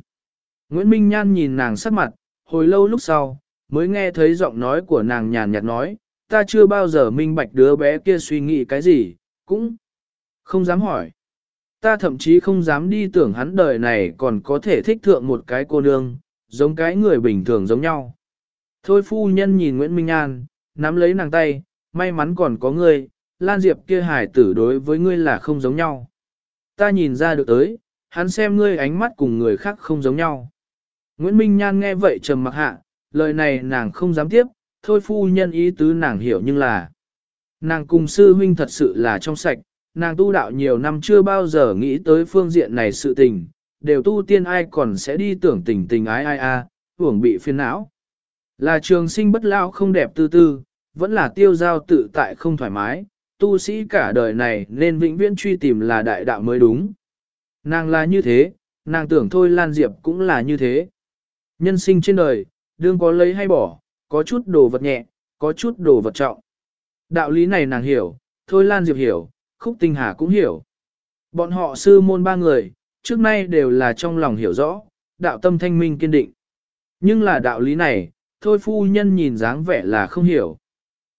Nguyễn Minh Nhan nhìn nàng sắc mặt, hồi lâu lúc sau, mới nghe thấy giọng nói của nàng nhàn nhạt nói, ta chưa bao giờ minh bạch đứa bé kia suy nghĩ cái gì, cũng không dám hỏi. Ta thậm chí không dám đi tưởng hắn đời này còn có thể thích thượng một cái cô nương, giống cái người bình thường giống nhau. Thôi phu nhân nhìn Nguyễn Minh An, nắm lấy nàng tay, may mắn còn có ngươi, Lan Diệp kia hải tử đối với ngươi là không giống nhau. Ta nhìn ra được tới, hắn xem ngươi ánh mắt cùng người khác không giống nhau. Nguyễn Minh Nhan nghe vậy trầm mặc hạ, lời này nàng không dám tiếp, thôi phu nhân ý tứ nàng hiểu nhưng là. Nàng cùng sư huynh thật sự là trong sạch, nàng tu đạo nhiều năm chưa bao giờ nghĩ tới phương diện này sự tình, đều tu tiên ai còn sẽ đi tưởng tình tình ái ai a, hưởng bị phiền não. Là trường sinh bất lao không đẹp tư tư, vẫn là tiêu giao tự tại không thoải mái, tu sĩ cả đời này nên vĩnh viễn truy tìm là đại đạo mới đúng. Nàng là như thế, nàng tưởng thôi Lan Diệp cũng là như thế. Nhân sinh trên đời, đương có lấy hay bỏ, có chút đồ vật nhẹ, có chút đồ vật trọng. Đạo lý này nàng hiểu, thôi Lan Diệp hiểu, Khúc Tinh Hà cũng hiểu. Bọn họ sư môn ba người, trước nay đều là trong lòng hiểu rõ, đạo tâm thanh minh kiên định. Nhưng là đạo lý này, thôi phu nhân nhìn dáng vẻ là không hiểu.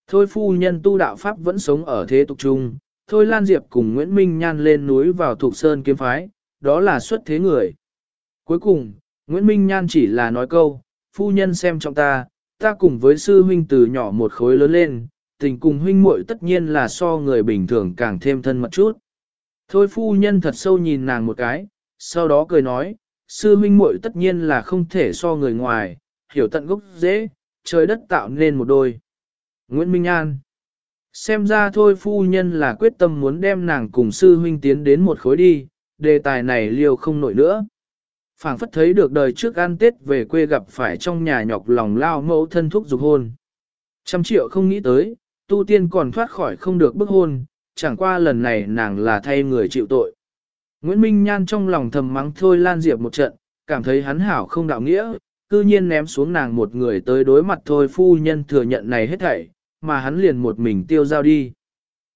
Thôi phu nhân tu đạo Pháp vẫn sống ở thế tục trung, thôi Lan Diệp cùng Nguyễn Minh Nhan lên núi vào thuộc sơn kiếm phái, đó là xuất thế người. Cuối cùng, Nguyễn Minh Nhan chỉ là nói câu, phu nhân xem trong ta, ta cùng với sư huynh từ nhỏ một khối lớn lên, tình cùng huynh muội tất nhiên là so người bình thường càng thêm thân mật chút. Thôi phu nhân thật sâu nhìn nàng một cái, sau đó cười nói, sư huynh muội tất nhiên là không thể so người ngoài, hiểu tận gốc dễ, trời đất tạo nên một đôi. Nguyễn Minh An Xem ra thôi phu nhân là quyết tâm muốn đem nàng cùng sư huynh tiến đến một khối đi, đề tài này liều không nổi nữa. phảng phất thấy được đời trước ăn tết về quê gặp phải trong nhà nhọc lòng lao mẫu thân thúc dục hôn. Trăm triệu không nghĩ tới, tu tiên còn thoát khỏi không được bức hôn, chẳng qua lần này nàng là thay người chịu tội. Nguyễn Minh Nhan trong lòng thầm mắng thôi Lan Diệp một trận, cảm thấy hắn hảo không đạo nghĩa, cư nhiên ném xuống nàng một người tới đối mặt thôi phu nhân thừa nhận này hết thảy, mà hắn liền một mình tiêu giao đi.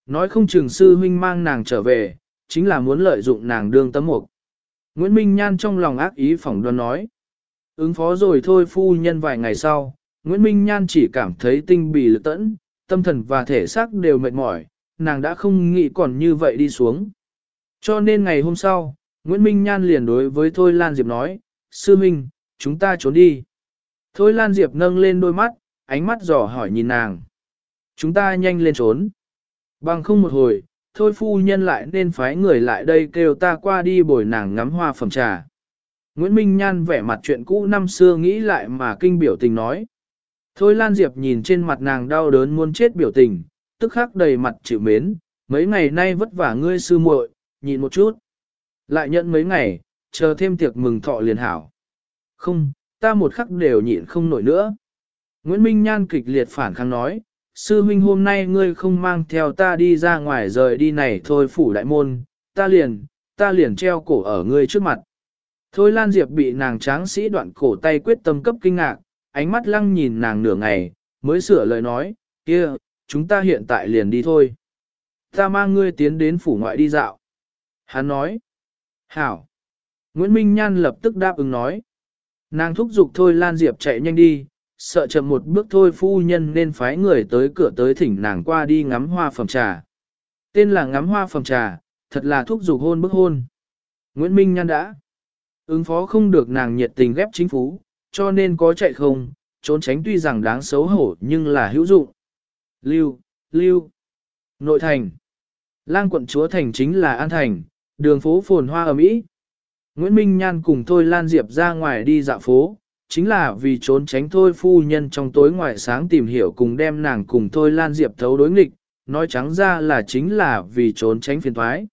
Nói không chừng sư huynh mang nàng trở về, chính là muốn lợi dụng nàng đương tấm mục. Nguyễn Minh Nhan trong lòng ác ý phỏng đoán nói. Ứng phó rồi thôi phu nhân vài ngày sau, Nguyễn Minh Nhan chỉ cảm thấy tinh bì lực tẫn, tâm thần và thể xác đều mệt mỏi, nàng đã không nghĩ còn như vậy đi xuống. Cho nên ngày hôm sau, Nguyễn Minh Nhan liền đối với Thôi Lan Diệp nói, Sư Minh, chúng ta trốn đi. Thôi Lan Diệp nâng lên đôi mắt, ánh mắt dò hỏi nhìn nàng. Chúng ta nhanh lên trốn. Bằng không một hồi, thôi phu nhân lại nên phái người lại đây kêu ta qua đi bồi nàng ngắm hoa phẩm trà. Nguyễn Minh Nhan vẻ mặt chuyện cũ năm xưa nghĩ lại mà kinh biểu tình nói. Thôi Lan Diệp nhìn trên mặt nàng đau đớn muốn chết biểu tình, tức khắc đầy mặt chịu mến, mấy ngày nay vất vả ngươi sư muội, nhịn một chút. Lại nhận mấy ngày, chờ thêm tiệc mừng thọ liền hảo. Không, ta một khắc đều nhịn không nổi nữa. Nguyễn Minh Nhan kịch liệt phản kháng nói, sư huynh hôm nay ngươi không mang theo ta đi ra ngoài rời đi này thôi phủ đại môn, ta liền, ta liền treo cổ ở ngươi trước mặt. Thôi Lan Diệp bị nàng tráng sĩ đoạn cổ tay quyết tâm cấp kinh ngạc, ánh mắt lăng nhìn nàng nửa ngày, mới sửa lời nói, kia, chúng ta hiện tại liền đi thôi. Ta mang ngươi tiến đến phủ ngoại đi dạo. Hắn nói, hảo. Nguyễn Minh Nhan lập tức đáp ứng nói. Nàng thúc giục thôi Lan Diệp chạy nhanh đi, sợ chậm một bước thôi phu nhân nên phái người tới cửa tới thỉnh nàng qua đi ngắm hoa phẩm trà. Tên là ngắm hoa phẩm trà, thật là thúc giục hôn bức hôn. Nguyễn Minh Nhan đã ứng phó không được nàng nhiệt tình ghép chính phú, cho nên có chạy không, trốn tránh tuy rằng đáng xấu hổ nhưng là hữu dụng. Lưu, Lưu, Nội Thành Lang quận chúa thành chính là An Thành, đường phố phồn hoa ở Mỹ. Nguyễn Minh Nhan cùng Thôi Lan Diệp ra ngoài đi dạo phố, chính là vì trốn tránh Thôi phu nhân trong tối ngoài sáng tìm hiểu cùng đem nàng cùng Thôi Lan Diệp thấu đối nghịch, nói trắng ra là chính là vì trốn tránh phiền thoái.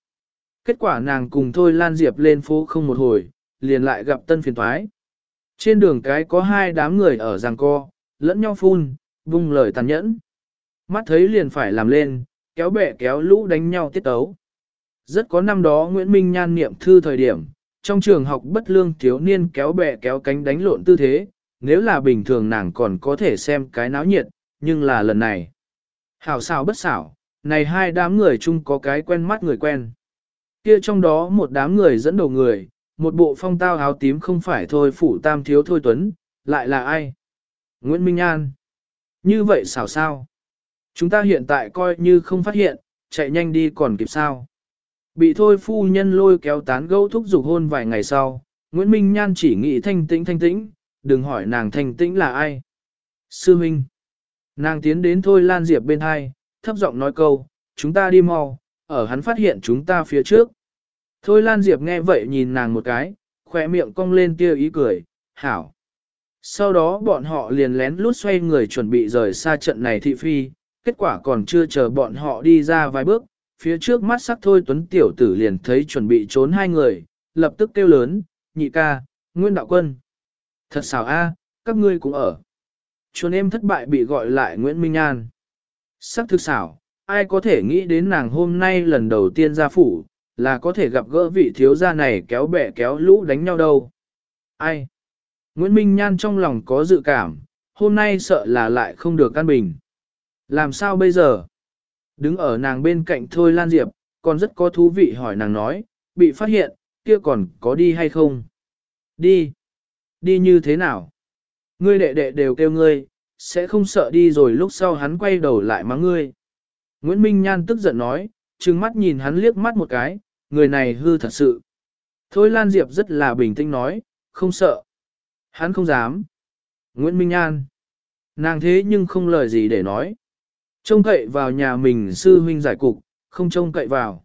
Kết quả nàng cùng Thôi Lan Diệp lên phố không một hồi, liền lại gặp tân phiền thoái. Trên đường cái có hai đám người ở giằng co, lẫn nhau phun, vung lời tàn nhẫn. Mắt thấy liền phải làm lên, kéo bẻ kéo lũ đánh nhau tiết tấu. Rất có năm đó Nguyễn Minh Nhan niệm thư thời điểm, trong trường học bất lương thiếu niên kéo bẻ kéo cánh đánh lộn tư thế, nếu là bình thường nàng còn có thể xem cái náo nhiệt, nhưng là lần này. Hảo xảo bất xảo, này hai đám người chung có cái quen mắt người quen. Kia trong đó một đám người dẫn đầu người, một bộ phong tao áo tím không phải thôi phủ tam thiếu thôi tuấn, lại là ai? Nguyễn Minh An. Như vậy xảo sao? Chúng ta hiện tại coi như không phát hiện, chạy nhanh đi còn kịp sao? Bị thôi phu nhân lôi kéo tán gẫu thúc giục hôn vài ngày sau, Nguyễn Minh Nhan chỉ nghĩ thanh tĩnh thanh tĩnh, đừng hỏi nàng thanh tĩnh là ai. Sư Minh. Nàng tiến đến thôi Lan Diệp bên hai, thấp giọng nói câu, chúng ta đi mau, ở hắn phát hiện chúng ta phía trước. Thôi Lan Diệp nghe vậy nhìn nàng một cái, khỏe miệng cong lên tia ý cười, hảo. Sau đó bọn họ liền lén lút xoay người chuẩn bị rời xa trận này thị phi, kết quả còn chưa chờ bọn họ đi ra vài bước, phía trước mắt sắc thôi tuấn tiểu tử liền thấy chuẩn bị trốn hai người, lập tức kêu lớn, nhị ca, nguyên đạo quân. Thật xảo a, các ngươi cũng ở. Chuồn em thất bại bị gọi lại Nguyễn Minh An. Sắc thực xảo, ai có thể nghĩ đến nàng hôm nay lần đầu tiên ra phủ, là có thể gặp gỡ vị thiếu gia này kéo bẻ kéo lũ đánh nhau đâu. Ai? Nguyễn Minh Nhan trong lòng có dự cảm, hôm nay sợ là lại không được căn bình. Làm sao bây giờ? Đứng ở nàng bên cạnh Thôi Lan Diệp, còn rất có thú vị hỏi nàng nói, bị phát hiện, kia còn có đi hay không? Đi. Đi như thế nào? Ngươi đệ đệ đều kêu ngươi, sẽ không sợ đi rồi lúc sau hắn quay đầu lại mắng ngươi. Nguyễn Minh Nhan tức giận nói, trừng mắt nhìn hắn liếc mắt một cái, người này hư thật sự. Thôi Lan Diệp rất là bình tĩnh nói, không sợ. Hắn không dám. Nguyễn Minh An, Nàng thế nhưng không lời gì để nói. Trông cậy vào nhà mình sư huynh giải cục, không trông cậy vào.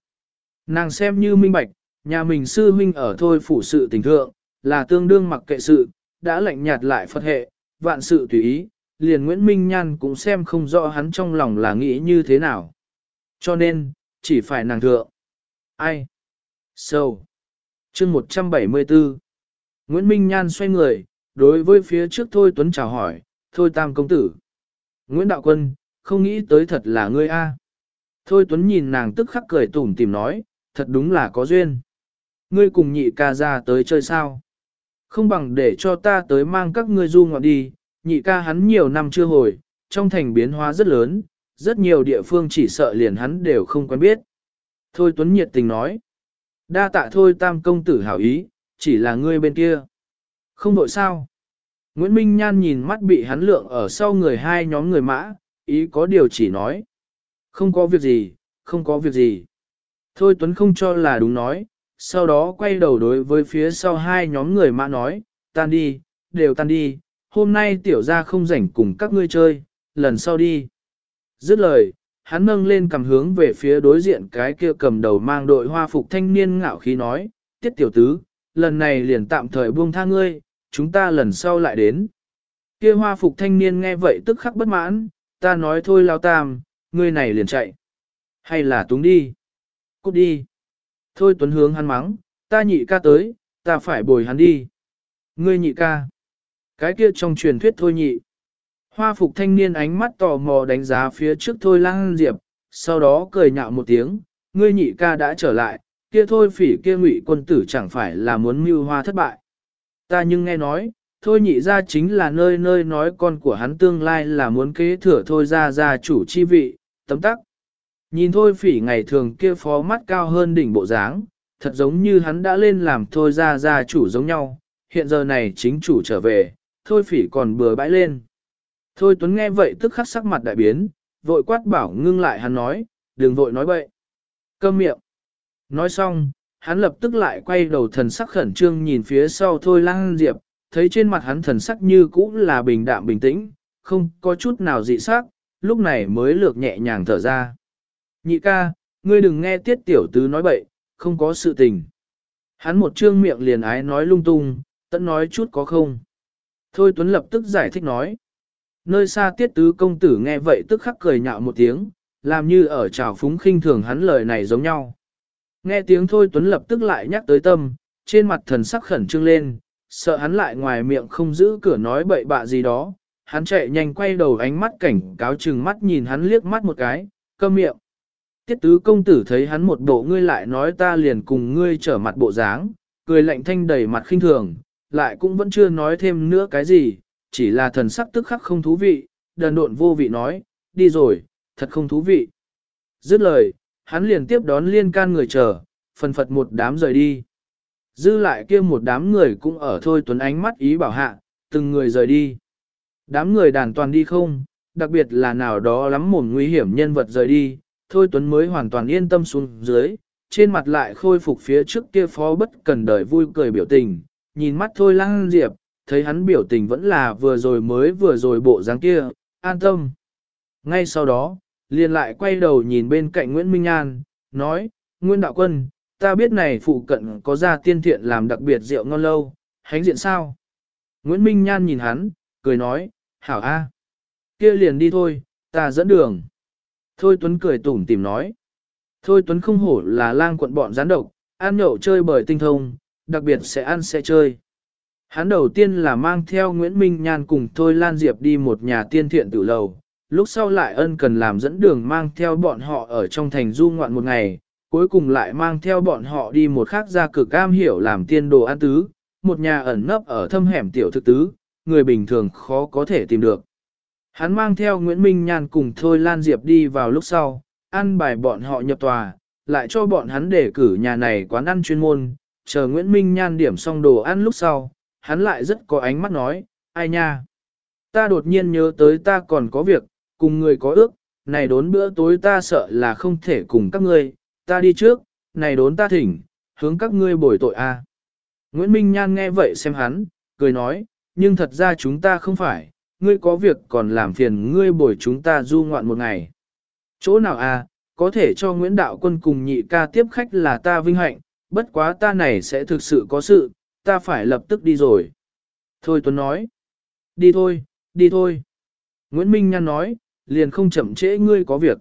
Nàng xem như minh bạch, nhà mình sư huynh ở thôi phủ sự tình thượng, là tương đương mặc kệ sự, đã lạnh nhạt lại Phật hệ, vạn sự tùy ý, liền Nguyễn Minh Nhan cũng xem không rõ hắn trong lòng là nghĩ như thế nào. Cho nên, chỉ phải nàng thượng. Ai? Sâu. So. chương 174. Nguyễn Minh Nhan xoay người, đối với phía trước Thôi Tuấn chào hỏi, Thôi Tam Công Tử. Nguyễn Đạo Quân, không nghĩ tới thật là ngươi a. Thôi Tuấn nhìn nàng tức khắc cười tủm tìm nói, thật đúng là có duyên. Ngươi cùng nhị ca ra tới chơi sao? Không bằng để cho ta tới mang các ngươi du ngoạn đi, nhị ca hắn nhiều năm chưa hồi, trong thành biến hóa rất lớn, rất nhiều địa phương chỉ sợ liền hắn đều không quen biết. Thôi Tuấn nhiệt tình nói. Đa tạ thôi tam công tử hảo ý, chỉ là ngươi bên kia. Không đội sao. Nguyễn Minh Nhan nhìn mắt bị hắn lượng ở sau người hai nhóm người mã, ý có điều chỉ nói. Không có việc gì, không có việc gì. Thôi Tuấn không cho là đúng nói, sau đó quay đầu đối với phía sau hai nhóm người mã nói, tan đi, đều tan đi, hôm nay tiểu ra không rảnh cùng các ngươi chơi, lần sau đi. Dứt lời, hắn nâng lên cầm hướng về phía đối diện cái kia cầm đầu mang đội hoa phục thanh niên ngạo khí nói, tiết tiểu tứ, lần này liền tạm thời buông tha ngươi, chúng ta lần sau lại đến. Kia hoa phục thanh niên nghe vậy tức khắc bất mãn, ta nói thôi lao tam, ngươi này liền chạy. Hay là túng đi. Cút đi. Thôi tuấn hướng hắn mắng, ta nhị ca tới, ta phải bồi hắn đi. Ngươi nhị ca. Cái kia trong truyền thuyết thôi nhị. Hoa phục thanh niên ánh mắt tò mò đánh giá phía trước Thôi Lang Diệp, sau đó cười nhạo một tiếng, ngươi nhị ca đã trở lại, kia thôi phỉ kia ngụy quân tử chẳng phải là muốn mưu hoa thất bại. Ta nhưng nghe nói, thôi nhị ra chính là nơi nơi nói con của hắn tương lai là muốn kế thừa thôi ra ra chủ chi vị, tấm tắc. Nhìn thôi phỉ ngày thường kia phó mắt cao hơn đỉnh bộ dáng, thật giống như hắn đã lên làm thôi ra ra chủ giống nhau, hiện giờ này chính chủ trở về, thôi phỉ còn bừa bãi lên. Thôi Tuấn nghe vậy tức khắc sắc mặt đại biến, vội quát bảo ngưng lại hắn nói, đừng vội nói bậy. Câm miệng. Nói xong, hắn lập tức lại quay đầu thần sắc khẩn trương nhìn phía sau thôi lang diệp, thấy trên mặt hắn thần sắc như cũ là bình đạm bình tĩnh, không có chút nào dị sắc, lúc này mới lược nhẹ nhàng thở ra. Nhị ca, ngươi đừng nghe tiết tiểu tứ nói bậy, không có sự tình. Hắn một trương miệng liền ái nói lung tung, tận nói chút có không. Thôi Tuấn lập tức giải thích nói. Nơi xa tiết tứ công tử nghe vậy tức khắc cười nhạo một tiếng, làm như ở trào phúng khinh thường hắn lời này giống nhau. Nghe tiếng thôi Tuấn lập tức lại nhắc tới tâm, trên mặt thần sắc khẩn trương lên, sợ hắn lại ngoài miệng không giữ cửa nói bậy bạ gì đó. Hắn chạy nhanh quay đầu ánh mắt cảnh cáo chừng mắt nhìn hắn liếc mắt một cái, câm miệng. Tiết tứ công tử thấy hắn một bộ ngươi lại nói ta liền cùng ngươi trở mặt bộ dáng, cười lạnh thanh đầy mặt khinh thường, lại cũng vẫn chưa nói thêm nữa cái gì, chỉ là thần sắc tức khắc không thú vị, đần độn vô vị nói, đi rồi, thật không thú vị. Dứt lời, hắn liền tiếp đón liên can người chờ, phần phật một đám rời đi. Dư lại kia một đám người cũng ở thôi tuấn ánh mắt ý bảo hạ, từng người rời đi. Đám người đàn toàn đi không, đặc biệt là nào đó lắm mồm nguy hiểm nhân vật rời đi, thôi tuấn mới hoàn toàn yên tâm xuống dưới, trên mặt lại khôi phục phía trước kia phó bất cần đời vui cười biểu tình, nhìn mắt thôi lăng diệp, thấy hắn biểu tình vẫn là vừa rồi mới vừa rồi bộ dáng kia, an tâm. Ngay sau đó, liền lại quay đầu nhìn bên cạnh Nguyễn Minh An, nói, Nguyễn Đạo Quân, ta biết này phụ cận có ra tiên thiện làm đặc biệt rượu ngon lâu, hánh diện sao? Nguyễn Minh Nhan nhìn hắn, cười nói, hảo a, kia liền đi thôi, ta dẫn đường. Thôi Tuấn cười tủm tìm nói. Thôi Tuấn không hổ là lang quận bọn gián độc, ăn nhậu chơi bởi tinh thông, đặc biệt sẽ ăn sẽ chơi. Hắn đầu tiên là mang theo Nguyễn Minh Nhan cùng Thôi Lan Diệp đi một nhà tiên thiện tử lầu, lúc sau lại ân cần làm dẫn đường mang theo bọn họ ở trong thành du ngoạn một ngày, cuối cùng lại mang theo bọn họ đi một khác ra cực cam hiểu làm tiên đồ ăn tứ, một nhà ẩn nấp ở thâm hẻm tiểu thực tứ, người bình thường khó có thể tìm được. Hắn mang theo Nguyễn Minh Nhan cùng Thôi Lan Diệp đi vào lúc sau, ăn bài bọn họ nhập tòa, lại cho bọn hắn để cử nhà này quán ăn chuyên môn, chờ Nguyễn Minh Nhan điểm xong đồ ăn lúc sau, hắn lại rất có ánh mắt nói, ai nha. Ta đột nhiên nhớ tới ta còn có việc, cùng người có ước, này đốn bữa tối ta sợ là không thể cùng các ngươi, ta đi trước, này đốn ta thỉnh, hướng các ngươi bồi tội a. Nguyễn Minh Nhan nghe vậy xem hắn, cười nói, nhưng thật ra chúng ta không phải, ngươi có việc còn làm phiền ngươi bồi chúng ta du ngoạn một ngày. Chỗ nào a? có thể cho Nguyễn Đạo Quân cùng nhị ca tiếp khách là ta vinh hạnh, bất quá ta này sẽ thực sự có sự, ta phải lập tức đi rồi. Thôi Tuấn nói, đi thôi, đi thôi. Nguyễn Minh Nhan nói, liền không chậm trễ ngươi có việc.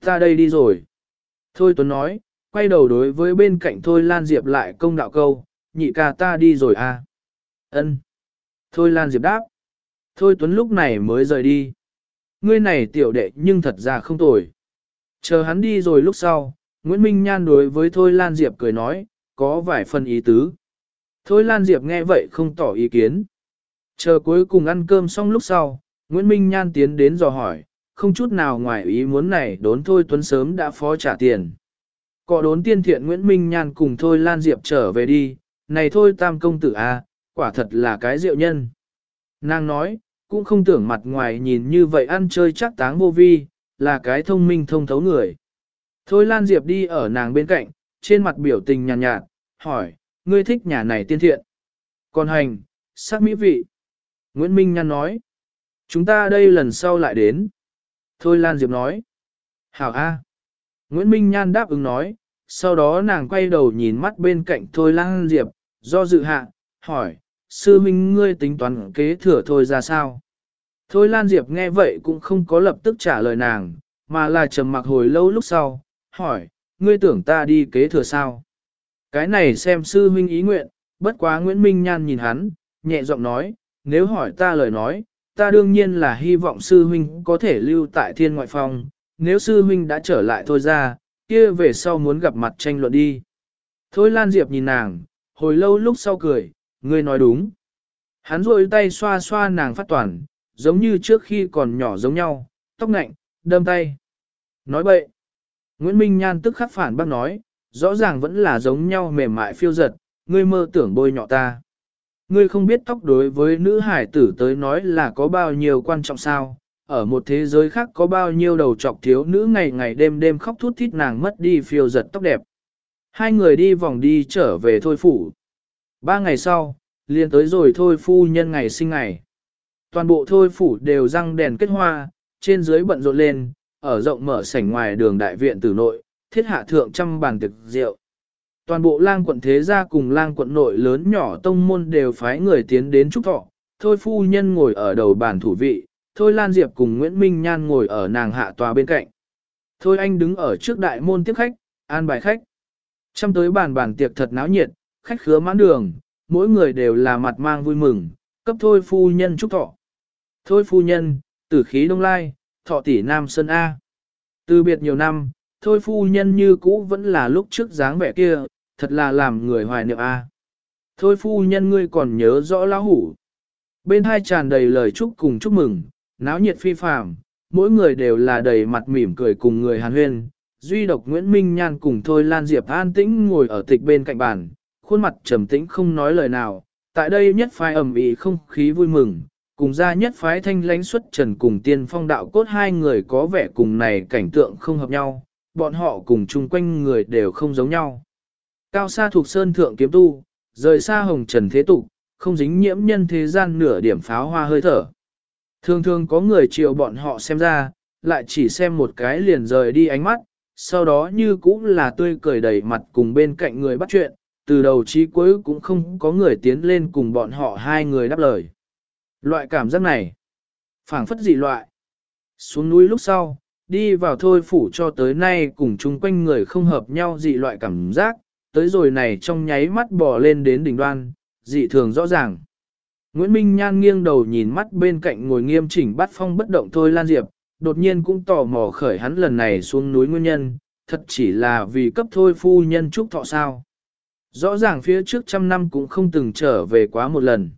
Ta đây đi rồi. Thôi Tuấn nói, quay đầu đối với bên cạnh Thôi Lan Diệp lại công đạo câu, nhị ca ta đi rồi à. Ân. Thôi Lan Diệp đáp. Thôi Tuấn lúc này mới rời đi. Ngươi này tiểu đệ nhưng thật ra không tồi. Chờ hắn đi rồi lúc sau, Nguyễn Minh Nhan đối với Thôi Lan Diệp cười nói, có vài phần ý tứ. Thôi Lan Diệp nghe vậy không tỏ ý kiến. Chờ cuối cùng ăn cơm xong lúc sau, Nguyễn Minh Nhan tiến đến dò hỏi, không chút nào ngoài ý muốn này đốn Thôi Tuấn sớm đã phó trả tiền. Cọ đốn tiên thiện Nguyễn Minh Nhan cùng Thôi Lan Diệp trở về đi, này thôi tam công tử a, quả thật là cái diệu nhân. Nàng nói, cũng không tưởng mặt ngoài nhìn như vậy ăn chơi chắc táng vô vi, là cái thông minh thông thấu người. Thôi Lan Diệp đi ở nàng bên cạnh, trên mặt biểu tình nhàn nhạt, nhạt, hỏi, ngươi thích nhà này tiên thiện. Còn hành, sắc mỹ vị. Nguyễn Minh Nhan nói, chúng ta đây lần sau lại đến. Thôi Lan Diệp nói, hảo a. Nguyễn Minh Nhan đáp ứng nói, sau đó nàng quay đầu nhìn mắt bên cạnh Thôi Lan Diệp, do dự hạ, hỏi, sư minh ngươi tính toán kế thừa thôi ra sao? Thôi Lan Diệp nghe vậy cũng không có lập tức trả lời nàng, mà là trầm mặc hồi lâu lúc sau, hỏi, ngươi tưởng ta đi kế thừa sao? Cái này xem sư huynh ý nguyện, bất quá Nguyễn Minh Nhan nhìn hắn, nhẹ giọng nói, nếu hỏi ta lời nói, ta đương nhiên là hy vọng sư huynh có thể lưu tại thiên ngoại phòng, nếu sư huynh đã trở lại thôi ra, kia về sau muốn gặp mặt tranh luận đi. Thôi Lan Diệp nhìn nàng, hồi lâu lúc sau cười, ngươi nói đúng. Hắn rôi tay xoa xoa nàng phát toàn, giống như trước khi còn nhỏ giống nhau, tóc nạnh, đâm tay. Nói bậy. Nguyễn Minh Nhan tức khắc phản bác nói, rõ ràng vẫn là giống nhau mềm mại phiêu giật, ngươi mơ tưởng bôi nhọ ta. Ngươi không biết tóc đối với nữ hải tử tới nói là có bao nhiêu quan trọng sao, ở một thế giới khác có bao nhiêu đầu trọc thiếu nữ ngày ngày đêm đêm khóc thút thít nàng mất đi phiêu giật tóc đẹp. Hai người đi vòng đi trở về thôi phủ. Ba ngày sau, liền tới rồi thôi phu nhân ngày sinh ngày. Toàn bộ thôi phủ đều răng đèn kết hoa, trên dưới bận rộn lên, ở rộng mở sảnh ngoài đường đại viện tử nội, thiết hạ thượng trăm bàn tiệc rượu. Toàn bộ lang quận thế gia cùng lang quận nội lớn nhỏ tông môn đều phái người tiến đến chúc thọ, thôi phu nhân ngồi ở đầu bàn thủ vị, thôi Lan Diệp cùng Nguyễn Minh Nhan ngồi ở nàng hạ tòa bên cạnh. Thôi anh đứng ở trước đại môn tiếp khách, an bài khách. Chăm tới bàn bàn tiệc thật náo nhiệt, khách khứa mãn đường, mỗi người đều là mặt mang vui mừng, cấp thôi phu nhân chúc thọ. Thôi phu nhân, tử khí đông lai, thọ tỷ nam sơn A. Từ biệt nhiều năm, thôi phu nhân như cũ vẫn là lúc trước dáng vẻ kia, thật là làm người hoài niệm A. À. Thôi phu nhân ngươi còn nhớ rõ lão hủ. Bên hai tràn đầy lời chúc cùng chúc mừng, náo nhiệt phi phàm, mỗi người đều là đầy mặt mỉm cười cùng người hàn huyên. Duy độc Nguyễn Minh Nhan cùng Thôi Lan Diệp an tĩnh ngồi ở tịch bên cạnh bàn, khuôn mặt trầm tĩnh không nói lời nào. Tại đây nhất phái ẩm ý không khí vui mừng, cùng ra nhất phái thanh lãnh xuất trần cùng tiên phong đạo cốt hai người có vẻ cùng này cảnh tượng không hợp nhau, bọn họ cùng chung quanh người đều không giống nhau. Cao xa thuộc sơn thượng kiếm tu, rời xa hồng trần thế tục, không dính nhiễm nhân thế gian nửa điểm pháo hoa hơi thở. Thường thường có người chiều bọn họ xem ra, lại chỉ xem một cái liền rời đi ánh mắt, sau đó như cũng là tươi cười đầy mặt cùng bên cạnh người bắt chuyện, từ đầu chí cuối cũng không có người tiến lên cùng bọn họ hai người đáp lời. Loại cảm giác này, phảng phất dị loại. Xuống núi lúc sau, đi vào thôi phủ cho tới nay cùng chung quanh người không hợp nhau dị loại cảm giác, tới rồi này trong nháy mắt bò lên đến đỉnh đoan, dị thường rõ ràng. Nguyễn Minh Nhan nghiêng đầu nhìn mắt bên cạnh ngồi nghiêm chỉnh bắt phong bất động thôi Lan Diệp, đột nhiên cũng tò mò khởi hắn lần này xuống núi nguyên nhân, thật chỉ là vì cấp thôi phu nhân chúc thọ sao. Rõ ràng phía trước trăm năm cũng không từng trở về quá một lần.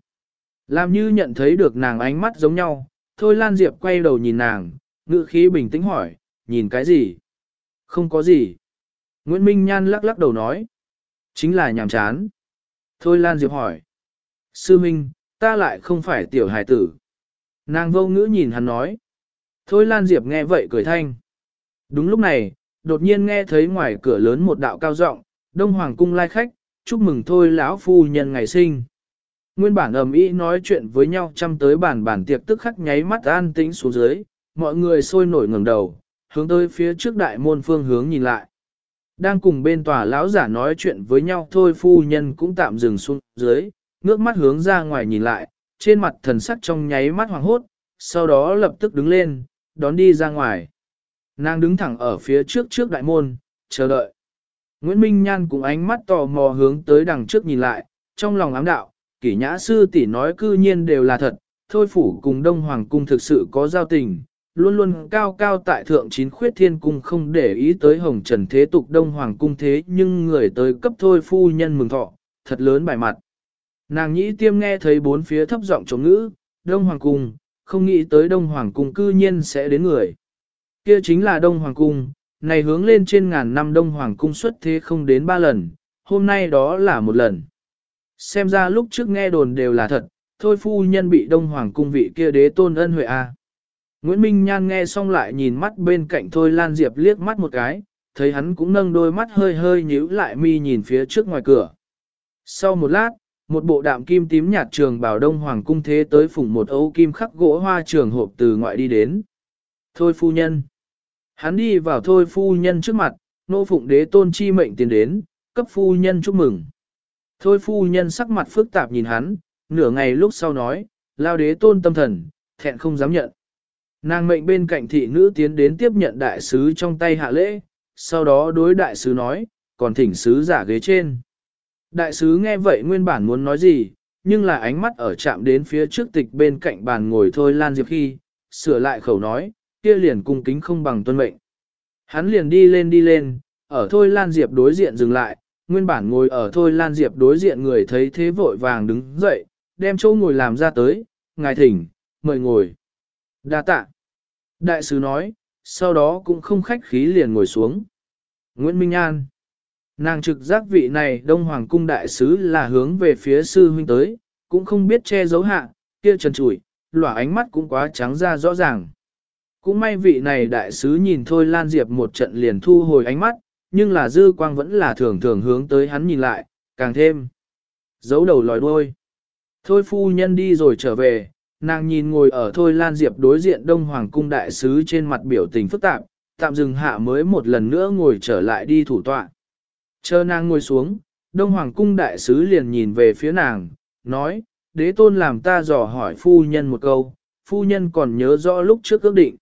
Làm như nhận thấy được nàng ánh mắt giống nhau, thôi Lan Diệp quay đầu nhìn nàng, ngữ khí bình tĩnh hỏi, nhìn cái gì? Không có gì. Nguyễn Minh Nhan lắc lắc đầu nói. Chính là nhàm chán. Thôi Lan Diệp hỏi. Sư Minh, ta lại không phải tiểu hài tử. Nàng vô ngữ nhìn hắn nói. Thôi Lan Diệp nghe vậy cười thanh. Đúng lúc này, đột nhiên nghe thấy ngoài cửa lớn một đạo cao giọng, Đông Hoàng cung lai khách, chúc mừng thôi lão phu nhân ngày sinh. Nguyên bản ầm ĩ nói chuyện với nhau chăm tới bản bản tiệc tức khắc nháy mắt an tĩnh xuống dưới, mọi người sôi nổi ngẩng đầu, hướng tới phía trước đại môn phương hướng nhìn lại. Đang cùng bên tòa lão giả nói chuyện với nhau thôi phu nhân cũng tạm dừng xuống dưới, ngước mắt hướng ra ngoài nhìn lại, trên mặt thần sắc trong nháy mắt hoàng hốt, sau đó lập tức đứng lên, đón đi ra ngoài. Nàng đứng thẳng ở phía trước trước đại môn, chờ đợi. Nguyễn Minh Nhan cũng ánh mắt tò mò hướng tới đằng trước nhìn lại, trong lòng ám đạo, kỷ nhã sư tỷ nói cư nhiên đều là thật, thôi phủ cùng Đông Hoàng cung thực sự có giao tình, luôn luôn cao cao tại thượng chín khuyết thiên cung không để ý tới hồng trần thế tục Đông Hoàng cung thế nhưng người tới cấp thôi phu nhân mừng thọ, thật lớn bài mặt. Nàng nhĩ tiêm nghe thấy bốn phía thấp giọng chống ngữ, Đông Hoàng cung, không nghĩ tới Đông Hoàng cung cư nhiên sẽ đến người. Kia chính là Đông Hoàng cung, này hướng lên trên ngàn năm Đông Hoàng cung xuất thế không đến ba lần, hôm nay đó là một lần. Xem ra lúc trước nghe đồn đều là thật, thôi phu nhân bị Đông Hoàng cung vị kia đế tôn ân huệ a. Nguyễn Minh Nhan nghe xong lại nhìn mắt bên cạnh Thôi Lan Diệp liếc mắt một cái, thấy hắn cũng nâng đôi mắt hơi hơi nhíu lại mi nhìn phía trước ngoài cửa. Sau một lát, một bộ đạm kim tím nhạt trường bảo đông hoàng cung thế tới phủng một ấu kim khắc gỗ hoa trường hộp từ ngoại đi đến. Thôi phu nhân. Hắn đi vào thôi phu nhân trước mặt, nô phụng đế tôn chi mệnh tiến đến, cấp phu nhân chúc mừng. Thôi phu nhân sắc mặt phức tạp nhìn hắn, nửa ngày lúc sau nói, lao đế tôn tâm thần, thẹn không dám nhận. Nàng mệnh bên cạnh thị nữ tiến đến tiếp nhận đại sứ trong tay hạ lễ, sau đó đối đại sứ nói, còn thỉnh sứ giả ghế trên. Đại sứ nghe vậy nguyên bản muốn nói gì, nhưng là ánh mắt ở chạm đến phía trước tịch bên cạnh bàn ngồi thôi Lan Diệp khi, sửa lại khẩu nói, kia liền cung kính không bằng tuân mệnh. Hắn liền đi lên đi lên, ở thôi Lan Diệp đối diện dừng lại, nguyên bản ngồi ở thôi Lan Diệp đối diện người thấy thế vội vàng đứng dậy, đem chỗ ngồi làm ra tới, ngài thỉnh, mời ngồi. Đa tạ. Đại sứ nói, sau đó cũng không khách khí liền ngồi xuống. Nguyễn Minh An. Nàng trực giác vị này Đông Hoàng cung đại sứ là hướng về phía sư huynh tới, cũng không biết che giấu hạ, kia trần trụi, lỏa ánh mắt cũng quá trắng ra rõ ràng. Cũng may vị này đại sứ nhìn thôi Lan Diệp một trận liền thu hồi ánh mắt, nhưng là dư quang vẫn là thường thường hướng tới hắn nhìn lại, càng thêm. Giấu đầu lòi đuôi. Thôi phu nhân đi rồi trở về, nàng nhìn ngồi ở thôi Lan Diệp đối diện Đông Hoàng cung đại sứ trên mặt biểu tình phức tạp, tạm dừng hạ mới một lần nữa ngồi trở lại đi thủ tọa. Chờ nàng ngồi xuống, Đông Hoàng cung đại sứ liền nhìn về phía nàng, nói, đế tôn làm ta dò hỏi phu nhân một câu, phu nhân còn nhớ rõ lúc trước ước định.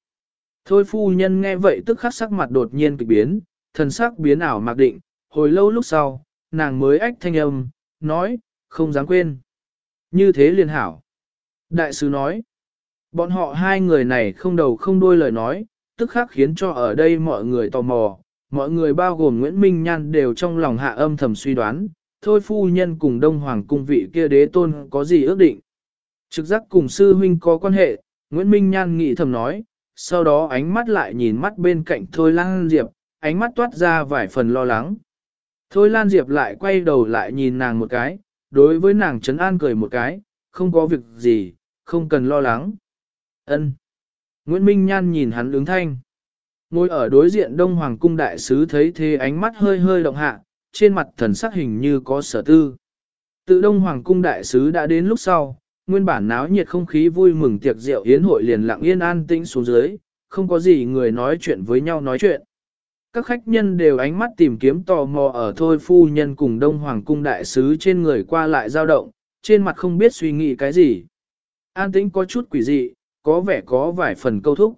Thôi phu nhân nghe vậy tức khắc sắc mặt đột nhiên kịch biến, thần sắc biến ảo mặc định, hồi lâu lúc sau, nàng mới ách thanh âm, nói, không dám quên. Như thế liền hảo. Đại sứ nói, bọn họ hai người này không đầu không đuôi lời nói, tức khác khiến cho ở đây mọi người tò mò, mọi người bao gồm Nguyễn Minh Nhan đều trong lòng hạ âm thầm suy đoán, thôi phu nhân cùng Đông Hoàng cung vị kia đế tôn có gì ước định. Trực giác cùng sư huynh có quan hệ, Nguyễn Minh Nhan nghĩ thầm nói, sau đó ánh mắt lại nhìn mắt bên cạnh Thôi Lan Diệp, ánh mắt toát ra vài phần lo lắng. Thôi Lan Diệp lại quay đầu lại nhìn nàng một cái, đối với nàng trấn an cười một cái, không có việc gì, không cần lo lắng. Ân. Nguyễn Minh Nhan nhìn hắn ứng thanh. Ngồi ở đối diện Đông Hoàng cung đại sứ thấy thế ánh mắt hơi hơi động hạ, trên mặt thần sắc hình như có sở tư. Tự Đông Hoàng cung đại sứ đã đến lúc sau, nguyên bản náo nhiệt không khí vui mừng tiệc rượu yến hội liền lặng yên an tĩnh xuống dưới, không có gì người nói chuyện với nhau nói chuyện. Các khách nhân đều ánh mắt tìm kiếm tò mò ở thôi phu nhân cùng Đông Hoàng cung đại sứ trên người qua lại dao động, trên mặt không biết suy nghĩ cái gì. An tĩnh có chút quỷ dị, có vẻ có vài phần câu thúc.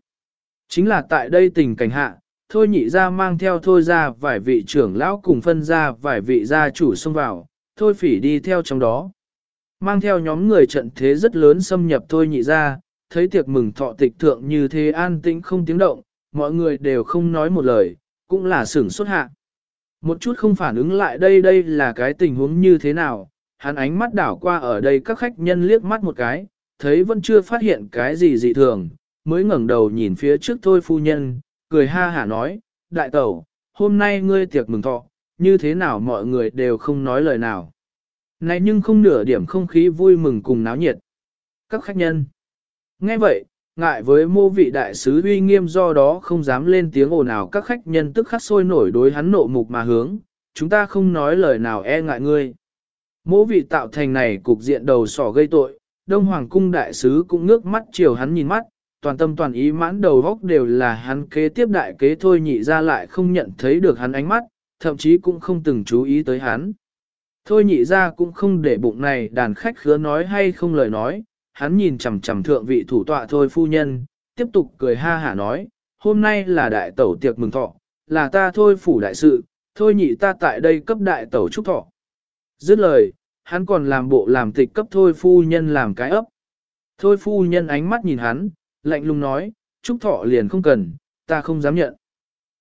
Chính là tại đây tình cảnh hạ, thôi nhị ra mang theo thôi ra vài vị trưởng lão cùng phân ra vài vị gia chủ xông vào, thôi phỉ đi theo trong đó. Mang theo nhóm người trận thế rất lớn xâm nhập thôi nhị ra, thấy tiệc mừng thọ tịch thượng như thế an tĩnh không tiếng động, mọi người đều không nói một lời, cũng là sửng xuất hạ. Một chút không phản ứng lại đây đây là cái tình huống như thế nào, hắn ánh mắt đảo qua ở đây các khách nhân liếc mắt một cái, thấy vẫn chưa phát hiện cái gì dị thường, mới ngẩng đầu nhìn phía trước thôi phu nhân, cười ha hả nói, đại tẩu, hôm nay ngươi tiệc mừng thọ, như thế nào mọi người đều không nói lời nào. Này nhưng không nửa điểm không khí vui mừng cùng náo nhiệt. Các khách nhân. Nghe vậy, ngại với mô vị đại sứ uy nghiêm do đó không dám lên tiếng ồn nào. các khách nhân tức khắc sôi nổi đối hắn nộ mục mà hướng, chúng ta không nói lời nào e ngại ngươi. Mô vị tạo thành này cục diện đầu sỏ gây tội, Đông Hoàng cung đại sứ cũng ngước mắt chiều hắn nhìn mắt, toàn tâm toàn ý mãn đầu góc đều là hắn kế tiếp đại kế thôi nhị ra lại không nhận thấy được hắn ánh mắt, thậm chí cũng không từng chú ý tới hắn. Thôi nhị ra cũng không để bụng này đàn khách khứa nói hay không lời nói, hắn nhìn chằm chằm thượng vị thủ tọa thôi phu nhân, tiếp tục cười ha hả nói, hôm nay là đại tẩu tiệc mừng thọ, là ta thôi phủ đại sự, thôi nhị ta tại đây cấp đại tẩu chúc thọ. Dứt lời, hắn còn làm bộ làm tịch cấp thôi phu nhân làm cái ấp. Thôi phu nhân ánh mắt nhìn hắn, lạnh lùng nói, chúc thọ liền không cần, ta không dám nhận.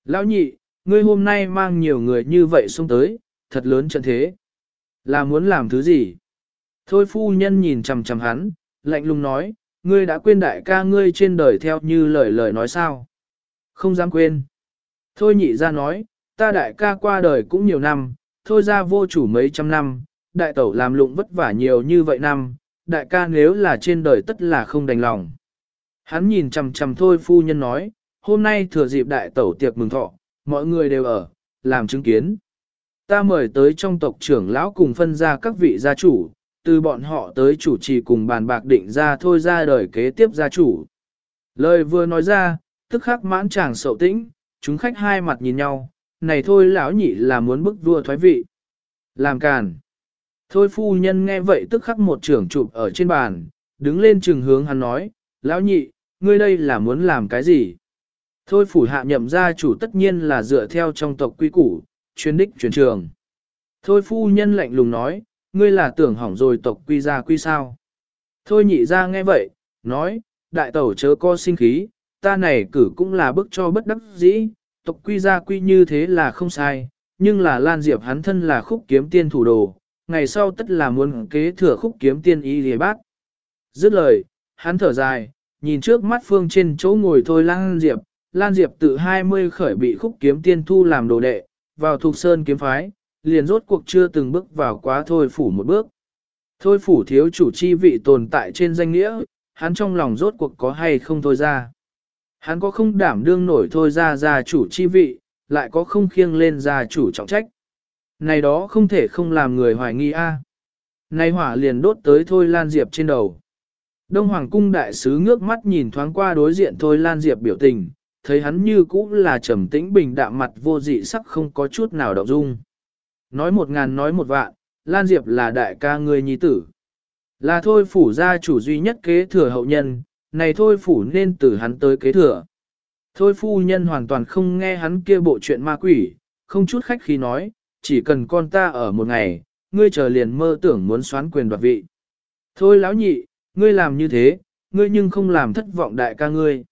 Lão nhị, ngươi hôm nay mang nhiều người như vậy xuống tới, thật lớn trận thế. Là muốn làm thứ gì? Thôi phu nhân nhìn chằm chằm hắn, lạnh lùng nói, ngươi đã quên đại ca ngươi trên đời theo như lời lời nói sao? Không dám quên. Thôi nhị ra nói, ta đại ca qua đời cũng nhiều năm, thôi ra vô chủ mấy trăm năm, đại tẩu làm lụng vất vả nhiều như vậy năm, đại ca nếu là trên đời tất là không đành lòng. Hắn nhìn chằm chằm thôi phu nhân nói, hôm nay thừa dịp đại tẩu tiệc mừng thọ, mọi người đều ở, làm chứng kiến. Ta mời tới trong tộc trưởng lão cùng phân ra các vị gia chủ, từ bọn họ tới chủ trì cùng bàn bạc định ra thôi ra đời kế tiếp gia chủ. Lời vừa nói ra, tức khắc mãn chàng sậu tĩnh, chúng khách hai mặt nhìn nhau, này thôi lão nhị là muốn bức vua thoái vị. Làm càn. Thôi phu nhân nghe vậy tức khắc một trưởng chụp ở trên bàn, đứng lên trừng hướng hắn nói, lão nhị, ngươi đây là muốn làm cái gì? Thôi phủ hạ nhậm gia chủ tất nhiên là dựa theo trong tộc quy củ, chuyên đích truyền trường. Thôi phu nhân lạnh lùng nói, ngươi là tưởng hỏng rồi tộc quy ra quy sao. Thôi nhị ra nghe vậy, nói, đại tẩu chớ co sinh khí, ta này cử cũng là bức cho bất đắc dĩ, tộc quy ra quy như thế là không sai, nhưng là Lan Diệp hắn thân là khúc kiếm tiên thủ đồ, ngày sau tất là muốn kế thừa khúc kiếm tiên y lìa bát. Dứt lời, hắn thở dài, nhìn trước mắt phương trên chỗ ngồi thôi Lan Diệp, Lan Diệp tự 20 khởi bị khúc kiếm tiên thu làm đồ đệ, vào thuộc sơn kiếm phái, liền rốt cuộc chưa từng bước vào quá thôi phủ một bước. Thôi phủ thiếu chủ chi vị tồn tại trên danh nghĩa, hắn trong lòng rốt cuộc có hay không thôi ra. Hắn có không đảm đương nổi thôi ra ra chủ chi vị, lại có không khiêng lên ra chủ trọng trách. Này đó không thể không làm người hoài nghi a. Này hỏa liền đốt tới thôi Lan Diệp trên đầu. Đông Hoàng cung đại sứ ngước mắt nhìn thoáng qua đối diện thôi Lan Diệp biểu tình, thấy hắn như cũ là trầm tĩnh bình đạm mặt vô dị sắc không có chút nào động dung. Nói một ngàn nói một vạn, Lan Diệp là đại ca người nhi tử. Là thôi phủ gia chủ duy nhất kế thừa hậu nhân, này thôi phủ nên từ hắn tới kế thừa. Thôi phu nhân hoàn toàn không nghe hắn kia bộ chuyện ma quỷ, không chút khách khí nói, chỉ cần con ta ở một ngày, ngươi chờ liền mơ tưởng muốn xoán quyền đoạt vị. Thôi lão nhị, ngươi làm như thế, ngươi nhưng không làm thất vọng đại ca ngươi.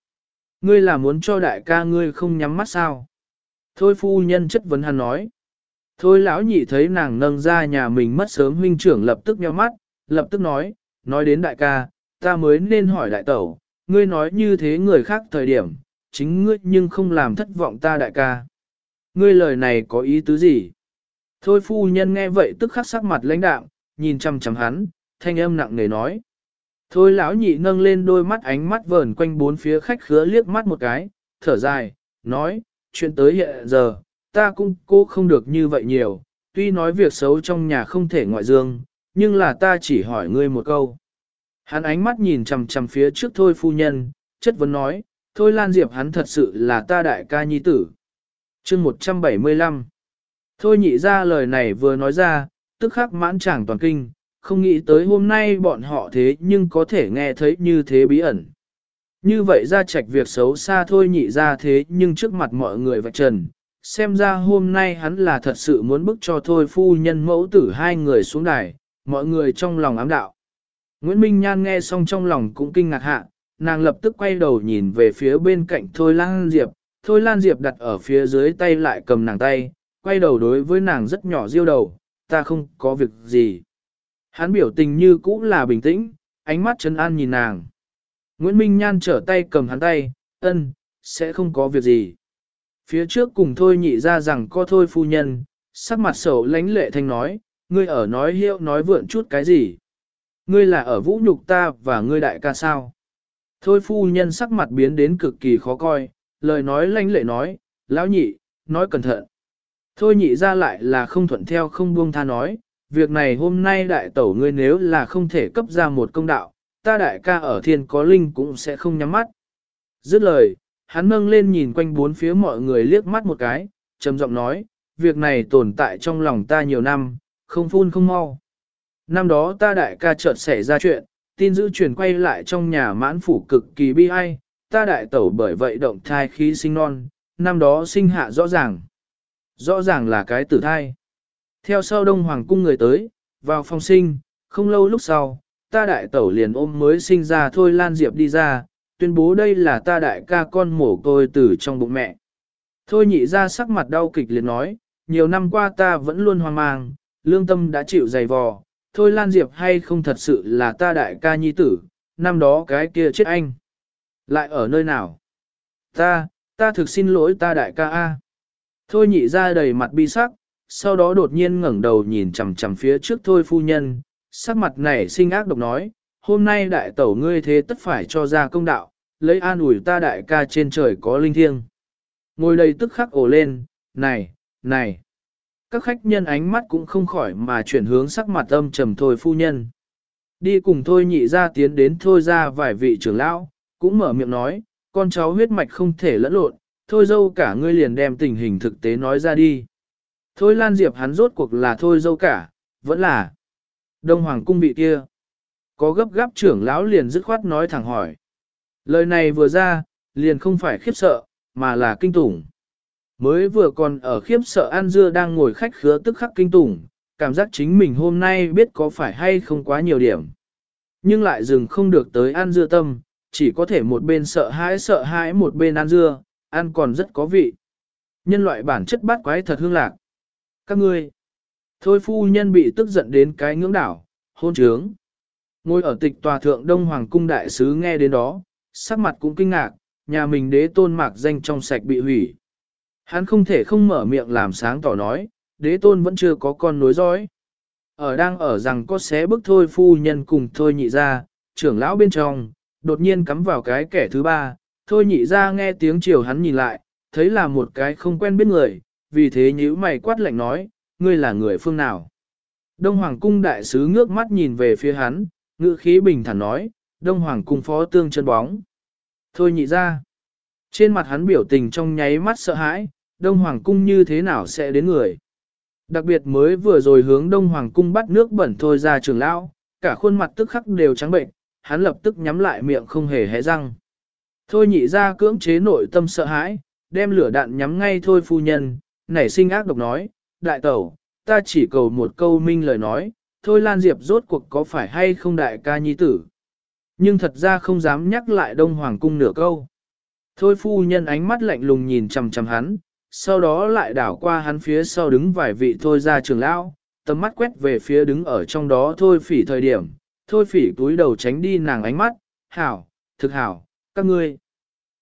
Ngươi là muốn cho đại ca ngươi không nhắm mắt sao? Thôi phu nhân chất vấn hắn nói. Thôi lão nhị thấy nàng nâng ra nhà mình mất sớm huynh trưởng lập tức nheo mắt, lập tức nói, nói đến đại ca, ta mới nên hỏi đại tẩu, ngươi nói như thế người khác thời điểm, chính ngươi nhưng không làm thất vọng ta đại ca. Ngươi lời này có ý tứ gì? Thôi phu nhân nghe vậy tức khắc sắc mặt lãnh đạm, nhìn chăm chăm hắn, thanh âm nặng nề nói. Thôi lão nhị nâng lên đôi mắt ánh mắt vờn quanh bốn phía khách khứa liếc mắt một cái, thở dài, nói, chuyện tới hiện giờ, ta cũng cố không được như vậy nhiều, tuy nói việc xấu trong nhà không thể ngoại dương, nhưng là ta chỉ hỏi ngươi một câu. Hắn ánh mắt nhìn chằm chằm phía trước thôi phu nhân, chất vấn nói, thôi Lan Diệp hắn thật sự là ta đại ca nhi tử. chương 175 Thôi nhị ra lời này vừa nói ra, tức khắc mãn chẳng toàn kinh, không nghĩ tới hôm nay bọn họ thế nhưng có thể nghe thấy như thế bí ẩn. Như vậy ra trạch việc xấu xa thôi nhị ra thế nhưng trước mặt mọi người vạch trần, xem ra hôm nay hắn là thật sự muốn bức cho thôi phu nhân mẫu tử hai người xuống đài, mọi người trong lòng ám đạo. Nguyễn Minh Nhan nghe xong trong lòng cũng kinh ngạc hạ, nàng lập tức quay đầu nhìn về phía bên cạnh Thôi Lan Diệp, Thôi Lan Diệp đặt ở phía dưới tay lại cầm nàng tay, quay đầu đối với nàng rất nhỏ diêu đầu, ta không có việc gì. Hắn biểu tình như cũ là bình tĩnh, ánh mắt trấn an nhìn nàng. Nguyễn Minh Nhan trở tay cầm hắn tay, ân, sẽ không có việc gì. Phía trước cùng thôi nhị ra rằng có thôi phu nhân, sắc mặt sầu lánh lệ thanh nói, ngươi ở nói hiệu nói vượn chút cái gì. Ngươi là ở vũ nhục ta và ngươi đại ca sao. Thôi phu nhân sắc mặt biến đến cực kỳ khó coi, lời nói lánh lệ nói, lão nhị, nói cẩn thận. Thôi nhị ra lại là không thuận theo không buông tha nói, việc này hôm nay đại tẩu ngươi nếu là không thể cấp ra một công đạo, ta đại ca ở thiên có linh cũng sẽ không nhắm mắt. Dứt lời, hắn nâng lên nhìn quanh bốn phía mọi người liếc mắt một cái, trầm giọng nói, việc này tồn tại trong lòng ta nhiều năm, không phun không mau. Năm đó ta đại ca chợt xảy ra chuyện, tin dữ truyền quay lại trong nhà mãn phủ cực kỳ bi ai, ta đại tẩu bởi vậy động thai khí sinh non, năm đó sinh hạ rõ ràng. Rõ ràng là cái tử thai. Theo sau đông hoàng cung người tới, vào phòng sinh, không lâu lúc sau, ta đại tẩu liền ôm mới sinh ra thôi Lan Diệp đi ra, tuyên bố đây là ta đại ca con mổ côi từ trong bụng mẹ. Thôi nhị ra sắc mặt đau kịch liền nói, nhiều năm qua ta vẫn luôn hoang mang, lương tâm đã chịu dày vò, thôi Lan Diệp hay không thật sự là ta đại ca nhi tử, năm đó cái kia chết anh. Lại ở nơi nào? Ta, ta thực xin lỗi ta đại ca A. Thôi nhị ra đầy mặt bi sắc, sau đó đột nhiên ngẩng đầu nhìn chằm chằm phía trước thôi phu nhân, sắc mặt này sinh ác độc nói, hôm nay đại tẩu ngươi thế tất phải cho ra công đạo, lấy an ủi ta đại ca trên trời có linh thiêng. Ngồi đây tức khắc ổ lên, này, này. Các khách nhân ánh mắt cũng không khỏi mà chuyển hướng sắc mặt âm trầm thôi phu nhân. Đi cùng thôi nhị ra tiến đến thôi ra vài vị trưởng lão, cũng mở miệng nói, con cháu huyết mạch không thể lẫn lộn, thôi dâu cả ngươi liền đem tình hình thực tế nói ra đi. Thôi Lan Diệp hắn rốt cuộc là thôi dâu cả, vẫn là Đông Hoàng cung bị kia. Có gấp gáp trưởng lão liền dứt khoát nói thẳng hỏi. Lời này vừa ra, liền không phải khiếp sợ, mà là kinh tủng. Mới vừa còn ở khiếp sợ An Dưa đang ngồi khách khứa tức khắc kinh tủng, Cảm giác chính mình hôm nay biết có phải hay không quá nhiều điểm. Nhưng lại dừng không được tới An dưa tâm, chỉ có thể một bên sợ hãi sợ hãi một bên An dưa, ăn còn rất có vị. Nhân loại bản chất bát quái thật hương lạc. Các ngươi, thôi phu nhân bị tức giận đến cái ngưỡng đảo, hôn trướng. Ngồi ở tịch tòa thượng Đông Hoàng cung đại sứ nghe đến đó, sắc mặt cũng kinh ngạc, nhà mình đế tôn mạc danh trong sạch bị hủy. Hắn không thể không mở miệng làm sáng tỏ nói, đế tôn vẫn chưa có con nối dõi. Ở đang ở rằng có xé bức thôi phu nhân cùng thôi nhị ra, trưởng lão bên trong, đột nhiên cắm vào cái kẻ thứ ba, thôi nhị ra nghe tiếng chiều hắn nhìn lại, thấy là một cái không quen biết người, vì thế nhíu mày quát lạnh nói, ngươi là người phương nào. Đông Hoàng cung đại sứ ngước mắt nhìn về phía hắn, ngữ khí bình thản nói, Đông Hoàng cung phó tương chân bóng. Thôi nhị ra. Trên mặt hắn biểu tình trong nháy mắt sợ hãi, Đông Hoàng cung như thế nào sẽ đến người. Đặc biệt mới vừa rồi hướng Đông Hoàng cung bắt nước bẩn thôi ra trường lão, cả khuôn mặt tức khắc đều trắng bệnh, hắn lập tức nhắm lại miệng không hề hé răng. Thôi nhị ra cưỡng chế nội tâm sợ hãi, đem lửa đạn nhắm ngay thôi phu nhân, nảy sinh ác độc nói, đại tẩu, ta chỉ cầu một câu minh lời nói, thôi Lan Diệp rốt cuộc có phải hay không đại ca nhi tử. Nhưng thật ra không dám nhắc lại Đông Hoàng cung nửa câu. Thôi phu nhân ánh mắt lạnh lùng nhìn chằm chằm hắn, sau đó lại đảo qua hắn phía sau đứng vài vị thôi ra trường lão, tầm mắt quét về phía đứng ở trong đó thôi phỉ thời điểm, thôi phỉ túi đầu tránh đi nàng ánh mắt, hảo, thực hảo, các ngươi.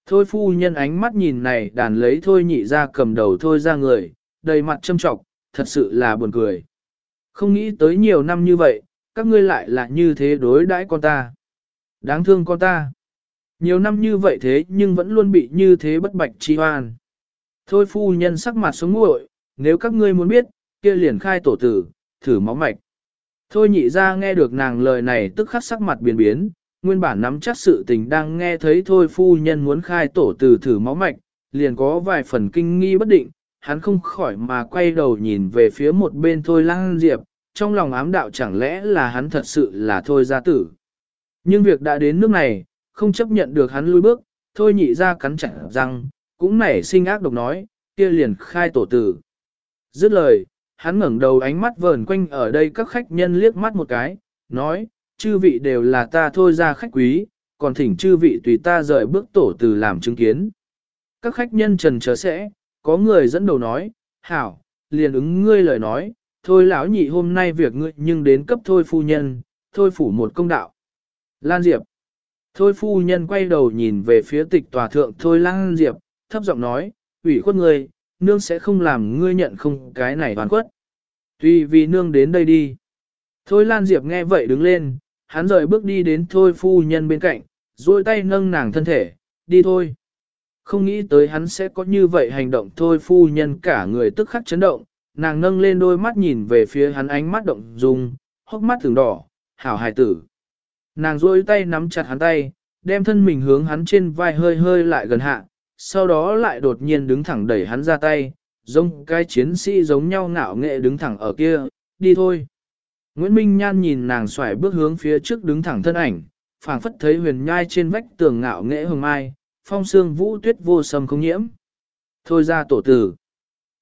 Thôi phu nhân ánh mắt nhìn này đàn lấy thôi nhị ra cầm đầu thôi ra người, đầy mặt châm trọng, thật sự là buồn cười. Không nghĩ tới nhiều năm như vậy, các ngươi lại là như thế đối đãi con ta. Đáng thương con ta. Nhiều năm như vậy thế nhưng vẫn luôn bị như thế bất bạch chi hoan. Thôi phu nhân sắc mặt xuống nguội, nếu các ngươi muốn biết, kia liền khai tổ tử, thử máu mạch. Thôi nhị ra nghe được nàng lời này tức khắc sắc mặt biến biến, nguyên bản nắm chắc sự tình đang nghe thấy thôi phu nhân muốn khai tổ tử thử máu mạch, liền có vài phần kinh nghi bất định, hắn không khỏi mà quay đầu nhìn về phía một bên thôi lang diệp, trong lòng ám đạo chẳng lẽ là hắn thật sự là thôi gia tử. Nhưng việc đã đến nước này, không chấp nhận được hắn lui bước, thôi nhị ra cắn chặt răng, cũng nảy sinh ác độc nói, kia liền khai tổ tử. Dứt lời, hắn ngẩng đầu ánh mắt vờn quanh ở đây các khách nhân liếc mắt một cái, nói, chư vị đều là ta thôi ra khách quý, còn thỉnh chư vị tùy ta rời bước tổ từ làm chứng kiến. Các khách nhân trần chờ sẽ, có người dẫn đầu nói, hảo, liền ứng ngươi lời nói, thôi lão nhị hôm nay việc ngươi nhưng đến cấp thôi phu nhân, thôi phủ một công đạo. Lan Diệp. Thôi phu nhân quay đầu nhìn về phía tịch tòa thượng thôi Lan Diệp, thấp giọng nói, ủy khuất ngươi, nương sẽ không làm ngươi nhận không cái này hoàn khuất. Tuy vì nương đến đây đi. Thôi Lan Diệp nghe vậy đứng lên, hắn rời bước đi đến thôi phu nhân bên cạnh, duỗi tay nâng nàng thân thể, đi thôi. Không nghĩ tới hắn sẽ có như vậy hành động thôi phu nhân cả người tức khắc chấn động, nàng nâng lên đôi mắt nhìn về phía hắn ánh mắt động dung, hốc mắt thường đỏ, hảo hài tử. Nàng duỗi tay nắm chặt hắn tay, đem thân mình hướng hắn trên vai hơi hơi lại gần hạ, sau đó lại đột nhiên đứng thẳng đẩy hắn ra tay, giống cái chiến sĩ giống nhau ngạo nghệ đứng thẳng ở kia, đi thôi. Nguyễn Minh Nhan nhìn nàng xoài bước hướng phía trước đứng thẳng thân ảnh, phảng phất thấy huyền nhai trên vách tường ngạo nghễ hồng mai, phong sương vũ tuyết vô sầm không nhiễm. Thôi ra tổ tử,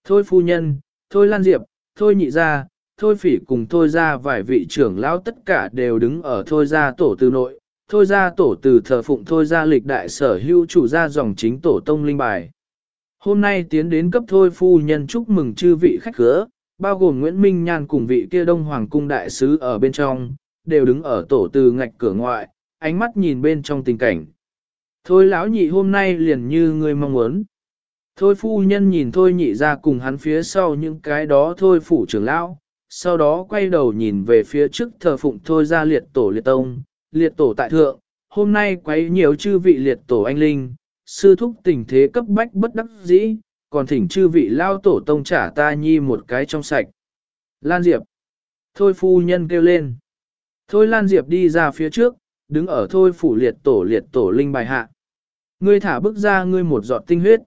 thôi phu nhân, thôi lan diệp, thôi nhị gia, thôi phỉ cùng thôi ra vài vị trưởng lão tất cả đều đứng ở thôi ra tổ tử nội, thôi ra tổ tử thờ phụng thôi ra lịch đại sở hữu chủ gia dòng chính tổ tông linh bài. Hôm nay tiến đến cấp thôi phu nhân chúc mừng chư vị khách khứa, bao gồm Nguyễn Minh Nhan cùng vị kia đông hoàng cung đại sứ ở bên trong, đều đứng ở tổ từ ngạch cửa ngoại, ánh mắt nhìn bên trong tình cảnh. Thôi lão nhị hôm nay liền như người mong muốn. Thôi phu nhân nhìn thôi nhị ra cùng hắn phía sau những cái đó thôi phủ trưởng lão, sau đó quay đầu nhìn về phía trước thờ phụng thôi ra liệt tổ liệt tông, liệt tổ tại thượng, hôm nay quấy nhiều chư vị liệt tổ anh linh, sư thúc tình thế cấp bách bất đắc dĩ, còn thỉnh chư vị lao tổ tông trả ta nhi một cái trong sạch. Lan Diệp. Thôi phu nhân kêu lên. Thôi Lan Diệp đi ra phía trước, đứng ở thôi phủ liệt tổ liệt tổ linh bài hạ. Ngươi thả bức ra ngươi một giọt tinh huyết.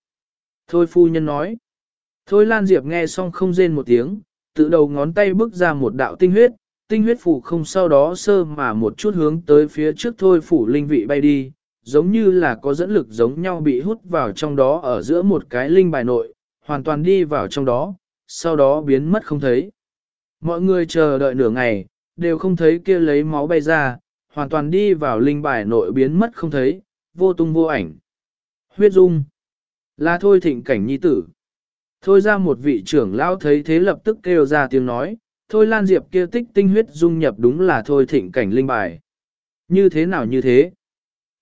Thôi phu nhân nói. Thôi Lan Diệp nghe xong không rên một tiếng, tự đầu ngón tay bước ra một đạo tinh huyết, tinh huyết phủ không sau đó sơ mà một chút hướng tới phía trước thôi phủ linh vị bay đi, giống như là có dẫn lực giống nhau bị hút vào trong đó ở giữa một cái linh bài nội, hoàn toàn đi vào trong đó, sau đó biến mất không thấy. Mọi người chờ đợi nửa ngày, đều không thấy kia lấy máu bay ra, hoàn toàn đi vào linh bài nội biến mất không thấy, vô tung vô ảnh. Huyết dung. Là thôi thịnh cảnh nhi tử. Thôi ra một vị trưởng lão thấy thế lập tức kêu ra tiếng nói, thôi lan diệp kia tích tinh huyết dung nhập đúng là thôi thịnh cảnh linh bài. Như thế nào như thế?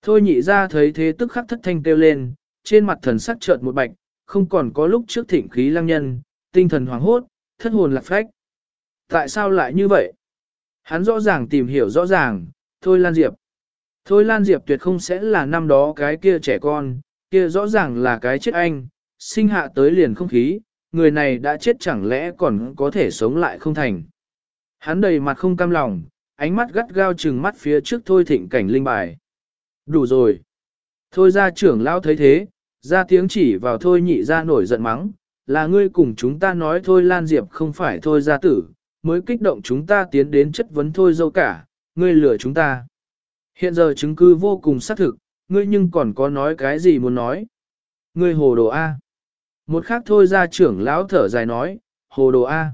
Thôi nhị ra thấy thế tức khắc thất thanh kêu lên, trên mặt thần sắc chợt một bạch, không còn có lúc trước thịnh khí lăng nhân, tinh thần hoảng hốt, thất hồn lạc phách. Tại sao lại như vậy? Hắn rõ ràng tìm hiểu rõ ràng, thôi Lan Diệp. Thôi Lan Diệp tuyệt không sẽ là năm đó cái kia trẻ con, kia rõ ràng là cái chết anh, sinh hạ tới liền không khí, người này đã chết chẳng lẽ còn có thể sống lại không thành. Hắn đầy mặt không cam lòng, ánh mắt gắt gao trừng mắt phía trước thôi thịnh cảnh linh bài. Đủ rồi. Thôi ra trưởng lão thấy thế, ra tiếng chỉ vào thôi nhị ra nổi giận mắng, là ngươi cùng chúng ta nói thôi Lan Diệp không phải thôi ra tử, mới kích động chúng ta tiến đến chất vấn thôi dâu cả, ngươi lừa chúng ta. Hiện giờ chứng cứ vô cùng xác thực, ngươi nhưng còn có nói cái gì muốn nói. Ngươi hồ đồ A. Một khác thôi ra trưởng lão thở dài nói, hồ đồ A.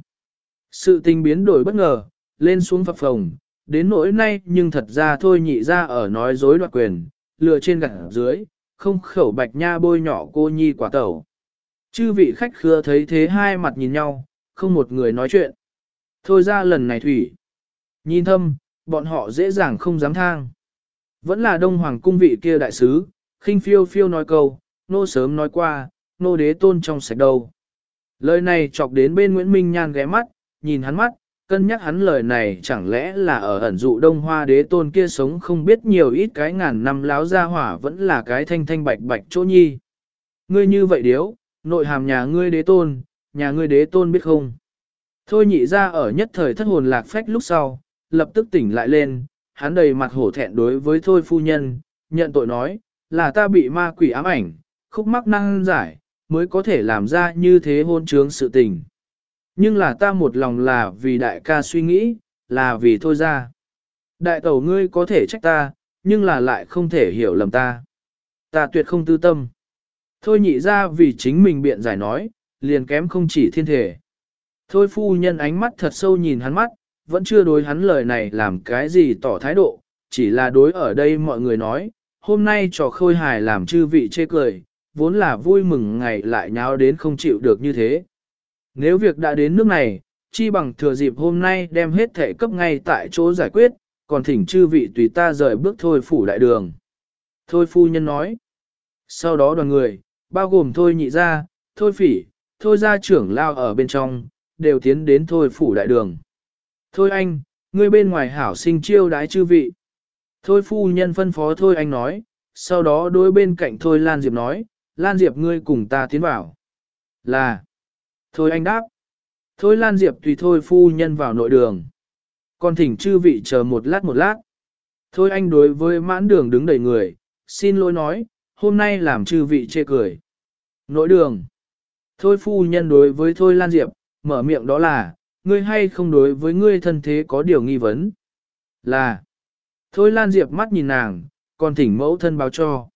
Sự tình biến đổi bất ngờ, lên xuống phập phồng, đến nỗi nay nhưng thật ra thôi nhị ra ở nói dối đoạt quyền, lừa trên gặt dưới, không khẩu bạch nha bôi nhỏ cô nhi quả tẩu. Chư vị khách khứa thấy thế hai mặt nhìn nhau, không một người nói chuyện. Thôi ra lần này thủy. Nhìn thâm, bọn họ dễ dàng không dám thang. Vẫn là đông hoàng cung vị kia đại sứ, khinh phiêu phiêu nói câu, nô sớm nói qua, nô đế tôn trong sạch đầu. Lời này chọc đến bên Nguyễn Minh Nhan ghé mắt, nhìn hắn mắt, cân nhắc hắn lời này chẳng lẽ là ở ẩn dụ đông hoa đế tôn kia sống không biết nhiều ít cái ngàn năm láo ra hỏa vẫn là cái thanh thanh bạch bạch chỗ nhi. Ngươi như vậy điếu, nội hàm nhà ngươi đế tôn, nhà ngươi đế tôn biết không? Thôi nhị ra ở nhất thời thất hồn lạc phách lúc sau, lập tức tỉnh lại lên, hắn đầy mặt hổ thẹn đối với thôi phu nhân, nhận tội nói, là ta bị ma quỷ ám ảnh, khúc mắc năng giải, mới có thể làm ra như thế hôn trướng sự tình. Nhưng là ta một lòng là vì đại ca suy nghĩ, là vì thôi ra. Đại tẩu ngươi có thể trách ta, nhưng là lại không thể hiểu lầm ta. Ta tuyệt không tư tâm. Thôi nhị ra vì chính mình biện giải nói, liền kém không chỉ thiên thể. Thôi phu nhân ánh mắt thật sâu nhìn hắn mắt, vẫn chưa đối hắn lời này làm cái gì tỏ thái độ, chỉ là đối ở đây mọi người nói, hôm nay trò khôi hài làm chư vị chê cười, vốn là vui mừng ngày lại nháo đến không chịu được như thế. Nếu việc đã đến nước này, chi bằng thừa dịp hôm nay đem hết thể cấp ngay tại chỗ giải quyết, còn thỉnh chư vị tùy ta rời bước thôi phủ đại đường. Thôi phu nhân nói. Sau đó đoàn người, bao gồm thôi nhị ra, thôi phỉ, thôi gia trưởng lao ở bên trong, đều tiến đến thôi phủ đại đường. Thôi anh, ngươi bên ngoài hảo sinh chiêu đái chư vị. Thôi phu nhân phân phó thôi anh nói, sau đó đối bên cạnh thôi Lan Diệp nói, Lan Diệp ngươi cùng ta tiến vào. Là, thôi anh đáp. Thôi Lan Diệp tùy thôi phu nhân vào nội đường. Còn thỉnh chư vị chờ một lát một lát. Thôi anh đối với mãn đường đứng đầy người, xin lỗi nói, hôm nay làm chư vị chê cười. Nội đường. Thôi phu nhân đối với Thôi Lan Diệp, mở miệng đó là, ngươi hay không đối với ngươi thân thế có điều nghi vấn. Là, thôi Lan Diệp mắt nhìn nàng, còn thỉnh mẫu thân báo cho.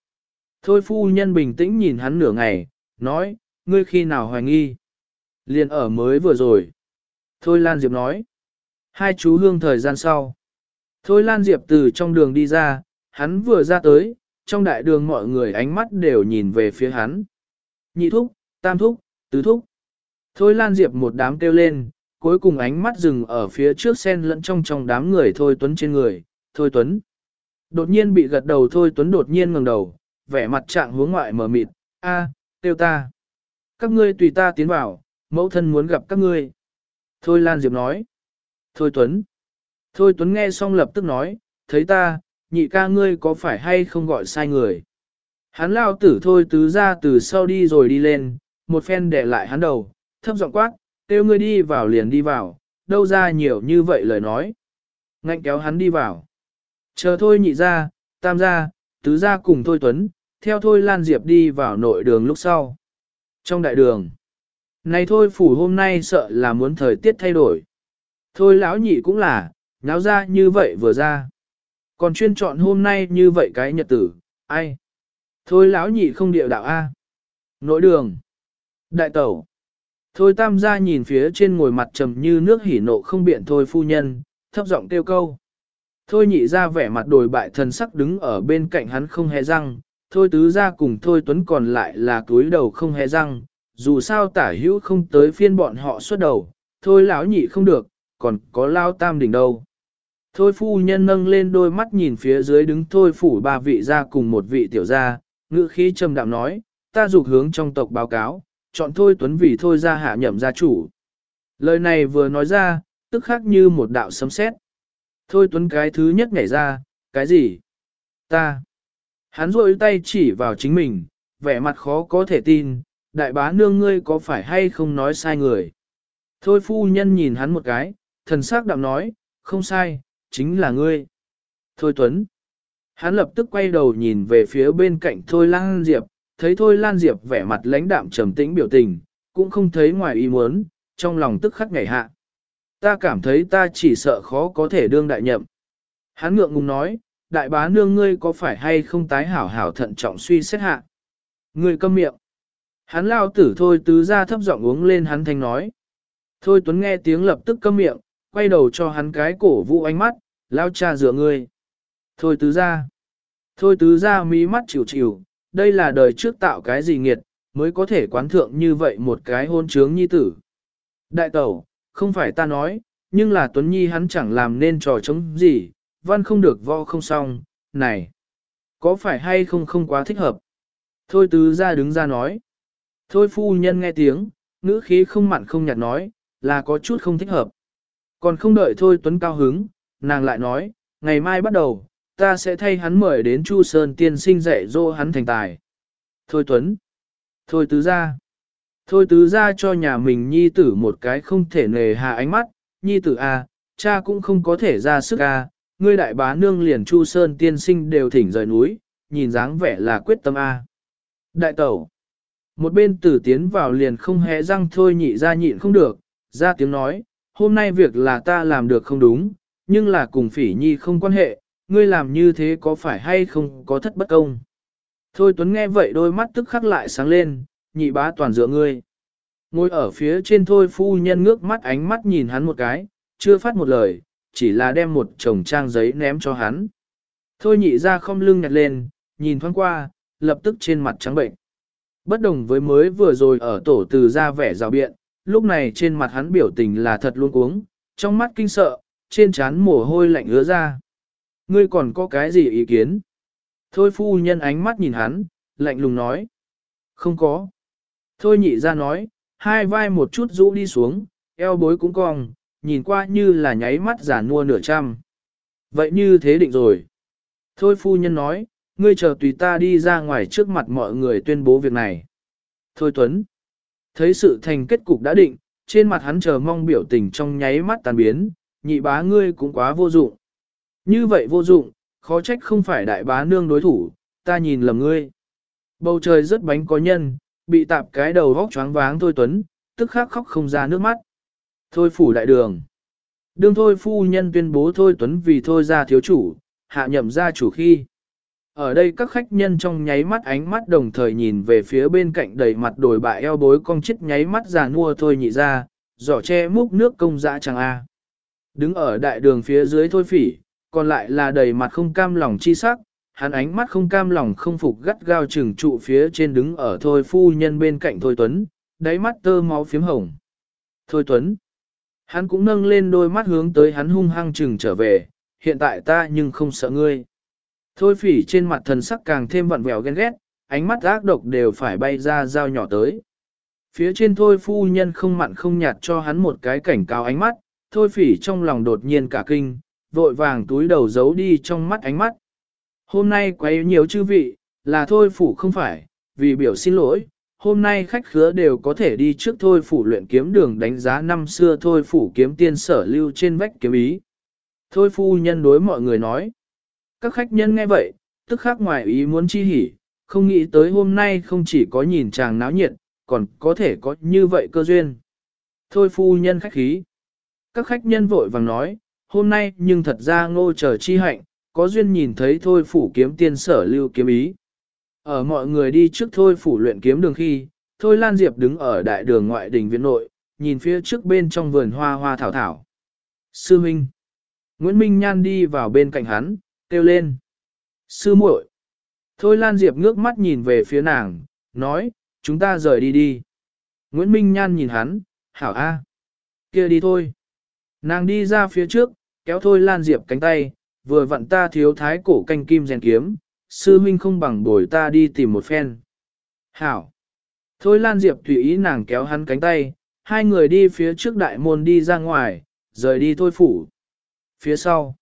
Thôi phu nhân bình tĩnh nhìn hắn nửa ngày, nói, ngươi khi nào hoài nghi. Liền ở mới vừa rồi. Thôi Lan Diệp nói, hai chú hương thời gian sau. Thôi Lan Diệp từ trong đường đi ra, hắn vừa ra tới, trong đại đường mọi người ánh mắt đều nhìn về phía hắn. Nhị thúc, tam thúc, tứ thúc. Thôi Lan Diệp một đám kêu lên, cuối cùng ánh mắt dừng ở phía trước sen lẫn trong trong đám người Thôi Tuấn trên người, Thôi Tuấn. Đột nhiên bị gật đầu Thôi Tuấn đột nhiên ngẩng đầu, vẻ mặt trạng hướng ngoại mở mịt, a, tiêu ta. Các ngươi tùy ta tiến vào, mẫu thân muốn gặp các ngươi. Thôi Lan Diệp nói. Thôi Tuấn. Thôi Tuấn nghe xong lập tức nói, thấy ta, nhị ca ngươi có phải hay không gọi sai người. Hắn lao tử thôi tứ ra từ sau đi rồi đi lên, một phen để lại hắn đầu, thấp giọng quát, kêu ngươi đi vào liền đi vào, đâu ra nhiều như vậy lời nói. Ngạnh kéo hắn đi vào. Chờ thôi nhị ra, tam ra, tứ ra cùng thôi tuấn, theo thôi Lan Diệp đi vào nội đường lúc sau. Trong đại đường, này thôi phủ hôm nay sợ là muốn thời tiết thay đổi. Thôi lão nhị cũng là, nháo ra như vậy vừa ra. Còn chuyên chọn hôm nay như vậy cái nhật tử, ai? Thôi lão nhị không điệu đạo A. Nội đường. Đại tẩu. Thôi tam gia nhìn phía trên ngồi mặt trầm như nước hỉ nộ không biện thôi phu nhân, thấp giọng kêu câu. Thôi nhị ra vẻ mặt đồi bại thần sắc đứng ở bên cạnh hắn không hề răng, thôi tứ ra cùng thôi tuấn còn lại là túi đầu không hề răng, dù sao tả hữu không tới phiên bọn họ xuất đầu, thôi lão nhị không được, còn có lao tam đỉnh đâu. Thôi phu nhân nâng lên đôi mắt nhìn phía dưới đứng thôi phủ ba vị ra cùng một vị tiểu gia, ngữ khí trầm đạm nói, ta dục hướng trong tộc báo cáo, chọn thôi tuấn vì thôi ra hạ nhậm gia chủ. Lời này vừa nói ra, tức khác như một đạo sấm sét. Thôi tuấn cái thứ nhất nhảy ra, cái gì? Ta. Hắn rôi tay chỉ vào chính mình, vẻ mặt khó có thể tin, đại bá nương ngươi có phải hay không nói sai người. Thôi phu nhân nhìn hắn một cái, thần sắc đạm nói, không sai, chính là ngươi. Thôi Tuấn. Hắn lập tức quay đầu nhìn về phía bên cạnh Thôi Lan Diệp, thấy Thôi Lan Diệp vẻ mặt lãnh đạm trầm tĩnh biểu tình, cũng không thấy ngoài ý muốn, trong lòng tức khắc ngảy hạ. Ta cảm thấy ta chỉ sợ khó có thể đương đại nhậm. Hắn ngượng ngùng nói, đại bá nương ngươi có phải hay không tái hảo hảo thận trọng suy xét hạ. Ngươi câm miệng. Hắn lao tử thôi tứ ra thấp giọng uống lên hắn thanh nói. Thôi Tuấn nghe tiếng lập tức câm miệng, quay đầu cho hắn cái cổ vũ ánh mắt, lao cha dựa ngươi. Thôi tứ ra. Thôi tứ ra mí mắt chịu chịu, đây là đời trước tạo cái gì nghiệt, mới có thể quán thượng như vậy một cái hôn trướng nhi tử. Đại tẩu, không phải ta nói, nhưng là Tuấn Nhi hắn chẳng làm nên trò chống gì, văn không được vo không xong, này. Có phải hay không không quá thích hợp? Thôi tứ ra đứng ra nói. Thôi phu nhân nghe tiếng, ngữ khí không mặn không nhạt nói, là có chút không thích hợp. Còn không đợi thôi Tuấn cao hứng, nàng lại nói, ngày mai bắt đầu, ta sẽ thay hắn mời đến Chu Sơn tiên sinh dạy dỗ hắn thành tài. Thôi Tuấn. Thôi tứ ra. Thôi tứ ra cho nhà mình nhi tử một cái không thể nề hạ ánh mắt, nhi tử a, à, cha cũng không có thể ra sức a, à, ngươi đại bá nương liền Chu Sơn tiên sinh đều thỉnh rời núi, nhìn dáng vẻ là quyết tâm a. Đại tẩu. Một bên tử tiến vào liền không hé răng thôi nhị ra nhịn không được, ra tiếng nói, hôm nay việc là ta làm được không đúng, nhưng là cùng phỉ nhi không quan hệ, ngươi làm như thế có phải hay không có thất bất công. Thôi Tuấn nghe vậy đôi mắt tức khắc lại sáng lên, nhị bá toàn dựa ngươi. Ngồi ở phía trên thôi phu nhân ngước mắt ánh mắt nhìn hắn một cái, chưa phát một lời, chỉ là đem một chồng trang giấy ném cho hắn. Thôi nhị ra không lưng nhặt lên, nhìn thoáng qua, lập tức trên mặt trắng bệnh. Bất đồng với mới vừa rồi ở tổ từ ra vẻ rào biện, lúc này trên mặt hắn biểu tình là thật luôn cuống, trong mắt kinh sợ, trên trán mồ hôi lạnh ứa ra. Ngươi còn có cái gì ý kiến? Thôi phu nhân ánh mắt nhìn hắn, lạnh lùng nói. Không có. Thôi nhị ra nói, hai vai một chút rũ đi xuống, eo bối cũng cong, nhìn qua như là nháy mắt giả nua nửa trăm. Vậy như thế định rồi. Thôi phu nhân nói, ngươi chờ tùy ta đi ra ngoài trước mặt mọi người tuyên bố việc này. Thôi Tuấn. Thấy sự thành kết cục đã định, trên mặt hắn chờ mong biểu tình trong nháy mắt tàn biến, nhị bá ngươi cũng quá vô dụng. Như vậy vô dụng, khó trách không phải đại bá nương đối thủ, ta nhìn lầm ngươi. Bầu trời rất bánh có nhân, bị tạp cái đầu vóc choáng váng thôi tuấn, tức khắc khóc không ra nước mắt. Thôi phủ đại đường. Đương thôi phu nhân tuyên bố thôi tuấn vì thôi ra thiếu chủ, hạ nhậm ra chủ khi. Ở đây các khách nhân trong nháy mắt ánh mắt đồng thời nhìn về phía bên cạnh đầy mặt đồi bại eo bối cong chít nháy mắt già nua thôi nhị ra, giỏ che múc nước công dã chẳng a. Đứng ở đại đường phía dưới thôi phỉ, còn lại là đầy mặt không cam lòng chi sắc, hắn ánh mắt không cam lòng không phục gắt gao chừng trụ phía trên đứng ở thôi phu nhân bên cạnh thôi tuấn, đáy mắt tơ máu phiếm hồng. Thôi tuấn, hắn cũng nâng lên đôi mắt hướng tới hắn hung hăng chừng trở về, hiện tại ta nhưng không sợ ngươi. Thôi phỉ trên mặt thần sắc càng thêm vặn vẹo ghen ghét, ánh mắt ác độc đều phải bay ra dao nhỏ tới. Phía trên thôi phu nhân không mặn không nhạt cho hắn một cái cảnh cáo ánh mắt, thôi phỉ trong lòng đột nhiên cả kinh, vội vàng túi đầu giấu đi trong mắt ánh mắt. Hôm nay quấy nhiều chư vị, là thôi phủ không phải, vì biểu xin lỗi, hôm nay khách khứa đều có thể đi trước thôi phủ luyện kiếm đường đánh giá năm xưa thôi phủ kiếm tiên sở lưu trên vách kiếm ý. Thôi phu nhân đối mọi người nói. Các khách nhân nghe vậy, tức khắc ngoài ý muốn chi hỉ, không nghĩ tới hôm nay không chỉ có nhìn chàng náo nhiệt, còn có thể có như vậy cơ duyên. Thôi phu nhân khách khí. Các khách nhân vội vàng nói, hôm nay nhưng thật ra ngô chờ chi hạnh, có duyên nhìn thấy thôi phủ kiếm tiên sở lưu kiếm ý. Ở mọi người đi trước thôi phủ luyện kiếm đường khi, Thôi Lan Diệp đứng ở đại đường ngoại đình viện nội, nhìn phía trước bên trong vườn hoa hoa thảo thảo. Sư Minh. Nguyễn Minh Nhan đi vào bên cạnh hắn, kêu lên. Sư muội. Thôi Lan Diệp ngước mắt nhìn về phía nàng, nói, chúng ta rời đi đi. Nguyễn Minh Nhan nhìn hắn, hảo a, kia đi thôi. Nàng đi ra phía trước, kéo Thôi Lan Diệp cánh tay, vừa vặn ta thiếu thái cổ canh kim rèn kiếm, sư huynh không bằng bồi ta đi tìm một phen. Hảo. Thôi Lan Diệp tùy ý nàng kéo hắn cánh tay, hai người đi phía trước đại môn đi ra ngoài, rời đi thôi phủ. Phía sau,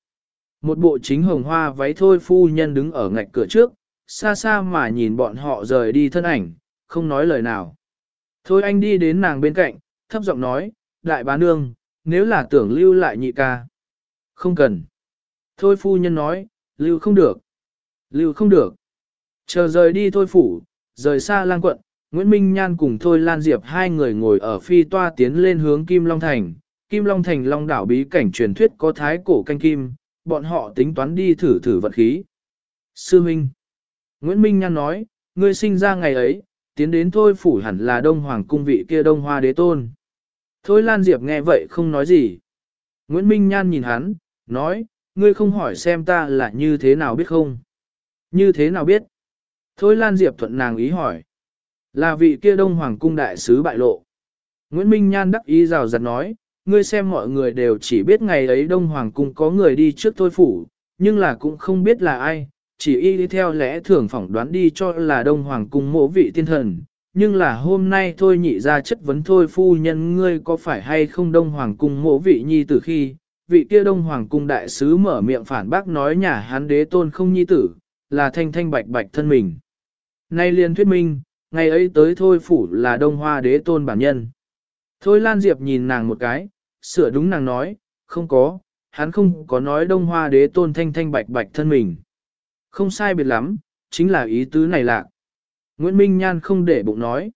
một bộ chính hồng hoa váy thôi phu nhân đứng ở ngạch cửa trước, xa xa mà nhìn bọn họ rời đi thân ảnh, không nói lời nào. Thôi anh đi đến nàng bên cạnh, thấp giọng nói, đại bá nương, nếu là tưởng lưu lại nhị ca. Không cần. Thôi phu nhân nói, lưu không được. Lưu không được. Chờ rời đi thôi phủ, rời xa lang quận, Nguyễn Minh Nhan cùng Thôi Lan Diệp hai người ngồi ở phi toa tiến lên hướng Kim Long Thành. Kim Long Thành Long đảo bí cảnh truyền thuyết có thái cổ canh kim, bọn họ tính toán đi thử thử vật khí. Sư Minh Nguyễn Minh Nhan nói, ngươi sinh ra ngày ấy, tiến đến Thôi phủ hẳn là Đông Hoàng cung vị kia Đông Hoa đế tôn. Thôi Lan Diệp nghe vậy không nói gì. Nguyễn Minh Nhan nhìn hắn, nói, ngươi không hỏi xem ta là như thế nào biết không? Như thế nào biết? Thôi Lan Diệp thuận nàng ý hỏi. Là vị kia Đông Hoàng cung đại sứ bại lộ. Nguyễn Minh Nhan đắc ý rào rạt nói, ngươi xem mọi người đều chỉ biết ngày ấy Đông Hoàng cung có người đi trước thôi phủ, nhưng là cũng không biết là ai, chỉ y đi theo lẽ thường phỏng đoán đi cho là Đông Hoàng cung mộ vị tiên thần. Nhưng là hôm nay thôi nhị ra chất vấn thôi phu nhân ngươi có phải hay không Đông Hoàng cung mộ vị nhi tử khi, vị kia Đông Hoàng cung đại sứ mở miệng phản bác nói nhà Hán đế tôn không nhi tử, là thanh thanh bạch bạch thân mình. Nay liền thuyết minh, ngày ấy tới thôi phủ là đông hoa đế tôn bản nhân. Thôi Lan Diệp nhìn nàng một cái, sửa đúng nàng nói, không có, hắn không có nói đông hoa đế tôn thanh thanh bạch bạch thân mình. Không sai biệt lắm, chính là ý tứ này lạc. Nguyễn Minh Nhan không để bụng nói.